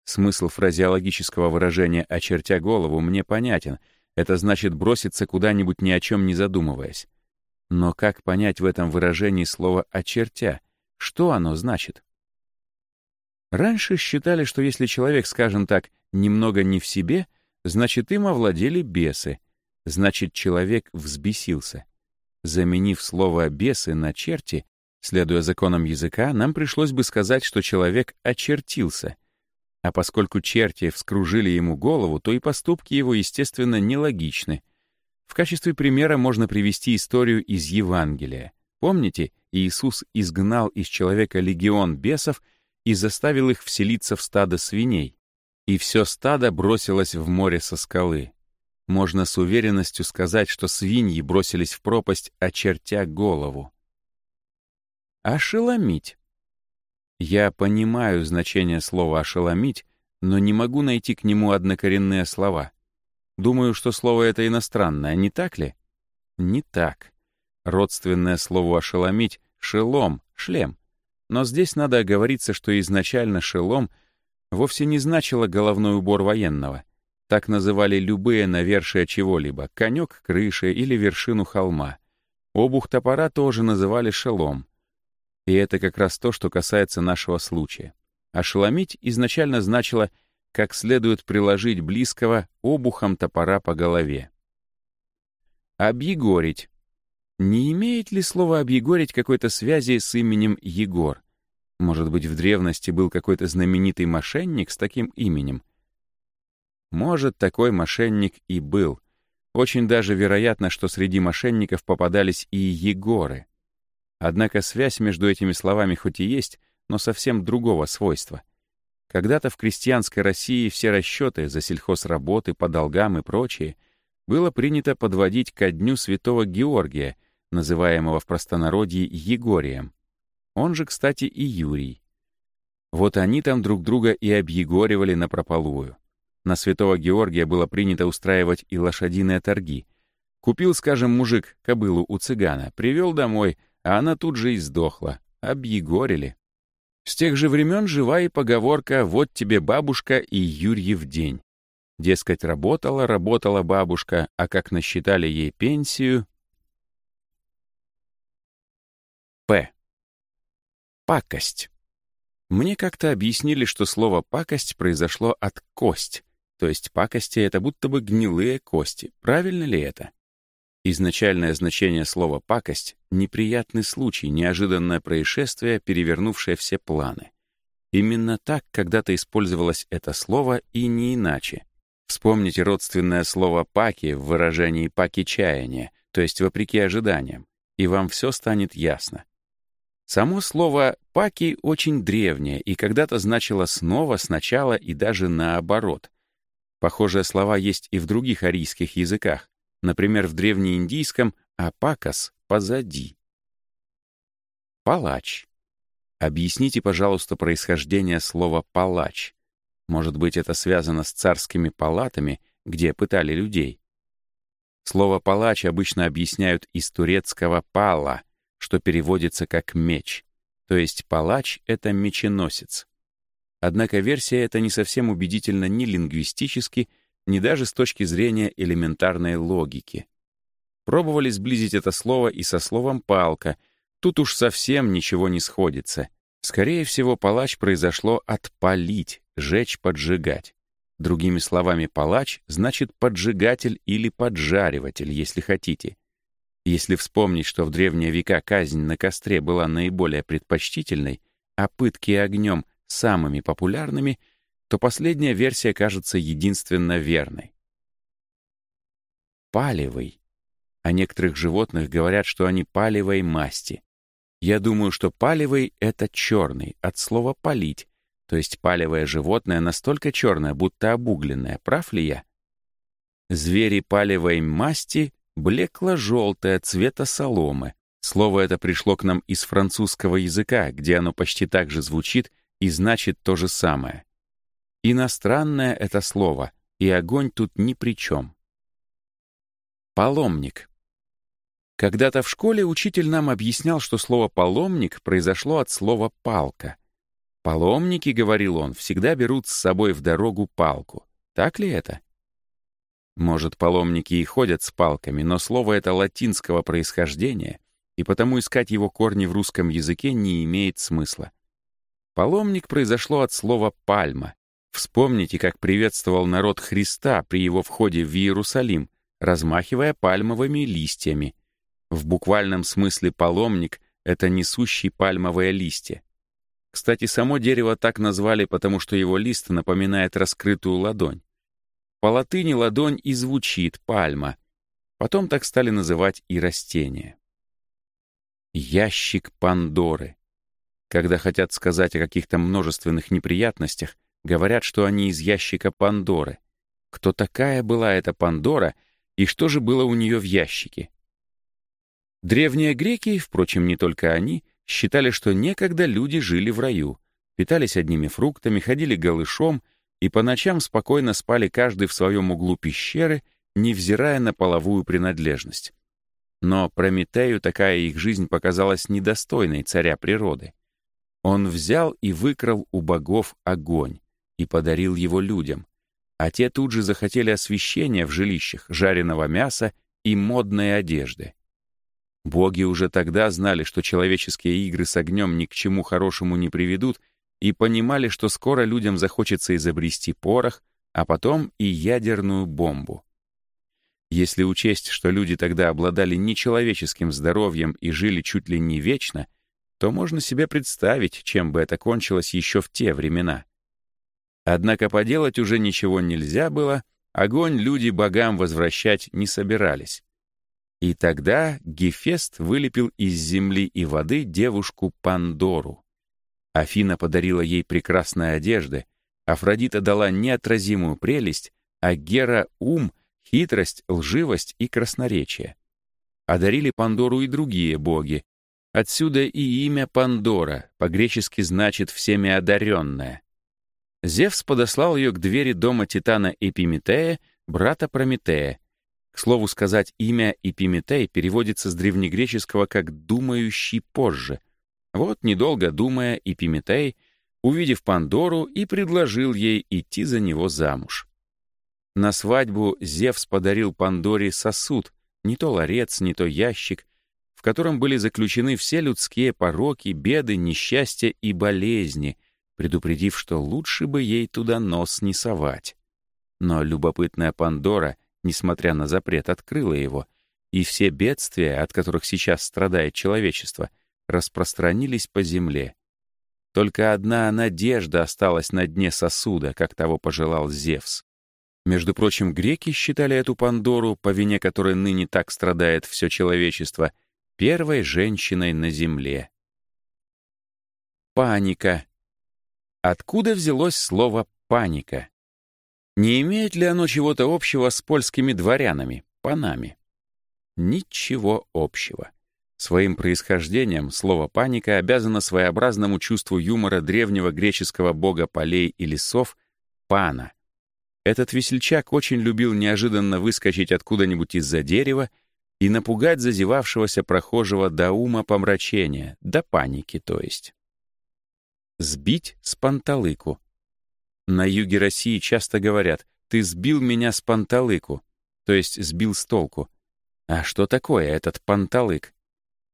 Смысл фразеологического выражения «очертя голову» мне понятен — это значит броситься куда-нибудь ни о чем не задумываясь. Но как понять в этом выражении слово «очертя»? Что оно значит? Раньше считали, что если человек, скажем так, немного не в себе, значит, им овладели бесы. Значит, человек взбесился. Заменив слово «бесы» на «черти», следуя законам языка, нам пришлось бы сказать, что человек очертился — а поскольку черти вскружили ему голову, то и поступки его, естественно, нелогичны. В качестве примера можно привести историю из Евангелия. Помните, Иисус изгнал из человека легион бесов и заставил их вселиться в стадо свиней. И все стадо бросилось в море со скалы. Можно с уверенностью сказать, что свиньи бросились в пропасть, очертя голову. Ошеломить. Я понимаю значение слова «ошеломить», но не могу найти к нему однокоренные слова. Думаю, что слово это иностранное, не так ли? Не так. Родственное слово «ошеломить» — «шелом», «шлем». Но здесь надо оговориться, что изначально «шелом» вовсе не значило головной убор военного. Так называли любые навершия чего-либо — конек крыши или вершину холма. Обух топора тоже называли «шелом». И это как раз то, что касается нашего случая. Ошеломить изначально значило, как следует приложить близкого обухом топора по голове. Объегорить. Не имеет ли слово «объегорить» какой-то связи с именем Егор? Может быть, в древности был какой-то знаменитый мошенник с таким именем? Может, такой мошенник и был. Очень даже вероятно, что среди мошенников попадались и Егоры. Однако связь между этими словами хоть и есть, но совсем другого свойства. Когда-то в крестьянской России все расчеты за сельхозработы, по долгам и прочее было принято подводить ко дню святого Георгия, называемого в простонародье Егорием. Он же, кстати, и Юрий. Вот они там друг друга и объегоривали напропалую. На святого Георгия было принято устраивать и лошадиные торги. Купил, скажем, мужик кобылу у цыгана, привел домой — а она тут же и сдохла, объегорили. С тех же времен жива и поговорка «Вот тебе бабушка и Юрьев день». Дескать, работала, работала бабушка, а как насчитали ей пенсию... П. Пакость. Мне как-то объяснили, что слово «пакость» произошло от «кость», то есть пакости — это будто бы гнилые кости. Правильно ли это? Изначальное значение слова «пакость» — неприятный случай, неожиданное происшествие, перевернувшее все планы. Именно так когда-то использовалось это слово и не иначе. Вспомните родственное слово «паки» в выражении «паки чаяния», то есть вопреки ожиданиям, и вам все станет ясно. Само слово «паки» очень древнее и когда-то значило «снова», «сначала» и даже «наоборот». Похожие слова есть и в других арийских языках, Например, в древнеиндийском «апакас» — «позади». Палач. Объясните, пожалуйста, происхождение слова «палач». Может быть, это связано с царскими палатами, где пытали людей? Слово «палач» обычно объясняют из турецкого «пала», что переводится как «меч», то есть палач — это меченосец. Однако версия эта не совсем убедительна ни лингвистически, ни даже с точки зрения элементарной логики. Пробовали сблизить это слово и со словом «палка». Тут уж совсем ничего не сходится. Скорее всего, палач произошло от «палить», «жечь», «поджигать». Другими словами, палач значит поджигатель или поджариватель, если хотите. Если вспомнить, что в древние века казнь на костре была наиболее предпочтительной, а пытки огнем — самыми популярными — то последняя версия кажется единственно верной. Палевый. О некоторых животных говорят, что они палевой масти. Я думаю, что палевый — это черный, от слова «палить», то есть палевое животное настолько черное, будто обугленное. Прав ли я? Звери палевой масти блекло-желтое цвета соломы. Слово это пришло к нам из французского языка, где оно почти так же звучит и значит то же самое — Иностранное это слово, и огонь тут ни при чем. Паломник. Когда-то в школе учитель нам объяснял, что слово «паломник» произошло от слова «палка». Паломники, говорил он, всегда берут с собой в дорогу палку. Так ли это? Может, паломники и ходят с палками, но слово это латинского происхождения, и потому искать его корни в русском языке не имеет смысла. Паломник произошло от слова «пальма», Вспомните, как приветствовал народ Христа при его входе в Иерусалим, размахивая пальмовыми листьями. В буквальном смысле паломник — это несущий пальмовые листья. Кстати, само дерево так назвали, потому что его лист напоминает раскрытую ладонь. По латыни ладонь и звучит «пальма». Потом так стали называть и растения. Ящик Пандоры. Когда хотят сказать о каких-то множественных неприятностях, Говорят, что они из ящика Пандоры. Кто такая была эта Пандора и что же было у нее в ящике? Древние греки, впрочем, не только они, считали, что некогда люди жили в раю, питались одними фруктами, ходили голышом и по ночам спокойно спали каждый в своем углу пещеры, невзирая на половую принадлежность. Но Прометею такая их жизнь показалась недостойной царя природы. Он взял и выкрал у богов огонь, и подарил его людям, а те тут же захотели освещения в жилищах, жареного мяса и модной одежды. Боги уже тогда знали, что человеческие игры с огнем ни к чему хорошему не приведут, и понимали, что скоро людям захочется изобрести порох, а потом и ядерную бомбу. Если учесть, что люди тогда обладали нечеловеческим здоровьем и жили чуть ли не вечно, то можно себе представить, чем бы это кончилось еще в те времена — Однако поделать уже ничего нельзя было, огонь люди богам возвращать не собирались. И тогда Гефест вылепил из земли и воды девушку Пандору. Афина подарила ей прекрасные одежды, Афродита дала неотразимую прелесть, а Гера — ум, хитрость, лживость и красноречие. Одарили Пандору и другие боги. Отсюда и имя Пандора, по-гречески значит «всеми одаренная». Зевс подослал ее к двери дома Титана Эпиметея, брата Прометея. К слову сказать, имя Эпиметей переводится с древнегреческого как «думающий позже». Вот, недолго думая, Эпиметей, увидев Пандору, и предложил ей идти за него замуж. На свадьбу Зевс подарил Пандоре сосуд, не то ларец, не то ящик, в котором были заключены все людские пороки, беды, несчастья и болезни — предупредив, что лучше бы ей туда нос не совать. Но любопытная Пандора, несмотря на запрет, открыла его, и все бедствия, от которых сейчас страдает человечество, распространились по земле. Только одна надежда осталась на дне сосуда, как того пожелал Зевс. Между прочим, греки считали эту Пандору, по вине которой ныне так страдает все человечество, первой женщиной на земле. Паника, Откуда взялось слово «паника»? Не имеет ли оно чего-то общего с польскими дворянами, панами? Ничего общего. Своим происхождением слово «паника» обязано своеобразному чувству юмора древнего греческого бога полей и лесов Пана. Этот весельчак очень любил неожиданно выскочить откуда-нибудь из-за дерева и напугать зазевавшегося прохожего до ума помрачения, до паники, то есть. Сбить с панталыку. На юге России часто говорят «ты сбил меня с панталыку», то есть сбил с толку. А что такое этот панталык?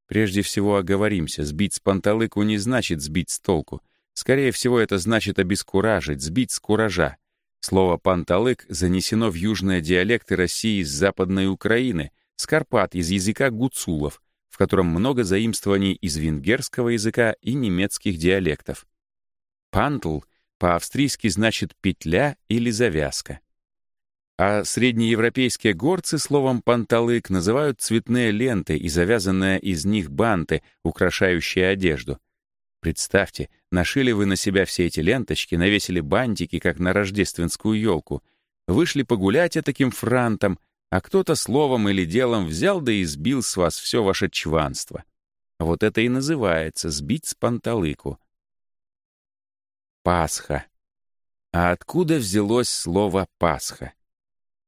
Прежде всего оговоримся, сбить с панталыку не значит сбить с толку. Скорее всего, это значит обескуражить, сбить с куража. Слово «панталык» занесено в южные диалекты России с Западной Украины, с Карпат из языка гуцулов, в котором много заимствований из венгерского языка и немецких диалектов. «пантул» по-австрийски значит «петля» или «завязка». А среднеевропейские горцы словом «панталык» называют цветные ленты и завязанные из них банты, украшающие одежду. Представьте, нашили вы на себя все эти ленточки, навесили бантики, как на рождественскую елку, вышли погулять этаким франтом, а кто-то словом или делом взял да и сбил с вас все ваше чванство. Вот это и называется «сбить с панталыку». Пасха. А откуда взялось слово «Пасха»?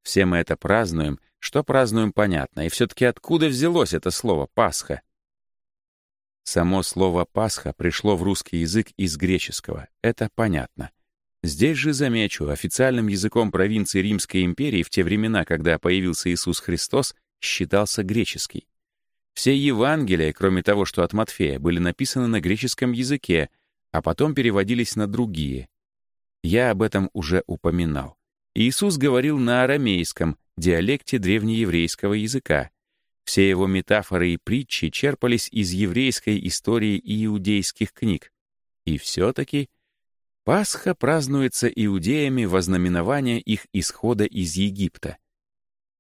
Все мы это празднуем, что празднуем, понятно. И все-таки откуда взялось это слово «Пасха»? Само слово «Пасха» пришло в русский язык из греческого. Это понятно. Здесь же замечу, официальным языком провинции Римской империи в те времена, когда появился Иисус Христос, считался греческий. Все Евангелия, кроме того, что от Матфея, были написаны на греческом языке, а потом переводились на другие. Я об этом уже упоминал. Иисус говорил на арамейском, диалекте древнееврейского языка. Все его метафоры и притчи черпались из еврейской истории и иудейских книг. И все-таки Пасха празднуется иудеями во знаменование их исхода из Египта.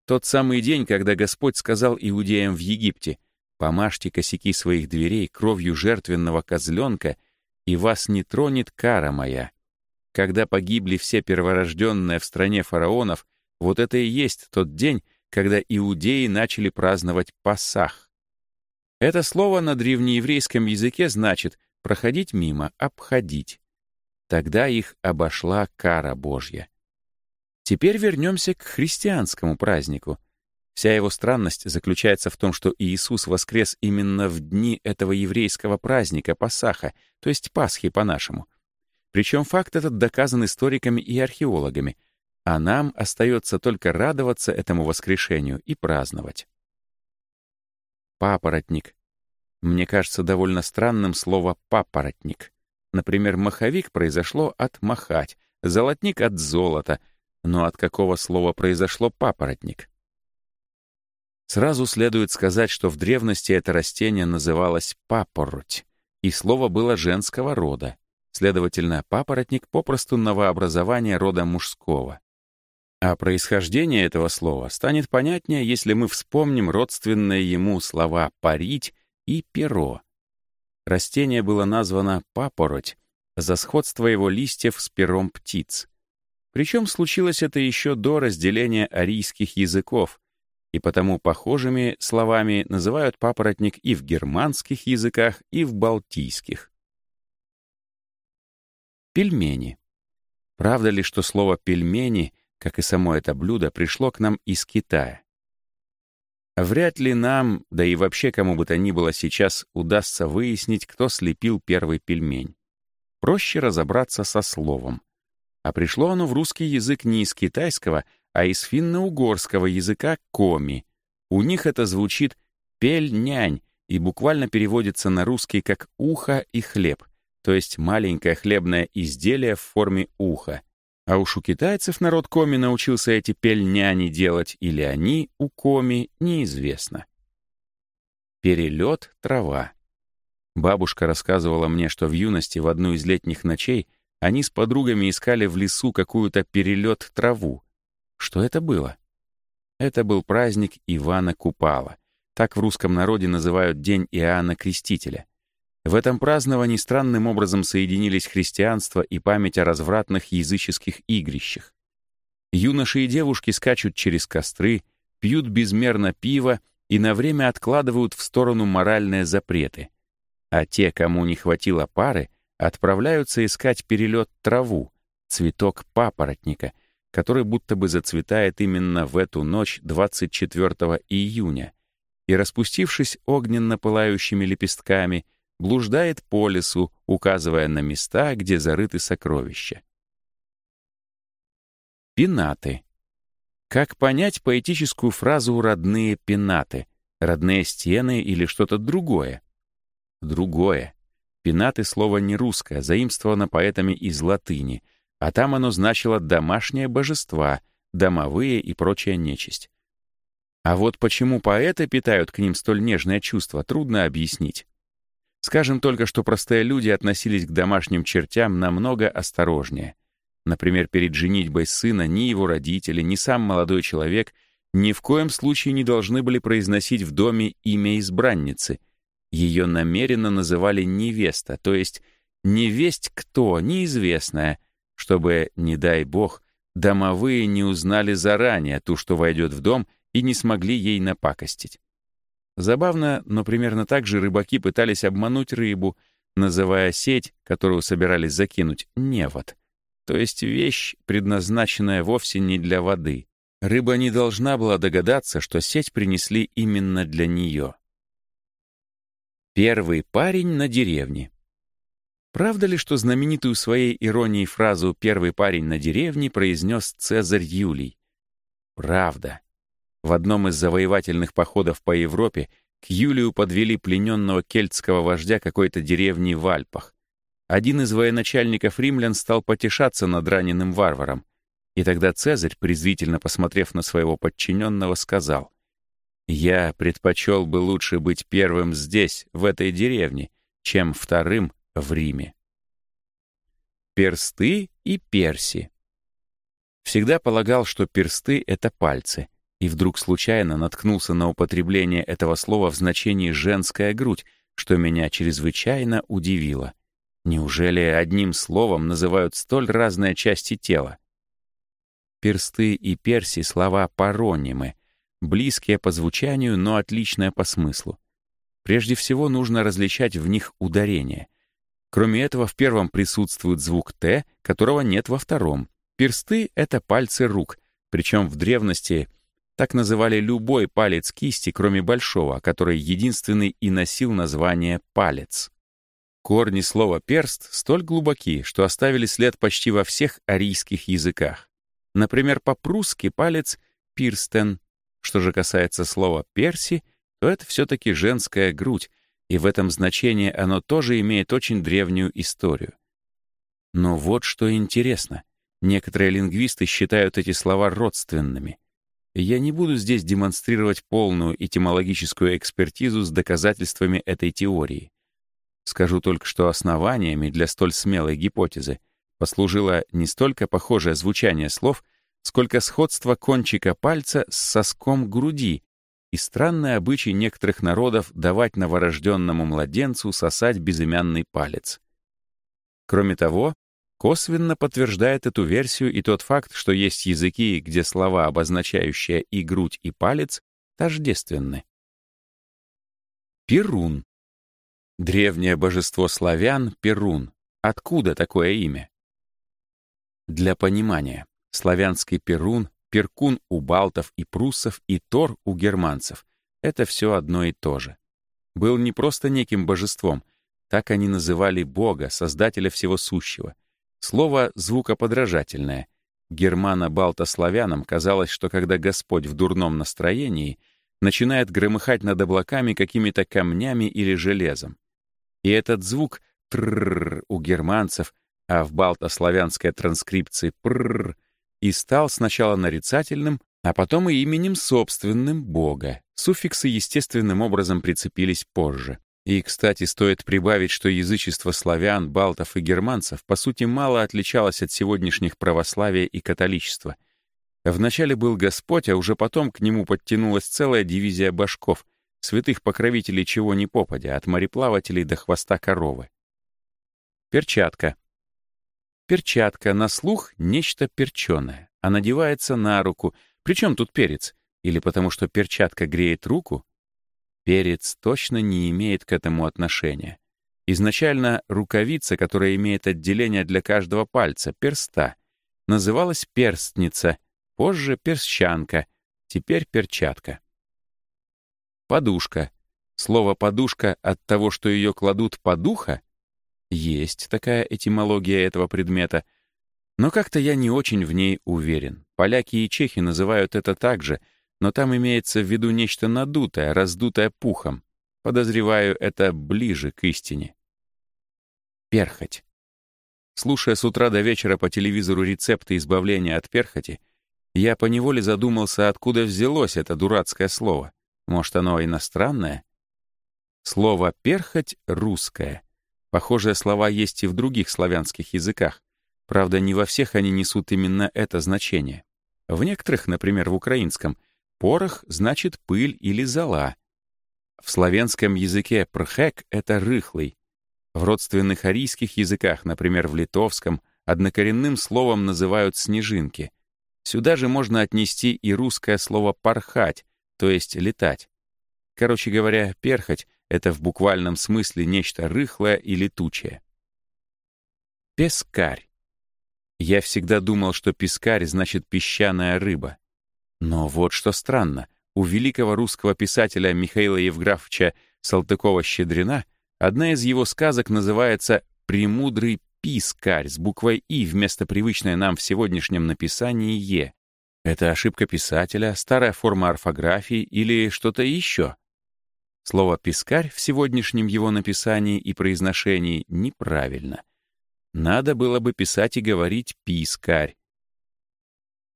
Тот самый день, когда Господь сказал иудеям в Египте «Помажьте косяки своих дверей кровью жертвенного козленка и вас не тронет кара моя. Когда погибли все перворожденные в стране фараонов, вот это и есть тот день, когда иудеи начали праздновать Пасах. Это слово на древнееврейском языке значит «проходить мимо», «обходить». Тогда их обошла кара Божья. Теперь вернемся к христианскому празднику — Вся его странность заключается в том, что Иисус воскрес именно в дни этого еврейского праздника Пасаха, то есть Пасхи по-нашему. Причем факт этот доказан историками и археологами, а нам остается только радоваться этому воскрешению и праздновать. Папоротник. Мне кажется довольно странным слово «папоротник». Например, маховик произошло от «махать», золотник от «золота», но от какого слова произошло «папоротник»? Сразу следует сказать, что в древности это растение называлось папороть, и слово было женского рода. Следовательно, папоротник попросту новообразование рода мужского. А происхождение этого слова станет понятнее, если мы вспомним родственные ему слова «парить» и «перо». Растение было названо папороть за сходство его листьев с пером птиц. Причем случилось это еще до разделения арийских языков — и потому похожими словами называют папоротник и в германских языках, и в балтийских. Пельмени. Правда ли, что слово «пельмени», как и само это блюдо, пришло к нам из Китая? Вряд ли нам, да и вообще кому бы то ни было сейчас, удастся выяснить, кто слепил первый пельмень. Проще разобраться со словом. А пришло оно в русский язык не из китайского — а из финно-угорского языка «коми». У них это звучит пельнянь и буквально переводится на русский как «ухо и хлеб», то есть маленькое хлебное изделие в форме уха. А уж у китайцев народ коми научился эти пельняни делать, или они у коми, неизвестно. Перелет трава. Бабушка рассказывала мне, что в юности в одну из летних ночей они с подругами искали в лесу какую-то перелет траву, что это было? Это был праздник Ивана Купала. Так в русском народе называют День Иоанна Крестителя. В этом праздновании странным образом соединились христианство и память о развратных языческих игрищах. Юноши и девушки скачут через костры, пьют безмерно пиво и на время откладывают в сторону моральные запреты. А те, кому не хватило пары, отправляются искать перелет траву, цветок папоротника — который будто бы зацветает именно в эту ночь 24 июня, и, распустившись огненно пылающими лепестками, блуждает по лесу, указывая на места, где зарыты сокровища. Пинаты. Как понять поэтическую фразу «родные пинаты? Родные стены или что-то другое? Другое. Пинаты слово не русское, заимствовано поэтами из латыни — а там оно значило «домашнее божество, «домовые» и прочая нечисть. А вот почему поэты питают к ним столь нежное чувство, трудно объяснить. Скажем только, что простые люди относились к домашним чертям намного осторожнее. Например, перед женитьбой сына ни его родители, ни сам молодой человек ни в коем случае не должны были произносить в доме имя избранницы. Ее намеренно называли невеста, то есть невесть кто, неизвестная, чтобы, не дай бог, домовые не узнали заранее ту, что войдет в дом, и не смогли ей напакостить. Забавно, но примерно так же рыбаки пытались обмануть рыбу, называя сеть, которую собирались закинуть, невод, то есть вещь, предназначенная вовсе не для воды. Рыба не должна была догадаться, что сеть принесли именно для нее. Первый парень на деревне. Правда ли, что знаменитую своей иронией фразу «первый парень на деревне» произнес Цезарь Юлий? Правда. В одном из завоевательных походов по Европе к Юлию подвели плененного кельтского вождя какой-то деревни в Альпах. Один из военачальников римлян стал потешаться над раненым варваром. И тогда Цезарь, презрительно посмотрев на своего подчиненного, сказал, «Я предпочел бы лучше быть первым здесь, в этой деревне, чем вторым в Риме. Персты и перси. Всегда полагал, что персты — это пальцы, и вдруг случайно наткнулся на употребление этого слова в значении «женская грудь», что меня чрезвычайно удивило. Неужели одним словом называют столь разные части тела? Персты и перси — слова паронимы, близкие по звучанию, но отличные по смыслу. Прежде всего нужно различать в них ударение — Кроме этого, в первом присутствует звук «т», которого нет во втором. Персты — это пальцы рук, причем в древности так называли любой палец кисти, кроме большого, который единственный и носил название «палец». Корни слова «перст» столь глубоки, что оставили след почти во всех арийских языках. Например, по-прусски палец «пирстен». Что же касается слова «перси», то это все-таки женская грудь, и в этом значении оно тоже имеет очень древнюю историю. Но вот что интересно. Некоторые лингвисты считают эти слова родственными. Я не буду здесь демонстрировать полную этимологическую экспертизу с доказательствами этой теории. Скажу только, что основаниями для столь смелой гипотезы послужило не столько похожее звучание слов, сколько сходство кончика пальца с соском груди, и странный обычай некоторых народов давать новорожденному младенцу сосать безымянный палец. Кроме того, косвенно подтверждает эту версию и тот факт, что есть языки, где слова, обозначающие и грудь, и палец, тождественны. Перун. Древнее божество славян — Перун. Откуда такое имя? Для понимания, славянский Перун Перкун у балтов и пруссов и Тор у германцев — это все одно и то же. Был не просто неким божеством, так они называли Бога, Создателя всего сущего. Слово звукоподражательное. германо балтославянам казалось, что когда Господь в дурном настроении начинает громыхать над облаками какими-то камнями или железом. И этот звук «трррр» у германцев, а в балтославянской транскрипции «прррр» и стал сначала нарицательным, а потом и именем собственным Бога. Суффиксы естественным образом прицепились позже. И, кстати, стоит прибавить, что язычество славян, балтов и германцев по сути мало отличалось от сегодняшних православия и католичества. Вначале был Господь, а уже потом к нему подтянулась целая дивизия башков, святых покровителей чего ни попадя, от мореплавателей до хвоста коровы. Перчатка — Перчатка на слух — нечто перченое. Она надевается на руку. Причем тут перец? Или потому что перчатка греет руку? Перец точно не имеет к этому отношения. Изначально рукавица, которая имеет отделение для каждого пальца, перста, называлась перстница, позже персчанка, теперь перчатка. Подушка. Слово «подушка» от того, что ее кладут под ухо, есть такая этимология этого предмета, но как-то я не очень в ней уверен. Поляки и чехи называют это так же, но там имеется в виду нечто надутое, раздутое пухом. Подозреваю, это ближе к истине. Перхоть. Слушая с утра до вечера по телевизору рецепты избавления от перхоти, я поневоле задумался, откуда взялось это дурацкое слово. Может, оно иностранное? Слово «перхоть» русское — Похожие слова есть и в других славянских языках. Правда, не во всех они несут именно это значение. В некоторых, например, в украинском, порох значит пыль или зола. В славянском языке прхек — это рыхлый. В родственных арийских языках, например, в литовском, однокоренным словом называют снежинки. Сюда же можно отнести и русское слово пархать, то есть «летать». Короче говоря, перхоть это в буквальном смысле нечто рыхлое и летучее. Пескарь. Я всегда думал, что пескарь значит песчаная рыба. Но вот что странно. У великого русского писателя Михаила Евграфовича Салтыкова-Щедрина одна из его сказок называется «Премудрый пискарь» с буквой «и» вместо привычной нам в сегодняшнем написании «е». Это ошибка писателя, старая форма орфографии или что-то еще? Слово «пискарь» в сегодняшнем его написании и произношении неправильно. Надо было бы писать и говорить «пискарь».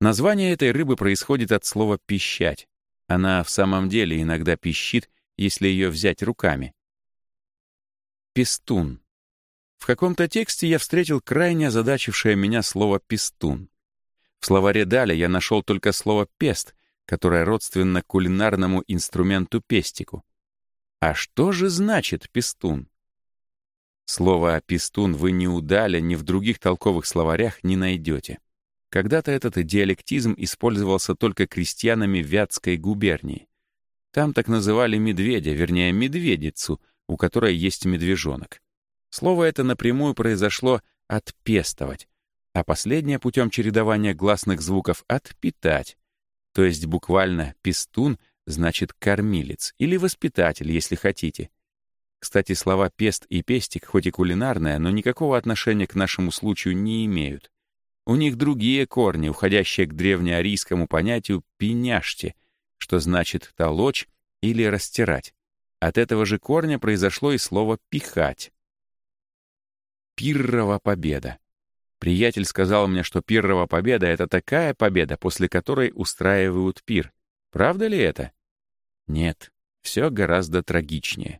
Название этой рыбы происходит от слова «пищать». Она в самом деле иногда пищит, если ее взять руками. Пестун. В каком-то тексте я встретил крайне озадачившее меня слово «пестун». В словаре Даля я нашел только слово «пест», которое родственно кулинарному инструменту пестику — а что же значит «пестун»? Слово «пестун» вы ни у Даля, ни в других толковых словарях не найдете. Когда-то этот диалектизм использовался только крестьянами Вятской губернии. Там так называли медведя, вернее, медведицу, у которой есть медвежонок. Слово это напрямую произошло «отпестовать», а последнее путем чередования гласных звуков «отпитать», то есть буквально «пестун» значит кормилец или воспитатель, если хотите. Кстати, слова «пест» и «пестик» хоть и кулинарное, но никакого отношения к нашему случаю не имеют. У них другие корни, уходящие к древнеарийскому понятию «пеняшти», что значит «толочь» или «растирать». От этого же корня произошло и слово «пихать». Пиррова победа. Приятель сказал мне, что пиррова победа — это такая победа, после которой устраивают пир — Правда ли это? Нет, все гораздо трагичнее.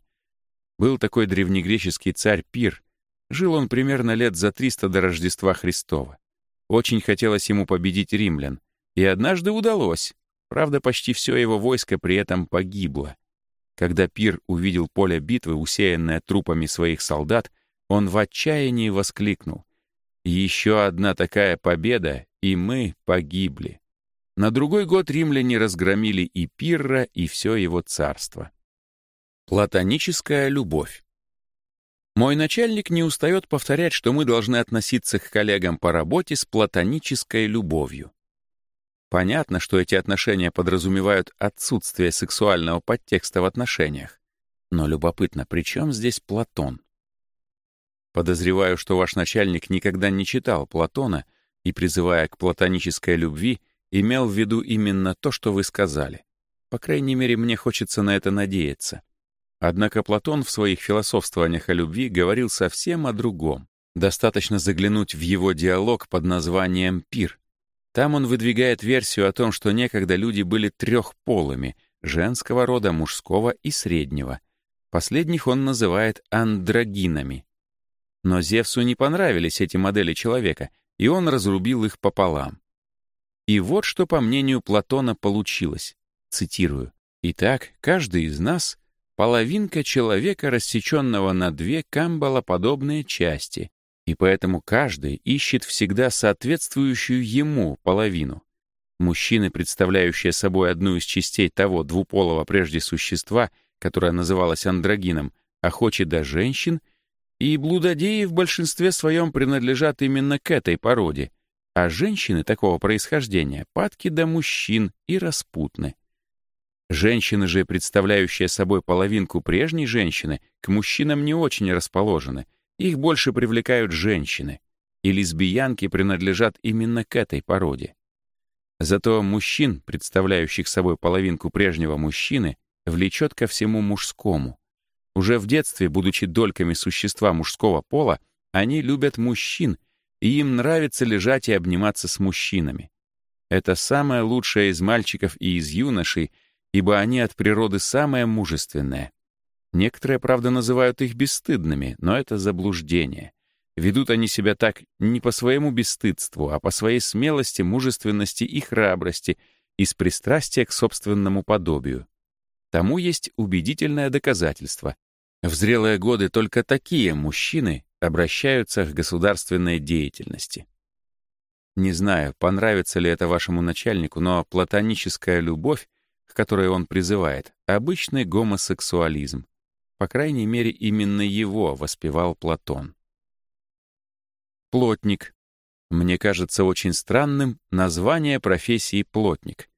Был такой древнегреческий царь Пир. Жил он примерно лет за 300 до Рождества Христова. Очень хотелось ему победить римлян. И однажды удалось. Правда, почти все его войско при этом погибло. Когда Пир увидел поле битвы, усеянное трупами своих солдат, он в отчаянии воскликнул. «Еще одна такая победа, и мы погибли». На другой год римляне разгромили и Пирра, и все его царство. Платоническая любовь. Мой начальник не устает повторять, что мы должны относиться к коллегам по работе с платонической любовью. Понятно, что эти отношения подразумевают отсутствие сексуального подтекста в отношениях. Но любопытно, при чем здесь Платон? Подозреваю, что ваш начальник никогда не читал Платона и, призывая к платонической любви, — имел в виду именно то, что вы сказали. По крайней мере, мне хочется на это надеяться. Однако Платон в своих философствованиях о любви говорил совсем о другом. Достаточно заглянуть в его диалог под названием «Пир». Там он выдвигает версию о том, что некогда люди были трехполыми — женского рода, мужского и среднего. Последних он называет андрогинами. Но Зевсу не понравились эти модели человека, и он разрубил их пополам. И вот что, по мнению Платона, получилось. Цитирую. «Итак, каждый из нас — половинка человека, рассеченного на две камбалоподобные части, и поэтому каждый ищет всегда соответствующую ему половину. Мужчины, представляющие собой одну из частей того двуполого прежде существа, которое называлось андрогином, охочи до женщин, и блудодеи в большинстве своем принадлежат именно к этой породе — а женщины такого происхождения падки до мужчин и распутны. Женщины же, представляющие собой половинку прежней женщины, к мужчинам не очень расположены. Их больше привлекают женщины. И лесбиянки принадлежат именно к этой породе. Зато мужчин, представляющих собой половинку прежнего мужчины, влечет ко всему мужскому. Уже в детстве, будучи дольками существа мужского пола, они любят мужчин — и им нравится лежать и обниматься с мужчинами. Это самое лучшее из мальчиков и из юношей, ибо они от природы самое мужественное. Некоторые, правда, называют их бесстыдными, но это заблуждение. Ведут они себя так не по своему бесстыдству, а по своей смелости, мужественности и храбрости, из пристрастия к собственному подобию. Тому есть убедительное доказательство. В зрелые годы только такие мужчины обращаются к государственной деятельности. Не знаю, понравится ли это вашему начальнику, но платоническая любовь, к которой он призывает, обычный гомосексуализм. По крайней мере, именно его воспевал Платон. Плотник. Мне кажется очень странным название профессии плотник.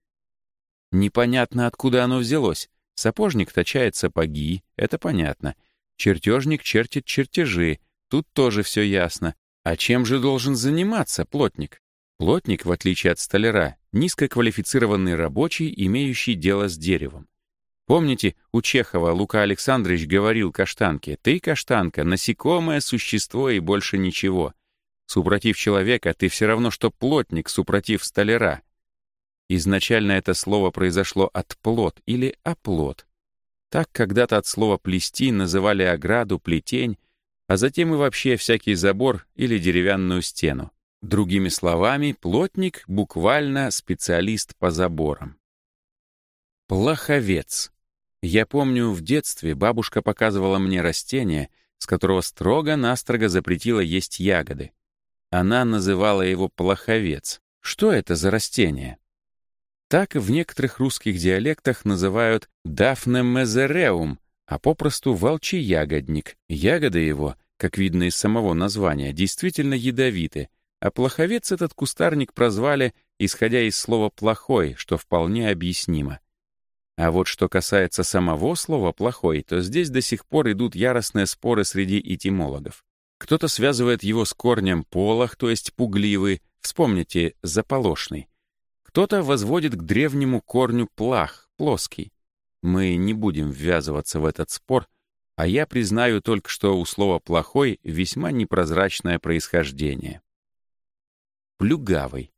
Непонятно, откуда оно взялось. Сапожник точает сапоги, это понятно. Чертежник чертит чертежи, Тут тоже все ясно. А чем же должен заниматься плотник? Плотник, в отличие от столяра, низкоквалифицированный рабочий, имеющий дело с деревом. Помните, у Чехова Лука Александрович говорил каштанке, «Ты, каштанка, насекомое существо и больше ничего. Супротив человека ты все равно, что плотник, супротив столяра». Изначально это слово произошло от «плод» или «оплот». Так когда-то от слова «плести» называли ограду, плетень, а затем и вообще всякий забор или деревянную стену. Другими словами, плотник буквально специалист по заборам. Плоховец. Я помню, в детстве бабушка показывала мне растение, с которого строго-настрого запретила есть ягоды. Она называла его плоховец. Что это за растение? Так в некоторых русских диалектах называют дафнемезереум, а попросту волчий ягодник. Ягоды его, как видно из самого названия, действительно ядовиты, а плоховец этот кустарник прозвали, исходя из слова «плохой», что вполне объяснимо. А вот что касается самого слова «плохой», то здесь до сих пор идут яростные споры среди этимологов. Кто-то связывает его с корнем «полох», то есть «пугливый», вспомните «заполошный». Кто-то возводит к древнему корню «плах», «плоский». Мы не будем ввязываться в этот спор, а я признаю только, что у слова «плохой» весьма непрозрачное происхождение. Плюгавый.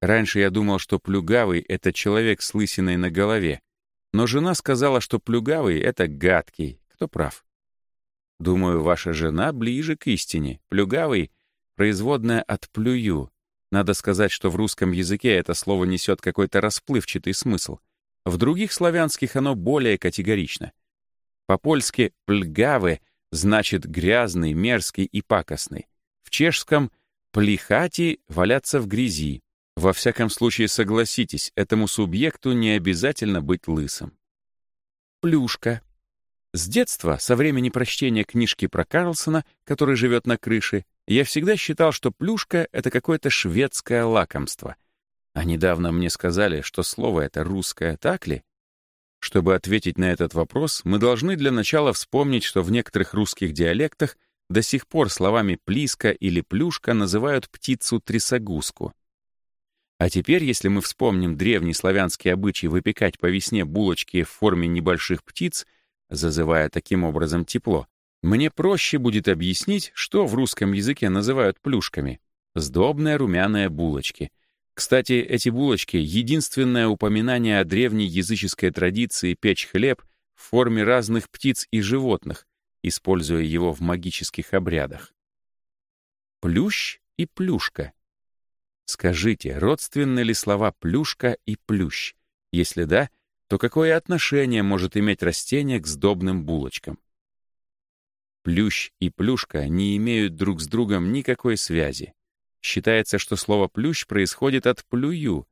Раньше я думал, что плюгавый — это человек с лысиной на голове, но жена сказала, что плюгавый — это гадкий. Кто прав? Думаю, ваша жена ближе к истине. Плюгавый — производная от «плюю». Надо сказать, что в русском языке это слово несет какой-то расплывчатый смысл — в других славянских оно более категорично. По-польски «пльгавы» значит «грязный, мерзкий и пакостный». В чешском «плихати» валяться в грязи. Во всяком случае, согласитесь, этому субъекту не обязательно быть лысым. Плюшка. С детства, со времени прочтения книжки про Карлсона, который живет на крыше, я всегда считал, что плюшка — это какое-то шведское лакомство — а недавно мне сказали, что слово это русское, так ли? Чтобы ответить на этот вопрос, мы должны для начала вспомнить, что в некоторых русских диалектах до сих пор словами «плиска» или «плюшка» называют птицу-трясогузку. А теперь, если мы вспомним древний славянский обычай выпекать по весне булочки в форме небольших птиц, зазывая таким образом тепло, мне проще будет объяснить, что в русском языке называют плюшками — сдобные румяные булочки — кстати, эти булочки — единственное упоминание о древней языческой традиции печь хлеб в форме разных птиц и животных, используя его в магических обрядах. Плющ и плюшка. Скажите, родственны ли слова «плюшка» и «плющ»? Если да, то какое отношение может иметь растение к сдобным булочкам? Плющ и плюшка не имеют друг с другом никакой связи. Считается, что слово «плющ» происходит от «плюю».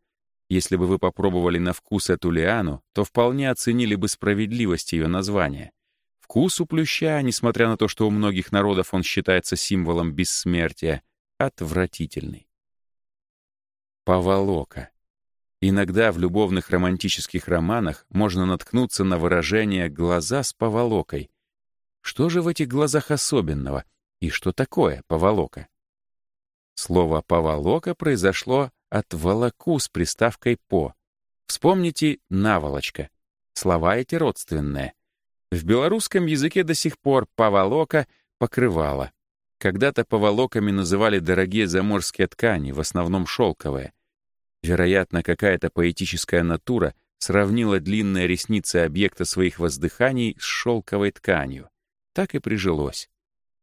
Если бы вы попробовали на вкус эту лиану, то вполне оценили бы справедливость ее названия. Вкус у плюща, несмотря на то, что у многих народов он считается символом бессмертия, отвратительный. Поволока. Иногда в любовных романтических романах можно наткнуться на выражение «глаза с поволокой». Что же в этих глазах особенного? И что такое поволока? Слово «поволока» произошло от «волоку» с приставкой «по». Вспомните «наволочка». Слова эти родственные. В белорусском языке до сих пор «поволока» — покрывало. Когда-то поволоками называли дорогие заморские ткани, в основном шелковые. Вероятно, какая-то поэтическая натура сравнила длинные ресницы объекта своих воздыханий с шелковой тканью. Так и прижилось.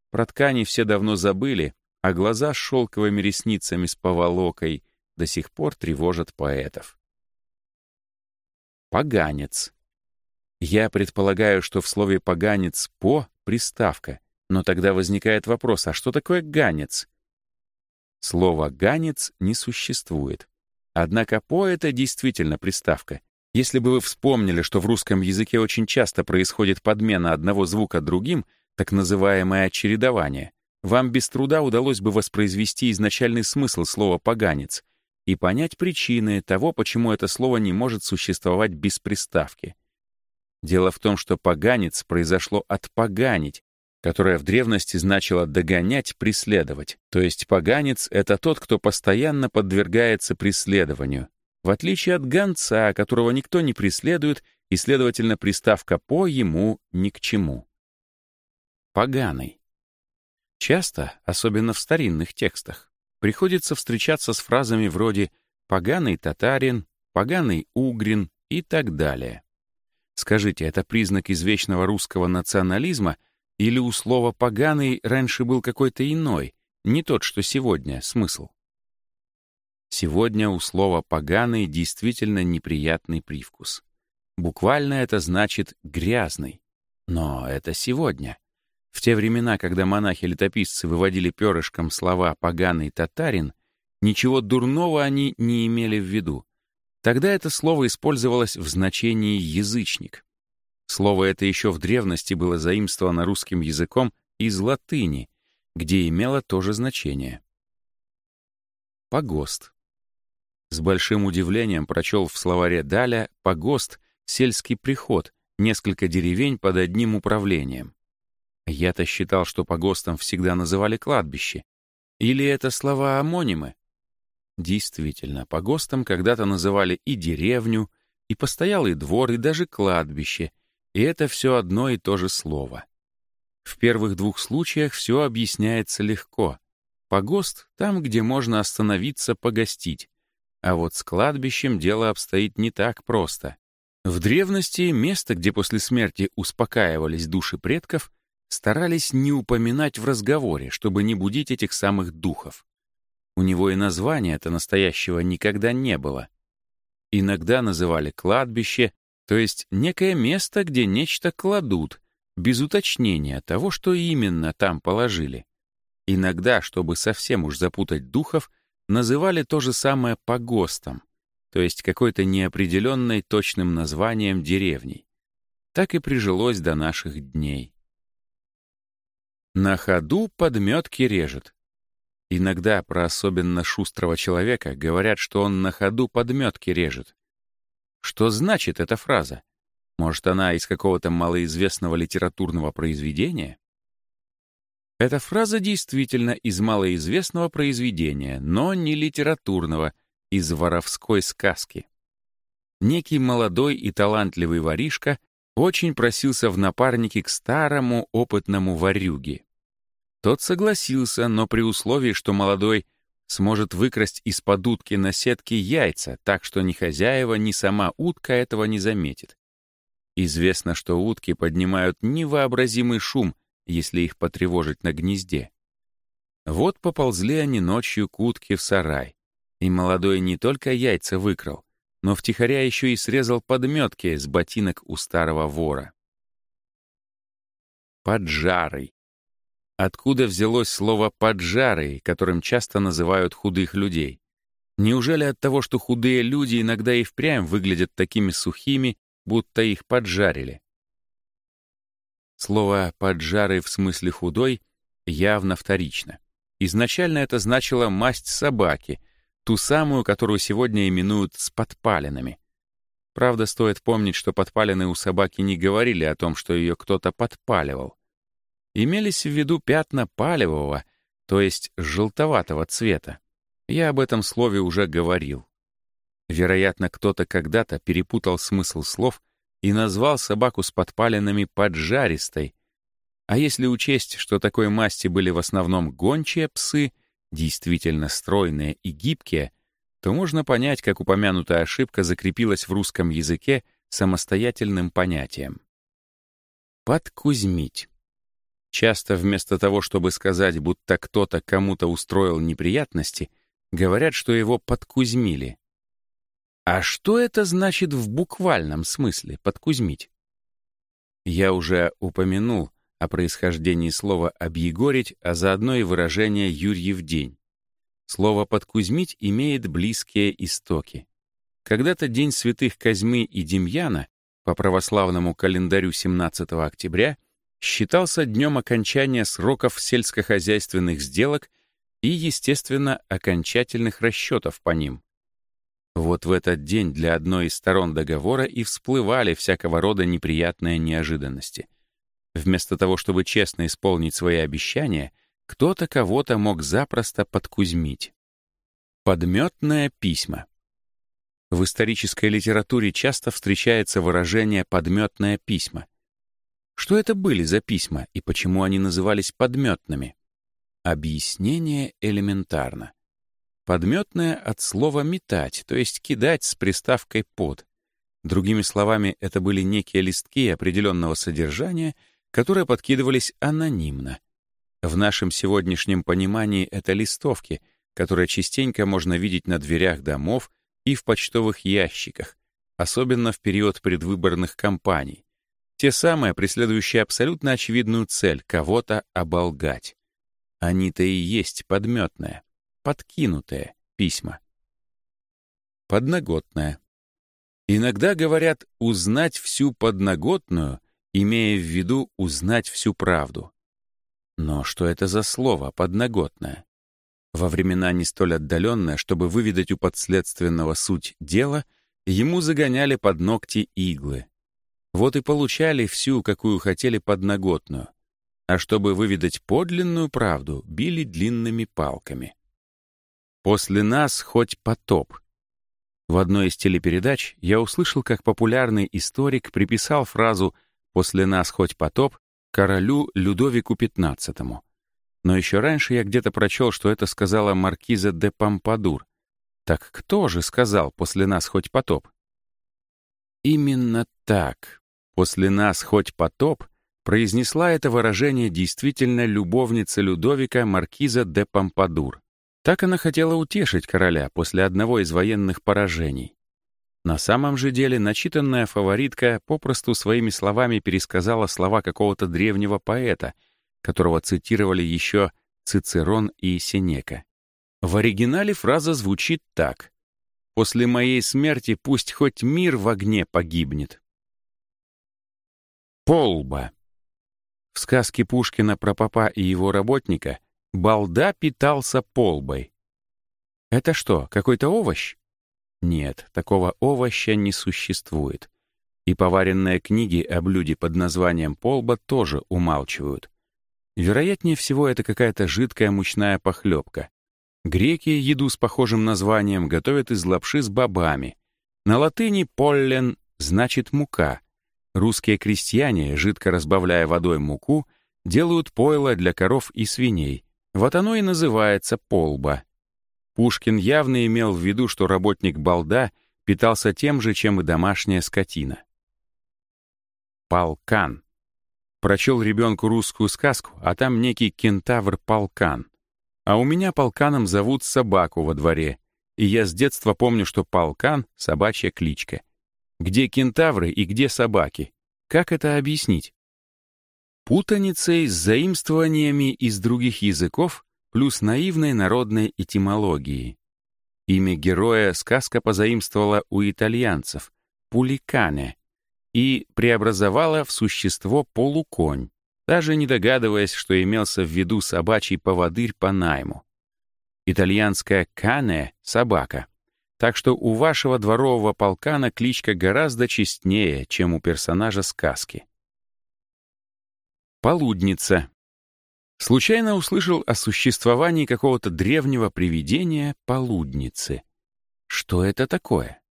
Про ткани все давно забыли, а глаза с шелковыми ресницами с поволокой до сих пор тревожат поэтов. Поганец. Я предполагаю, что в слове «поганец» «по» — приставка, но тогда возникает вопрос, а что такое «ганец»? Слово «ганец» не существует. Однако «по» — это действительно приставка. Если бы вы вспомнили, что в русском языке очень часто происходит подмена одного звука другим, так называемое чередование — вам без труда удалось бы воспроизвести изначальный смысл слова «поганец» и понять причины того, почему это слово не может существовать без приставки. Дело в том, что «поганец» произошло от «поганить», которое в древности значило «догонять, преследовать». То есть поганец — это тот, кто постоянно подвергается преследованию. В отличие от гонца, которого никто не преследует, и, следовательно, приставка «по» ему ни к чему. Поганый. Часто, особенно в старинных текстах, приходится встречаться с фразами вроде «поганый татарин», «поганый угрин» и так далее. Скажите, это признак извечного русского национализма или у слова «поганый» раньше был какой-то иной, не тот, что сегодня, смысл? Сегодня у слова «поганый» действительно неприятный привкус. Буквально это значит «грязный». Но это сегодня. В те времена, когда монахи-летописцы выводили перышком слова «поганый татарин», ничего дурного они не имели в виду. Тогда это слово использовалось в значении «язычник». Слово это еще в древности было заимствовано русским языком из латыни, где имело то же значение. Погост. С большим удивлением прочел в словаре Даля «погост» — сельский приход, несколько деревень под одним управлением. Я-то считал, что по ГОСТам всегда называли кладбище. Или это слова омонимы? Действительно, по ГОСТам когда-то называли и деревню, и постоялый двор, и даже кладбище, и это все одно и то же слово. В первых двух случаях все объясняется легко. Погост — там, где можно остановиться, погостить. А вот с кладбищем дело обстоит не так просто. В древности место, где после смерти успокаивались души предков — старались не упоминать в разговоре, чтобы не будить этих самых духов. У него и названия-то настоящего никогда не было. Иногда называли кладбище, то есть некое место, где нечто кладут, без уточнения того, что именно там положили. Иногда, чтобы совсем уж запутать духов, называли то же самое погостом, то есть какой-то неопределенной точным названием деревней. Так и прижилось до наших дней. На ходу подметки режет. Иногда про особенно шустрого человека говорят, что он на ходу подметки режет. Что значит эта фраза? Может, она из какого-то малоизвестного литературного произведения? Эта фраза действительно из малоизвестного произведения, но не литературного, из воровской сказки. Некий молодой и талантливый воришка очень просился в напарники к старому опытному ворюге. Тот согласился, но при условии, что молодой сможет выкрасть из-под утки на сетке яйца, так что ни хозяева, ни сама утка этого не заметит. Известно, что утки поднимают невообразимый шум, если их потревожить на гнезде. Вот поползли они ночью к утке в сарай. И молодой не только яйца выкрал, но втихаря еще и срезал подметки с ботинок у старого вора. Поджарый, Откуда взялось слово «поджарый», которым часто называют худых людей? Неужели от того, что худые люди иногда и впрямь выглядят такими сухими, будто их поджарили? Слово «поджарый» в смысле «худой» явно вторично. Изначально это значило масть собаки, ту самую, которую сегодня именуют с подпалинами. Правда, стоит помнить, что подпалины у собаки не говорили о том, что ее кто-то подпаливал имелись в виду пятна палевого, то есть желтоватого цвета. Я об этом слове уже говорил. Вероятно, кто-то когда-то перепутал смысл слов и назвал собаку с подпалинами поджаристой. А если учесть, что такой масти были в основном гончие псы, действительно стройные и гибкие, то можно понять, как упомянутая ошибка закрепилась в русском языке самостоятельным понятием. Подкузмить. Часто вместо того, чтобы сказать, будто кто-то кому-то устроил неприятности, говорят, что его подкузмили. А что это значит в буквальном смысле «подкузмить»? Я уже упомянул о происхождении слова «объегорить», а заодно и выражение «Юрьев день». Слово «подкузмить» имеет близкие истоки. Когда-то День святых Козьмы и Демьяна по православному календарю 17 октября считался днем окончания сроков сельскохозяйственных сделок и, естественно, окончательных расчетов по ним. Вот в этот день для одной из сторон договора и всплывали всякого рода неприятные неожиданности. Вместо того, чтобы честно исполнить свои обещания, кто-то кого-то мог запросто подкузмить. Подметное письмо. В исторической литературе часто встречается выражение подметное письмо. Что это были за письма и почему они назывались подметными? Объяснение элементарно. Подметное от слова «метать», то есть «кидать» с приставкой «под». Другими словами, это были некие листки определенного содержания, которые подкидывались анонимно. В нашем сегодняшнем понимании это листовки, которые частенько можно видеть на дверях домов и в почтовых ящиках, особенно в период предвыборных кампаний — те самые, преследующие абсолютно очевидную цель — кого-то оболгать. Они-то и есть подметное, подкинутое письма. Подноготное. Иногда говорят «узнать всю подноготную», имея в виду «узнать всю правду». Но что это за слово «подноготное»? Во времена не столь отдаленные, чтобы выведать у подследственного суть дела, ему загоняли под ногти иглы — вот и получали всю, какую хотели, подноготную. А чтобы выведать подлинную правду, били длинными палками. «После нас хоть потоп». В одной из телепередач я услышал, как популярный историк приписал фразу «после нас хоть потоп» королю Людовику XV. Но еще раньше я где-то прочел, что это сказала маркиза де Помпадур. Так кто же сказал «после нас хоть потоп»? Именно так. «После нас хоть потоп», произнесла это выражение действительно любовница Людовика Маркиза де Помпадур. Так она хотела утешить короля после одного из военных поражений. На самом же деле начитанная фаворитка попросту своими словами пересказала слова какого-то древнего поэта, которого цитировали еще Цицерон и Сенека. В оригинале фраза звучит так. «После моей смерти пусть хоть мир в огне погибнет». Полба. В сказке Пушкина про папа и его работника балда питался полбой. Это что, какой-то овощ? Нет, такого овоща не существует. И поваренные книги о блюде под названием полба тоже умалчивают. Вероятнее всего, это какая-то жидкая мучная похлебка. Греки еду с похожим названием готовят из лапши с бобами. На латыни «поллен» значит «мука», Русские крестьяне, жидко разбавляя водой муку, делают пойло для коров и свиней. Вот оно и называется полба. Пушкин явно имел в виду, что работник балда питался тем же, чем и домашняя скотина. Полкан. Прочел ребенку русскую сказку, а там некий кентавр полкан. А у меня полканом зовут собаку во дворе, и я с детства помню, что полкан — собачья кличка — где кентавры и где собаки? Как это объяснить? Путаницей с заимствованиями из других языков плюс наивной народной этимологии. Имя героя сказка позаимствовала у итальянцев — Пуликане и преобразовала в существо полуконь, даже не догадываясь, что имелся в виду собачий поводырь по найму. Итальянская «кане» — собака — так что у вашего дворового полкана кличка гораздо честнее, чем у персонажа сказки. Полудница. Случайно услышал о существовании какого-то древнего привидения полудницы. Что это такое?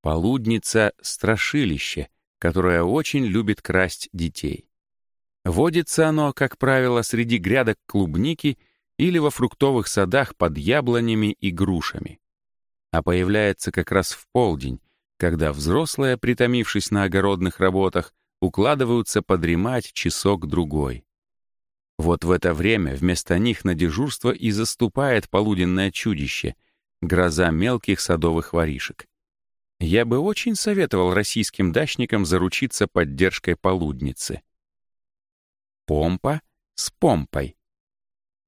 Полудница — страшилище, которое очень любит красть детей. Водится оно, как правило, среди грядок клубники или во фруктовых садах под яблонями и грушами а появляется как раз в полдень, когда взрослые, притомившись на огородных работах, укладываются подремать часок-другой. Вот в это время вместо них на дежурство и заступает полуденное чудище — гроза мелких садовых воришек. Я бы очень советовал российским дачникам заручиться поддержкой полудницы. Помпа с помпой.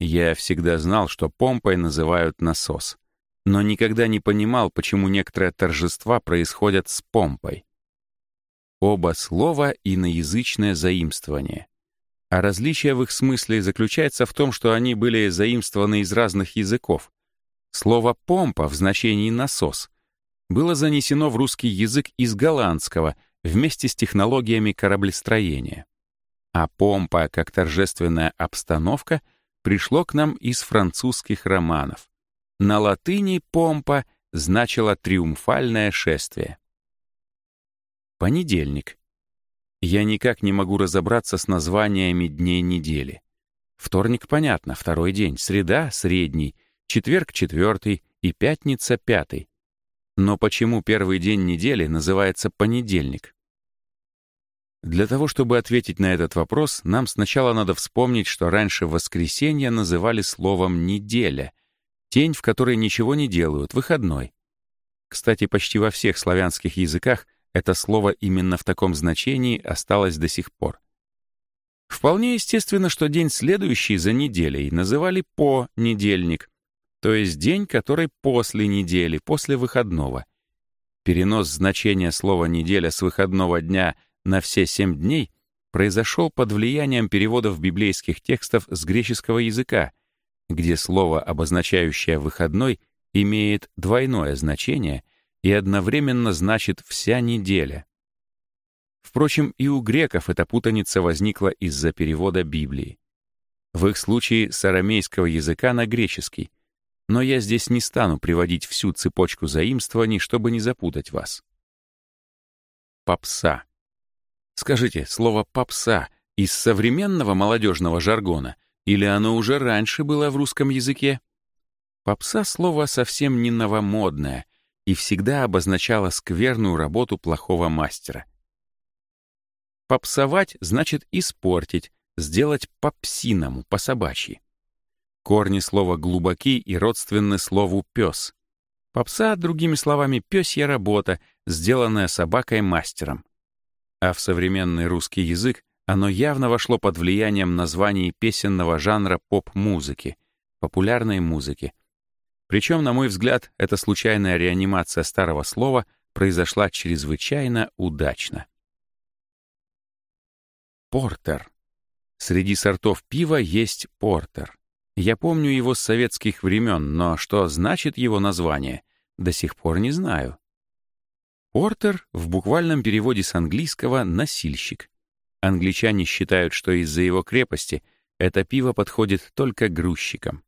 Я всегда знал, что помпой называют насос — но никогда не понимал, почему некоторые торжества происходят с помпой. Оба слова — иноязычное заимствование. А различие в их смысле заключается в том, что они были заимствованы из разных языков. Слово «помпа» в значении «насос» было занесено в русский язык из голландского вместе с технологиями кораблестроения. А помпа, как торжественная обстановка, пришло к нам из французских романов. На латыни «помпа» значила «триумфальное шествие». Понедельник. Я никак не могу разобраться с названиями дней недели. Вторник, понятно, второй день, среда — средний, четверг — четвертый и пятница — пятый. Но почему первый день недели называется понедельник? Для того, чтобы ответить на этот вопрос, нам сначала надо вспомнить, что раньше воскресенье называли словом «неделя», Тень, в которой ничего не делают, выходной. Кстати, почти во всех славянских языках это слово именно в таком значении осталось до сих пор. Вполне естественно, что день следующий за неделей называли «понедельник», то есть день, который после недели, после выходного. Перенос значения слова «неделя» с выходного дня на все семь дней произошел под влиянием переводов библейских текстов с греческого языка — где слово, обозначающее «выходной», имеет двойное значение и одновременно значит «вся неделя». Впрочем, и у греков эта путаница возникла из-за перевода Библии. В их случае с арамейского языка на греческий. Но я здесь не стану приводить всю цепочку заимствований, чтобы не запутать вас. Попса. Скажите, слово «попса» из современного молодежного жаргона — или оно уже раньше было в русском языке? Попса — слово совсем не новомодное и всегда обозначало скверную работу плохого мастера. Попсовать значит испортить, сделать попсиному, псиному по-собачьи. Корни слова «глубоки» и родственны слову «пес». Попса, другими словами, пёсья работа, сделанная собакой-мастером. А в современный русский язык оно явно вошло под влиянием названий песенного жанра поп-музыки, популярной музыки. Причем, на мой взгляд, эта случайная реанимация старого слова произошла чрезвычайно удачно. Портер. Среди сортов пива есть портер. Я помню его с советских времен, но что значит его название, до сих пор не знаю. Портер в буквальном переводе с английского «носильщик». Англичане считают, что из-за его крепости это пиво подходит только грузчикам.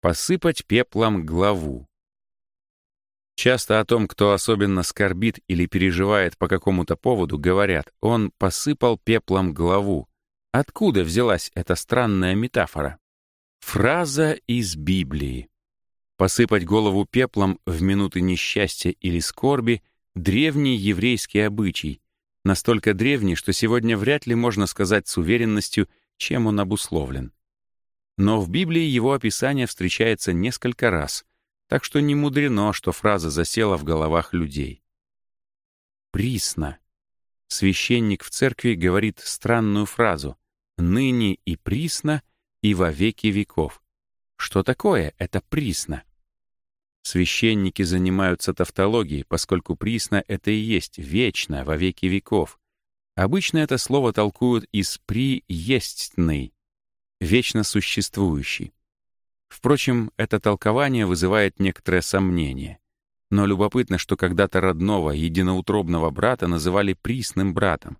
Посыпать пеплом главу. Часто о том, кто особенно скорбит или переживает по какому-то поводу, говорят, он посыпал пеплом главу. Откуда взялась эта странная метафора? Фраза из Библии. Посыпать голову пеплом в минуты несчастья или скорби — древний еврейский обычай, настолько древний, что сегодня вряд ли можно сказать с уверенностью, чем он обусловлен. Но в Библии его описание встречается несколько раз, так что не мудрено, что фраза засела в головах людей. «Присно». Священник в церкви говорит странную фразу «ныне и присно и во веки веков». Что такое это присно? Священники занимаются тавтологией, поскольку присно это и есть вечно, во веки веков. Обычно это слово толкуют из «приестный», «вечно существующий». Впрочем, это толкование вызывает некоторое сомнение. Но любопытно, что когда-то родного, единоутробного брата называли «присным братом»,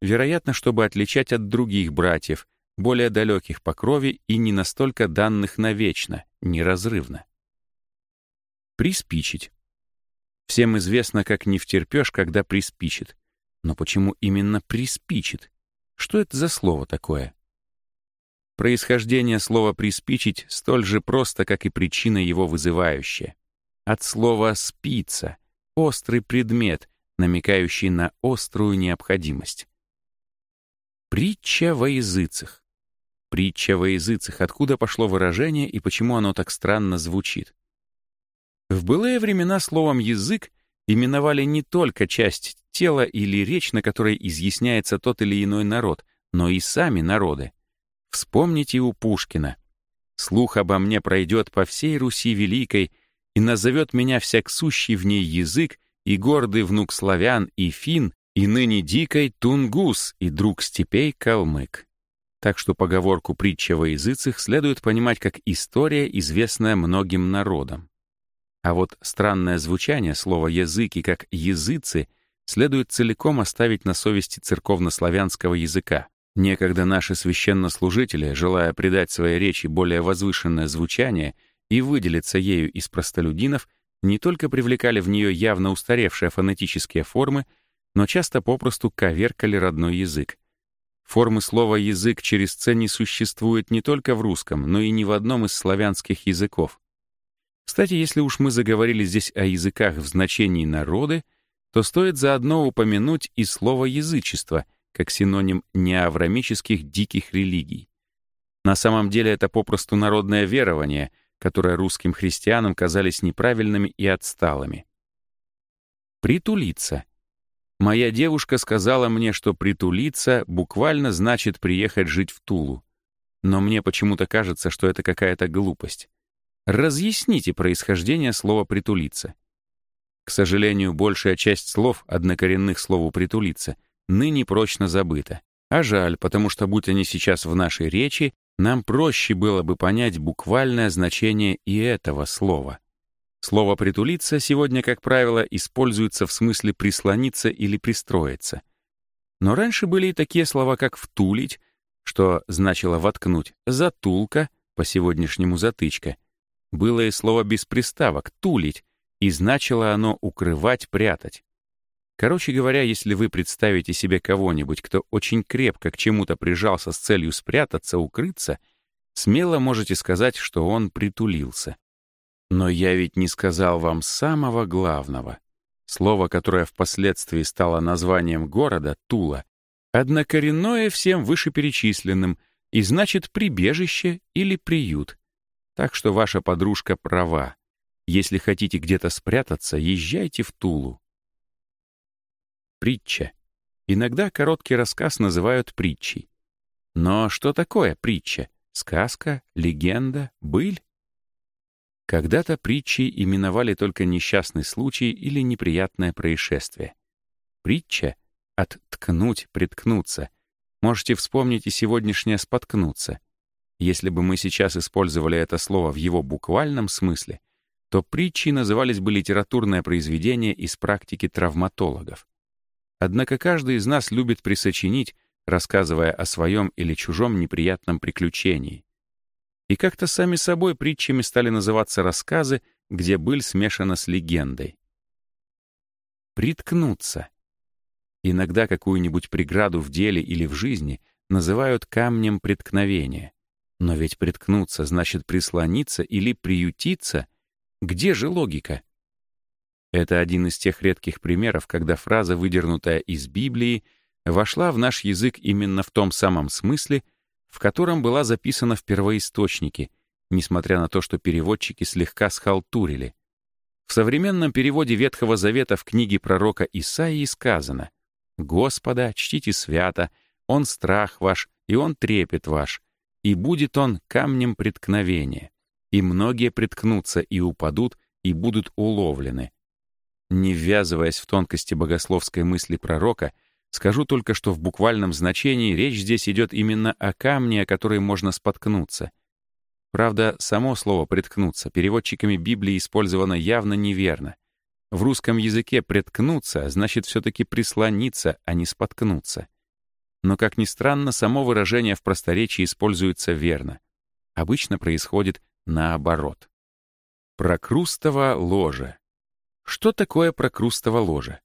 вероятно, чтобы отличать от других братьев, более далеких по крови и не настолько данных навечно, неразрывно. Приспичить. Всем известно, как не втерпешь, когда приспичит. Но почему именно приспичит? Что это за слово такое? Происхождение слова «приспичить» столь же просто, как и причина его вызывающая. От слова «спица» — острый предмет, намекающий на острую необходимость. Притча во языцах. Притча во языцах. Откуда пошло выражение и почему оно так странно звучит? В былые времена словом «язык» именовали не только часть тела или речь, на которой изъясняется тот или иной народ, но и сами народы. Вспомните у Пушкина. «Слух обо мне пройдет по всей Руси Великой, и назовет меня всяк сущий в ней язык, и гордый внук славян и фин, и ныне дикой тунгус, и друг степей калмык». Так что поговорку «притча во языцах» следует понимать как история, известная многим народам. А вот странное звучание слова «языки» как «языцы» следует целиком оставить на совести церковнославянского языка. Некогда наши священнослужители, желая придать своей речи более возвышенное звучание и выделиться ею из простолюдинов, не только привлекали в нее явно устаревшие фонетические формы, но часто попросту коверкали родной язык. Формы слова «язык» через «ц» не существует не только в русском, но и ни в одном из славянских языков. Кстати, если уж мы заговорили здесь о языках в значении «народы», то стоит заодно упомянуть и слово «язычество», как синоним неаврамических диких религий. На самом деле это попросту народное верование, которое русским христианам казались неправильными и отсталыми. Притулиться. Моя девушка сказала мне, что притулиться буквально значит приехать жить в Тулу. Но мне почему-то кажется, что это какая-то глупость. Разъясните происхождение слова «притулиться». К сожалению, большая часть слов, однокоренных слову «притулиться», ныне прочно забыта. А жаль, потому что, будь они сейчас в нашей речи, нам проще было бы понять буквальное значение и этого слова. Слово «притулиться» сегодня, как правило, используется в смысле «прислониться» или «пристроиться». Но раньше были и такие слова, как «втулить», что значило «воткнуть», «затулка», по сегодняшнему «затычка», было и слово без приставок «тулить», и значило оно «укрывать», «прятать». Короче говоря, если вы представите себе кого-нибудь, кто очень крепко к чему-то прижался с целью спрятаться, укрыться, смело можете сказать, что он притулился. Но я ведь не сказал вам самого главного. Слово, которое впоследствии стало названием города, Тула, однокоренное всем вышеперечисленным и значит прибежище или приют — так что ваша подружка права. Если хотите где-то спрятаться, езжайте в Тулу. Притча. Иногда короткий рассказ называют притчей. Но что такое притча? Сказка, легенда, быль? Когда-то притчи именовали только несчастный случай или неприятное происшествие. Притча — отткнуть, «ткнуть», «приткнуться». Можете вспомнить и сегодняшнее «споткнуться». Если бы мы сейчас использовали это слово в его буквальном смысле, то притчи назывались бы литературное произведение из практики травматологов. Однако каждый из нас любит присочинить, рассказывая о своем или чужом неприятном приключении. И как-то сами собой притчами стали называться рассказы, где быль смешана с легендой. Приткнуться. Иногда какую-нибудь преграду в деле или в жизни называют камнем преткновения. Но ведь приткнуться значит прислониться или приютиться. Где же логика? Это один из тех редких примеров, когда фраза, выдернутая из Библии, вошла в наш язык именно в том самом смысле, в котором была записана в первоисточнике, несмотря на то, что переводчики слегка схалтурили. В современном переводе Ветхого Завета в книге пророка Исаии сказано «Господа чтите свято, Он страх ваш, и Он трепет ваш, и будет он камнем преткновения, и многие преткнутся и упадут, и будут уловлены. Не ввязываясь в тонкости богословской мысли пророка, скажу только, что в буквальном значении речь здесь идет именно о камне, о которой можно споткнуться. Правда, само слово «преткнуться» переводчиками Библии использовано явно неверно. В русском языке «преткнуться» значит все-таки «прислониться», а не «споткнуться». Но, как ни странно, само выражение в просторечии используется верно. Обычно происходит наоборот. Прокрустово ложе. Что такое прокрустово ложе?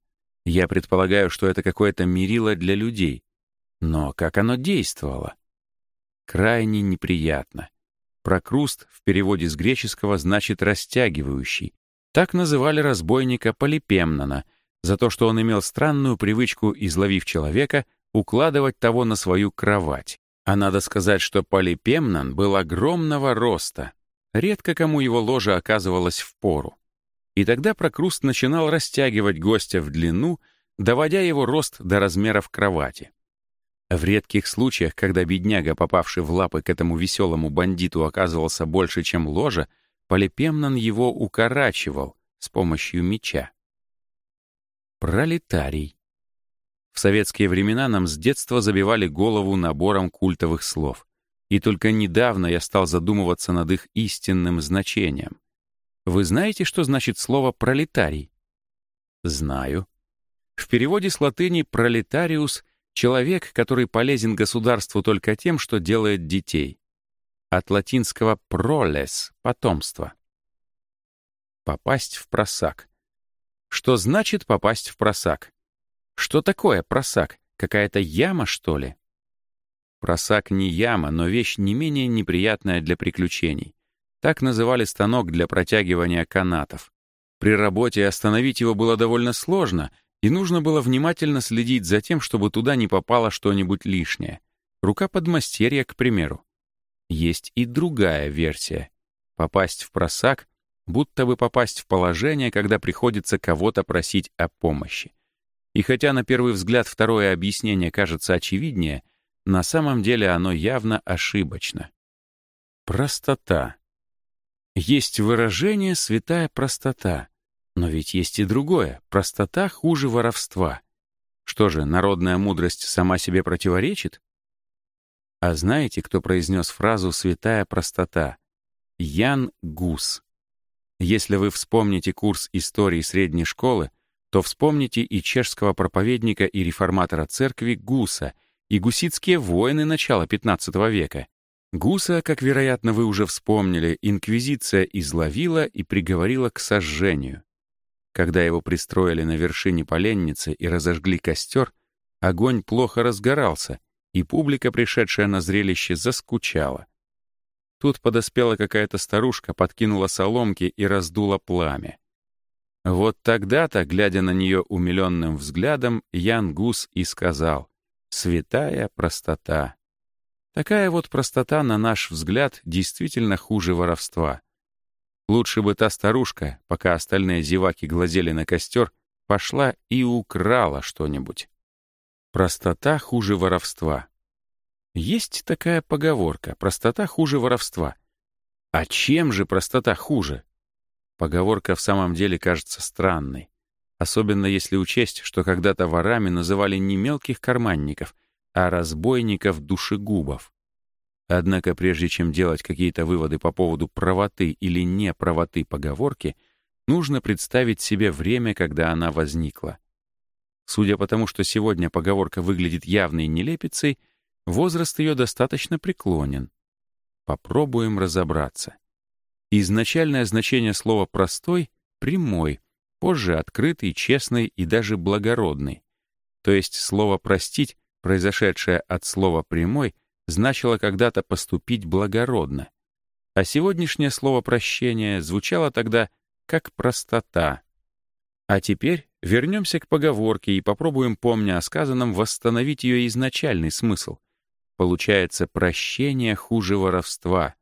Я предполагаю, что это какое-то мерило для людей. Но как оно действовало? Крайне неприятно. Прокруст в переводе с греческого значит «растягивающий». Так называли разбойника Полипемнона за то, что он имел странную привычку, изловив человека, укладывать того на свою кровать. А надо сказать, что Полипемнон был огромного роста. Редко кому его ложе оказывалось в пору. И тогда Прокруст начинал растягивать гостя в длину, доводя его рост до размеров кровати. В редких случаях, когда бедняга, попавший в лапы к этому веселому бандиту, оказывался больше, чем ложа, Полипемнон его укорачивал с помощью меча. Пролетарий. В советские времена нам с детства забивали голову набором культовых слов. И только недавно я стал задумываться над их истинным значением. Вы знаете, что значит слово «пролетарий»? Знаю. В переводе с латыни «пролетариус» — человек, который полезен государству только тем, что делает детей. От латинского «пролес» — потомство. Попасть в просак. Что значит попасть в просак? Что такое просак? Какая-то яма, что ли? Просак не яма, но вещь не менее неприятная для приключений. Так называли станок для протягивания канатов. При работе остановить его было довольно сложно, и нужно было внимательно следить за тем, чтобы туда не попало что-нибудь лишнее. Рука подмастерья, к примеру. Есть и другая версия. Попасть в просак, будто бы попасть в положение, когда приходится кого-то просить о помощи. И хотя на первый взгляд второе объяснение кажется очевиднее, на самом деле оно явно ошибочно. Простота. Есть выражение «святая простота», но ведь есть и другое — простота хуже воровства. Что же, народная мудрость сама себе противоречит? А знаете, кто произнес фразу «святая простота»? Ян Гус. Если вы вспомните курс истории средней школы, то вспомните и чешского проповедника и реформатора церкви Гуса, и гуситские воины начала XV века. Гуса, как, вероятно, вы уже вспомнили, инквизиция изловила и приговорила к сожжению. Когда его пристроили на вершине поленницы и разожгли костер, огонь плохо разгорался, и публика, пришедшая на зрелище, заскучала. Тут подоспела какая-то старушка, подкинула соломки и раздула пламя. Вот тогда-то, глядя на нее умиленным взглядом, Ян Гус и сказал «Святая простота». Такая вот простота, на наш взгляд, действительно хуже воровства. Лучше бы та старушка, пока остальные зеваки глазели на костер, пошла и украла что-нибудь. Простота хуже воровства. Есть такая поговорка «простота хуже воровства». А чем же простота хуже? Поговорка в самом деле кажется странной. Особенно если учесть, что когда-то ворами называли не мелких карманников, а разбойников-душегубов. Однако прежде чем делать какие-то выводы по поводу правоты или неправоты поговорки, нужно представить себе время, когда она возникла. Судя по тому, что сегодня поговорка выглядит явной нелепицей, возраст ее достаточно преклонен. Попробуем разобраться. Изначальное значение слова «простой» — прямой, позже открытый, честный и даже благородный. То есть слово «простить», произошедшее от слова «прямой», значило когда-то поступить благородно. А сегодняшнее слово «прощение» звучало тогда как «простота». А теперь вернемся к поговорке и попробуем, помня о сказанном, восстановить ее изначальный смысл. Получается, прощение хуже воровства —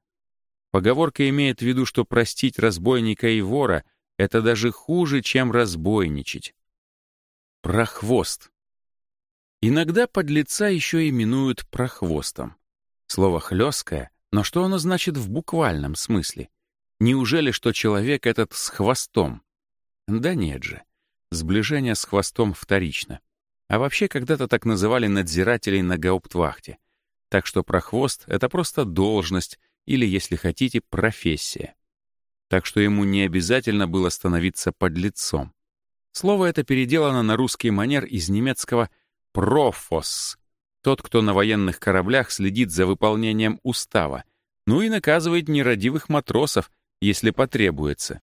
Поговорка имеет в виду, что простить разбойника и вора — это даже хуже, чем разбойничать. Прохвост. Иногда подлеца еще именуют прохвостом. Слово «хлесткое», но что оно значит в буквальном смысле? Неужели, что человек этот с хвостом? Да нет же. Сближение с хвостом вторично. А вообще когда-то так называли надзирателей на гауптвахте. Так что прохвост — это просто должность, или, если хотите, профессия. Так что ему не обязательно было становиться подлецом. Слово это переделано на русский манер из немецкого «профос» — тот, кто на военных кораблях следит за выполнением устава, ну и наказывает нерадивых матросов, если потребуется.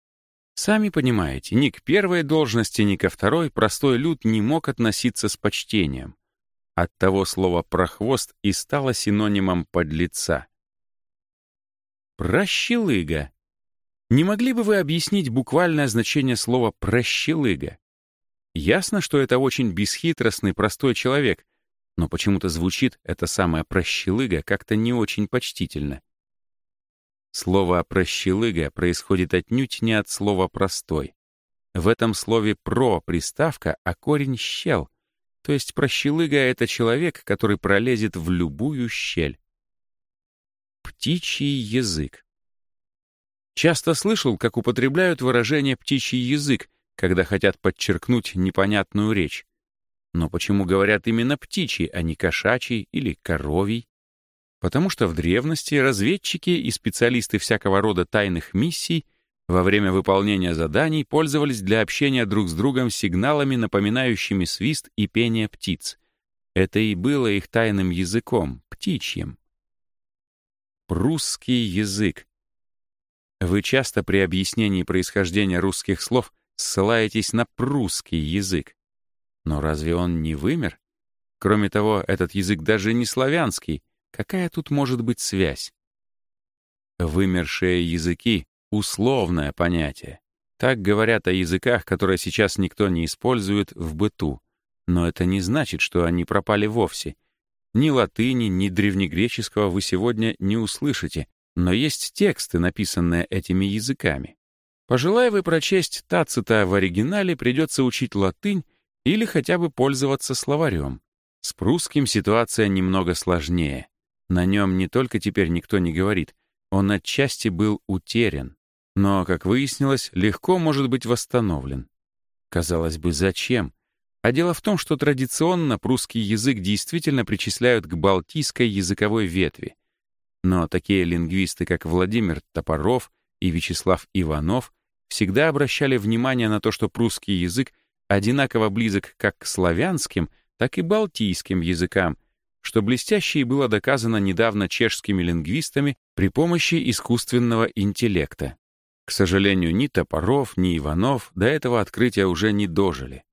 Сами понимаете, ни к первой должности, ни ко второй простой люд не мог относиться с почтением. От того слова «прохвост» и стало синонимом «подлеца». Прощелыга. Не могли бы вы объяснить буквальное значение слова «прощелыга»? Ясно, что это очень бесхитростный, простой человек, но почему-то звучит это самое «прощелыга» как-то не очень почтительно. Слово «прощелыга» происходит отнюдь не от слова «простой». В этом слове «про» приставка, а корень «щел», то есть прощелыга — это человек, который пролезет в любую щель. Птичий язык. Часто слышал, как употребляют выражение «птичий язык», когда хотят подчеркнуть непонятную речь. Но почему говорят именно птичий, а не кошачий или коровий? Потому что в древности разведчики и специалисты всякого рода тайных миссий во время выполнения заданий пользовались для общения друг с другом сигналами, напоминающими свист и пение птиц. Это и было их тайным языком, птичьим. Русский язык. Вы часто при объяснении происхождения русских слов ссылаетесь на прусский язык. Но разве он не вымер? Кроме того, этот язык даже не славянский. Какая тут может быть связь? Вымершие языки — условное понятие. Так говорят о языках, которые сейчас никто не использует в быту. Но это не значит, что они пропали вовсе — ни латыни, ни древнегреческого вы сегодня не услышите, но есть тексты, написанные этими языками. Пожелая вы прочесть Тацита в оригинале, придется учить латынь или хотя бы пользоваться словарем. С прусским ситуация немного сложнее. На нем не только теперь никто не говорит, он отчасти был утерян, но, как выяснилось, легко может быть восстановлен. Казалось бы, зачем? А дело в том, что традиционно прусский язык действительно причисляют к балтийской языковой ветви. Но такие лингвисты, как Владимир Топоров и Вячеслав Иванов, всегда обращали внимание на то, что прусский язык одинаково близок как к славянским, так и балтийским языкам, что блестяще было доказано недавно чешскими лингвистами при помощи искусственного интеллекта. К сожалению, ни Топоров, ни Иванов до этого открытия уже не дожили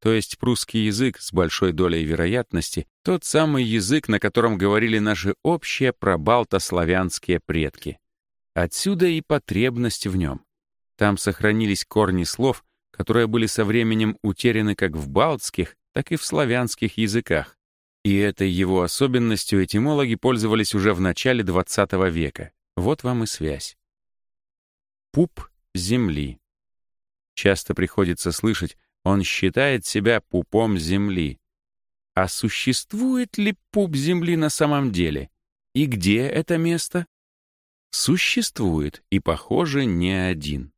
то есть прусский язык с большой долей вероятности, тот самый язык, на котором говорили наши общие пробалтославянские предки. Отсюда и потребность в нем. Там сохранились корни слов, которые были со временем утеряны как в балтских, так и в славянских языках. И этой его особенностью этимологи пользовались уже в начале XX века. Вот вам и связь. Пуп земли. Часто приходится слышать, он считает себя пупом Земли. А существует ли пуп Земли на самом деле? И где это место? Существует, и, похоже, не один.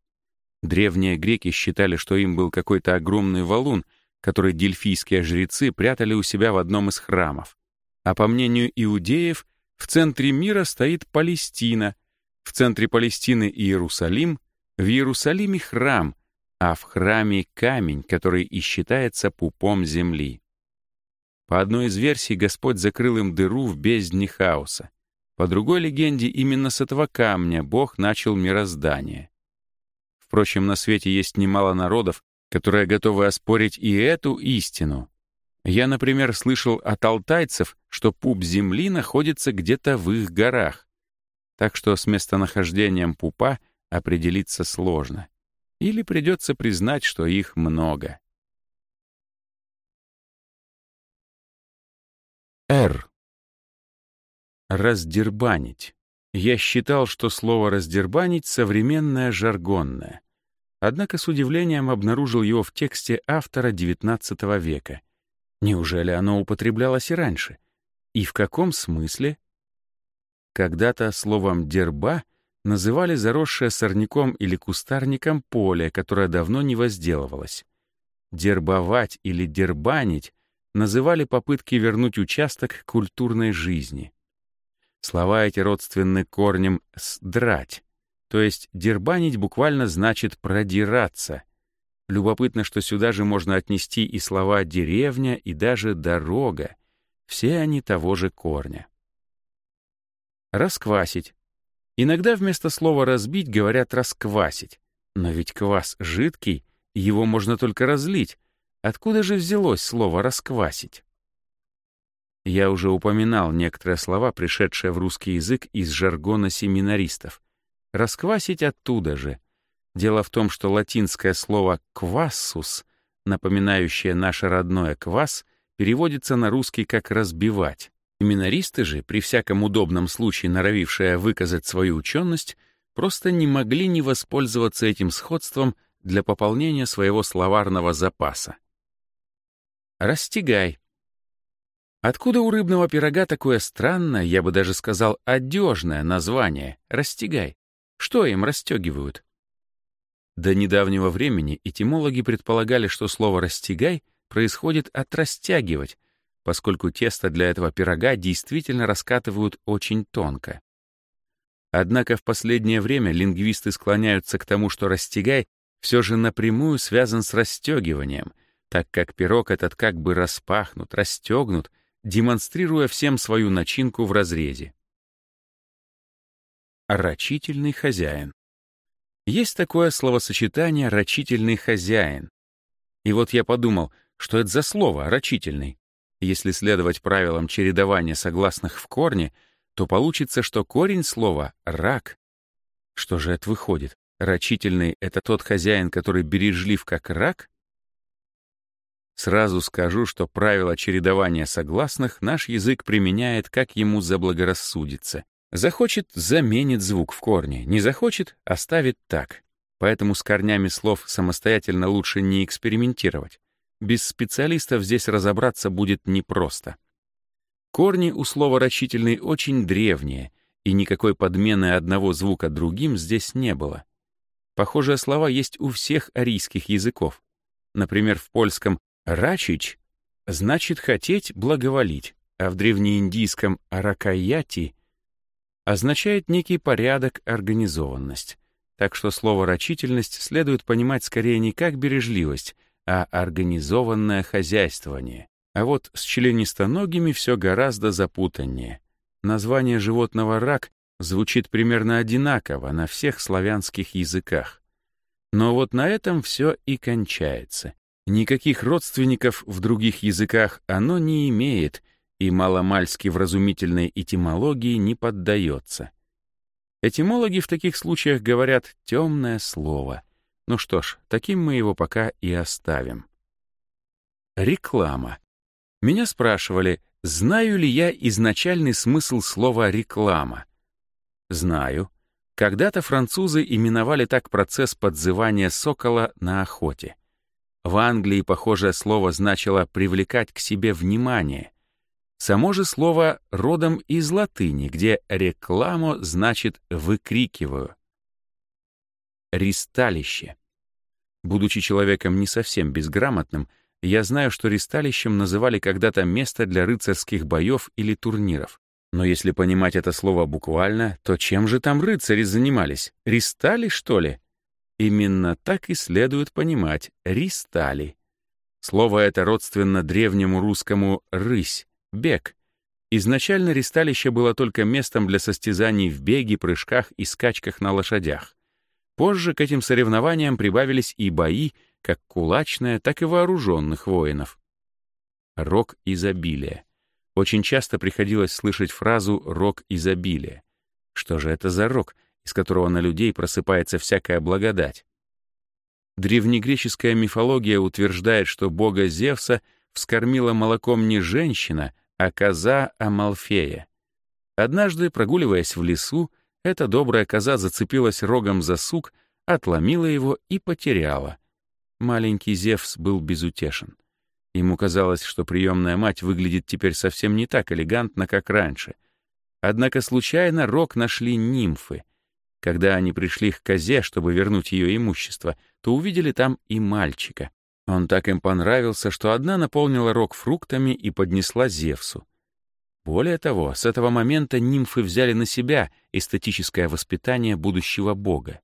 Древние греки считали, что им был какой-то огромный валун, который дельфийские жрецы прятали у себя в одном из храмов. А по мнению иудеев, в центре мира стоит Палестина, в центре Палестины Иерусалим, в Иерусалиме храм, а в храме камень, который и считается пупом земли. По одной из версий, Господь закрыл им дыру в бездне хаоса. По другой легенде, именно с этого камня Бог начал мироздание. Впрочем, на свете есть немало народов, которые готовы оспорить и эту истину. Я, например, слышал от алтайцев, что пуп земли находится где-то в их горах. Так что с местонахождением пупа определиться сложно. Или придется признать, что их много. Р. Раздербанить. Я считал, что слово «раздербанить» современное жаргонное. Однако с удивлением обнаружил его в тексте автора XIX века. Неужели оно употреблялось и раньше? И в каком смысле? Когда-то словом «дерба» называли заросшее сорняком или кустарником поле, которое давно не возделывалось. Дербовать или дербанить называли попытки вернуть участок культурной жизни. Слова эти родственны корнем «сдрать», то есть дербанить буквально значит «продираться». Любопытно, что сюда же можно отнести и слова «деревня» и даже «дорога». Все они того же корня. Расквасить Иногда вместо слова «разбить» говорят «расквасить». Но ведь квас жидкий, его можно только разлить. Откуда же взялось слово «расквасить»? Я уже упоминал некоторые слова, пришедшие в русский язык из жаргона семинаристов. «Расквасить» оттуда же. Дело в том, что латинское слово «квассус», напоминающее наше родное «квас», переводится на русский как «разбивать». Семинаристы же, при всяком удобном случае норовившие выказать свою ученость, просто не могли не воспользоваться этим сходством для пополнения своего словарного запаса. Растягай. Откуда у рыбного пирога такое странное, я бы даже сказал, одежное название «растягай»? Что им расстегивают? До недавнего времени этимологи предполагали, что слово «растягай» происходит от «растягивать», поскольку тесто для этого пирога действительно раскатывают очень тонко. Однако в последнее время лингвисты склоняются к тому, что растягай все же напрямую связан с расстегиванием, так как пирог этот как бы распахнут, расстегнут, демонстрируя всем свою начинку в разрезе. Рачительный хозяин. Есть такое словосочетание «рачительный хозяин». И вот я подумал, что это за слово «рачительный». Если следовать правилам чередования согласных в корне, то получится, что корень слова — рак. Что же это выходит? Рачительный — это тот хозяин, который бережлив как рак? Сразу скажу, что правило чередования согласных наш язык применяет, как ему заблагорассудится. Захочет — заменит звук в корне, не захочет — оставит так. Поэтому с корнями слов самостоятельно лучше не экспериментировать без специалистов здесь разобраться будет непросто. Корни у слова «рачительный» очень древние, и никакой подмены одного звука другим здесь не было. Похожие слова есть у всех арийских языков. Например, в польском «рачич» значит «хотеть благоволить», а в древнеиндийском «ракаяти» означает некий порядок, организованность. Так что слово «рачительность» следует понимать скорее не как бережливость — а организованное хозяйствование. А вот с членистоногими все гораздо запутаннее. Название животного рак звучит примерно одинаково на всех славянских языках. Но вот на этом все и кончается. Никаких родственников в других языках оно не имеет и маломальски вразумительной этимологии не поддается. Этимологи в таких случаях говорят «темное слово», ну что ж, таким мы его пока и оставим. Реклама. Меня спрашивали, знаю ли я изначальный смысл слова «реклама». Знаю. Когда-то французы именовали так процесс подзывания сокола на охоте. В Англии похожее слово значило «привлекать к себе внимание». Само же слово родом из латыни, где «рекламо» значит «выкрикиваю». Ристалище. Будучи человеком не совсем безграмотным, я знаю, что ристалищем называли когда-то место для рыцарских боев или турниров. Но если понимать это слово буквально, то чем же там рыцари занимались? Ристали, что ли? Именно так и следует понимать — ристали. Слово это родственно древнему русскому «рысь», «бег». Изначально ристалище было только местом для состязаний в беге, прыжках и скачках на лошадях. Позже к этим соревнованиям прибавились и бои, как кулачная, так и вооруженных воинов. «Рок изобилия». Очень часто приходилось слышать фразу «рок изобилия». Что же это за рок, из которого на людей просыпается всякая благодать? Древнегреческая мифология утверждает, что бога Зевса вскормила молоком не женщина, а коза Амалфея. Однажды, прогуливаясь в лесу, эта добрая коза зацепилась рогом за сук, отломила его и потеряла. Маленький Зевс был безутешен. Ему казалось, что приемная мать выглядит теперь совсем не так элегантно, как раньше. Однако случайно рог нашли нимфы. Когда они пришли к козе, чтобы вернуть ее имущество, то увидели там и мальчика. Он так им понравился, что одна наполнила рог фруктами и поднесла Зевсу. Более того, с этого момента нимфы взяли на себя эстетическое воспитание будущего бога.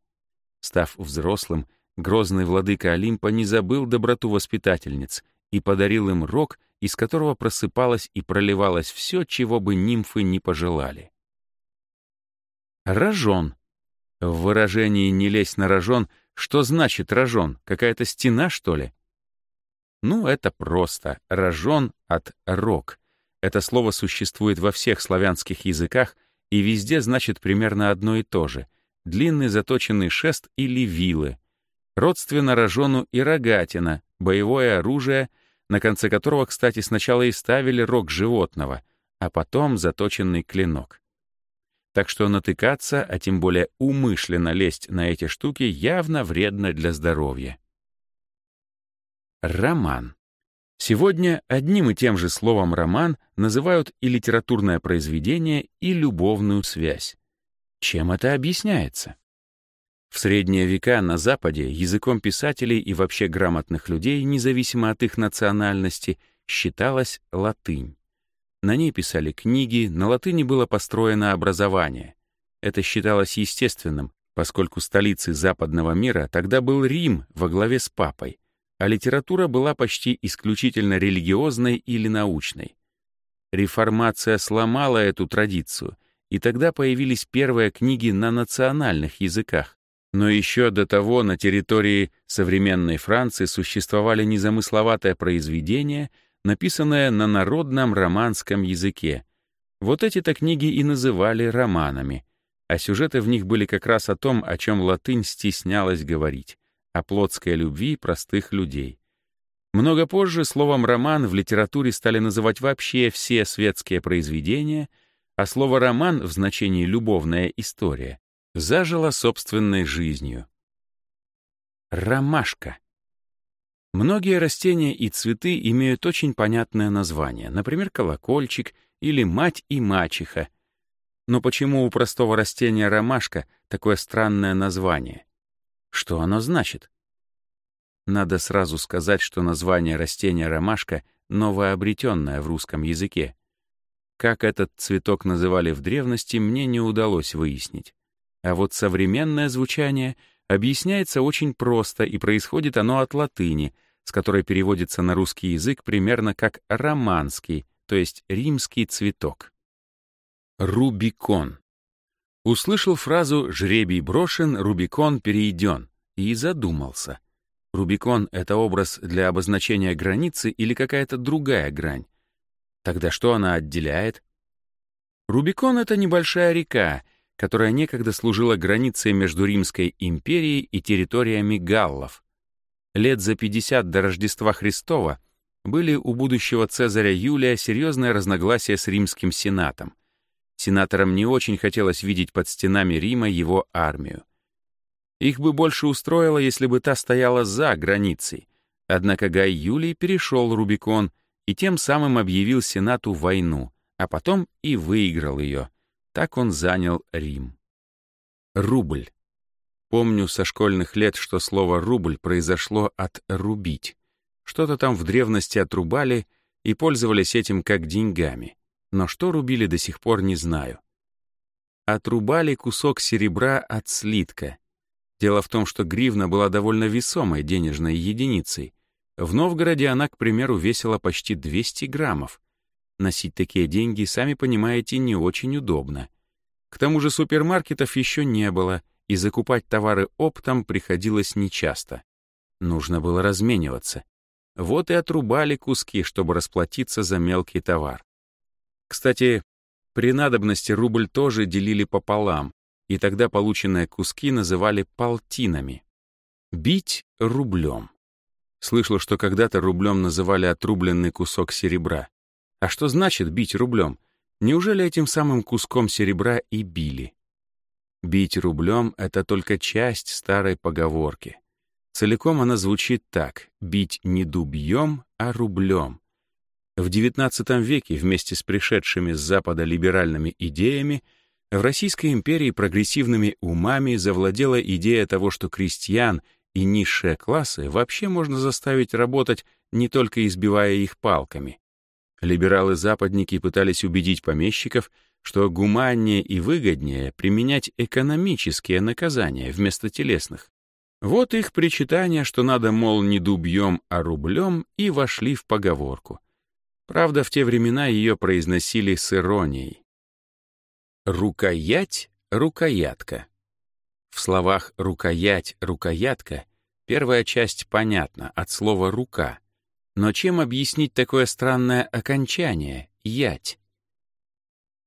Став взрослым, грозный владыка Олимпа не забыл доброту воспитательниц и подарил им рог, из которого просыпалось и проливалось все, чего бы нимфы не пожелали. Рожон. В выражении «не лезь на рожон» что значит рожон? Какая-то стена, что ли? Ну, это просто. Рожон от «рог». Это слово существует во всех славянских языках и везде значит примерно одно и то же — длинный заточенный шест или вилы. Родственно рожону и рогатина, боевое оружие, на конце которого, кстати, сначала и ставили рог животного, а потом заточенный клинок. Так что натыкаться, а тем более умышленно лезть на эти штуки, явно вредно для здоровья. Роман. Сегодня одним и тем же словом «роман» называют и литературное произведение, и любовную связь. Чем это объясняется? В средние века на Западе языком писателей и вообще грамотных людей, независимо от их национальности, считалась латынь. На ней писали книги, на латыни было построено образование. Это считалось естественным, поскольку столицей западного мира тогда был Рим во главе с папой — а литература была почти исключительно религиозной или научной. Реформация сломала эту традицию, и тогда появились первые книги на национальных языках. Но еще до того на территории современной Франции существовали незамысловатые произведения, написанные на народном романском языке. Вот эти-то книги и называли романами, а сюжеты в них были как раз о том, о чем латынь стеснялась говорить о плотской любви простых людей. Много позже словом «роман» в литературе стали называть вообще все светские произведения, а слово «роман» в значении «любовная история» зажило собственной жизнью. Ромашка. Многие растения и цветы имеют очень понятное название, например, колокольчик или мать и мачеха. Но почему у простого растения ромашка такое странное название? Что оно значит? Надо сразу сказать, что название растения ромашка новообретенное в русском языке. Как этот цветок называли в древности, мне не удалось выяснить. А вот современное звучание объясняется очень просто, и происходит оно от латыни, с которой переводится на русский язык примерно как «романский», то есть «римский цветок». Рубикон услышал фразу «жребий брошен, Рубикон перейден» и задумался. Рубикон — это образ для обозначения границы или какая-то другая грань? Тогда что она отделяет? Рубикон — это небольшая река, которая некогда служила границей между Римской империей и территориями галлов. Лет за 50 до Рождества Христова были у будущего Цезаря Юлия серьезные разногласия с Римским Сенатом — Сенаторам не очень хотелось видеть под стенами Рима его армию. Их бы больше устроило, если бы та стояла за границей. Однако Гай Юлий перешел Рубикон и тем самым объявил Сенату войну, а потом и выиграл ее. Так он занял Рим. Рубль. Помню со школьных лет, что слово «рубль» произошло от «рубить». Что-то там в древности отрубали и пользовались этим как деньгами но что рубили до сих пор не знаю. Отрубали кусок серебра от слитка. Дело в том, что гривна была довольно весомой денежной единицей. В Новгороде она, к примеру, весила почти 200 граммов. Носить такие деньги, сами понимаете, не очень удобно. К тому же супермаркетов еще не было, и закупать товары оптом приходилось нечасто. Нужно было размениваться. Вот и отрубали куски, чтобы расплатиться за мелкий товар. Кстати, при надобности рубль тоже делили пополам, и тогда полученные куски называли полтинами. Бить рублем. Слышал, что когда-то рублем называли отрубленный кусок серебра. А что значит бить рублем? Неужели этим самым куском серебра и били? Бить рублем — это только часть старой поговорки. Целиком она звучит так — бить не дубьем, а рублем. В XIX веке вместе с пришедшими с Запада либеральными идеями в Российской империи прогрессивными умами завладела идея того, что крестьян и низшие классы вообще можно заставить работать, не только избивая их палками. Либералы-западники пытались убедить помещиков, что гуманнее и выгоднее применять экономические наказания вместо телесных. Вот их причитание, что надо, мол, не дубьем, а рублем, и вошли в поговорку — Правда, в те времена ее произносили с иронией. Рукоять — рукоятка. В словах «рукоять», «рукоятка» первая часть понятна от слова «рука». Но чем объяснить такое странное окончание «ять»?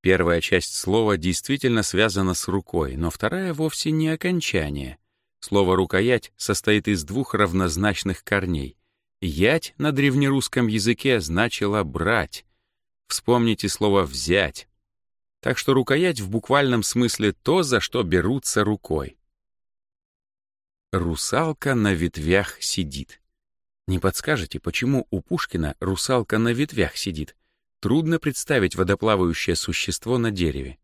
Первая часть слова действительно связана с рукой, но вторая вовсе не окончание. Слово «рукоять» состоит из двух равнозначных корней «Ять» на древнерусском языке значило «брать». Вспомните слово «взять». Так что рукоять в буквальном смысле то, за что берутся рукой. «Русалка на ветвях сидит». Не подскажете, почему у Пушкина русалка на ветвях сидит? Трудно представить водоплавающее существо на дереве.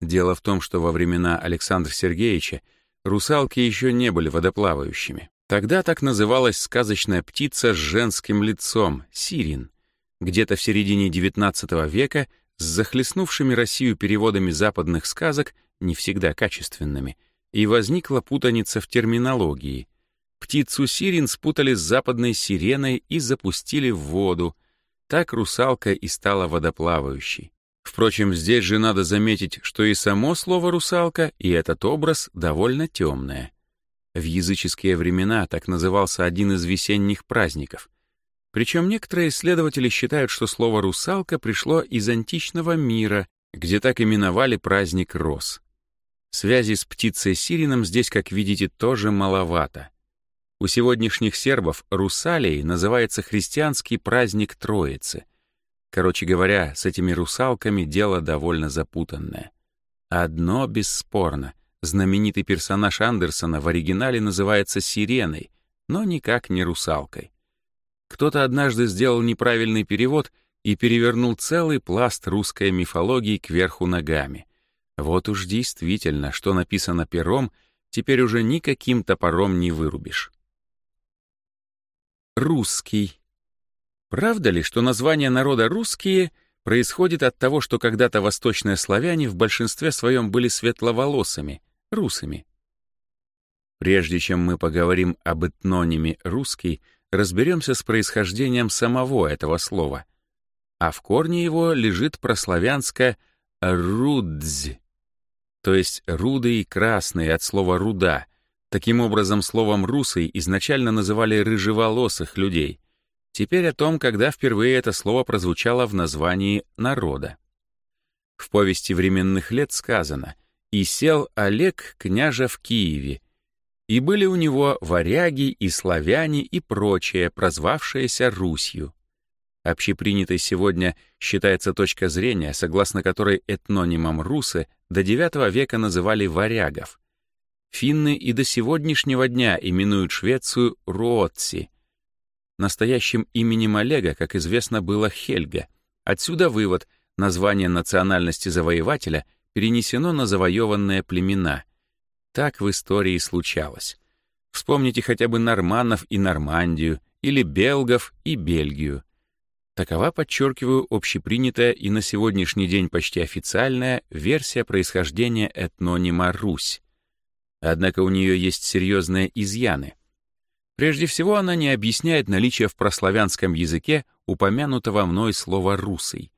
Дело в том, что во времена Александра Сергеевича русалки еще не были водоплавающими. Тогда так называлась сказочная птица с женским лицом — сирин. Где-то в середине XIX века с захлестнувшими Россию переводами западных сказок, не всегда качественными, и возникла путаница в терминологии. Птицу сирин спутали с западной сиреной и запустили в воду. Так русалка и стала водоплавающей. Впрочем, здесь же надо заметить, что и само слово «русалка», и этот образ довольно темное — в языческие времена так назывался один из весенних праздников. Причем некоторые исследователи считают, что слово «русалка» пришло из античного мира, где так именовали праздник роз. Связи с птицей Сирином здесь, как видите, тоже маловато. У сегодняшних сербов русалией называется христианский праздник Троицы. Короче говоря, с этими русалками дело довольно запутанное. Одно бесспорно. Знаменитый персонаж Андерсона в оригинале называется «Сиреной», но никак не «Русалкой». Кто-то однажды сделал неправильный перевод и перевернул целый пласт русской мифологии кверху ногами. Вот уж действительно, что написано пером, теперь уже никаким топором не вырубишь. Русский. Правда ли, что название народа «русские» происходит от того, что когда-то восточные славяне в большинстве своем были светловолосыми, русами. Прежде чем мы поговорим об этнониме «русский», разберемся с происхождением самого этого слова. А в корне его лежит прославянское «рудзь», то есть рудый, красный, от слова «руда». Таким образом, словом «русый» изначально называли «рыжеволосых» людей. Теперь о том, когда впервые это слово прозвучало в названии «народа». В повести временных лет сказано — и сел Олег княжа в Киеве, и были у него варяги и славяне и прочее, прозвавшиеся Русью. Общепринятой сегодня считается точка зрения, согласно которой этнонимом русы до IX века называли варягов. Финны и до сегодняшнего дня именуют Швецию Руотси. Настоящим именем Олега, как известно, было Хельга. Отсюда вывод — название национальности завоевателя — перенесено на завоеванные племена. Так в истории случалось. Вспомните хотя бы норманнов и Нормандию, или белгов и Бельгию. Такова, подчеркиваю, общепринятая и на сегодняшний день почти официальная версия происхождения этнонима «Русь». Однако у нее есть серьезные изъяны. Прежде всего, она не объясняет наличие в прославянском языке упомянутого мной слова «русый».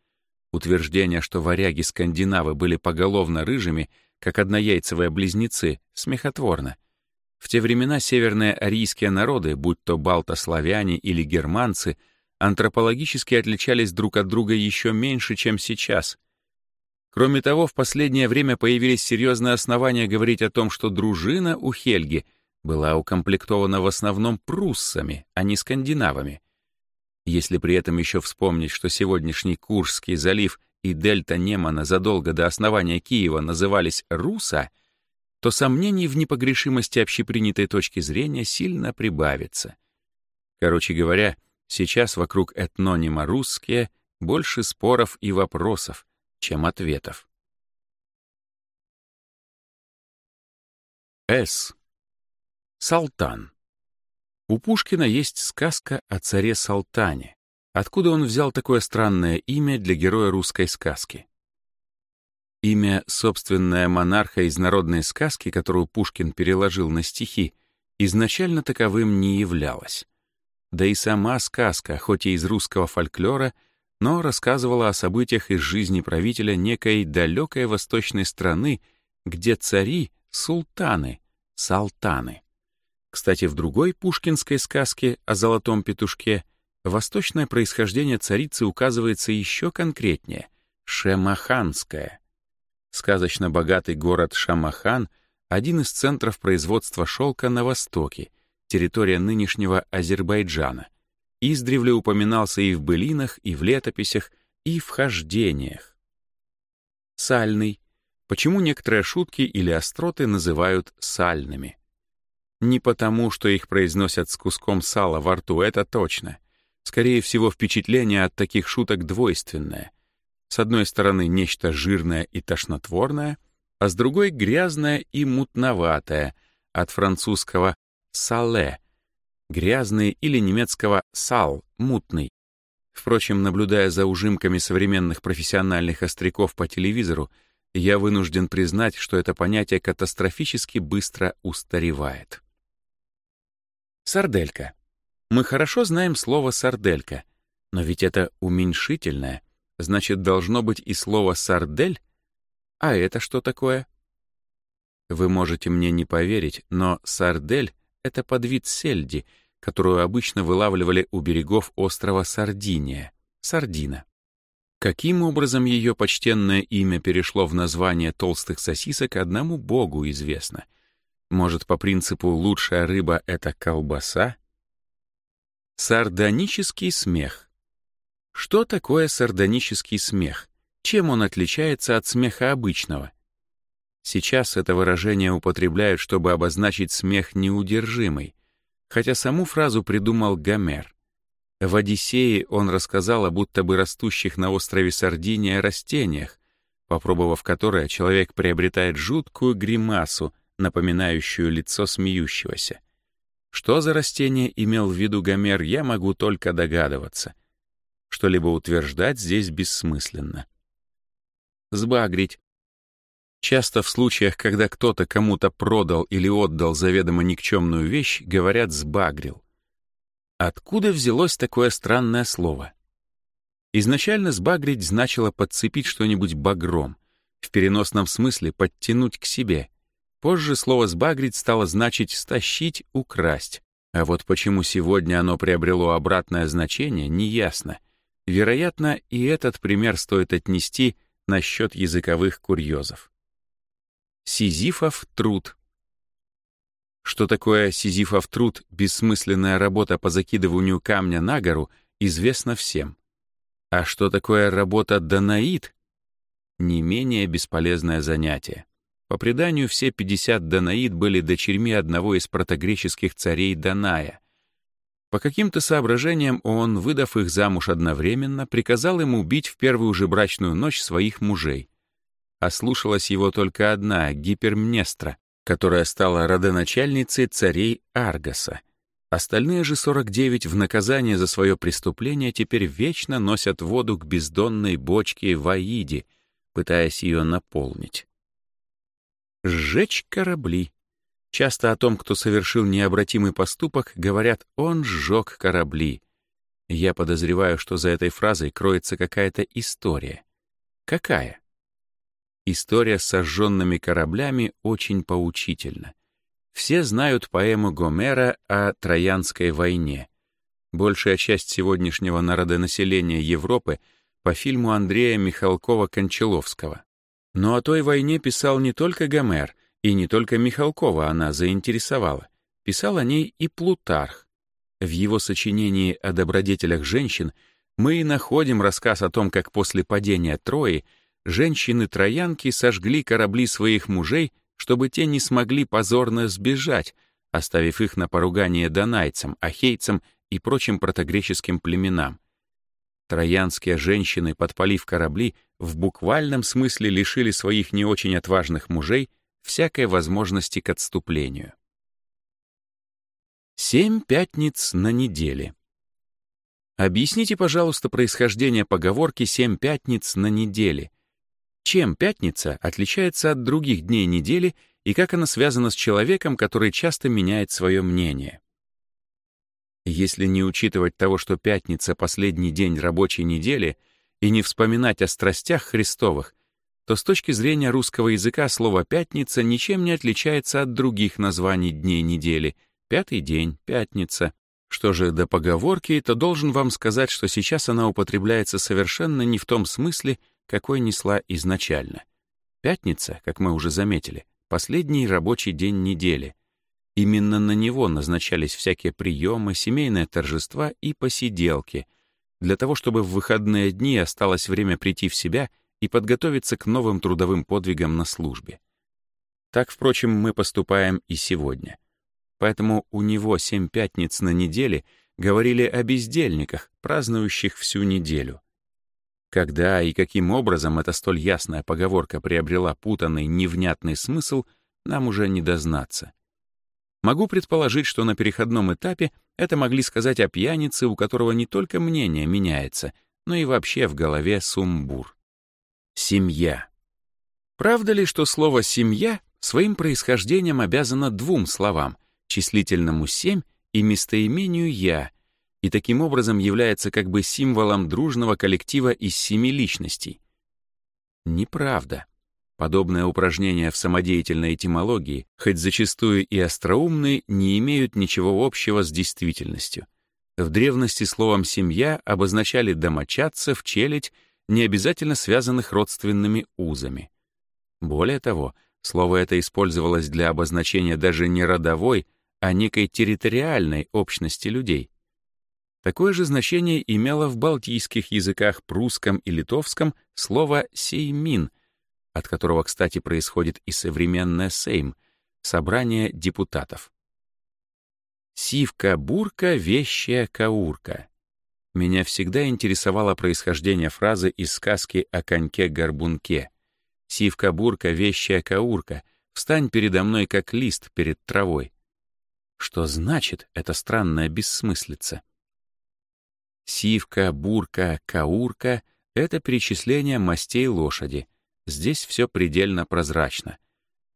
Утверждение, что варяги-скандинавы были поголовно рыжими, как однояйцевые близнецы, смехотворно. В те времена северные арийские народы, будь то балтославяне или германцы, антропологически отличались друг от друга еще меньше, чем сейчас. Кроме того, в последнее время появились серьезные основания говорить о том, что дружина у Хельги была укомплектована в основном пруссами, а не скандинавами — если при этом еще вспомнить, что сегодняшний Куршский залив и дельта Немана задолго до основания Киева назывались Руса, то сомнений в непогрешимости общепринятой точки зрения сильно прибавится. Короче говоря, сейчас вокруг этнонима «русские» больше споров и вопросов, чем ответов. С. Салтан. У Пушкина есть сказка о царе Салтане. Откуда он взял такое странное имя для героя русской сказки? Имя собственное монарха из народной сказки, которую Пушкин переложил на стихи, изначально таковым не являлось. Да и сама сказка, хоть и из русского фольклора, но рассказывала о событиях из жизни правителя некой далекой восточной страны, где цари — султаны, салтаны. Кстати, в другой пушкинской сказке о золотом петушке восточное происхождение царицы указывается еще конкретнее — Шемаханское. Сказочно богатый город Шамахан — один из центров производства шелка на востоке, территория нынешнего Азербайджана. Издревле упоминался и в былинах, и в летописях, и в хождениях. Сальный. Почему некоторые шутки или остроты называют сальными? Не потому, что их произносят с куском сала во рту, это точно. Скорее всего, впечатление от таких шуток двойственное. С одной стороны, нечто жирное и тошнотворное, а с другой — грязное и мутноватое, от французского «сале» — грязный или немецкого «сал» — мутный. Впрочем, наблюдая за ужимками современных профессиональных остряков по телевизору, я вынужден признать, что это понятие катастрофически быстро устаревает. Сарделька. Мы хорошо знаем слово «сарделька», но ведь это уменьшительное, значит, должно быть и слово «сардель», а это что такое? Вы можете мне не поверить, но сардель — это подвид сельди, которую обычно вылавливали у берегов острова Сардиния, сардина. Каким образом ее почтенное имя перешло в название толстых сосисок, одному богу известно — может, по принципу «лучшая рыба — это колбаса»? Сардонический смех. Что такое сардонический смех? Чем он отличается от смеха обычного? Сейчас это выражение употребляют, чтобы обозначить смех неудержимый, хотя саму фразу придумал Гомер. В «Одиссее» он рассказал о будто бы растущих на острове Сардиния растениях, попробовав которое человек приобретает жуткую гримасу, напоминающую лицо смеющегося. Что за растение имел в виду Гомер, я могу только догадываться. Что-либо утверждать здесь бессмысленно. Сбагрить. Часто в случаях, когда кто-то кому-то продал или отдал заведомо никчемную вещь, говорят «сбагрил». Откуда взялось такое странное слово? Изначально «сбагрить» значило подцепить что-нибудь багром, в переносном смысле подтянуть к себе — Позже слово «сбагрить» стало значить «стащить», «украсть». А вот почему сегодня оно приобрело обратное значение, неясно. Вероятно, и этот пример стоит отнести на счет языковых курьезов. Сизифов труд. Что такое сизифов труд, бессмысленная работа по закидыванию камня на гору, известно всем. А что такое работа Данаид? Не менее бесполезное занятие. По преданию, все 50 Данаид были дочерьми одного из протогреческих царей Даная. По каким-то соображениям он, выдав их замуж одновременно, приказал им убить в первую же брачную ночь своих мужей. Ослушалась а его только одна, Гипермнестра, которая стала родоначальницей царей Аргаса. Остальные же 49 в наказание за свое преступление теперь вечно носят воду к бездонной бочке в Аиде, пытаясь ее наполнить. Сжечь корабли. Часто о том, кто совершил необратимый поступок, говорят «он сжег корабли». Я подозреваю, что за этой фразой кроется какая-то история. Какая? История с сожженными кораблями очень поучительна. Все знают поэму Гомера о Троянской войне. Большая часть сегодняшнего народонаселения Европы по фильму Андрея Михалкова-Кончаловского. Но о той войне писал не только Гомер, и не только Михалкова она заинтересовала. Писал о ней и Плутарх. В его сочинении о добродетелях женщин мы и находим рассказ о том, как после падения Трои женщины-троянки сожгли корабли своих мужей, чтобы те не смогли позорно сбежать, оставив их на поругание донайцам, ахейцам и прочим протогреческим племенам. Троянские женщины, подпалив корабли, в буквальном смысле лишили своих не очень отважных мужей всякой возможности к отступлению. Семь пятниц на неделе. Объясните, пожалуйста, происхождение поговорки «семь пятниц на неделе». Чем пятница отличается от других дней недели и как она связана с человеком, который часто меняет свое мнение? Если не учитывать того, что пятница — последний день рабочей недели, и не вспоминать о страстях Христовых, то с точки зрения русского языка слово «пятница» ничем не отличается от других названий дней недели — пятый день, пятница. Что же до поговорки, то должен вам сказать, что сейчас она употребляется совершенно не в том смысле, какой несла изначально. Пятница, как мы уже заметили, последний рабочий день недели, Именно на него назначались всякие приемы, семейные торжества и посиделки, для того, чтобы в выходные дни осталось время прийти в себя и подготовиться к новым трудовым подвигам на службе. Так, впрочем, мы поступаем и сегодня. Поэтому у него семь пятниц на неделе говорили о бездельниках, празднующих всю неделю. Когда и каким образом эта столь ясная поговорка приобрела путанный, невнятный смысл, нам уже не дознаться. Могу предположить, что на переходном этапе это могли сказать о пьянице, у которого не только мнение меняется, но и вообще в голове сумбур. Семья. Правда ли, что слово «семья» своим происхождением обязано двум словам — числительному «семь» и местоимению «я», и таким образом является как бы символом дружного коллектива из семи личностей? Неправда. Подобные упражнения в самодеятельной этимологии, хоть зачастую и остроумны, не имеют ничего общего с действительностью. В древности словом «семья» обозначали домочадцев, челядь, не обязательно связанных родственными узами. Более того, слово это использовалось для обозначения даже не родовой, а некой территориальной общности людей. Такое же значение имело в балтийских языках прусском и литовском слово «сеймин», от которого, кстати, происходит и современное Сейм, собрание депутатов. «Сивка-бурка, вещая каурка». Меня всегда интересовало происхождение фразы из сказки о коньке-горбунке. «Сивка-бурка, вещая каурка, встань передо мной, как лист перед травой». Что значит эта странная бессмыслица? Сивка, бурка, каурка — это перечисление мастей лошади — Здесь все предельно прозрачно.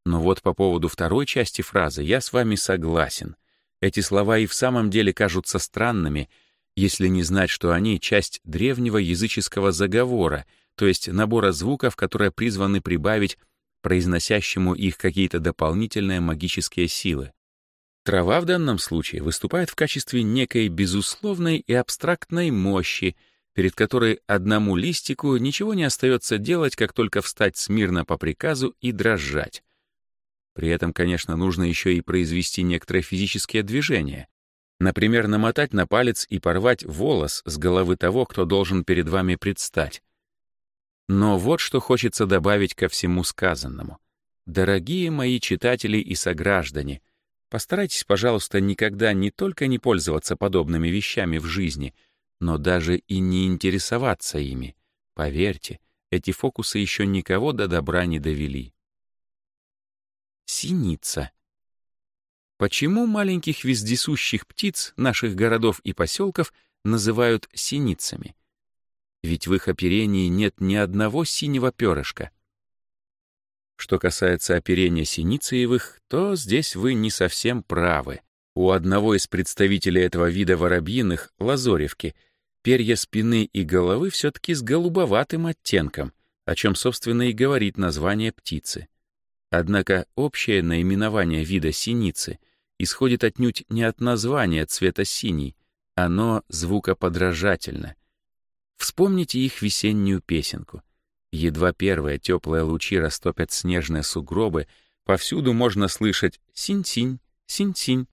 Но вот по поводу второй части фразы я с вами согласен. Эти слова и в самом деле кажутся странными, если не знать, что они — часть древнего языческого заговора, то есть набора звуков, которые призваны прибавить произносящему их какие-то дополнительные магические силы. Трава в данном случае выступает в качестве некой безусловной и абстрактной мощи — перед которой одному листику ничего не остается делать, как только встать смирно по приказу и дрожать. При этом, конечно, нужно еще и произвести некоторые физические движения. Например, намотать на палец и порвать волос с головы того, кто должен перед вами предстать. Но вот что хочется добавить ко всему сказанному. Дорогие мои читатели и сограждане, постарайтесь, пожалуйста, никогда не только не пользоваться подобными вещами в жизни — но даже и не интересоваться ими. Поверьте, эти фокусы еще никого до добра не довели. Синица. Почему маленьких вездесущих птиц наших городов и поселков называют синицами? Ведь в их оперении нет ни одного синего перышка. Что касается оперения синициевых, то здесь вы не совсем правы. У одного из представителей этого вида воробьиных, лазоревки, перья спины и головы все-таки с голубоватым оттенком, о чем, собственно, и говорит название птицы. Однако общее наименование вида синицы исходит отнюдь не от названия цвета синий, оно звукоподражательно. Вспомните их весеннюю песенку. Едва первые теплые лучи растопят снежные сугробы, повсюду можно слышать «синь-синь», «синь-синь»,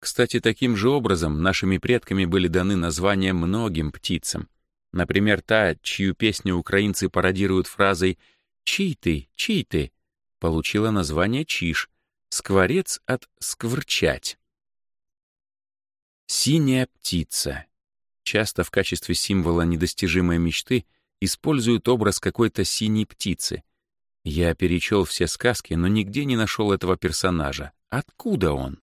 кстати, таким же образом нашими предками были даны названия многим птицам. Например, та, чью песню украинцы пародируют фразой «Чий ты? Чий ты?» получила название «Чиж», скворец от «скворчать». Синяя птица. Часто в качестве символа недостижимой мечты используют образ какой-то синей птицы. Я перечел все сказки, но нигде не нашел этого персонажа. Откуда он?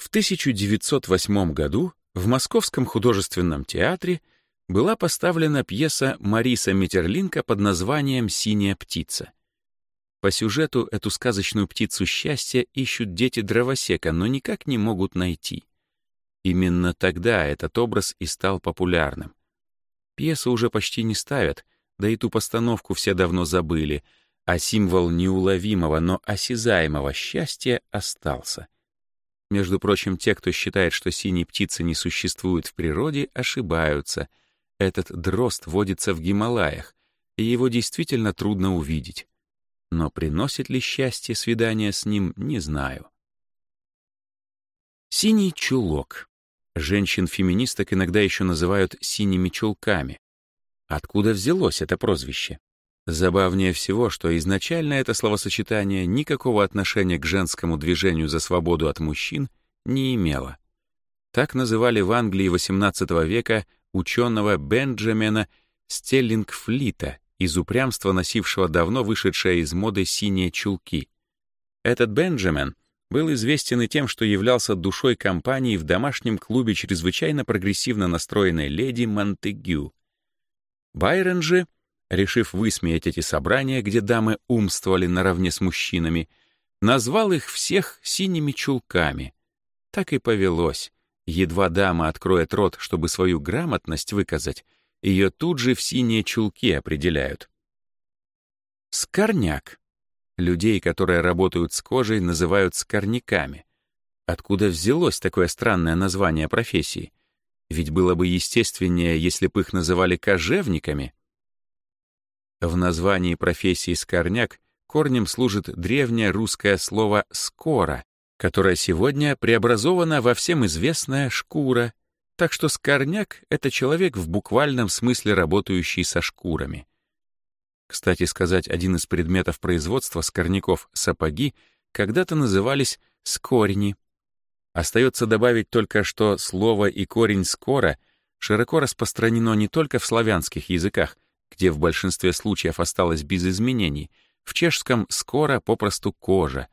В 1908 году в Московском художественном театре была поставлена пьеса Мариса Метерлинка под названием «Синяя птица». По сюжету эту сказочную птицу счастья ищут дети дровосека, но никак не могут найти. Именно тогда этот образ и стал популярным. Пьесу уже почти не ставят, да и ту постановку все давно забыли, а символ неуловимого, но осязаемого счастья остался — между прочим, те, кто считает, что синие птицы не существуют в природе, ошибаются. Этот дрозд водится в Гималаях, и его действительно трудно увидеть. Но приносит ли счастье свидание с ним, не знаю. Синий чулок. Женщин-феминисток иногда еще называют синими чулками. Откуда взялось это прозвище? Забавнее всего, что изначально это словосочетание никакого отношения к женскому движению за свободу от мужчин не имело. Так называли в Англии XVIII века ученого Бенджамина Стеллингфлита из упрямства, носившего давно вышедшее из моды синие чулки. Этот Бенджамин был известен и тем, что являлся душой компании в домашнем клубе чрезвычайно прогрессивно настроенной леди Монтегю. Байрон же — решив высмеять эти собрания, где дамы умствовали наравне с мужчинами, назвал их всех синими чулками. Так и повелось. Едва дама откроет рот, чтобы свою грамотность выказать, ее тут же в синие чулки определяют. Скорняк. Людей, которые работают с кожей, называют скорняками. Откуда взялось такое странное название профессии? Ведь было бы естественнее, если бы их называли кожевниками — в названии профессии «скорняк» корнем служит древнее русское слово «скоро», которое сегодня преобразовано во всем известное «шкура», так что скорняк — это человек в буквальном смысле работающий со шкурами. Кстати сказать, один из предметов производства скорняков — сапоги — когда-то назывались «скорни». Остается добавить только, что слово и корень «скоро» широко распространено не только в славянских языках — где в большинстве случаев осталось без изменений, в чешском «скоро» попросту «кожа»,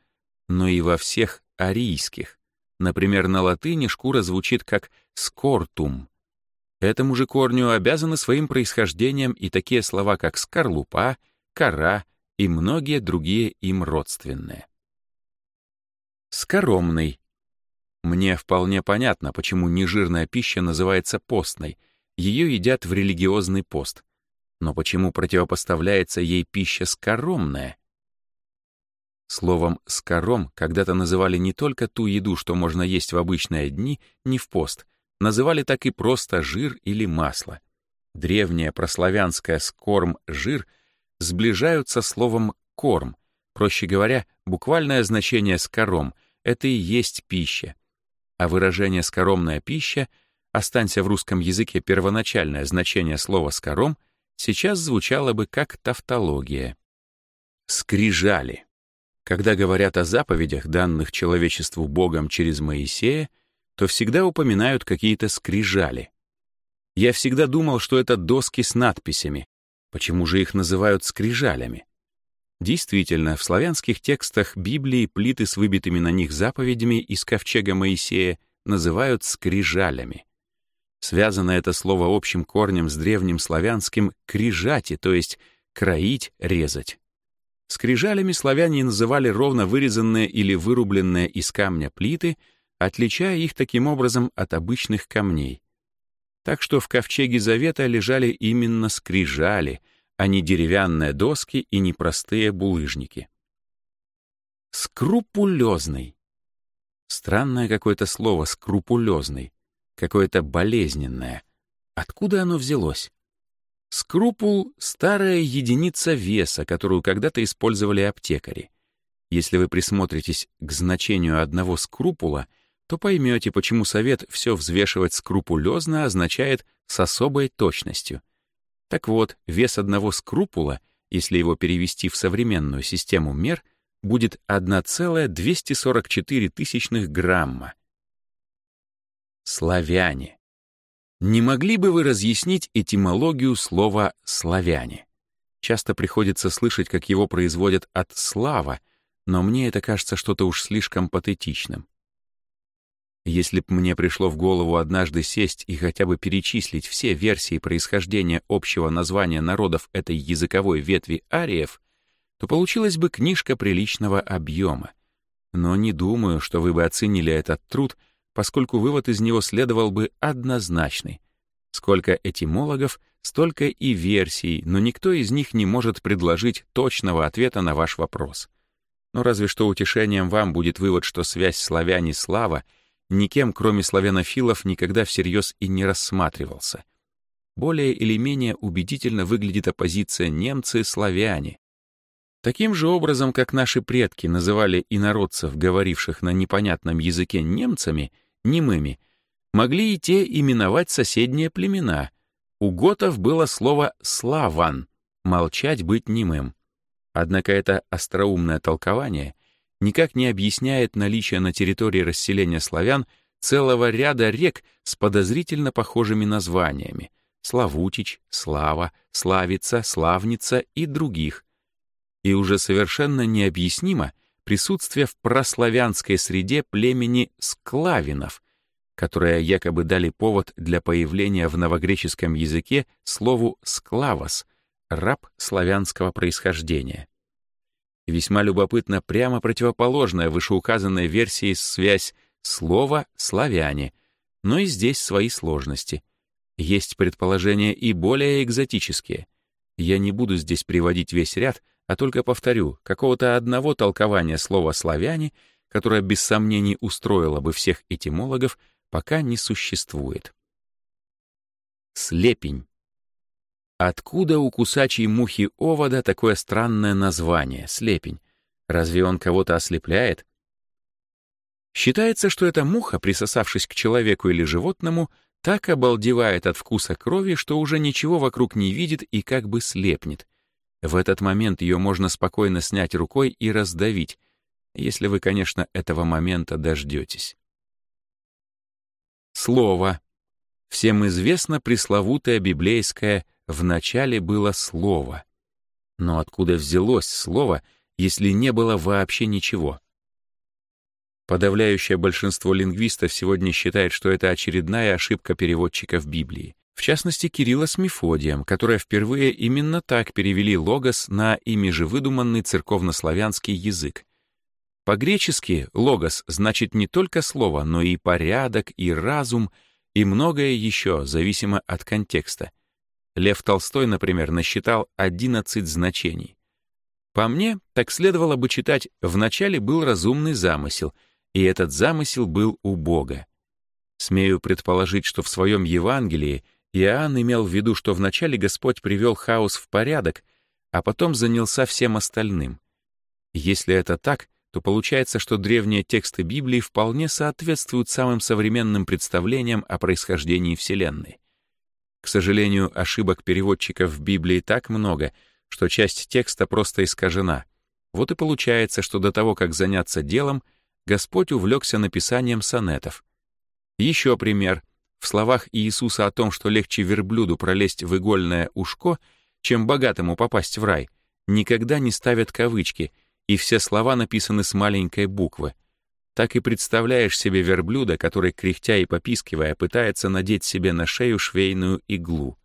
но и во всех арийских. Например, на латыни шкура звучит как «скортум». Этому же корню обязаны своим происхождением и такие слова, как «скорлупа», «кора» и многие другие им родственные. Скоромный. Мне вполне понятно, почему нежирная пища называется постной. Ее едят в религиозный пост. Но почему противопоставляется ей пища скоромная? Словом «скором» когда-то называли не только ту еду, что можно есть в обычные дни, не в пост, называли так и просто жир или масло. Древнее прославянское «скорм-жир» сближаются словом «корм», проще говоря, буквальное значение «скором» — это и есть пища. А выражение «скоромная пища» останься в русском языке первоначальное значение слова «скором» — сейчас звучало бы как тавтология. Скрижали. Когда говорят о заповедях, данных человечеству Богом через Моисея, то всегда упоминают какие-то скрижали. Я всегда думал, что это доски с надписями. Почему же их называют скрижалями? Действительно, в славянских текстах Библии плиты с выбитыми на них заповедями из ковчега Моисея называют скрижалями. Связано это слово общим корнем с древним славянским «крижати», то есть «кроить», «резать». Скрижалями славяне называли ровно вырезанные или вырубленные из камня плиты, отличая их таким образом от обычных камней. Так что в ковчеге Завета лежали именно скрижали, а не деревянные доски и непростые булыжники. Скрупулезный. Странное какое-то слово «скрупулезный» какое-то болезненное. Откуда оно взялось? Скрупул — старая единица веса, которую когда-то использовали аптекари. Если вы присмотритесь к значению одного скрупула, то поймете, почему совет все взвешивать скрупулезно означает с особой точностью. Так вот, вес одного скрупула, если его перевести в современную систему мер, будет 1,244 грамма, славяне. Не могли бы вы разъяснить этимологию слова «славяне»? Часто приходится слышать, как его производят от «слава», но мне это кажется что-то уж слишком патетичным. Если б мне пришло в голову однажды сесть и хотя бы перечислить все версии происхождения общего названия народов этой языковой ветви ариев, то получилась бы книжка приличного объема. Но не думаю, что вы бы оценили этот труд — поскольку вывод из него следовал бы однозначный. Сколько этимологов, столько и версий, но никто из них не может предложить точного ответа на ваш вопрос. Но ну, разве что утешением вам будет вывод, что связь славяне слава никем, кроме славянофилов, никогда всерьез и не рассматривался. Более или менее убедительно выглядит оппозиция немцы-славяне. Таким же образом, как наши предки называли инородцев, говоривших на непонятном языке немцами — немыми, могли и те именовать соседние племена. У готов было слово «славан» — молчать быть немым. Однако это остроумное толкование никак не объясняет наличие на территории расселения славян целого ряда рек с подозрительно похожими названиями — Славутич, Слава, Славица, Славница и других. И уже совершенно необъяснимо — присутствие в прославянской среде племени склавинов, которое якобы дали повод для появления в новогреческом языке слову «склавос» — раб славянского происхождения. Весьма любопытно прямо противоположная вышеуказанной версии связь слова «славяне», но и здесь свои сложности. Есть предположения и более экзотические. Я не буду здесь приводить весь ряд — а только повторю, какого-то одного толкования слова «славяне», которое без сомнений устроило бы всех этимологов, пока не существует. Слепень. Откуда у кусачей мухи овода такое странное название — слепень? Разве он кого-то ослепляет? Считается, что эта муха, присосавшись к человеку или животному, так обалдевает от вкуса крови, что уже ничего вокруг не видит и как бы слепнет — в этот момент ее можно спокойно снять рукой и раздавить, если вы, конечно, этого момента дождетесь. Слово. Всем известно пресловутое библейское «в начале было слово». Но откуда взялось слово, если не было вообще ничего? Подавляющее большинство лингвистов сегодня считает, что это очередная ошибка переводчиков Библии в частности Кирилла с Мефодием, которые впервые именно так перевели логос на ими же выдуманный церковнославянский язык. По-гречески «логос» значит не только слово, но и порядок, и разум, и многое еще, зависимо от контекста. Лев Толстой, например, насчитал 11 значений. По мне, так следовало бы читать «вначале был разумный замысел», и этот замысел был у Бога. Смею предположить, что в своем Евангелии — Иоанн имел в виду, что вначале Господь привел хаос в порядок, а потом занялся всем остальным. Если это так, то получается, что древние тексты Библии вполне соответствуют самым современным представлениям о происхождении Вселенной. К сожалению, ошибок переводчиков в Библии так много, что часть текста просто искажена. Вот и получается, что до того, как заняться делом, Господь увлекся написанием сонетов. Еще пример. В словах Иисуса о том, что легче верблюду пролезть в игольное ушко, чем богатому попасть в рай, никогда не ставят кавычки, и все слова написаны с маленькой буквы. Так и представляешь себе верблюда, который, кряхтя и попискивая, пытается надеть себе на шею швейную иглу.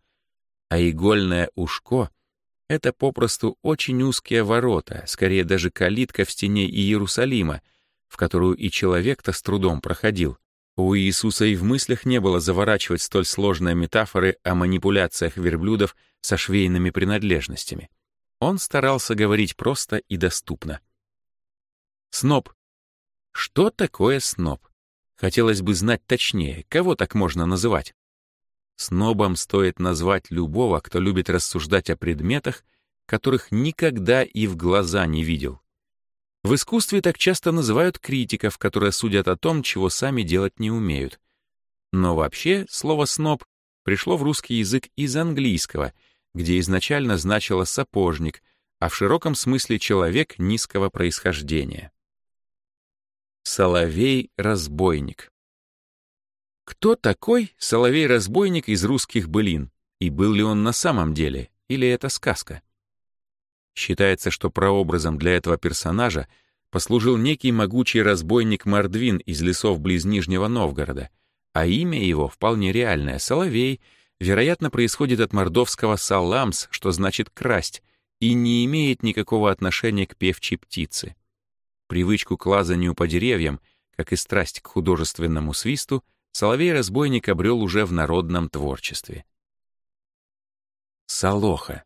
А игольное ушко — это попросту очень узкие ворота, скорее даже калитка в стене Иерусалима, в которую и человек-то с трудом проходил — у Иисуса и в мыслях не было заворачивать столь сложные метафоры о манипуляциях верблюдов со швейными принадлежностями. Он старался говорить просто и доступно. Сноб. Что такое сноб? Хотелось бы знать точнее, кого так можно называть. Снобом стоит назвать любого, кто любит рассуждать о предметах, которых никогда и в глаза не видел. В искусстве так часто называют критиков, которые судят о том, чего сами делать не умеют. Но вообще слово «сноб» пришло в русский язык из английского, где изначально значило «сапожник», а в широком смысле «человек низкого происхождения». Соловей-разбойник Кто такой соловей-разбойник из русских былин? И был ли он на самом деле, или это сказка? Считается, что прообразом для этого персонажа послужил некий могучий разбойник Мордвин из лесов близ Нижнего Новгорода, а имя его вполне реальное — Соловей, вероятно, происходит от мордовского «саламс», что значит «красть», и не имеет никакого отношения к певчей птице. Привычку к лазанию по деревьям, как и страсть к художественному свисту, соловей-разбойник обрел уже в народном творчестве. Солоха.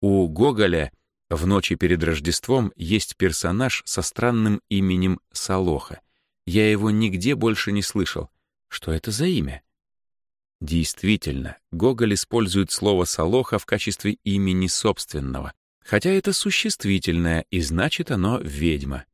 У Гоголя в «Ночи перед Рождеством» есть персонаж со странным именем Солоха. Я его нигде больше не слышал. Что это за имя? Действительно, Гоголь использует слово «солоха» в качестве имени собственного, хотя это существительное, и значит оно «ведьма».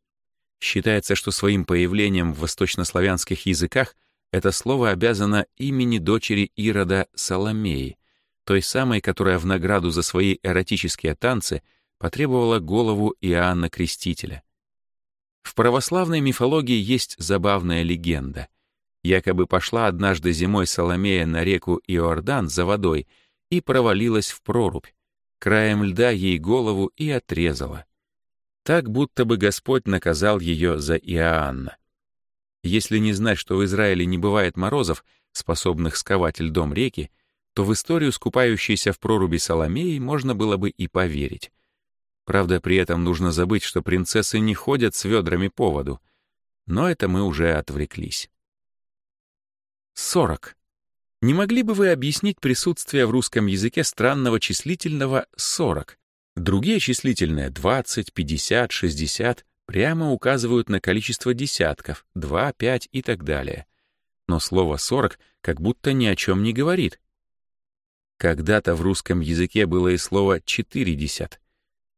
Считается, что своим появлением в восточнославянских языках это слово обязано имени дочери Ирода Соломеи, той самой, которая в награду за свои эротические танцы потребовала голову Иоанна Крестителя. В православной мифологии есть забавная легенда. Якобы пошла однажды зимой Соломея на реку Иордан за водой и провалилась в прорубь. Краем льда ей голову и отрезала. Так будто бы Господь наказал ее за Иоанна. Если не знать, что в Израиле не бывает морозов, способных сковать льдом реки, то в историю с в проруби Соломеей можно было бы и поверить. Правда, при этом нужно забыть, что принцессы не ходят с ведрами по воду. Но это мы уже отвлеклись. 40. Не могли бы вы объяснить присутствие в русском языке странного числительного 40? Другие числительные 20, 50, 60 прямо указывают на количество десятков, 2, 5 и так далее. Но слово 40 как будто ни о чем не говорит, когда-то в русском языке было и слово «четыридесят»,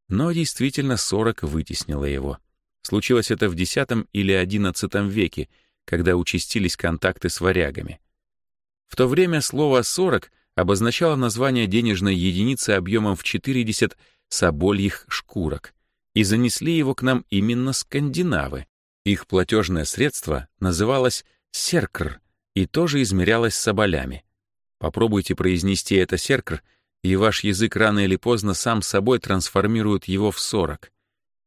но действительно сорок вытеснило его. Случилось это в X или XI веке, когда участились контакты с варягами. В то время слово «сорок» обозначало название денежной единицы объемом в 40 собольих шкурок, и занесли его к нам именно скандинавы. Их платежное средство называлось «серкр» и тоже измерялось соболями. Попробуйте произнести это серкр, и ваш язык рано или поздно сам собой трансформирует его в сорок.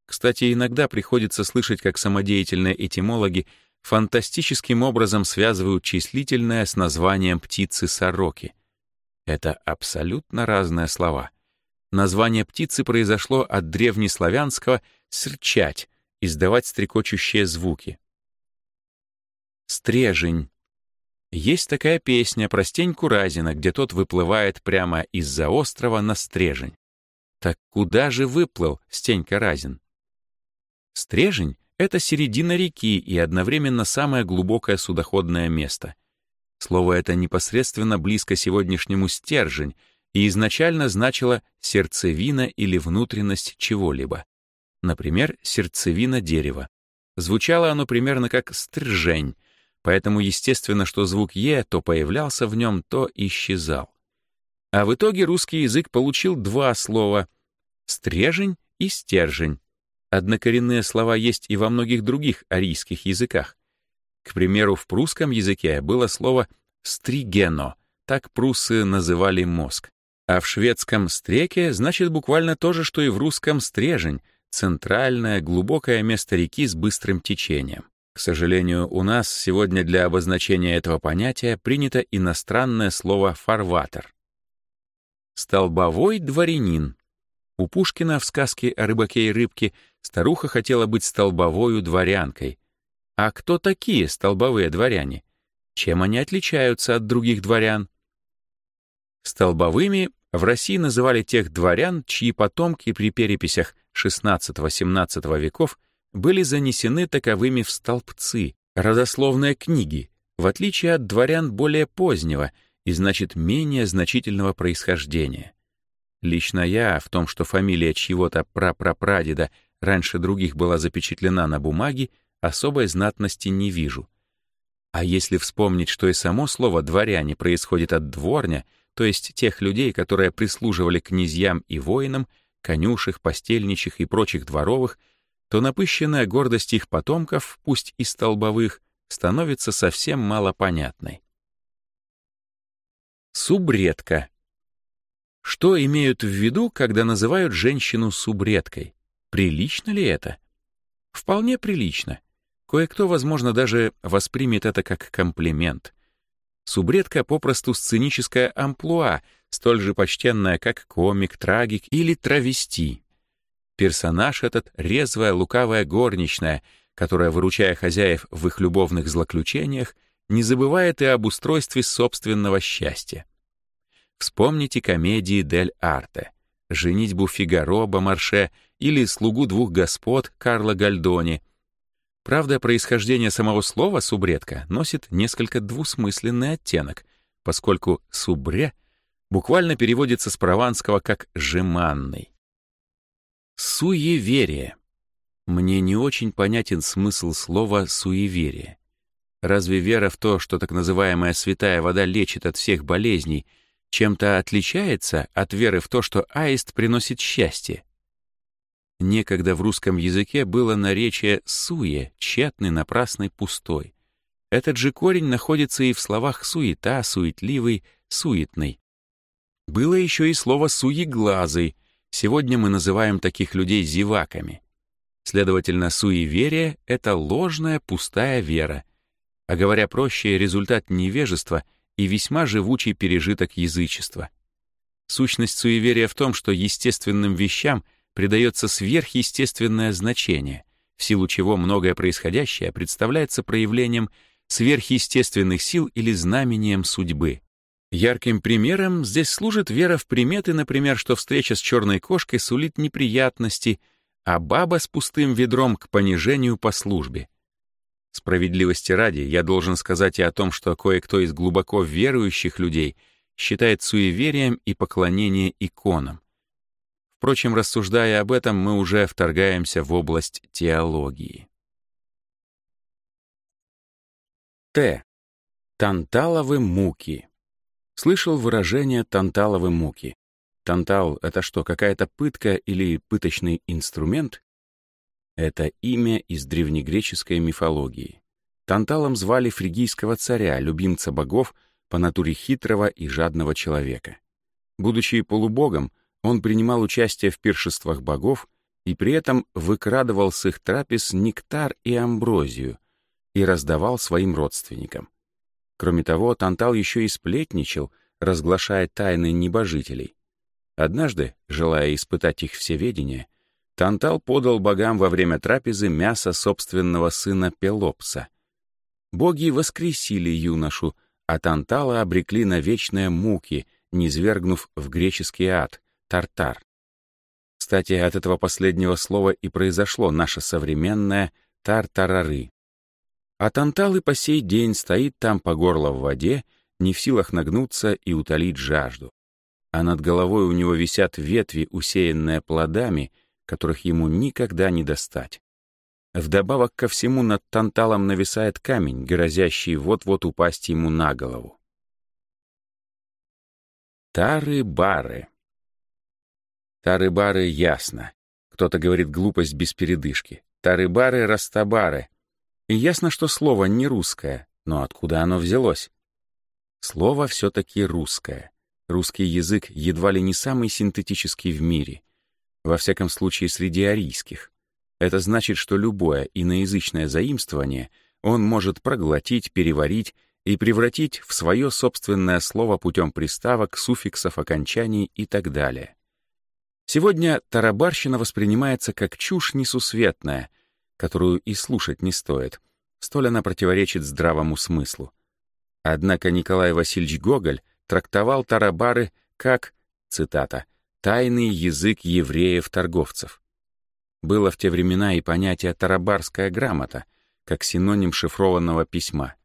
Кстати, иногда приходится слышать, как самодеятельные этимологи фантастическим образом связывают числительное с названием птицы сороки. Это абсолютно разные слова. Название птицы произошло от древнеславянского «срчать», издавать стрекочущие звуки. Стрежень есть такая песня про Стеньку Разина, где тот выплывает прямо из-за острова на Стрежень. Так куда же выплыл Стенька Разин? Стрежень — это середина реки и одновременно самое глубокое судоходное место. Слово это непосредственно близко сегодняшнему стержень и изначально значило сердцевина или внутренность чего-либо. Например, сердцевина дерева. Звучало оно примерно как «стржень», поэтому естественно, что звук «е» то появлялся в нем, то исчезал. А в итоге русский язык получил два слова — «стрежень» и «стержень». Однокоренные слова есть и во многих других арийских языках. К примеру, в прусском языке было слово «стригено», так прусы называли мозг. А в шведском «стреке» значит буквально то же, что и в русском «стрежень», центральное глубокое место реки с быстрым течением. К сожалению, у нас сегодня для обозначения этого понятия принято иностранное слово «фарватер». Столбовой дворянин. У Пушкина в сказке о рыбаке и рыбке старуха хотела быть столбовою дворянкой. А кто такие столбовые дворяне? Чем они отличаются от других дворян? Столбовыми в России называли тех дворян, чьи потомки при переписях XVI-XVII веков – были занесены таковыми в столбцы, родословные книги, в отличие от дворян более позднего и, значит, менее значительного происхождения. Лично я в том, что фамилия чьего-то прапрапрадеда раньше других была запечатлена на бумаге, особой знатности не вижу. А если вспомнить, что и само слово «дворяне» происходит от дворня, то есть тех людей, которые прислуживали князьям и воинам, конюших, постельничих и прочих дворовых, то напыщенная гордость их потомков, пусть и столбовых, становится совсем малопонятной. Субредка. Что имеют в виду, когда называют женщину субредкой? Прилично ли это? Вполне прилично. Кое-кто, возможно, даже воспримет это как комплимент. Субредка попросту сценическая амплуа, столь же почтенная, как комик, трагик или травести, Персонаж этот — резвая, лукавая горничная, которая, выручая хозяев в их любовных злоключениях, не забывает и об устройстве собственного счастья. Вспомните комедии Дель Арте, «Женитьбу Фигаро» Бомарше или «Слугу двух господ» Карла Гальдони. Правда, происхождение самого слова «субредка» носит несколько двусмысленный оттенок, поскольку «субре» буквально переводится с прованского как «жеманный». Суеверие. Мне не очень понятен смысл слова «суеверие». Разве вера в то, что так называемая святая вода лечит от всех болезней, чем-то отличается от веры в то, что аист приносит счастье? Некогда в русском языке было наречие «суе», тщетный, напрасный, пустой. Этот же корень находится и в словах «суета», «суетливый», «суетный». Было еще и слово «суеглазый», Сегодня мы называем таких людей зеваками. Следовательно, суеверие — это ложная, пустая вера. А говоря проще, результат невежества и весьма живучий пережиток язычества. Сущность суеверия в том, что естественным вещам придается сверхъестественное значение, в силу чего многое происходящее представляется проявлением сверхъестественных сил или знамением судьбы. Ярким примером здесь служит вера в приметы, например, что встреча с черной кошкой сулит неприятности, а баба с пустым ведром к понижению по службе. Справедливости ради, я должен сказать и о том, что кое-кто из глубоко верующих людей считает суеверием и поклонение иконам. Впрочем, рассуждая об этом, мы уже вторгаемся в область теологии. Т. Танталовы муки слышал выражение танталовой муки. Тантал — это что, какая-то пытка или пыточный инструмент? Это имя из древнегреческой мифологии. Танталом звали фригийского царя, любимца богов, по натуре хитрого и жадного человека. Будучи полубогом, он принимал участие в пиршествах богов и при этом выкрадывал с их трапез нектар и амброзию и раздавал своим родственникам. Кроме того, Тантал еще и сплетничал, разглашая тайны небожителей. Однажды, желая испытать их всеведение, Тантал подал богам во время трапезы мясо собственного сына Пелопса. Боги воскресили юношу, а Тантала обрекли на вечные муки, низвергнув в греческий ад, тартар. Кстати, от этого последнего слова и произошло наше современное «тартарары». А Тантал и по сей день стоит там по горло в воде, не в силах нагнуться и утолить жажду. А над головой у него висят ветви, усеянные плодами, которых ему никогда не достать. Вдобавок ко всему над Танталом нависает камень, грозящий вот-вот упасть ему на голову. Тары-бары. Тары-бары ясно. Кто-то говорит глупость без передышки. Тары-бары — растабары — и ясно, что слово не русское, но откуда оно взялось? Слово все-таки русское. Русский язык едва ли не самый синтетический в мире. Во всяком случае, среди арийских. Это значит, что любое иноязычное заимствование он может проглотить, переварить и превратить в свое собственное слово путем приставок, суффиксов, окончаний и так далее. Сегодня тарабарщина воспринимается как чушь несусветная, которую и слушать не стоит. Столь она противоречит здравому смыслу. Однако Николай Васильевич Гоголь трактовал тарабары как, цитата, «тайный язык евреев-торговцев». Было в те времена и понятие «тарабарская грамота», как синоним шифрованного письма.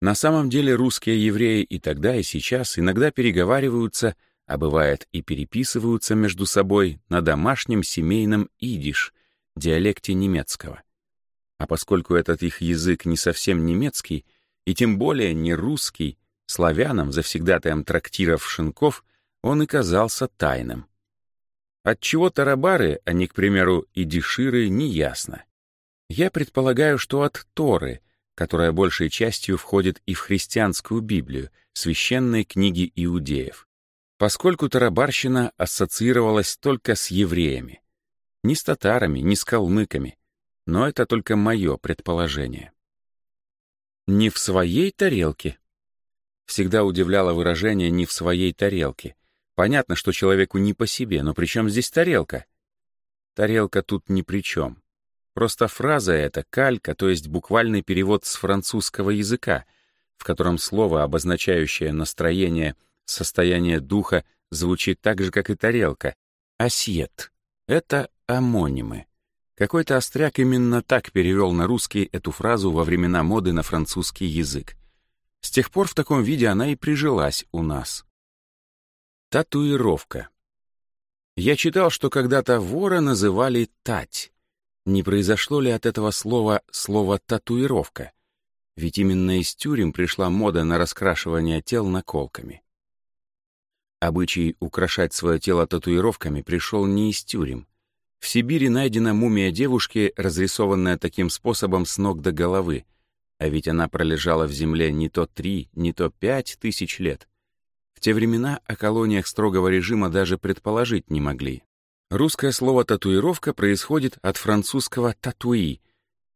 На самом деле русские евреи и тогда, и сейчас иногда переговариваются, а бывает и переписываются между собой на домашнем семейном идиш, диалекте немецкого. А поскольку этот их язык не совсем немецкий, и тем более не русский, славянам, завсегдатаем трактиров шинков, он и казался тайным. Отчего тарабары, а не, к примеру, и деширы, неясно. Я предполагаю, что от Торы, которая большей частью входит и в христианскую Библию, священные книги иудеев, поскольку тарабарщина ассоциировалась только с евреями. Ни с татарами, ни с калмыками, но это только мое предположение. «Не в своей тарелке». Всегда удивляло выражение «не в своей тарелке». Понятно, что человеку не по себе, но при чем здесь тарелка? Тарелка тут ни при чем. Просто фраза эта — калька, то есть буквальный перевод с французского языка, в котором слово, обозначающее настроение, состояние духа, звучит так же, как и тарелка — «асьет». Это амонимы. Какой-то остряк именно так перевел на русский эту фразу во времена моды на французский язык. С тех пор в таком виде она и прижилась у нас. Татуировка. Я читал, что когда-то вора называли «тать». Не произошло ли от этого слова слово «татуировка»? Ведь именно из тюрем пришла мода на раскрашивание тел наколками. Обычай украшать свое тело татуировками пришел не из тюрем, в Сибири найдена мумия девушки, разрисованная таким способом с ног до головы, а ведь она пролежала в земле не то три, не то пять тысяч лет. В те времена о колониях строгого режима даже предположить не могли. Русское слово «татуировка» происходит от французского «татуи»,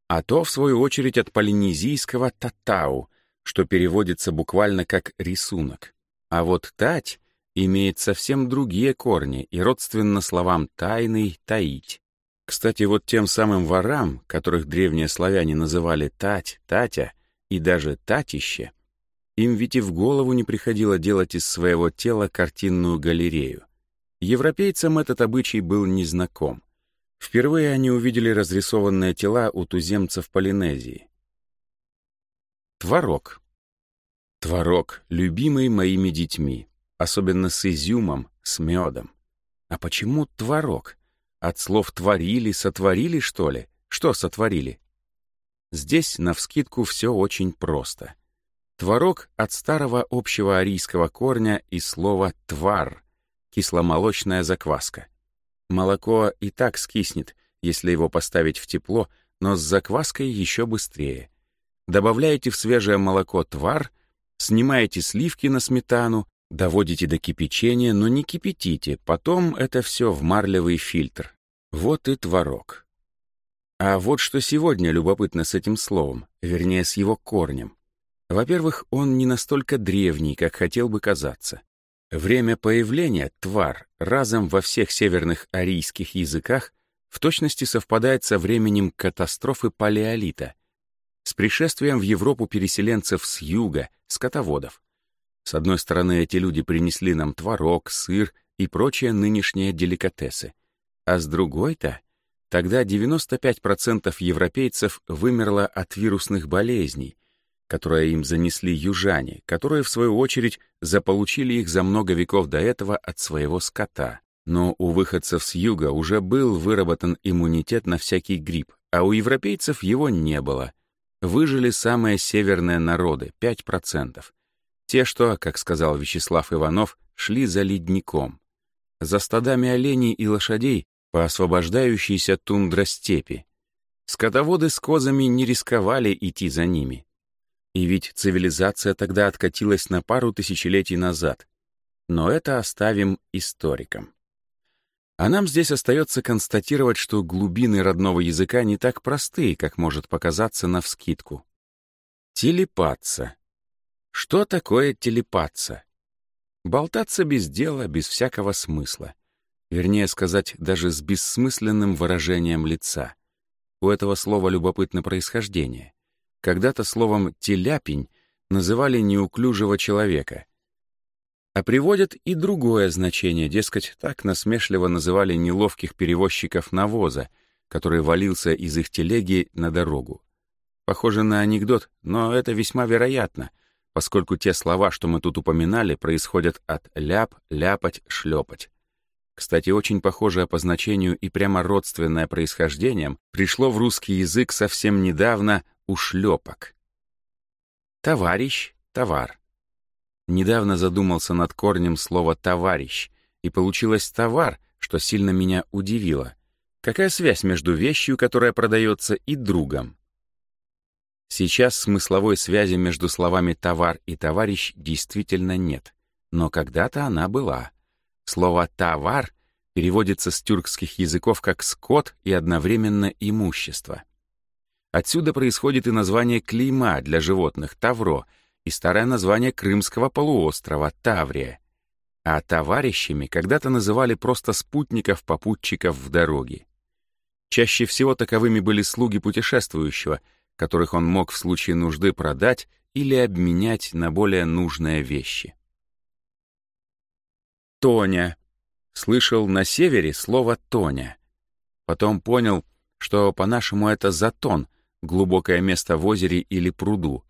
а то, в свою очередь, от полинезийского «татау», что переводится буквально как «рисунок». А вот «тать» имеет совсем другие корни и родственно словам «тайный», «таить». Кстати, вот тем самым ворам, которых древние славяне называли «тать», «татя» и даже «татище», им ведь и в голову не приходило делать из своего тела картинную галерею. Европейцам этот обычай был незнаком. Впервые они увидели разрисованные тела у туземцев Полинезии. Творог. Творог, любимый моими детьми особенно с изюмом, с медом. А почему творог? От слов «творили», «сотворили», что ли? Что сотворили? Здесь, навскидку, все очень просто. Творог от старого общего арийского корня и слова «твар» — кисломолочная закваска. Молоко и так скиснет, если его поставить в тепло, но с закваской еще быстрее. Добавляете в свежее молоко твар, снимаете сливки на сметану, Доводите до кипячения, но не кипятите, потом это все в марлевый фильтр. Вот и творог. А вот что сегодня любопытно с этим словом, вернее, с его корнем. Во-первых, он не настолько древний, как хотел бы казаться. Время появления «твар» разом во всех северных арийских языках в точности совпадает со временем катастрофы Палеолита, с пришествием в Европу переселенцев с юга, скотоводов. С одной стороны, эти люди принесли нам творог, сыр и прочие нынешние деликатесы. А с другой-то, тогда 95% европейцев вымерло от вирусных болезней, которые им занесли южане, которые, в свою очередь, заполучили их за много веков до этого от своего скота. Но у выходцев с юга уже был выработан иммунитет на всякий грипп, а у европейцев его не было. Выжили самые северные народы — 5%. Те, что, как сказал Вячеслав Иванов, шли за ледником. За стадами оленей и лошадей по освобождающейся тундростепи. Скотоводы с козами не рисковали идти за ними. И ведь цивилизация тогда откатилась на пару тысячелетий назад. Но это оставим историкам. А нам здесь остается констатировать, что глубины родного языка не так простые, как может показаться навскидку. Телепаться что такое телепаться? Болтаться без дела, без всякого смысла. Вернее сказать, даже с бессмысленным выражением лица. У этого слова любопытно происхождение. Когда-то словом «теляпень» называли неуклюжего человека. А приводят и другое значение, дескать, так насмешливо называли неловких перевозчиков навоза, который валился из их телеги на дорогу. Похоже на анекдот, но это весьма вероятно — поскольку те слова, что мы тут упоминали, происходят от «ляп», «ляпать», «шлепать». Кстати, очень похожее по значению и прямо родственное происхождением пришло в русский язык совсем недавно «ушлепок». «Товарищ», «товар». Недавно задумался над корнем слова «товарищ», и получилось «товар», что сильно меня удивило. Какая связь между вещью, которая продается, и другом? Сейчас смысловой связи между словами «товар» и «товарищ» действительно нет, но когда-то она была. Слово «товар» переводится с тюркских языков как «скот» и одновременно «имущество». Отсюда происходит и название клейма для животных «тавро» и старое название крымского полуострова «таврия». А товарищами когда-то называли просто спутников-попутчиков в дороге. Чаще всего таковыми были слуги путешествующего — которых он мог в случае нужды продать или обменять на более нужные вещи. «Тоня». Слышал на севере слово «Тоня». Потом понял, что по-нашему это «затон», глубокое место в озере или пруду.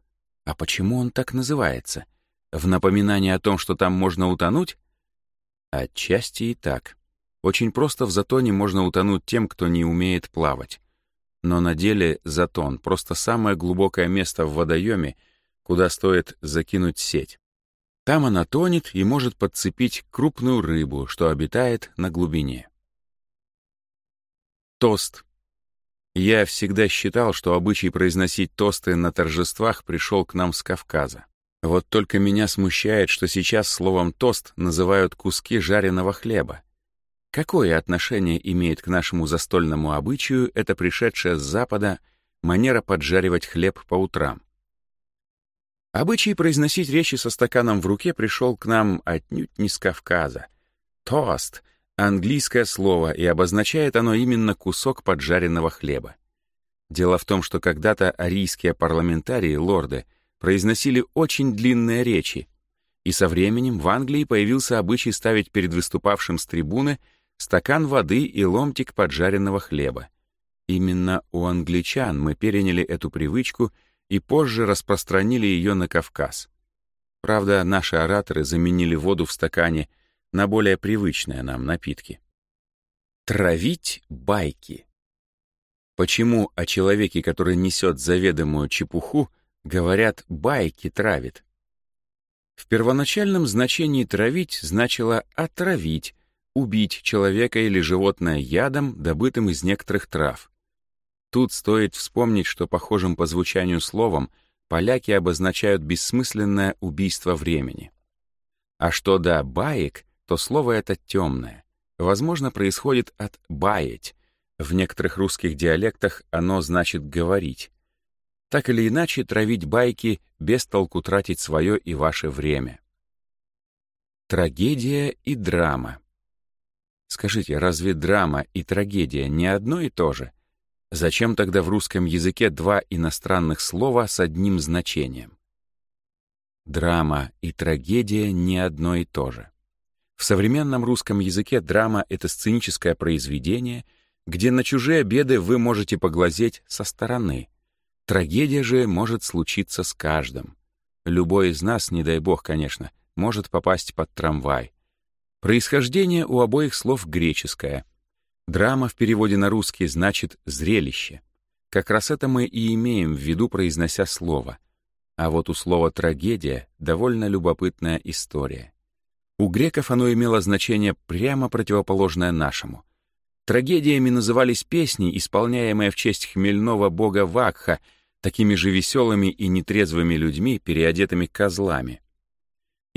А почему он так называется? В напоминание о том, что там можно утонуть? Отчасти и так. Очень просто в затоне можно утонуть тем, кто не умеет плавать но на деле затон — просто самое глубокое место в водоеме, куда стоит закинуть сеть. Там она тонет и может подцепить крупную рыбу, что обитает на глубине. Тост. Я всегда считал, что обычай произносить тосты на торжествах пришел к нам с Кавказа. Вот только меня смущает, что сейчас словом «тост» называют куски жареного хлеба, Какое отношение имеет к нашему застольному обычаю эта пришедшая с Запада манера поджаривать хлеб по утрам? Обычай произносить речи со стаканом в руке пришел к нам отнюдь не с Кавказа. Тост — английское слово, и обозначает оно именно кусок поджаренного хлеба. Дело в том, что когда-то арийские парламентарии, лорды, произносили очень длинные речи, и со временем в Англии появился обычай ставить перед выступавшим с трибуны — стакан воды и ломтик поджаренного хлеба. Именно у англичан мы переняли эту привычку и позже распространили ее на Кавказ. Правда, наши ораторы заменили воду в стакане на более привычные нам напитки. Травить байки. Почему о человеке, который несет заведомую чепуху, говорят «байки травит»? В первоначальном значении «травить» значило «отравить», убить человека или животное ядом, добытым из некоторых трав. Тут стоит вспомнить, что похожим по звучанию словом поляки обозначают бессмысленное убийство времени. А что до «баек», то слово это темное. Возможно, происходит от «баять». В некоторых русских диалектах оно значит «говорить». Так или иначе, травить байки без толку тратить свое и ваше время. Трагедия и драма. Скажите, разве драма и трагедия не одно и то же? Зачем тогда в русском языке два иностранных слова с одним значением? Драма и трагедия не одно и то же. В современном русском языке драма — это сценическое произведение, где на чужие беды вы можете поглазеть со стороны. Трагедия же может случиться с каждым. Любой из нас, не дай бог, конечно, может попасть под трамвай, Происхождение у обоих слов греческое. Драма в переводе на русский значит «зрелище». Как раз это мы и имеем в виду, произнося слово. А вот у слова «трагедия» довольно любопытная история. У греков оно имело значение прямо противоположное нашему. Трагедиями назывались песни, исполняемые в честь хмельного бога Вакха, такими же веселыми и нетрезвыми людьми, переодетыми козлами —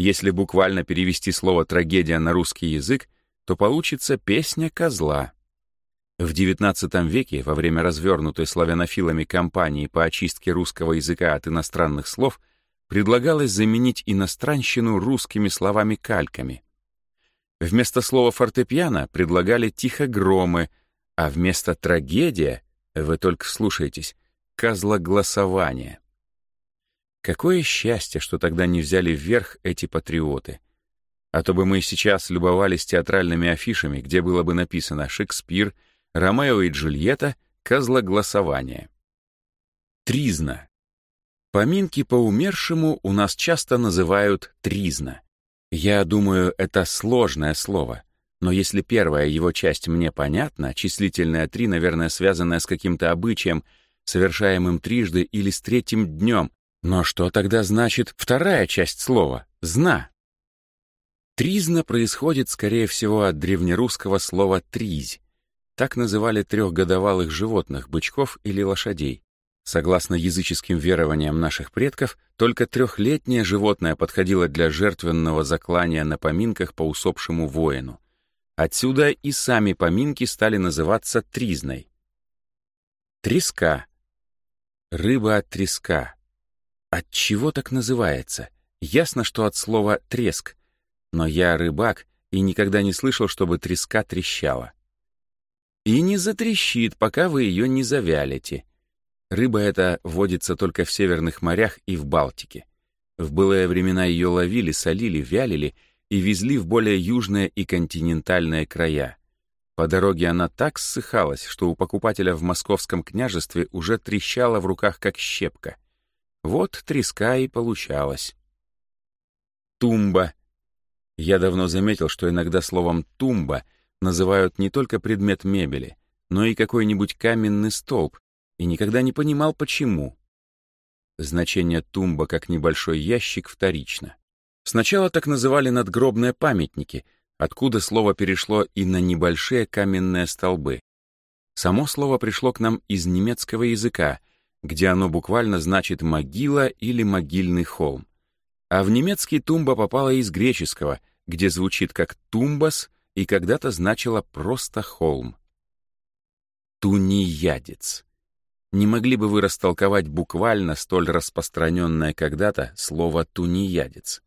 если буквально перевести слово «трагедия» на русский язык, то получится «песня козла». В XIX веке, во время развернутой славянофилами кампании по очистке русского языка от иностранных слов, предлагалось заменить иностранщину русскими словами-кальками. Вместо слова «фортепиано» предлагали «тихогромы», а вместо «трагедия» — вы только слушаетесь — «козлогласование». Какое счастье, что тогда не взяли вверх эти патриоты. А то бы мы сейчас любовались театральными афишами, где было бы написано «Шекспир», «Ромео и Джульетта», «Козлогласование». Тризна. Поминки по умершему у нас часто называют тризна. Я думаю, это сложное слово, но если первая его часть мне понятна, числительная три, наверное, связанная с каким-то обычаем, совершаемым трижды или с третьим днем, но что тогда значит вторая часть слова «зна»? Тризна происходит, скорее всего, от древнерусского слова «тризь». Так называли трехгодовалых животных, бычков или лошадей. Согласно языческим верованиям наших предков, только трехлетнее животное подходило для жертвенного заклания на поминках по усопшему воину. Отсюда и сами поминки стали называться тризной. Треска. Рыба от треска. От чего так называется? Ясно, что от слова «треск». Но я рыбак и никогда не слышал, чтобы треска трещала. И не затрещит, пока вы ее не завялите. Рыба эта водится только в северных морях и в Балтике. В былые времена ее ловили, солили, вялили и везли в более южные и континентальные края. По дороге она так ссыхалась, что у покупателя в московском княжестве уже трещала в руках как щепка — вот треска и получалась. Тумба. Я давно заметил, что иногда словом «тумба» называют не только предмет мебели, но и какой-нибудь каменный столб, и никогда не понимал, почему. Значение тумба как небольшой ящик вторично. Сначала так называли надгробные памятники, откуда слово перешло и на небольшие каменные столбы. Само слово пришло к нам из немецкого языка, где оно буквально значит «могила» или «могильный холм». А в немецкий тумба попала из греческого, где звучит как «тумбас» и когда-то значило просто «холм». Тунеядец. Не могли бы вы растолковать буквально столь распространенное когда-то слово «тунеядец»?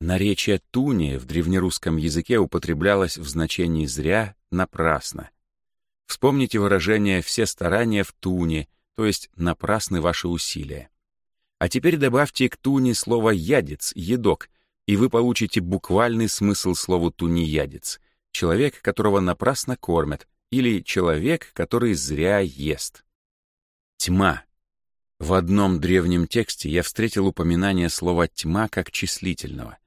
Наречие «туния» в древнерусском языке употреблялось в значении «зря», «напрасно». Вспомните выражение «все старания в туне», то есть напрасны ваши усилия. А теперь добавьте к туне слово «ядец», «едок», и вы получите буквальный смысл слова «тунеядец» — человек, которого напрасно кормят, или человек, который зря ест. Тьма. В одном древнем тексте я встретил упоминание слова «тьма» как числительного.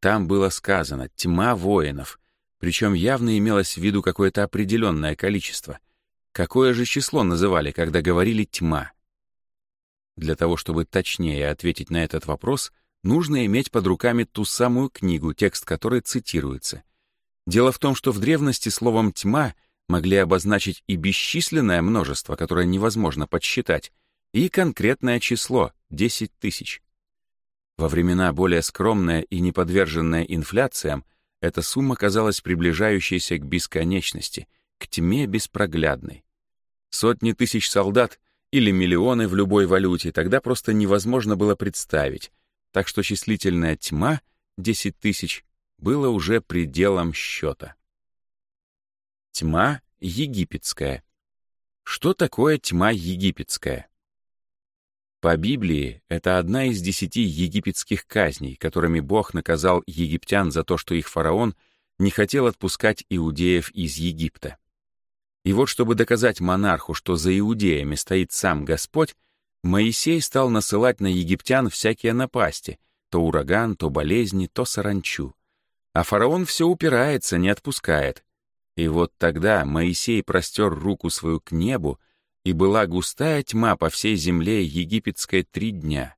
Там было сказано «тьма воинов», причем явно имелось в виду какое-то определенное количество — Какое же число называли, когда говорили «тьма»? Для того, чтобы точнее ответить на этот вопрос, нужно иметь под руками ту самую книгу, текст которой цитируется. Дело в том, что в древности словом «тьма» могли обозначить и бесчисленное множество, которое невозможно подсчитать, и конкретное число — 10 тысяч. Во времена более скромная и не подверженная инфляциям эта сумма казалась приближающейся к бесконечности, к тьме беспроглядной. Сотни тысяч солдат или миллионы в любой валюте тогда просто невозможно было представить, так что числительная тьма, 10 тысяч, было уже пределом счета. Тьма египетская. Что такое тьма египетская? По Библии это одна из десяти египетских казней, которыми Бог наказал египтян за то, что их фараон не хотел отпускать иудеев из Египта. И вот чтобы доказать монарху, что за иудеями стоит сам Господь, Моисей стал насылать на египтян всякие напасти, то ураган, то болезни, то саранчу. А фараон все упирается, не отпускает. И вот тогда Моисей простер руку свою к небу, и была густая тьма по всей земле египетской три дня.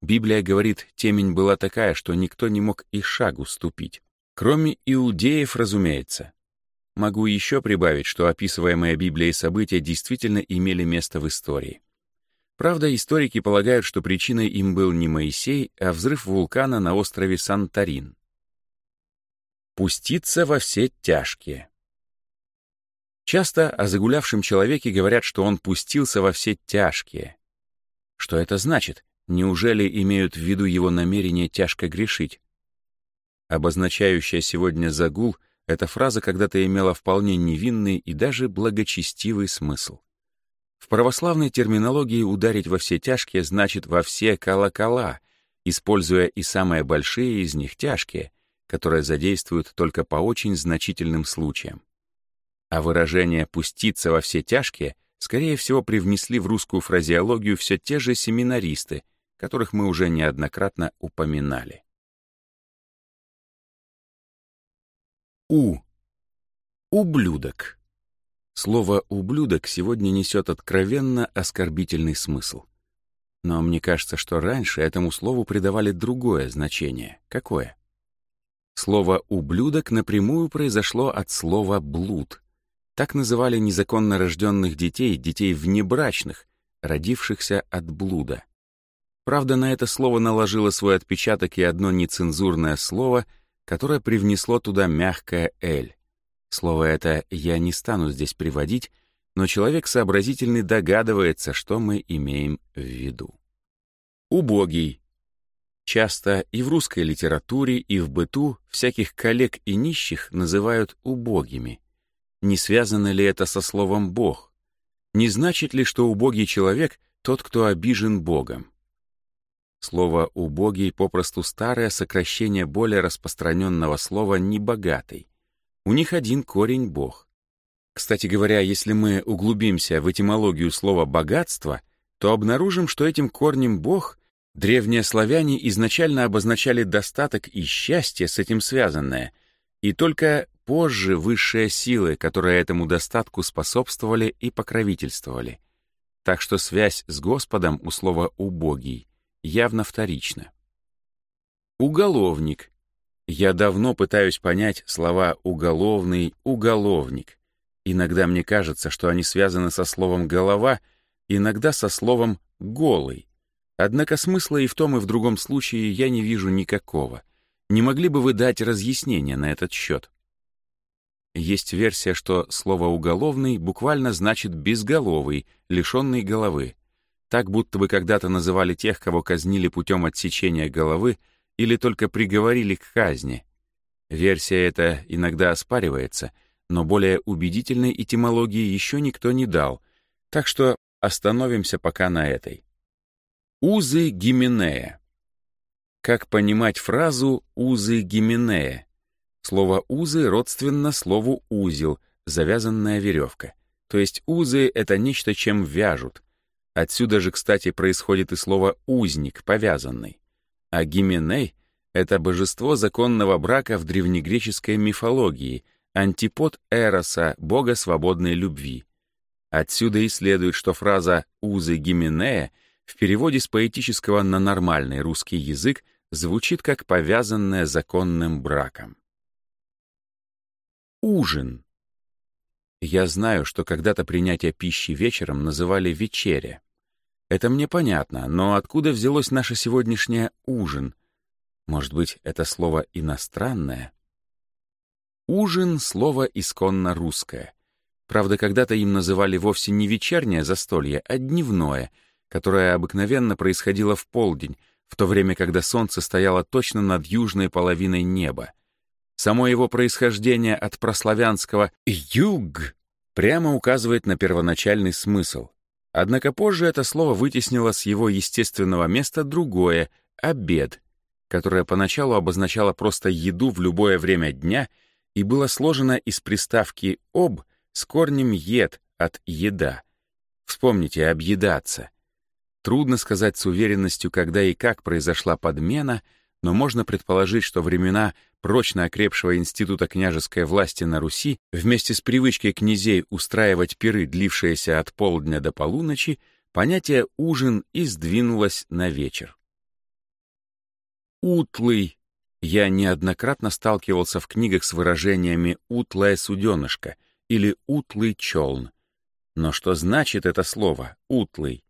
Библия говорит, темень была такая, что никто не мог и шагу ступить. Кроме иудеев, разумеется. Могу еще прибавить, что описываемые Библией события действительно имели место в истории. Правда, историки полагают, что причиной им был не Моисей, а взрыв вулкана на острове Санторин. Пуститься во все тяжкие. Часто о загулявшем человеке говорят, что он пустился во все тяжкие. Что это значит? Неужели имеют в виду его намерение тяжко грешить? Обозначающая сегодня загул — эта фраза когда-то имела вполне невинный и даже благочестивый смысл. В православной терминологии ударить во все тяжкие значит во все колокола, используя и самые большие из них тяжкие, которые задействуют только по очень значительным случаям. А выражение «пуститься во все тяжкие» скорее всего привнесли в русскую фразеологию все те же семинаристы, которых мы уже неоднократно упоминали. У. Ублюдок. Слово «ублюдок» сегодня несет откровенно оскорбительный смысл. Но мне кажется, что раньше этому слову придавали другое значение. Какое? Слово «ублюдок» напрямую произошло от слова «блуд». Так называли незаконно рожденных детей, детей внебрачных, родившихся от блуда. Правда, на это слово наложило свой отпечаток и одно нецензурное слово — которое привнесло туда мягкое «эль». Слово это я не стану здесь приводить, но человек сообразительный догадывается, что мы имеем в виду. Убогий. Часто и в русской литературе, и в быту всяких коллег и нищих называют убогими. Не связано ли это со словом «бог»? Не значит ли, что убогий человек — тот, кто обижен Богом? Слово «убогий» попросту старое сокращение более распространенного слова «небогатый». У них один корень — бог. Кстати говоря, если мы углубимся в этимологию слова «богатство», то обнаружим, что этим корнем «бог» древние славяне изначально обозначали достаток и счастье, с этим связанное, и только позже высшие силы, которые этому достатку способствовали и покровительствовали. Так что связь с Господом у слова «убогий» явно вторично. Уголовник. Я давно пытаюсь понять слова «уголовный», «уголовник». Иногда мне кажется, что они связаны со словом «голова», иногда со словом «голый». Однако смысла и в том, и в другом случае я не вижу никакого. Не могли бы вы дать разъяснение на этот счет? Есть версия, что слово «уголовный» буквально значит «безголовый», «лишенный головы» так будто бы когда-то называли тех, кого казнили путем отсечения головы или только приговорили к казни. Версия эта иногда оспаривается, но более убедительной этимологии еще никто не дал, так что остановимся пока на этой. Узы Гименея. Как понимать фразу «узы Гименея»? Слово «узы» родственно слову «узел», завязанная веревка. То есть узы — это нечто, чем вяжут — Отсюда же, кстати, происходит и слово «узник», «повязанный». А Гименей — это божество законного брака в древнегреческой мифологии, антипод Эроса, бога свободной любви. Отсюда и следует, что фраза «узы Гименея» в переводе с поэтического на нормальный русский язык звучит как «повязанная законным браком». Ужин. Я знаю, что когда-то принятие пищи вечером называли «вечеря», это мне понятно, но откуда взялось наше сегодняшнее «ужин»? Может быть, это слово иностранное? Ужин — слово исконно русское. Правда, когда-то им называли вовсе не вечернее застолье, а дневное, которое обыкновенно происходило в полдень, в то время, когда солнце стояло точно над южной половиной неба. Само его происхождение от прославянского «юг» прямо указывает на первоначальный смысл — Однако позже это слово вытеснило с его естественного места другое — «обед», которое поначалу обозначало просто еду в любое время дня и было сложено из приставки «об» с корнем «ед» от «еда». Вспомните «объедаться». Трудно сказать с уверенностью, когда и как произошла подмена — но можно предположить, что времена прочно окрепшего института княжеской власти на Руси вместе с привычкой князей устраивать пиры, длившиеся от полдня до полуночи, понятие «ужин» и сдвинулось на вечер. «Утлый» я неоднократно сталкивался в книгах с выражениями «утлая суденышка» или «утлый челн». Но что значит это слово «утлый»?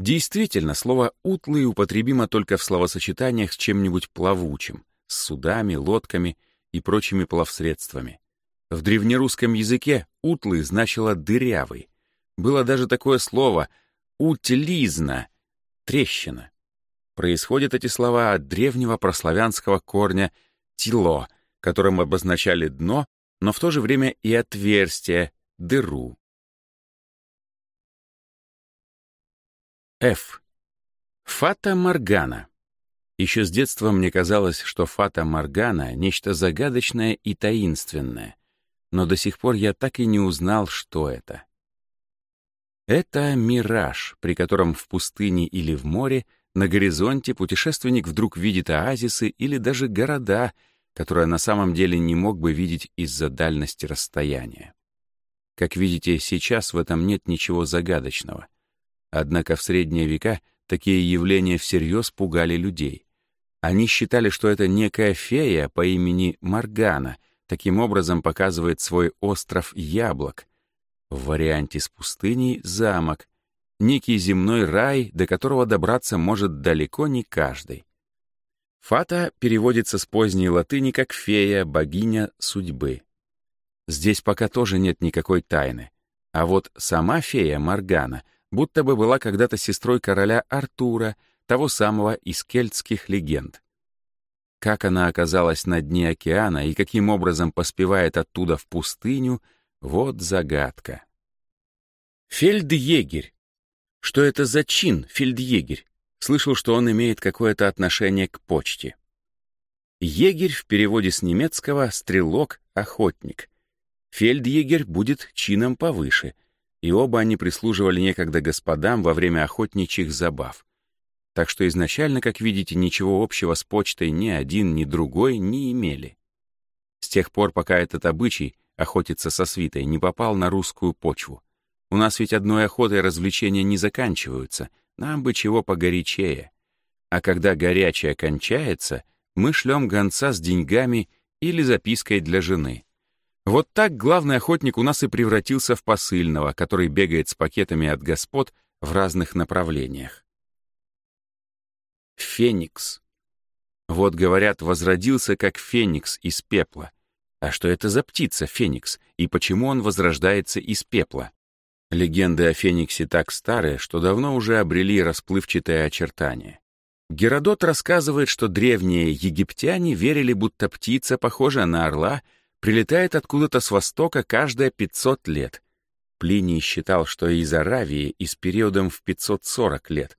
Действительно, слово «утлый» употребимо только в словосочетаниях с чем-нибудь плавучим, с судами, лодками и прочими плавсредствами. В древнерусском языке «утлый» значило «дырявый». Было даже такое слово «утилизна» — трещина. Происходят эти слова от древнего прославянского корня «тило», которым обозначали дно, но в то же время и отверстие, дыру. Ф. Фата Моргана. Еще с детства мне казалось, что Фата Моргана — нечто загадочное и таинственное, но до сих пор я так и не узнал, что это. Это мираж, при котором в пустыне или в море на горизонте путешественник вдруг видит оазисы или даже города, которые на самом деле не мог бы видеть из-за дальности расстояния. Как видите, сейчас в этом нет ничего загадочного. Однако в средние века такие явления всерьез пугали людей. Они считали, что это некая фея по имени Маргана таким образом показывает свой остров Яблок. В варианте с пустыней — замок, некий земной рай, до которого добраться может далеко не каждый. Фата переводится с поздней латыни как «фея, богиня судьбы». Здесь пока тоже нет никакой тайны. А вот сама фея Маргана — будто бы была когда-то сестрой короля Артура, того самого из кельтских легенд. Как она оказалась на дне океана и каким образом поспевает оттуда в пустыню, вот загадка. Фельдъегерь. Что это за чин, фельдъегерь? Слышал, что он имеет какое-то отношение к почте. Егерь в переводе с немецкого «стрелок», «охотник». Фельдъегерь будет чином повыше — и оба они прислуживали некогда господам во время охотничьих забав. Так что изначально, как видите, ничего общего с почтой ни один, ни другой не имели. С тех пор, пока этот обычай, охотиться со свитой, не попал на русскую почву. У нас ведь одной охотой развлечения не заканчиваются, нам бы чего погорячее. А когда горячее кончается, мы шлем гонца с деньгами или запиской для жены — вот так главный охотник у нас и превратился в посыльного, который бегает с пакетами от господ в разных направлениях. Феникс. Вот, говорят, возродился как феникс из пепла. А что это за птица феникс, и почему он возрождается из пепла? Легенды о фениксе так старые, что давно уже обрели расплывчатое очертание. Геродот рассказывает, что древние египтяне верили, будто птица похожая на орла — прилетает откуда-то с востока каждые 500 лет. Плиний считал, что из Аравии и с периодом в 540 лет.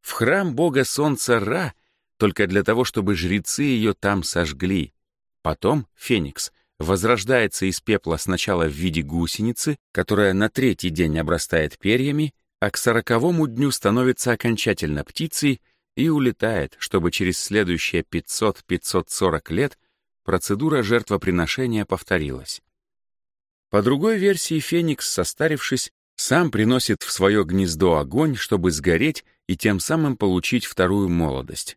В храм бога солнца Ра только для того, чтобы жрецы ее там сожгли. Потом Феникс возрождается из пепла сначала в виде гусеницы, которая на третий день обрастает перьями, а к сороковому дню становится окончательно птицей и улетает, чтобы через следующие 500-540 лет процедура жертвоприношения повторилась. По другой версии, феникс, состарившись, сам приносит в свое гнездо огонь, чтобы сгореть и тем самым получить вторую молодость.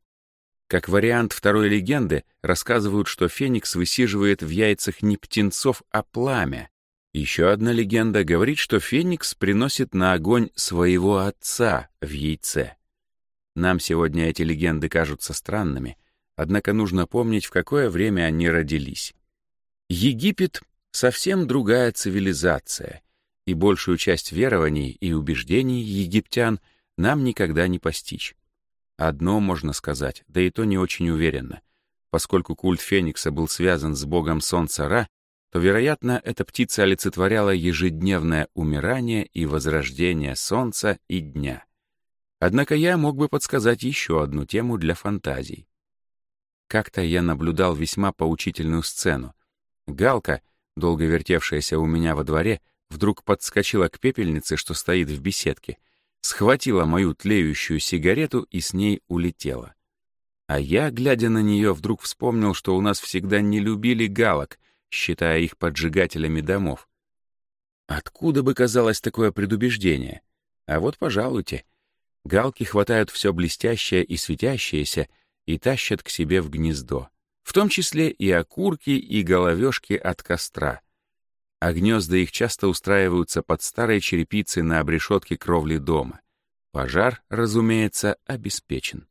Как вариант второй легенды, рассказывают, что феникс высиживает в яйцах не птенцов, а пламя. Еще одна легенда говорит, что феникс приносит на огонь своего отца в яйце. Нам сегодня эти легенды кажутся странными — Однако нужно помнить, в какое время они родились. Египет — совсем другая цивилизация, и большую часть верований и убеждений египтян нам никогда не постичь. Одно можно сказать, да и то не очень уверенно. Поскольку культ Феникса был связан с богом солнца Ра, то, вероятно, эта птица олицетворяла ежедневное умирание и возрождение солнца и дня. Однако я мог бы подсказать еще одну тему для фантазий. Как-то я наблюдал весьма поучительную сцену. Галка, долго вертевшаяся у меня во дворе, вдруг подскочила к пепельнице, что стоит в беседке, схватила мою тлеющую сигарету и с ней улетела. А я, глядя на нее, вдруг вспомнил, что у нас всегда не любили галок, считая их поджигателями домов. Откуда бы казалось такое предубеждение? А вот, пожалуйте, галки хватают все блестящее и светящееся — и тащат к себе в гнездо, в том числе и окурки и головешки от костра. А гнезда их часто устраиваются под старой черепицей на обрешетке кровли дома. Пожар, разумеется, обеспечен.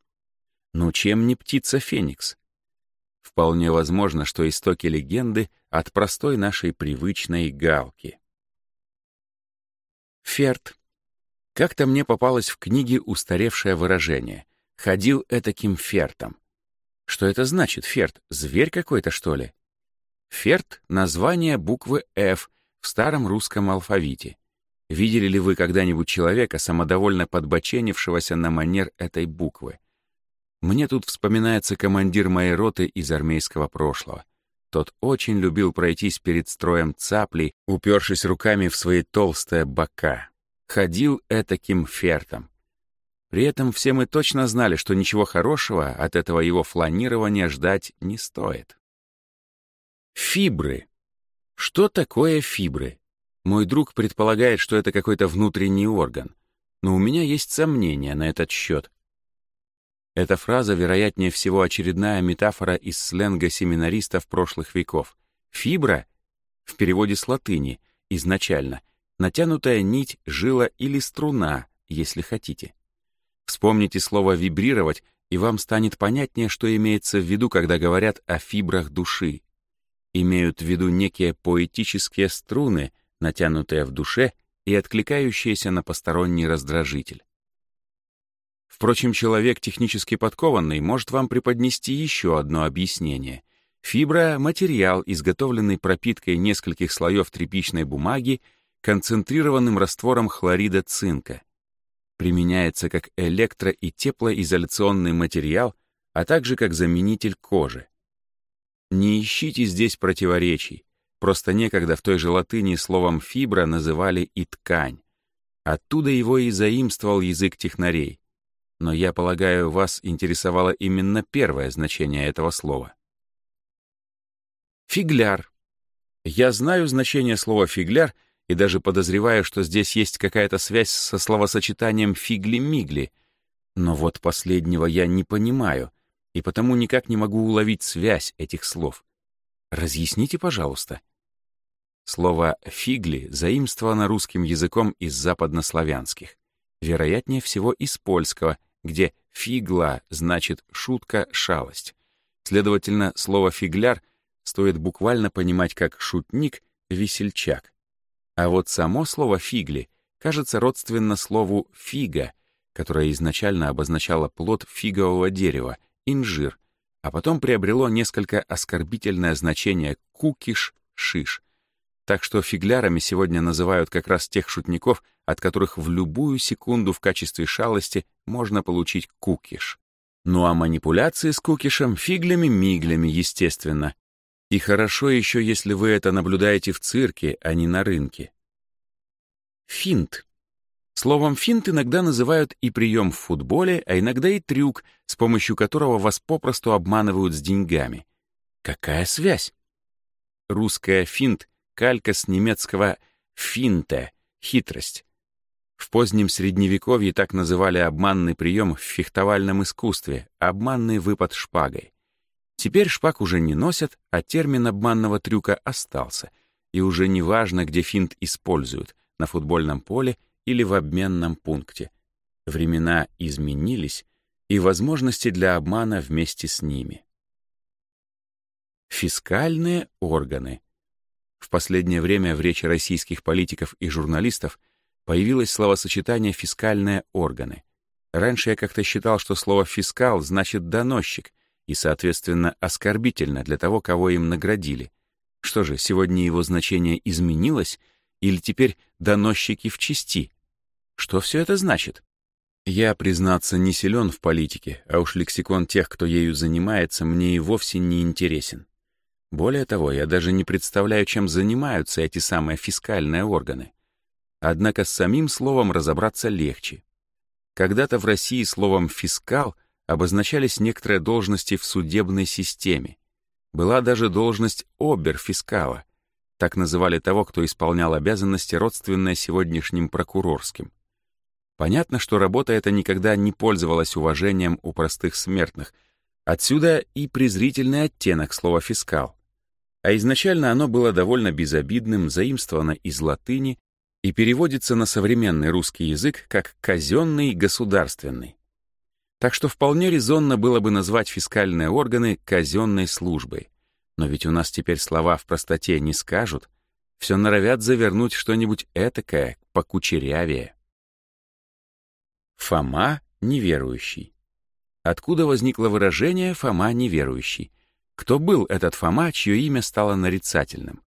Но чем не птица Феникс? Вполне возможно, что истоки легенды от простой нашей привычной галки. Ферт. Как-то мне попалось в книге устаревшее выражение — Ходил этаким фертом. Что это значит, ферт? Зверь какой-то, что ли? Ферт — название буквы «Ф» в старом русском алфавите. Видели ли вы когда-нибудь человека, самодовольно подбоченившегося на манер этой буквы? Мне тут вспоминается командир моей роты из армейского прошлого. Тот очень любил пройтись перед строем цаплей, упершись руками в свои толстые бока. Ходил этаким фертом. При этом все мы точно знали, что ничего хорошего от этого его фланирования ждать не стоит. Фибры. Что такое фибры? Мой друг предполагает, что это какой-то внутренний орган, но у меня есть сомнения на этот счет. Эта фраза, вероятнее всего, очередная метафора из сленга семинаристов прошлых веков. Фибра — в переводе с латыни, изначально, натянутая нить, жила или струна, если хотите. Вспомните слово «вибрировать», и вам станет понятнее, что имеется в виду, когда говорят о фибрах души. Имеют в виду некие поэтические струны, натянутые в душе и откликающиеся на посторонний раздражитель. Впрочем, человек технически подкованный может вам преподнести еще одно объяснение. Фибра — материал, изготовленный пропиткой нескольких слоев тряпичной бумаги концентрированным раствором хлорида цинка — Применяется как электро- и теплоизоляционный материал, а также как заменитель кожи. Не ищите здесь противоречий. Просто некогда в той же латыни словом «фибра» называли и ткань. Оттуда его и заимствовал язык технарей. Но я полагаю, вас интересовало именно первое значение этого слова. Фигляр. Я знаю значение слова «фигляр» и даже подозреваю, что здесь есть какая-то связь со словосочетанием «фигли-мигли». Но вот последнего я не понимаю, и потому никак не могу уловить связь этих слов. Разъясните, пожалуйста. Слово «фигли» заимствовано русским языком из западнославянских, вероятнее всего из польского, где «фигла» значит «шутка», «шалость». Следовательно, слово «фигляр» стоит буквально понимать как «шутник», «весельчак». А вот само слово «фигли» кажется родственно слову «фига», которое изначально обозначало плод фигового дерева, инжир, а потом приобрело несколько оскорбительное значение «кукиш-шиш». Так что фиглярами сегодня называют как раз тех шутников, от которых в любую секунду в качестве шалости можно получить кукиш. Ну а манипуляции с кукишем, фиглями-миглями, естественно, и хорошо еще, если вы это наблюдаете в цирке, а не на рынке. Финт. Словом финт иногда называют и прием в футболе, а иногда и трюк, с помощью которого вас попросту обманывают с деньгами. Какая связь? Русская финт — калька с немецкого «финте» — хитрость. В позднем Средневековье так называли обманный прием в фехтовальном искусстве — обманный выпад шпагой. Теперь шпаг уже не носят, а термин обманного трюка остался, и уже не важно, где финт используют — на футбольном поле или в обменном пункте. Времена изменились, и возможности для обмана вместе с ними. Фискальные органы. В последнее время в речи российских политиков и журналистов появилось словосочетание «фискальные органы». Раньше я как-то считал, что слово «фискал» значит «доносчик», и, соответственно, оскорбительно для того, кого им наградили. Что же, сегодня его значение изменилось, или теперь доносчики в чести? Что все это значит? Я, признаться, не силен в политике, а уж лексикон тех, кто ею занимается, мне и вовсе не интересен. Более того, я даже не представляю, чем занимаются эти самые фискальные органы. Однако с самим словом разобраться легче. Когда-то в России словом «фискал» — обозначались некоторые должности в судебной системе. Была даже должность оберфискала, так называли того, кто исполнял обязанности, родственные сегодняшним прокурорским. Понятно, что работа эта никогда не пользовалась уважением у простых смертных, отсюда и презрительный оттенок слова «фискал». А изначально оно было довольно безобидным, заимствовано из латыни и переводится на современный русский язык как «казенный государственный». Так что вполне резонно было бы назвать фискальные органы казенной службой. Но ведь у нас теперь слова в простоте не скажут. Все норовят завернуть что-нибудь этакое, покучерявее. Фома неверующий. Откуда возникло выражение «Фома неверующий»? Кто был этот Фома, чье имя стало нарицательным?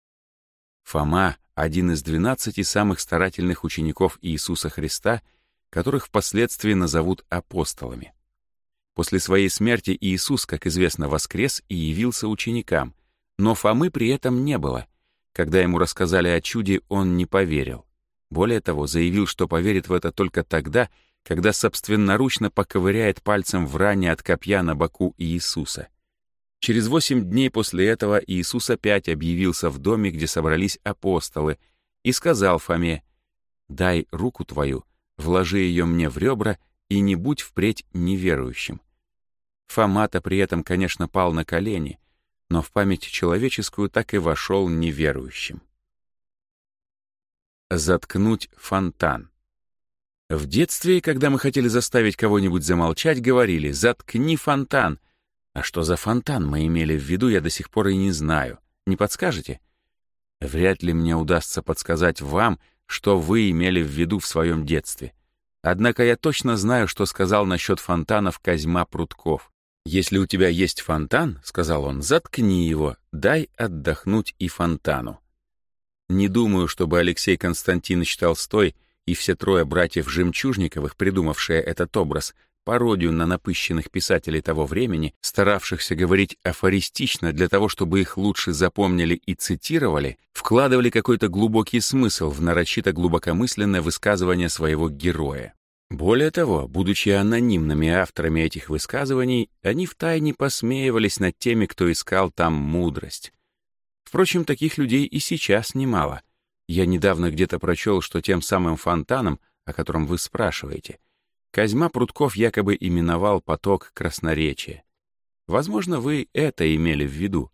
Фома — один из двенадцати самых старательных учеников Иисуса Христа, которых впоследствии назовут апостолами. После своей смерти Иисус, как известно, воскрес и явился ученикам, но Фомы при этом не было. Когда ему рассказали о чуде, он не поверил. Более того, заявил, что поверит в это только тогда, когда собственноручно поковыряет пальцем в ране от копья на боку Иисуса. Через восемь дней после этого Иисус опять объявился в доме, где собрались апостолы, и сказал Фоме, «Дай руку твою, вложи ее мне в ребра и не будь впредь неверующим». Фомата при этом, конечно, пал на колени, но в память человеческую так и вошел неверующим. Заткнуть фонтан. В детстве, когда мы хотели заставить кого-нибудь замолчать, говорили «заткни фонтан». А что за фонтан мы имели в виду, я до сих пор и не знаю. Не подскажете? Вряд ли мне удастся подсказать вам, что вы имели в виду в своем детстве. Однако я точно знаю, что сказал насчет фонтанов Козьма Прутков. «Если у тебя есть фонтан, — сказал он, — заткни его, дай отдохнуть и фонтану». Не думаю, чтобы Алексей Константинович Толстой и все трое братьев Жемчужниковых, придумавшие этот образ, пародию на напыщенных писателей того времени, старавшихся говорить афористично для того, чтобы их лучше запомнили и цитировали, вкладывали какой-то глубокий смысл в нарочито глубокомысленное высказывание своего героя. Более того, будучи анонимными авторами этих высказываний, они втайне посмеивались над теми, кто искал там мудрость. Впрочем, таких людей и сейчас немало. Я недавно где-то прочел, что тем самым фонтаном, о котором вы спрашиваете, Козьма Прутков якобы именовал поток красноречия. Возможно, вы это имели в виду.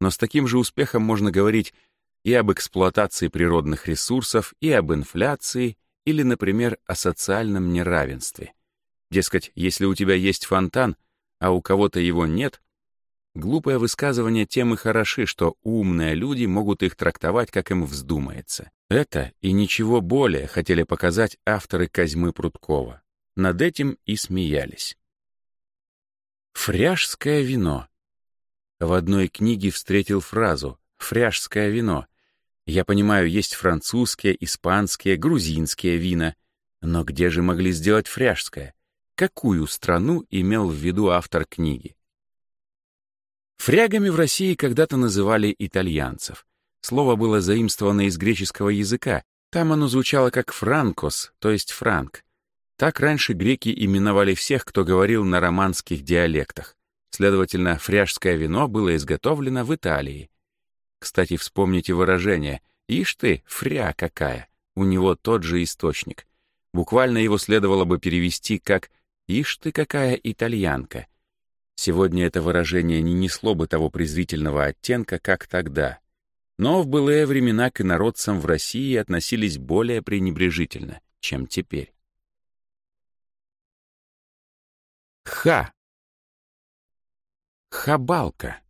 Но с таким же успехом можно говорить и об эксплуатации природных ресурсов, и об инфляции, или, например, о социальном неравенстве. Дескать, если у тебя есть фонтан, а у кого-то его нет, глупое высказывание тем и хороши, что умные люди могут их трактовать, как им вздумается. Это и ничего более хотели показать авторы Козьмы Прудкова. Над этим и смеялись. Фряжское вино. В одной книге встретил фразу «фряжское вино», я понимаю, есть французские, испанские, грузинские вина. Но где же могли сделать фряжское? Какую страну имел в виду автор книги? Фрягами в России когда-то называли итальянцев. Слово было заимствовано из греческого языка. Там оно звучало как «франкос», то есть «франк». Так раньше греки именовали всех, кто говорил на романских диалектах. Следовательно, фряжское вино было изготовлено в Италии. Кстати, вспомните выражение «Ишь ты, фря какая!» У него тот же источник. Буквально его следовало бы перевести как «Ишь ты какая итальянка!» Сегодня это выражение не несло бы того презрительного оттенка, как тогда. Но в былые времена к инородцам в России относились более пренебрежительно, чем теперь. Ха! Хабалка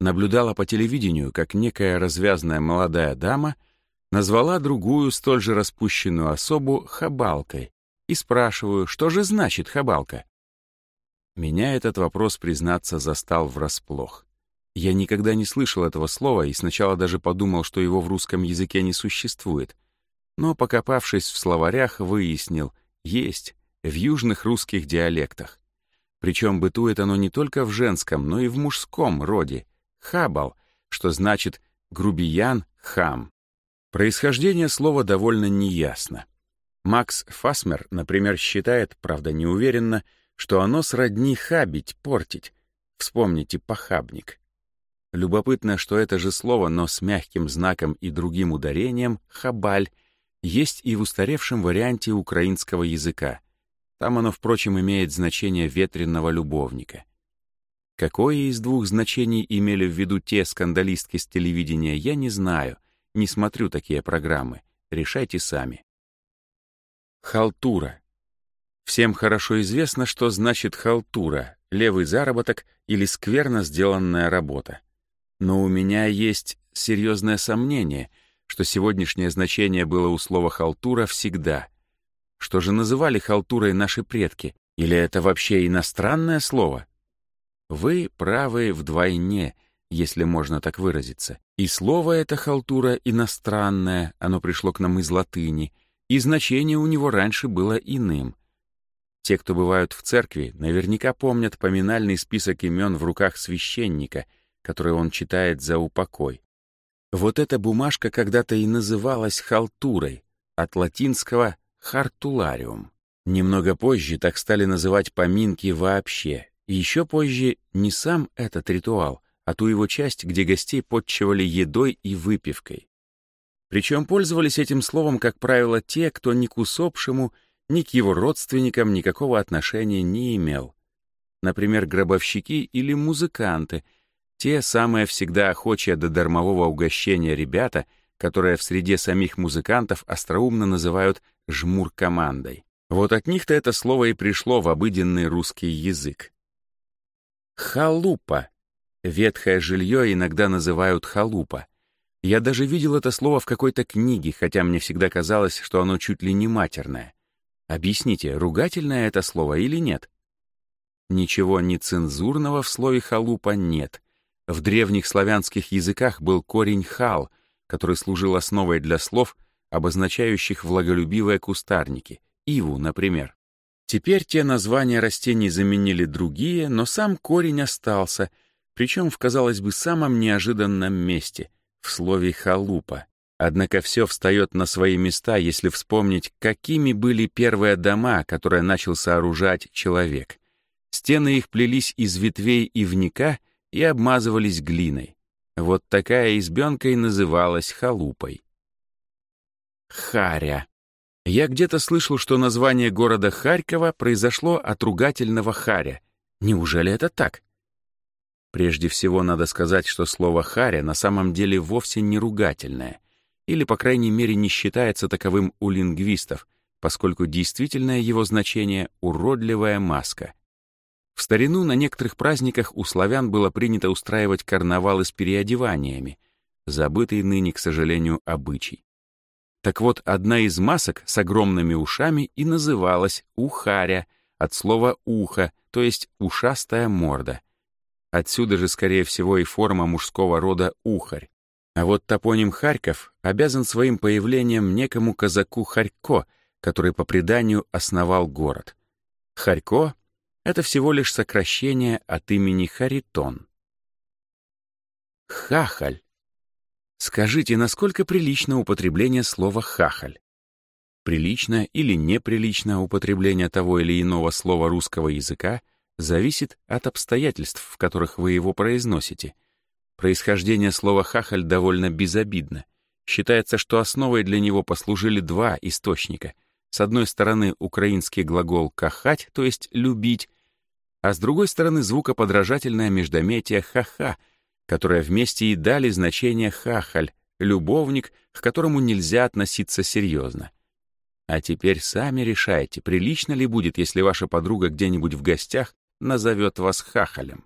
наблюдала по телевидению, как некая развязная молодая дама назвала другую столь же распущенную особу хабалкой и спрашиваю, что же значит хабалка? Меня этот вопрос, признаться, застал врасплох. Я никогда не слышал этого слова и сначала даже подумал, что его в русском языке не существует. Но, покопавшись в словарях, выяснил — есть, в южных русских диалектах. Причем бытует оно не только в женском, но и в мужском роде, «хабал», что значит «грубиян, хам». Происхождение слова довольно неясно. Макс Фасмер, например, считает, правда неуверенно, что оно сродни «хабить», «портить». Вспомните «похабник». Любопытно, что это же слово, но с мягким знаком и другим ударением «хабаль» есть и в устаревшем варианте украинского языка. Там оно, впрочем, имеет значение ветренного любовника. Какое из двух значений имели в виду те скандалистки с телевидения, я не знаю. Не смотрю такие программы. Решайте сами. Халтура. Всем хорошо известно, что значит халтура, левый заработок или скверно сделанная работа. Но у меня есть серьезное сомнение, что сегодняшнее значение было у слова «халтура» всегда. Что же называли халтурой наши предки? Или это вообще иностранное слово? Вы правы вдвойне, если можно так выразиться. И слово это халтура иностранное, оно пришло к нам из латыни, и значение у него раньше было иным. Те, кто бывают в церкви, наверняка помнят поминальный список имен в руках священника, который он читает за упокой. Вот эта бумажка когда-то и называлась халтурой, от латинского «хартулариум». Немного позже так стали называть поминки вообще, еще позже не сам этот ритуал, а ту его часть, где гостей подчивали едой и выпивкой. Причем пользовались этим словом, как правило, те, кто ни к усопшему, ни к его родственникам никакого отношения не имел. Например, гробовщики или музыканты, те самые всегда охочие до дармового угощения ребята, которые в среде самих музыкантов остроумно называют «жмур-командой». Вот от них-то это слово и пришло в обыденный русский язык. Халупа. Ветхое жилье иногда называют халупа. Я даже видел это слово в какой-то книге, хотя мне всегда казалось, что оно чуть ли не матерное. Объясните, ругательное это слово или нет? Ничего нецензурного в слове «халупа» нет. В древних славянских языках был корень «хал», который служил основой для слов, обозначающих влаголюбивые кустарники, иву, например. Теперь те названия растений заменили другие, но сам корень остался, причем в, казалось бы, самом неожиданном месте, в слове «халупа». Однако все встает на свои места, если вспомнить, какими были первые дома, которые начал сооружать человек. Стены их плелись из ветвей и вника и обмазывались глиной. Вот такая избенка и называлась халупой. Харя. Я где-то слышал, что название города Харькова произошло от ругательного «харя». Неужели это так? Прежде всего, надо сказать, что слово «харя» на самом деле вовсе не ругательное, или, по крайней мере, не считается таковым у лингвистов, поскольку действительное его значение — уродливая маска. В старину на некоторых праздниках у славян было принято устраивать карнавалы с переодеваниями, забытый ныне, к сожалению, обычай. Так вот, одна из масок с огромными ушами и называлась «ухаря» от слова «ухо», то есть «ушастая морда». Отсюда же, скорее всего, и форма мужского рода «ухарь». А вот топоним «Харьков» обязан своим появлением некому казаку Харько, который по преданию основал город. Харько — это всего лишь сокращение от имени Харитон. Хахаль Скажите, насколько прилично употребление слова «хахаль»? Прилично или неприлично употребление того или иного слова русского языка зависит от обстоятельств, в которых вы его произносите. Происхождение слова «хахаль» довольно безобидно. Считается, что основой для него послужили два источника. С одной стороны, украинский глагол «кахать», то есть «любить», а с другой стороны, звукоподражательное междометие «ха-ха», которые вместе и дали значение хахаль, любовник, к которому нельзя относиться серьезно. А теперь сами решайте, прилично ли будет, если ваша подруга где-нибудь в гостях назовет вас хахалем.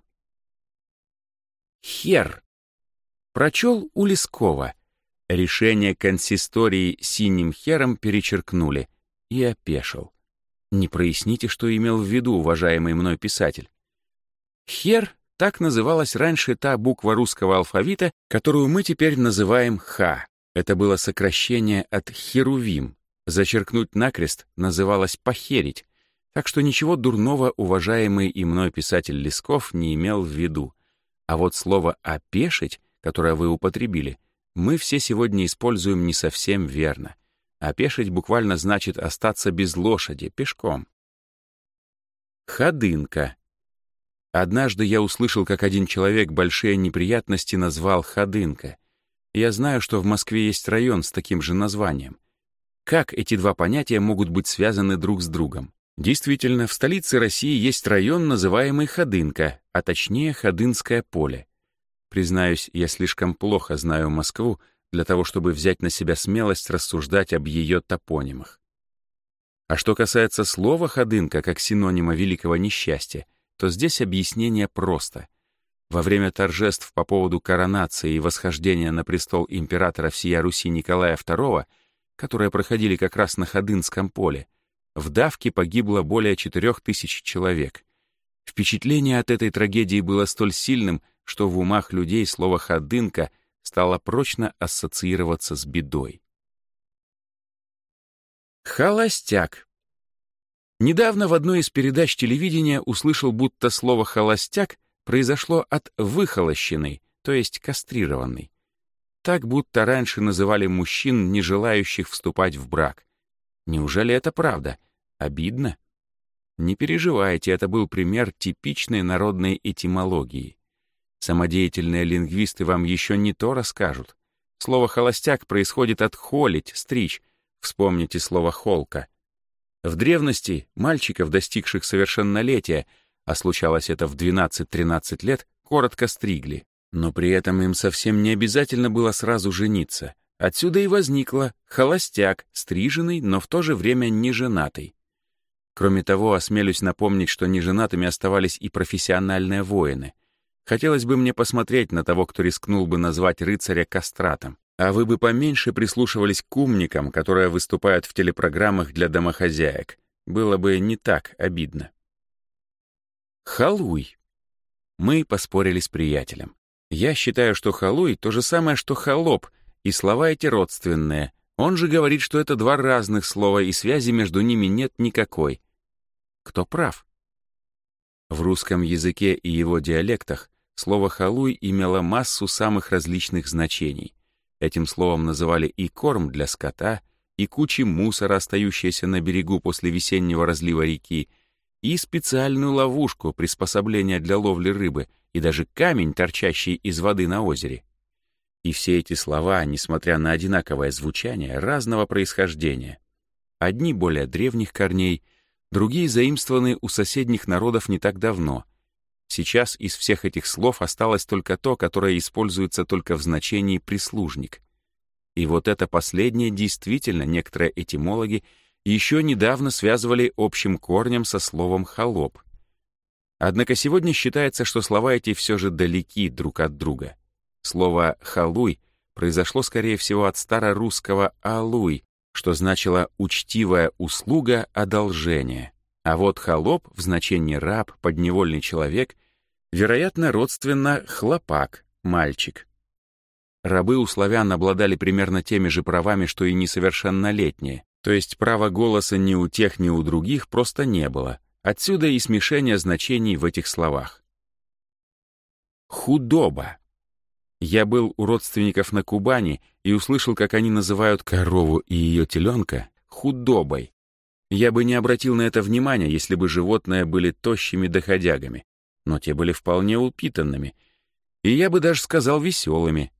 Хер. Прочел у Лескова. Решение консистории синим хером перечеркнули. И опешил. Не проясните, что имел в виду уважаемый мной писатель. Хер так называлась раньше та буква русского алфавита, которую мы теперь называем «Х». Это было сокращение от «херувим». Зачеркнуть накрест называлось «похерить», так что ничего дурного уважаемый и мной писатель Лесков не имел в виду. А вот слово «опешить», которое вы употребили, мы все сегодня используем не совсем верно. «Опешить» буквально значит остаться без лошади, пешком. Ходынка Однажды я услышал, как один человек большие неприятности назвал «ходынка». Я знаю, что в Москве есть район с таким же названием. Как эти два понятия могут быть связаны друг с другом? Действительно, в столице России есть район, называемый Ходынка, а точнее Ходынское поле. Признаюсь, я слишком плохо знаю Москву для того, чтобы взять на себя смелость рассуждать об ее топонимах. А что касается слова «ходынка» как синонима великого несчастья, то здесь объяснение просто. Во время торжеств по поводу коронации и восхождения на престол императора всея Руси Николая II, которые проходили как раз на Ходынском поле, в давке погибло более 4000 человек. Впечатление от этой трагедии было столь сильным, что в умах людей слово «ходынка» стало прочно ассоциироваться с бедой. Холостяк. Недавно в одной из передач телевидения услышал, будто слово «холостяк» произошло от «выхолощенный», то есть «кастрированный». Так будто раньше называли мужчин, не желающих вступать в брак. Неужели это правда? Обидно? Не переживайте, это был пример типичной народной этимологии. Самодеятельные лингвисты вам еще не то расскажут. Слово «холостяк» происходит от «холить», «стричь». Вспомните слово «холка». В древности мальчиков, достигших совершеннолетия, а случалось это в 12-13 лет, коротко стригли. Но при этом им совсем не обязательно было сразу жениться. Отсюда и возникло холостяк, стриженный, но в то же время не женатый. Кроме того, осмелюсь напомнить, что неженатыми оставались и профессиональные воины. Хотелось бы мне посмотреть на того, кто рискнул бы назвать рыцаря кастратом. А вы бы поменьше прислушивались к умникам, которые выступают в телепрограммах для домохозяек. Было бы не так обидно. Халуй. Мы поспорили с приятелем. Я считаю, что халуй — то же самое, что холоп, и слова эти родственные. Он же говорит, что это два разных слова, и связи между ними нет никакой. Кто прав? В русском языке и его диалектах слово «халуй» имело массу самых различных значений. Этим словом называли и корм для скота, и кучи мусора, остающиеся на берегу после весеннего разлива реки, и специальную ловушку, приспособление для ловли рыбы, и даже камень, торчащий из воды на озере. И все эти слова, несмотря на одинаковое звучание, разного происхождения. Одни более древних корней, другие заимствованы у соседних народов не так давно — Сейчас из всех этих слов осталось только то, которое используется только в значении «прислужник». И вот это последнее действительно некоторые этимологи еще недавно связывали общим корнем со словом «холоп». Однако сегодня считается, что слова эти все же далеки друг от друга. Слово «халуй» произошло, скорее всего, от старорусского «алуй», что значило «учтивая услуга одолжения». А вот холоп в значении раб, подневольный человек, вероятно, родственно хлопак, мальчик. Рабы у славян обладали примерно теми же правами, что и несовершеннолетние, то есть права голоса ни у тех, ни у других просто не было. Отсюда и смешение значений в этих словах. Худоба. Я был у родственников на Кубани и услышал, как они называют корову и ее теленка худобой, я бы не обратил на это внимания, если бы животные были тощими доходягами, но те были вполне упитанными, и я бы даже сказал веселыми.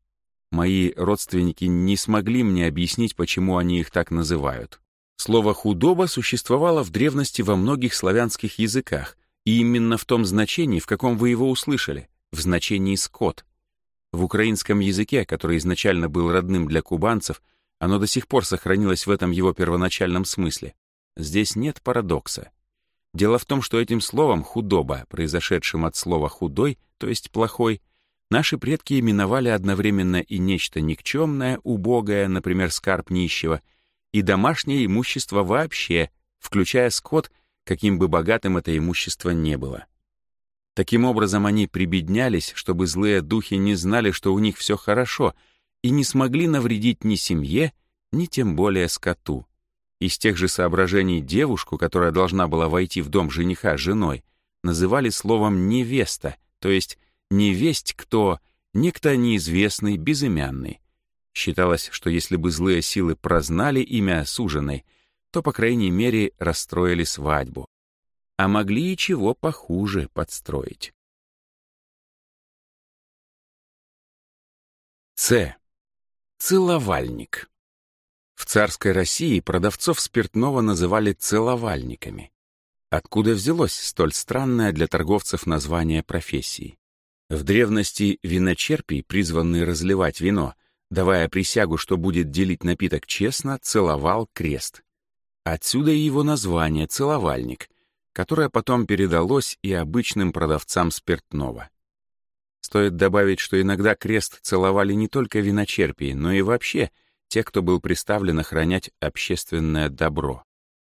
Мои родственники не смогли мне объяснить, почему они их так называют. Слово «худоба» существовало в древности во многих славянских языках, и именно в том значении, в каком вы его услышали, в значении «скот». В украинском языке, который изначально был родным для кубанцев, оно до сих пор сохранилось в этом его первоначальном смысле. Здесь нет парадокса. Дело в том, что этим словом «худоба», произошедшим от слова «худой», то есть «плохой», наши предки именовали одновременно и нечто никчемное, убогое, например, скарб нищего, и домашнее имущество вообще, включая скот, каким бы богатым это имущество не было. Таким образом, они прибеднялись, чтобы злые духи не знали, что у них все хорошо, и не смогли навредить ни семье, ни тем более скоту. Из тех же соображений девушку, которая должна была войти в дом жениха женой, называли словом «невеста», то есть «невесть кто», некто неизвестный, безымянный. Считалось, что если бы злые силы прознали имя осуженной, то, по крайней мере, расстроили свадьбу. А могли и чего похуже подстроить. С. Целовальник. В царской России продавцов спиртного называли целовальниками. Откуда взялось столь странное для торговцев название профессии? В древности виночерпий, призванный разливать вино, давая присягу, что будет делить напиток честно, целовал крест. Отсюда и его название «целовальник», которое потом передалось и обычным продавцам спиртного. Стоит добавить, что иногда крест целовали не только виночерпии, но и вообще — те, кто был приставлен охранять общественное добро.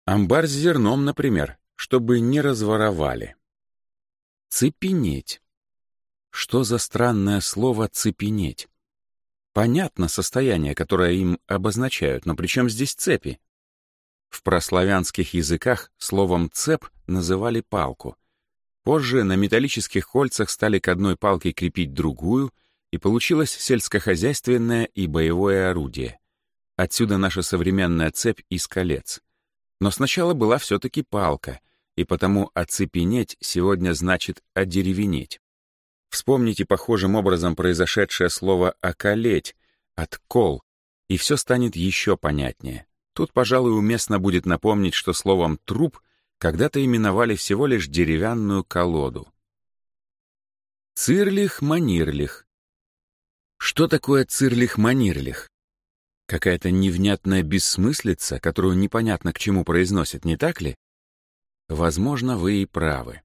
Амбар с зерном, например, чтобы не разворовали. Цепенеть. Что за странное слово «цепенеть»? Понятно состояние, которое им обозначают, но при чем здесь цепи? В прославянских языках словом «цеп» называли палку. Позже на металлических кольцах стали к одной палке крепить другую, и получилось сельскохозяйственное и боевое орудие. Отсюда наша современная цепь из колец. Но сначала была все-таки палка, и потому «оцепенеть» сегодня значит «одеревенеть». Вспомните похожим образом произошедшее слово «околеть», «откол», и все станет еще понятнее. Тут, пожалуй, уместно будет напомнить, что словом «труп» когда-то именовали всего лишь деревянную колоду. Цирлих-манирлих. Что такое цирлих-манирлих? Какая-то невнятная бессмыслица, которую непонятно к чему произносит, не так ли? Возможно, вы и правы.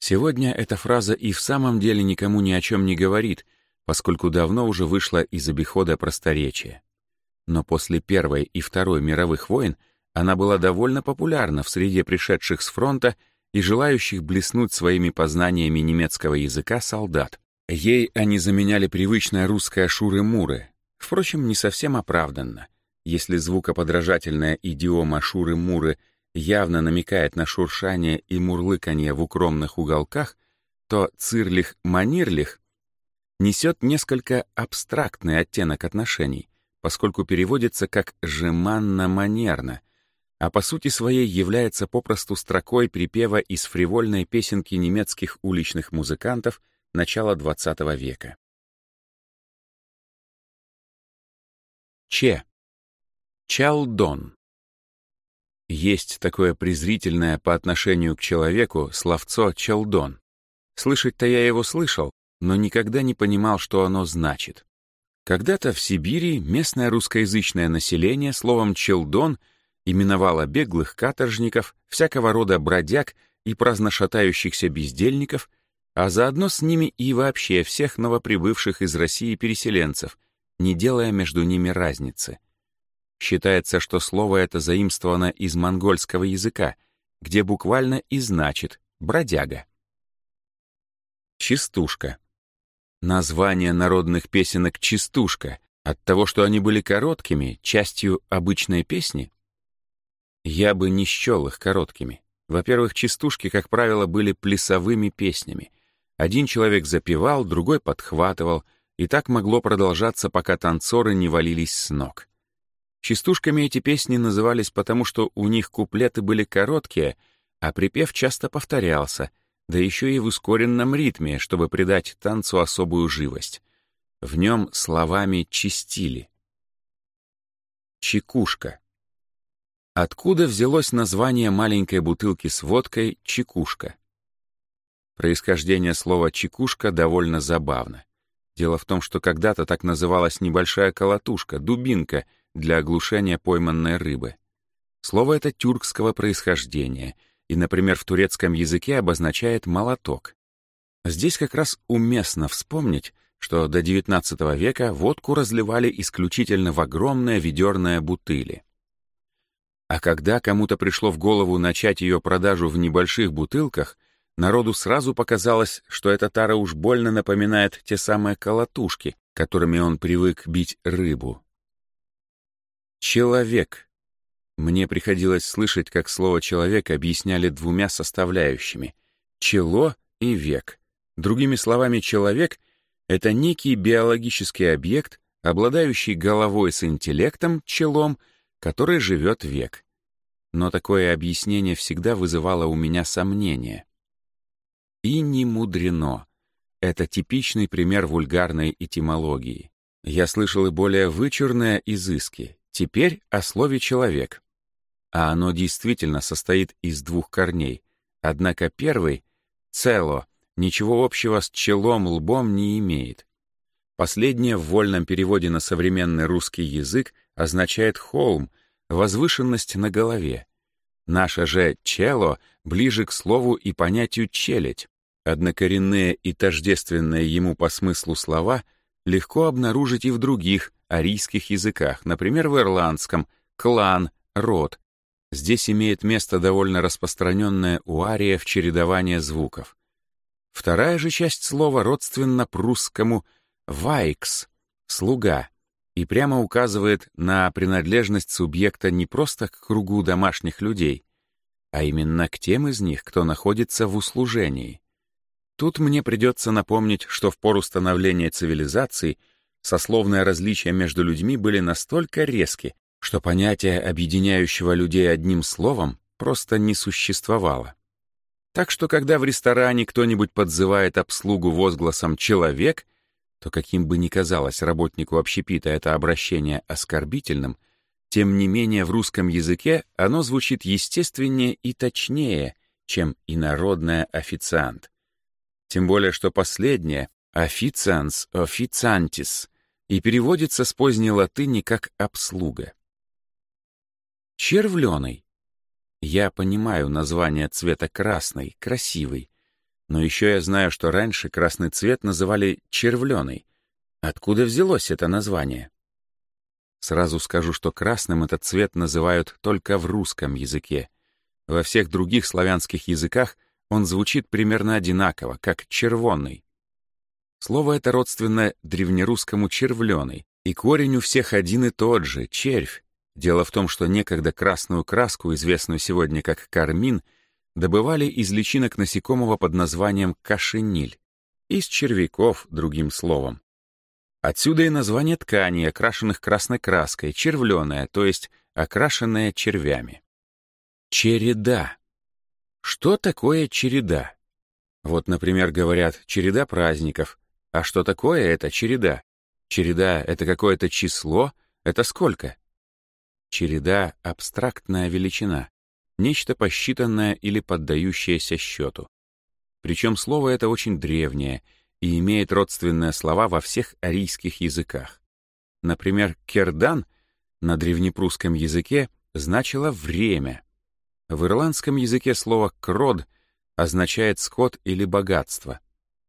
Сегодня эта фраза и в самом деле никому ни о чем не говорит, поскольку давно уже вышла из обихода просторечия. Но после Первой и Второй мировых войн она была довольно популярна в среде пришедших с фронта и желающих блеснуть своими познаниями немецкого языка солдат. Ей они заменяли привычное русское шуры-муры, Впрочем, не совсем оправданно. Если звукоподражательная идиома «шуры-муры» явно намекает на шуршание и мурлыканье в укромных уголках, то «цирлих-манирлих» несет несколько абстрактный оттенок отношений, поскольку переводится как «жеманно-манерно», а по сути своей является попросту строкой припева из фривольной песенки немецких уличных музыкантов начала XX века. Че. Чалдон. Есть такое презрительное по отношению к человеку словцо «челдон». Слышать-то я его слышал, но никогда не понимал, что оно значит. Когда-то в Сибири местное русскоязычное население словом «челдон» именовало беглых каторжников, всякого рода бродяг и праздношатающихся бездельников, а заодно с ними и вообще всех новоприбывших из России переселенцев — не делая между ними разницы. Считается, что слово это заимствовано из монгольского языка, где буквально и значит «бродяга». Чистушка. Название народных песенок «Чистушка» от того, что они были короткими, частью обычной песни? Я бы не счел их короткими. Во-первых, чистушки, как правило, были плясовыми песнями. Один человек запевал, другой подхватывал, и так могло продолжаться, пока танцоры не валились с ног. Частушками эти песни назывались потому, что у них куплеты были короткие, а припев часто повторялся, да еще и в ускоренном ритме, чтобы придать танцу особую живость. В нем словами чистили. Чекушка. Откуда взялось название маленькой бутылки с водкой «чекушка»? Происхождение слова «чекушка» довольно забавно. Дело в том, что когда-то так называлась небольшая колотушка, дубинка, для оглушения пойманной рыбы. Слово это тюркского происхождения и, например, в турецком языке обозначает «молоток». Здесь как раз уместно вспомнить, что до XIX века водку разливали исключительно в огромные ведерные бутыли. А когда кому-то пришло в голову начать ее продажу в небольших бутылках, Народу сразу показалось, что эта тара уж больно напоминает те самые колотушки, которыми он привык бить рыбу. «Человек». Мне приходилось слышать, как слово «человек» объясняли двумя составляющими — «чело» и «век». Другими словами, «человек» — это некий биологический объект, обладающий головой с интеллектом, челом, который живет век. Но такое объяснение всегда вызывало у меня сомнения — и не мудрено. Это типичный пример вульгарной этимологии. Я слышал и более вычурные изыски. Теперь о слове «человек». А оно действительно состоит из двух корней. Однако первый — «цело», ничего общего с челом, лбом не имеет. Последнее в вольном переводе на современный русский язык означает «холм», возвышенность на голове. Наше же «чело» ближе к слову и понятию «челядь». Однокоренные и тождественные ему по смыслу слова легко обнаружить и в других арийских языках, например, в ирландском «клан», «род». Здесь имеет место довольно распространенное у ариев чередование звуков. Вторая же часть слова родственна прусскому «вайкс» — «слуга», и прямо указывает на принадлежность субъекта не просто к кругу домашних людей, а именно к тем из них, кто находится в услужении. Тут мне придется напомнить, что в пору становления цивилизации сословные различия между людьми были настолько резки, что понятие объединяющего людей одним словом просто не существовало. Так что когда в ресторане кто-нибудь подзывает обслугу возгласом «человек», то каким бы ни казалось работнику общепита это обращение оскорбительным, тем не менее в русском языке оно звучит естественнее и точнее, чем инородное официант тем более что последнее официанс официантис и переводится с поздней латыни как «обслуга». Червленый. Я понимаю название цвета красный, красивый, но еще я знаю, что раньше красный цвет называли червленый. Откуда взялось это название? Сразу скажу, что красным этот цвет называют только в русском языке. Во всех других славянских языках он звучит примерно одинаково, как «червонный». Слово это родственное древнерусскому «червленый», и корень у всех один и тот же — червь. Дело в том, что некогда красную краску, известную сегодня как кармин, добывали из личинок насекомого под названием кошениль, из червяков, другим словом. Отсюда и название тканей, окрашенных красной краской, червленая, то есть окрашенная червями. Череда что такое череда? Вот, например, говорят «череда праздников». А что такое это череда? Череда — это какое-то число, это сколько? Череда — абстрактная величина, нечто посчитанное или поддающееся счету. Причем слово это очень древнее и имеет родственные слова во всех арийских языках. Например, «кердан» на древнепрусском языке значило «время», в ирландском языке слово «крод» означает «скот» или «богатство».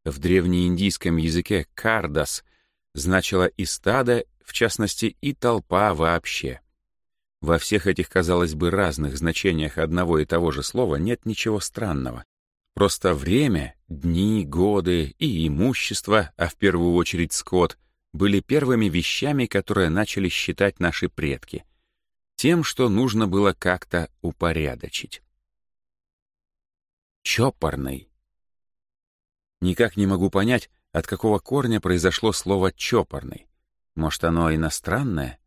В древнеиндийском языке «кардас» значило и стадо, в частности, и толпа вообще. Во всех этих, казалось бы, разных значениях одного и того же слова нет ничего странного. Просто время, дни, годы и имущество, а в первую очередь скот, были первыми вещами, которые начали считать наши предки — тем, что нужно было как-то упорядочить. Чопорный. Никак не могу понять, от какого корня произошло слово «чопорный». Может, оно иностранное?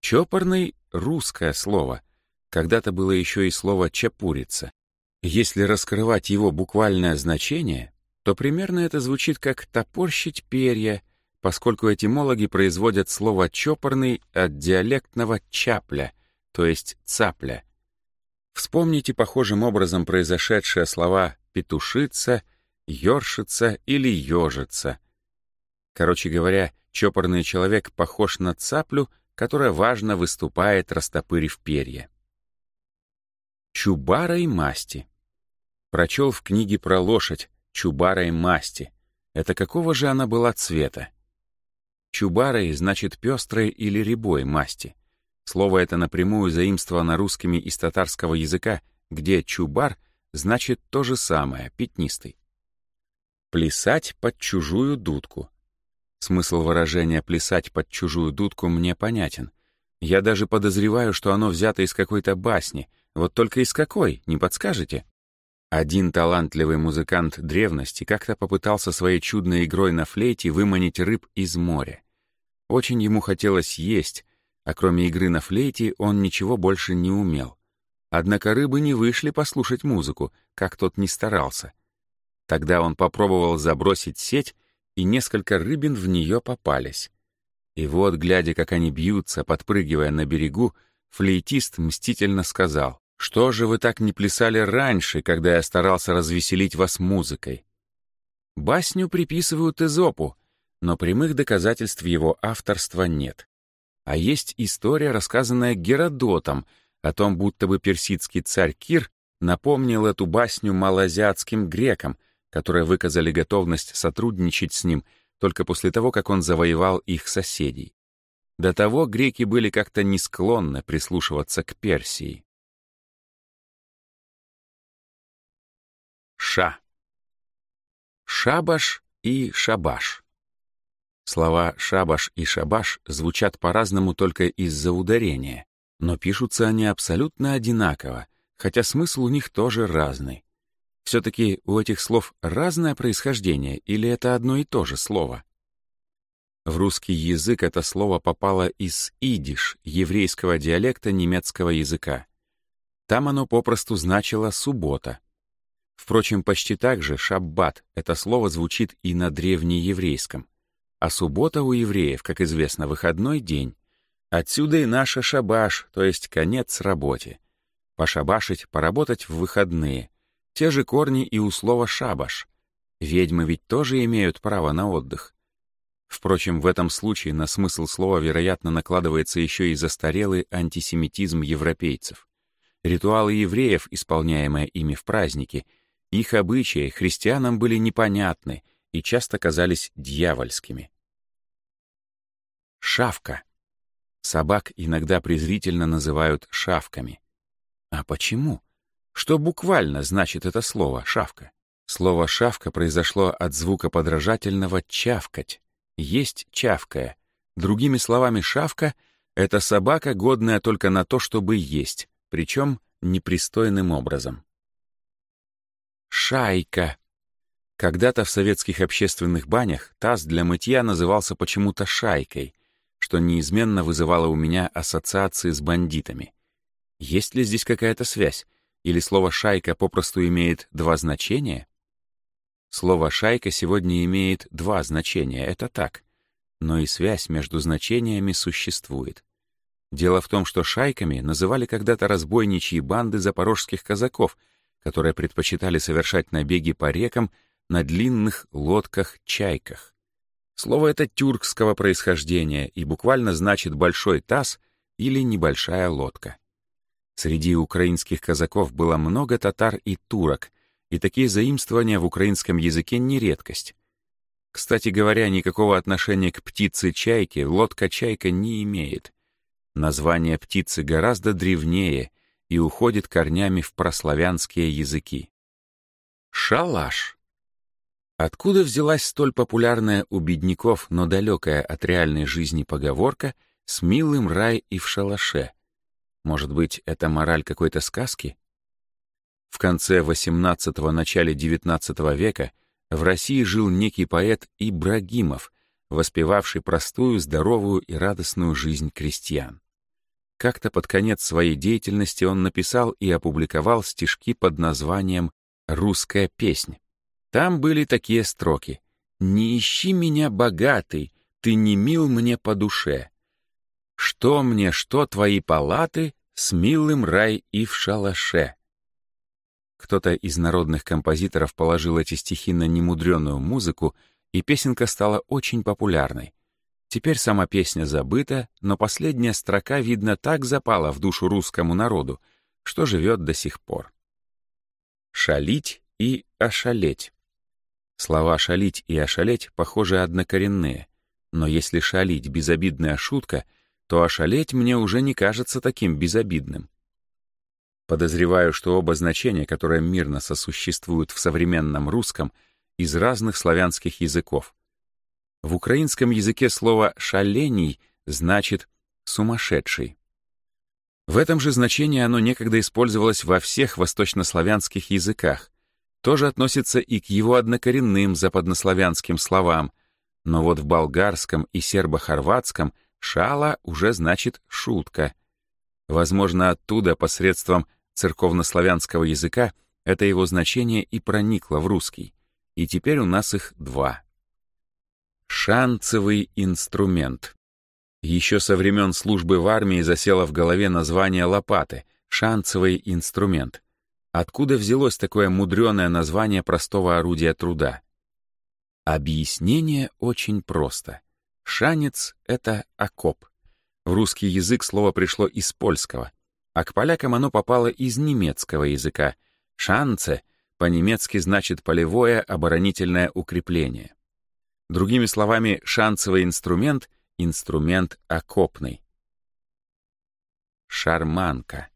«Чопорный» — русское слово. Когда-то было еще и слово «чапурица». Если раскрывать его буквальное значение, то примерно это звучит как «топорщить перья» поскольку этимологи производят слово «чопорный» от диалектного «чапля», то есть «цапля». Вспомните похожим образом произошедшие слова «петушица», «ершица» или «ежица». Короче говоря, чопорный человек похож на цаплю, которая важно выступает, растопырив перья. Чубара и масти. Прочел в книге про лошадь «Чубара и масти». Это какого же она была цвета? Чубарой значит «пестрой» или «рябой» масти. Слово это напрямую заимствовано русскими из татарского языка, где «чубар» значит то же самое, пятнистый. «Плясать под чужую дудку». Смысл выражения «плясать под чужую дудку» мне понятен. Я даже подозреваю, что оно взято из какой-то басни, вот только из какой, не подскажете? Один талантливый музыкант древности как-то попытался своей чудной игрой на флейте выманить рыб из моря. Очень ему хотелось есть, а кроме игры на флейте он ничего больше не умел. Однако рыбы не вышли послушать музыку, как тот не старался. Тогда он попробовал забросить сеть, и несколько рыбин в нее попались. И вот, глядя, как они бьются, подпрыгивая на берегу, флейтист мстительно сказал что же вы так не плясали раньше, когда я старался развеселить вас музыкой? Басню приписывают Эзопу, но прямых доказательств его авторства нет. А есть история, рассказанная Геродотом, о том, будто бы персидский царь Кир напомнил эту басню малоазиатским грекам, которые выказали готовность сотрудничать с ним только после того, как он завоевал их соседей. До того греки были как-то не склонны прислушиваться к Персии. Ша. Шабаш и шабаш. Слова «шабаш» и «шабаш» звучат по-разному только из-за ударения, но пишутся они абсолютно одинаково, хотя смысл у них тоже разный. Все-таки у этих слов разное происхождение или это одно и то же слово? В русский язык это слово попало из идиш, еврейского диалекта немецкого языка. Там оно попросту значило «суббота», Впрочем, почти так же «шаббат» — это слово звучит и на древнееврейском. А суббота у евреев, как известно, выходной день. Отсюда и наша шабаш, то есть конец работе. Пошабашить, поработать в выходные. Те же корни и у слова «шабаш». Ведьмы ведь тоже имеют право на отдых. Впрочем, в этом случае на смысл слова, вероятно, накладывается еще и застарелый антисемитизм европейцев. Ритуалы евреев, исполняемые ими в праздники — их обычаи христианам были непонятны и часто казались дьявольскими. Шавка. Собак иногда презрительно называют шавками. А почему? Что буквально значит это слово «шавка»? Слово «шавка» произошло от звука подражательного «чавкать». Есть чавкая. Другими словами, шавка — это собака, годная только на то, чтобы есть, причем непристойным образом. Шайка. Когда-то в советских общественных банях таз для мытья назывался почему-то шайкой, что неизменно вызывало у меня ассоциации с бандитами. Есть ли здесь какая-то связь? Или слово «шайка» попросту имеет два значения? Слово «шайка» сегодня имеет два значения, это так. Но и связь между значениями существует. Дело в том, что шайками называли когда-то разбойничьи банды запорожских казаков — которые предпочитали совершать набеги по рекам на длинных лодках-чайках. Слово это тюркского происхождения и буквально значит «большой таз» или «небольшая лодка». Среди украинских казаков было много татар и турок, и такие заимствования в украинском языке не редкость. Кстати говоря, никакого отношения к птице-чайке лодка-чайка не имеет. Название птицы гораздо древнее и уходит корнями в прославянские языки. Шалаш. Откуда взялась столь популярная у бедняков, но далекая от реальной жизни поговорка «с милым рай и в шалаше»? Может быть, это мораль какой-то сказки? В конце XVIII — начале XIX века в России жил некий поэт Ибрагимов, воспевавший простую, здоровую и радостную жизнь крестьян. Как-то под конец своей деятельности он написал и опубликовал стишки под названием «Русская песня». Там были такие строки «Не ищи меня, богатый, ты не мил мне по душе. Что мне, что твои палаты, с милым рай и в шалаше». Кто-то из народных композиторов положил эти стихи на немудреную музыку, и песенка стала очень популярной. Теперь сама песня забыта, но последняя строка, видно, так запала в душу русскому народу, что живет до сих пор. «Шалить» и «ошалеть». Слова «шалить» и «ошалеть» похожи однокоренные, но если «шалить» — безобидная шутка, то «ошалеть» мне уже не кажется таким безобидным. Подозреваю, что оба значения, которые мирно сосуществуют в современном русском, из разных славянских языков — в украинском языке слово «шалений» значит «сумасшедший». В этом же значении оно некогда использовалось во всех восточнославянских языках, тоже относится и к его однокоренным западнославянским словам, но вот в болгарском и сербо-хорватском «шала» уже значит «шутка». Возможно, оттуда посредством церковнославянского языка это его значение и проникло в русский, и теперь у нас их два. Шанцевый инструмент. Еще со времен службы в армии засело в голове название лопаты — шанцевый инструмент. Откуда взялось такое мудреное название простого орудия труда? Объяснение очень просто. Шанец — это окоп. В русский язык слово пришло из польского, а к полякам оно попало из немецкого языка. «Шанце» по-немецки значит «полевое оборонительное укрепление». Другими словами, шансовый инструмент — инструмент окопный. Шарманка.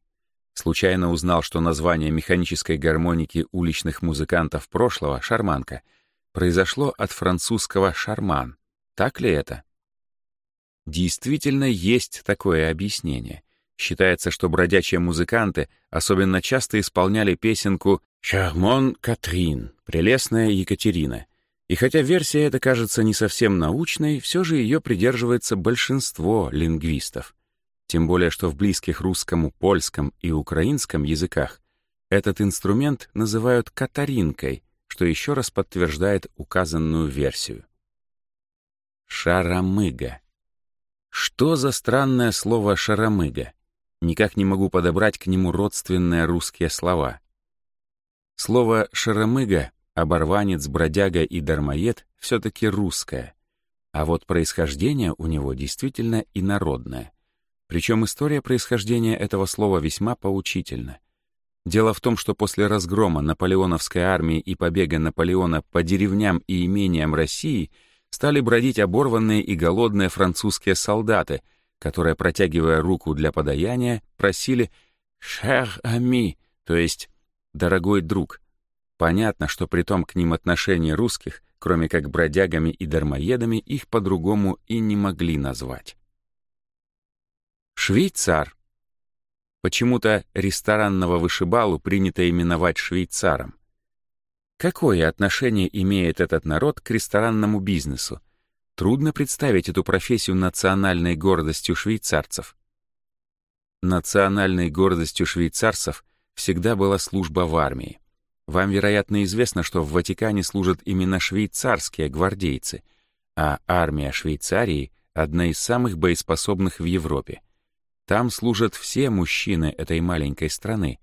Случайно узнал, что название механической гармоники уличных музыкантов прошлого, шарманка, произошло от французского «шарман». Так ли это? Действительно, есть такое объяснение. Считается, что бродячие музыканты особенно часто исполняли песенку «Шармон Катрин» — «Прелестная Екатерина», и хотя версия эта кажется не совсем научной, все же ее придерживается большинство лингвистов. Тем более, что в близких русскому, польском и украинском языках этот инструмент называют катаринкой, что еще раз подтверждает указанную версию. Шарамыга. Что за странное слово «шарамыга»? Никак не могу подобрать к нему родственные русские слова. Слово «шарамыга» Оборванец, бродяга и дармоед все таки русское. А вот происхождение у него действительно инородное. Причем история происхождения этого слова весьма поучительна. Дело в том, что после разгрома наполеоновской армии и побега Наполеона по деревням и имениям России стали бродить оборванные и голодные французские солдаты, которые, протягивая руку для подаяния, просили «шер ами», то есть «дорогой друг», Понятно, что при том к ним отношение русских, кроме как бродягами и дармоедами, их по-другому и не могли назвать. Швейцар. Почему-то ресторанного вышибалу принято именовать швейцаром. Какое отношение имеет этот народ к ресторанному бизнесу? Трудно представить эту профессию национальной гордостью швейцарцев. Национальной гордостью швейцарцев всегда была служба в армии. Вам, вероятно, известно, что в Ватикане служат именно швейцарские гвардейцы, а армия Швейцарии — одна из самых боеспособных в Европе. Там служат все мужчины этой маленькой страны.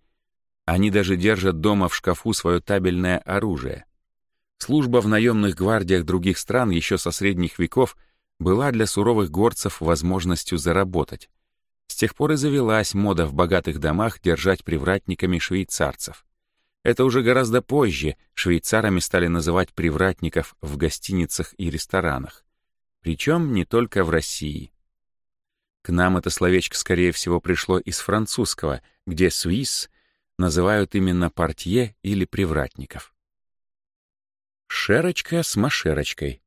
Они даже держат дома в шкафу свое табельное оружие. Служба в наемных гвардиях других стран еще со средних веков была для суровых горцев возможностью заработать. С тех пор и завелась мода в богатых домах держать привратниками швейцарцев. Это уже гораздо позже швейцарами стали называть привратников в гостиницах и ресторанах. Причем не только в России. К нам это словечко, скорее всего, пришло из французского, где «суис» называют именно портье или привратников. Шерочка с Машерочкой.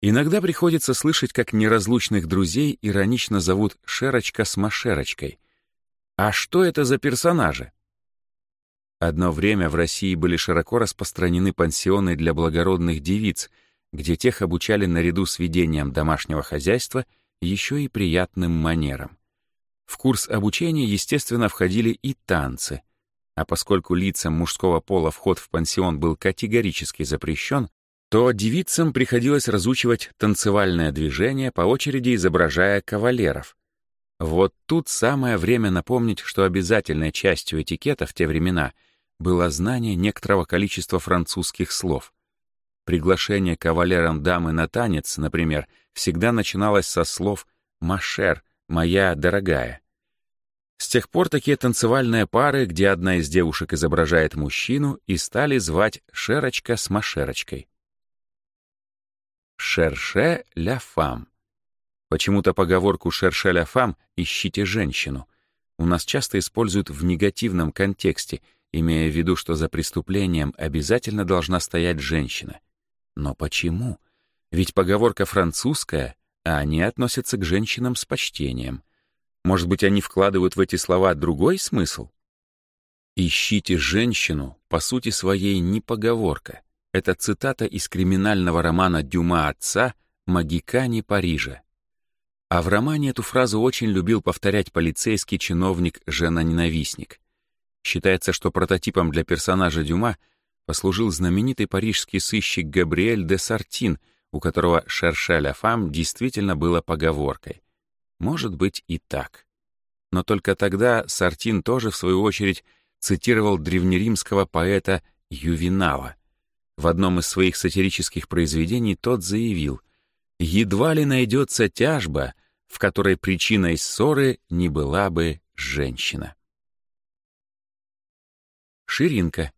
Иногда приходится слышать, как неразлучных друзей иронично зовут «Шерочка с Машерочкой». А что это за персонажи? Одно время в России были широко распространены пансионы для благородных девиц, где тех обучали наряду с ведением домашнего хозяйства еще и приятным манерам. В курс обучения, естественно, входили и танцы. А поскольку лицам мужского пола вход в пансион был категорически запрещен, то девицам приходилось разучивать танцевальное движение, по очереди изображая кавалеров. Вот тут самое время напомнить, что обязательной частью этикета в те времена — было знание некоторого количества французских слов. Приглашение кавалером дамы на танец, например, всегда начиналось со слов «машер», «моя дорогая». С тех пор такие танцевальные пары, где одна из девушек изображает мужчину, и стали звать «шерочка с машерочкой». «Шерше ля фам». Почему-то поговорку «шерше ля фам» «ищите женщину» у нас часто используют в негативном контексте — имея в виду, что за преступлением обязательно должна стоять женщина. Но почему? Ведь поговорка французская, а они относятся к женщинам с почтением. Может быть, они вкладывают в эти слова другой смысл? «Ищите женщину» по сути своей не поговорка. Это цитата из криминального романа Дюма отца «Магикане Парижа». А в романе эту фразу очень любил повторять полицейский чиновник-женоненавистник. Считается, что прототипом для персонажа Дюма послужил знаменитый парижский сыщик Габриэль де Сартин, у которого «шерше фам» действительно было поговоркой. Может быть и так. Но только тогда Сартин тоже, в свою очередь, цитировал древнеримского поэта Ювенала. В одном из своих сатирических произведений тот заявил «Едва ли найдется тяжба, в которой причиной ссоры не была бы женщина». Ширинка.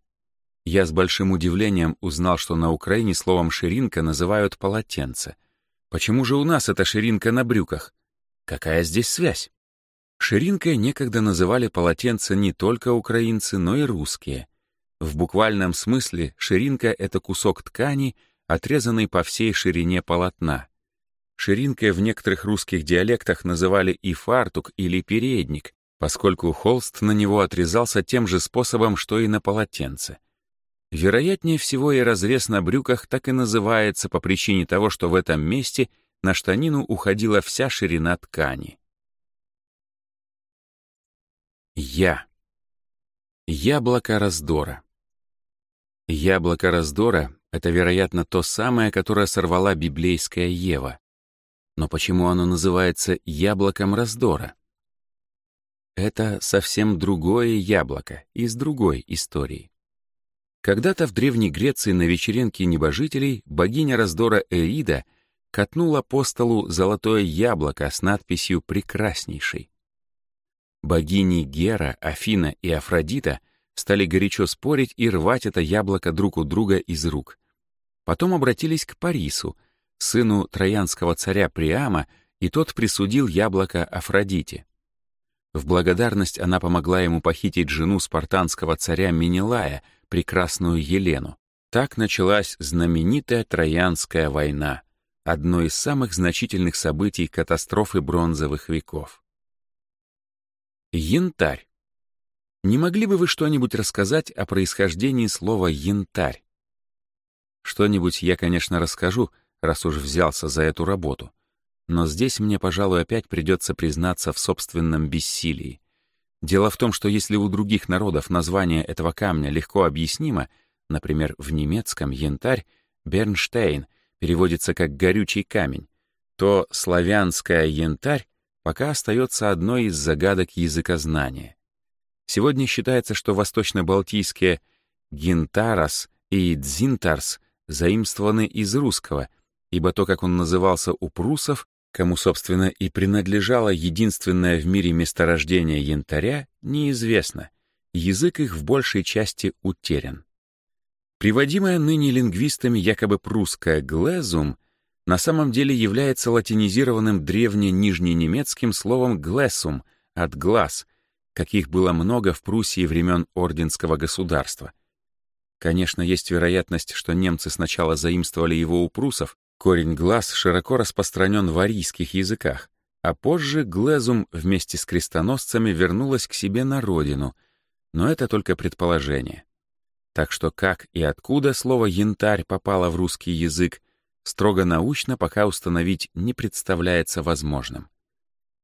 Я с большим удивлением узнал, что на Украине словом «ширинка» называют полотенце. Почему же у нас эта ширинка на брюках? Какая здесь связь? Ширинкой некогда называли полотенце не только украинцы, но и русские. В буквальном смысле ширинка — это кусок ткани, отрезанный по всей ширине полотна. Ширинкой в некоторых русских диалектах называли и фартук или передник, поскольку холст на него отрезался тем же способом, что и на полотенце. Вероятнее всего и разрез на брюках так и называется по причине того, что в этом месте на штанину уходила вся ширина ткани. Я. Яблоко раздора. Яблоко раздора — это, вероятно, то самое, которое сорвала библейская Ева. Но почему оно называется яблоком раздора? Это совсем другое яблоко из другой истории. Когда-то в Древней Греции на вечеринке небожителей богиня раздора Эрида катнула апостолу золотое яблоко с надписью «Прекраснейший». Богини Гера, Афина и Афродита стали горячо спорить и рвать это яблоко друг у друга из рук. Потом обратились к Парису, сыну троянского царя Приама, и тот присудил яблоко Афродите — в благодарность она помогла ему похитить жену спартанского царя Менелая, прекрасную Елену. Так началась знаменитая Троянская война, одно из самых значительных событий катастрофы бронзовых веков. Янтарь. Не могли бы вы что-нибудь рассказать о происхождении слова «янтарь»? Что-нибудь я, конечно, расскажу, раз уж взялся за эту работу — но здесь мне, пожалуй, опять придется признаться в собственном бессилии. Дело в том, что если у других народов название этого камня легко объяснимо, например, в немецком янтарь «бернштейн» переводится как «горючий камень», то славянская янтарь пока остается одной из загадок языкознания. Сегодня считается, что восточно-балтийские «гинтарас» и «дзинтарс» заимствованы из русского — ибо то, как он назывался у прусов, кому, собственно, и принадлежало единственное в мире месторождение янтаря, неизвестно. Язык их в большей части утерян. Приводимая ныне лингвистами якобы прусская «глезум» на самом деле является латинизированным древне-нижненемецким словом «глесум» от «глаз», каких было много в Пруссии времен Орденского государства. Конечно, есть вероятность, что немцы сначала заимствовали его у прусов, Корень глаз широко распространен в арийских языках, а позже Глезум вместе с крестоносцами вернулась к себе на родину, но это только предположение. Так что как и откуда слово «янтарь» попало в русский язык, строго научно пока установить не представляется возможным.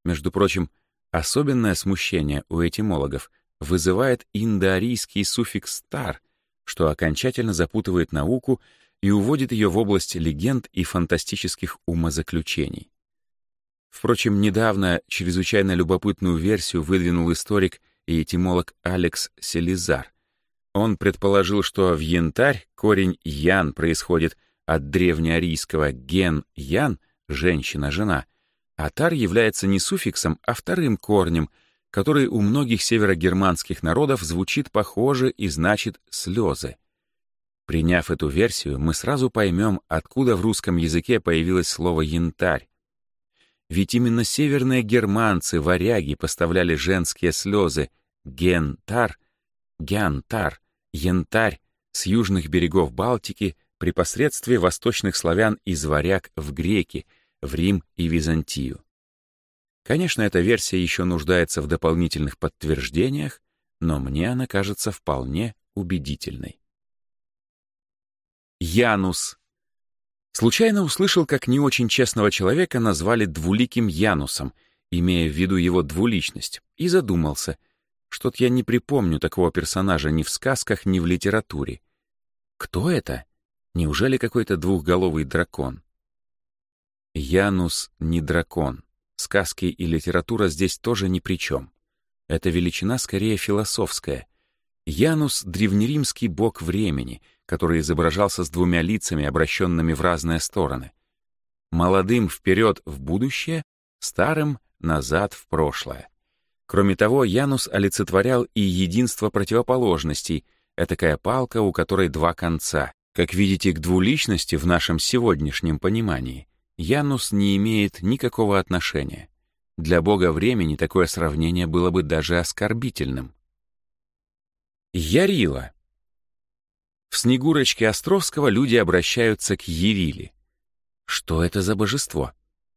Между прочим, особенное смущение у этимологов вызывает индоарийский суффикс «стар», что окончательно запутывает науку и уводит ее в область легенд и фантастических умозаключений. Впрочем, недавно чрезвычайно любопытную версию выдвинул историк и этимолог Алекс Селизар. Он предположил, что в янтарь корень «ян» происходит от древнеарийского «ген» «ян» — «женщина-жена», а «тар» является не суффиксом, а вторым корнем, который у многих северогерманских народов звучит похоже и значит «слезы». Приняв эту версию, мы сразу поймем, откуда в русском языке появилось слово «янтарь». Ведь именно северные германцы, варяги, поставляли женские слезы «гентар», «гянтар», «янтарь» с южных берегов Балтики при посредстве восточных славян из варяг в греки, в Рим и Византию. Конечно, эта версия еще нуждается в дополнительных подтверждениях, но мне она кажется вполне убедительной. Янус. Случайно услышал, как не очень честного человека назвали двуликим Янусом, имея в виду его двуличность, и задумался. Что-то я не припомню такого персонажа ни в сказках, ни в литературе. Кто это? Неужели какой-то двухголовый дракон? Янус не дракон. Сказки и литература здесь тоже ни при чем. Это величина скорее философская. Янус — древнеримский бог времени — который изображался с двумя лицами, обращенными в разные стороны. Молодым — вперед в будущее, старым — назад в прошлое. Кроме того, Янус олицетворял и единство противоположностей, этакая палка, у которой два конца. Как видите, к двуличности в нашем сегодняшнем понимании Янус не имеет никакого отношения. Для бога времени такое сравнение было бы даже оскорбительным. Ярила — в Снегурочке Островского люди обращаются к Ерили. Что это за божество?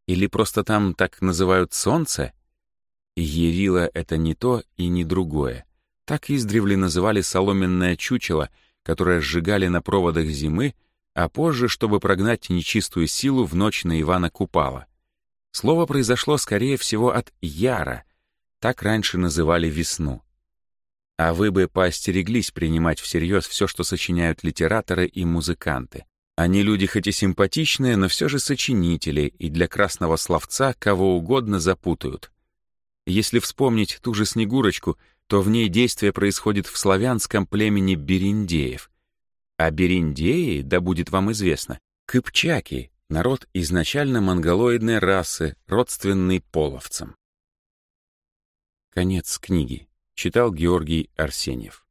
Или просто там так называют солнце? Ерила — это не то и не другое. Так издревле называли соломенное чучело, которое сжигали на проводах зимы, а позже, чтобы прогнать нечистую силу в ночь на Ивана Купала. Слово произошло, скорее всего, от «яра», так раньше называли весну. А вы бы поостереглись принимать всерьез все, что сочиняют литераторы и музыканты. Они люди хоть и симпатичные, но все же сочинители, и для красного словца кого угодно запутают. Если вспомнить ту же Снегурочку, то в ней действие происходит в славянском племени бериндеев. А бериндеи, да будет вам известно, кыпчаки, народ изначально монголоидной расы, родственный половцам. Конец книги читал Георгий Арсеньев.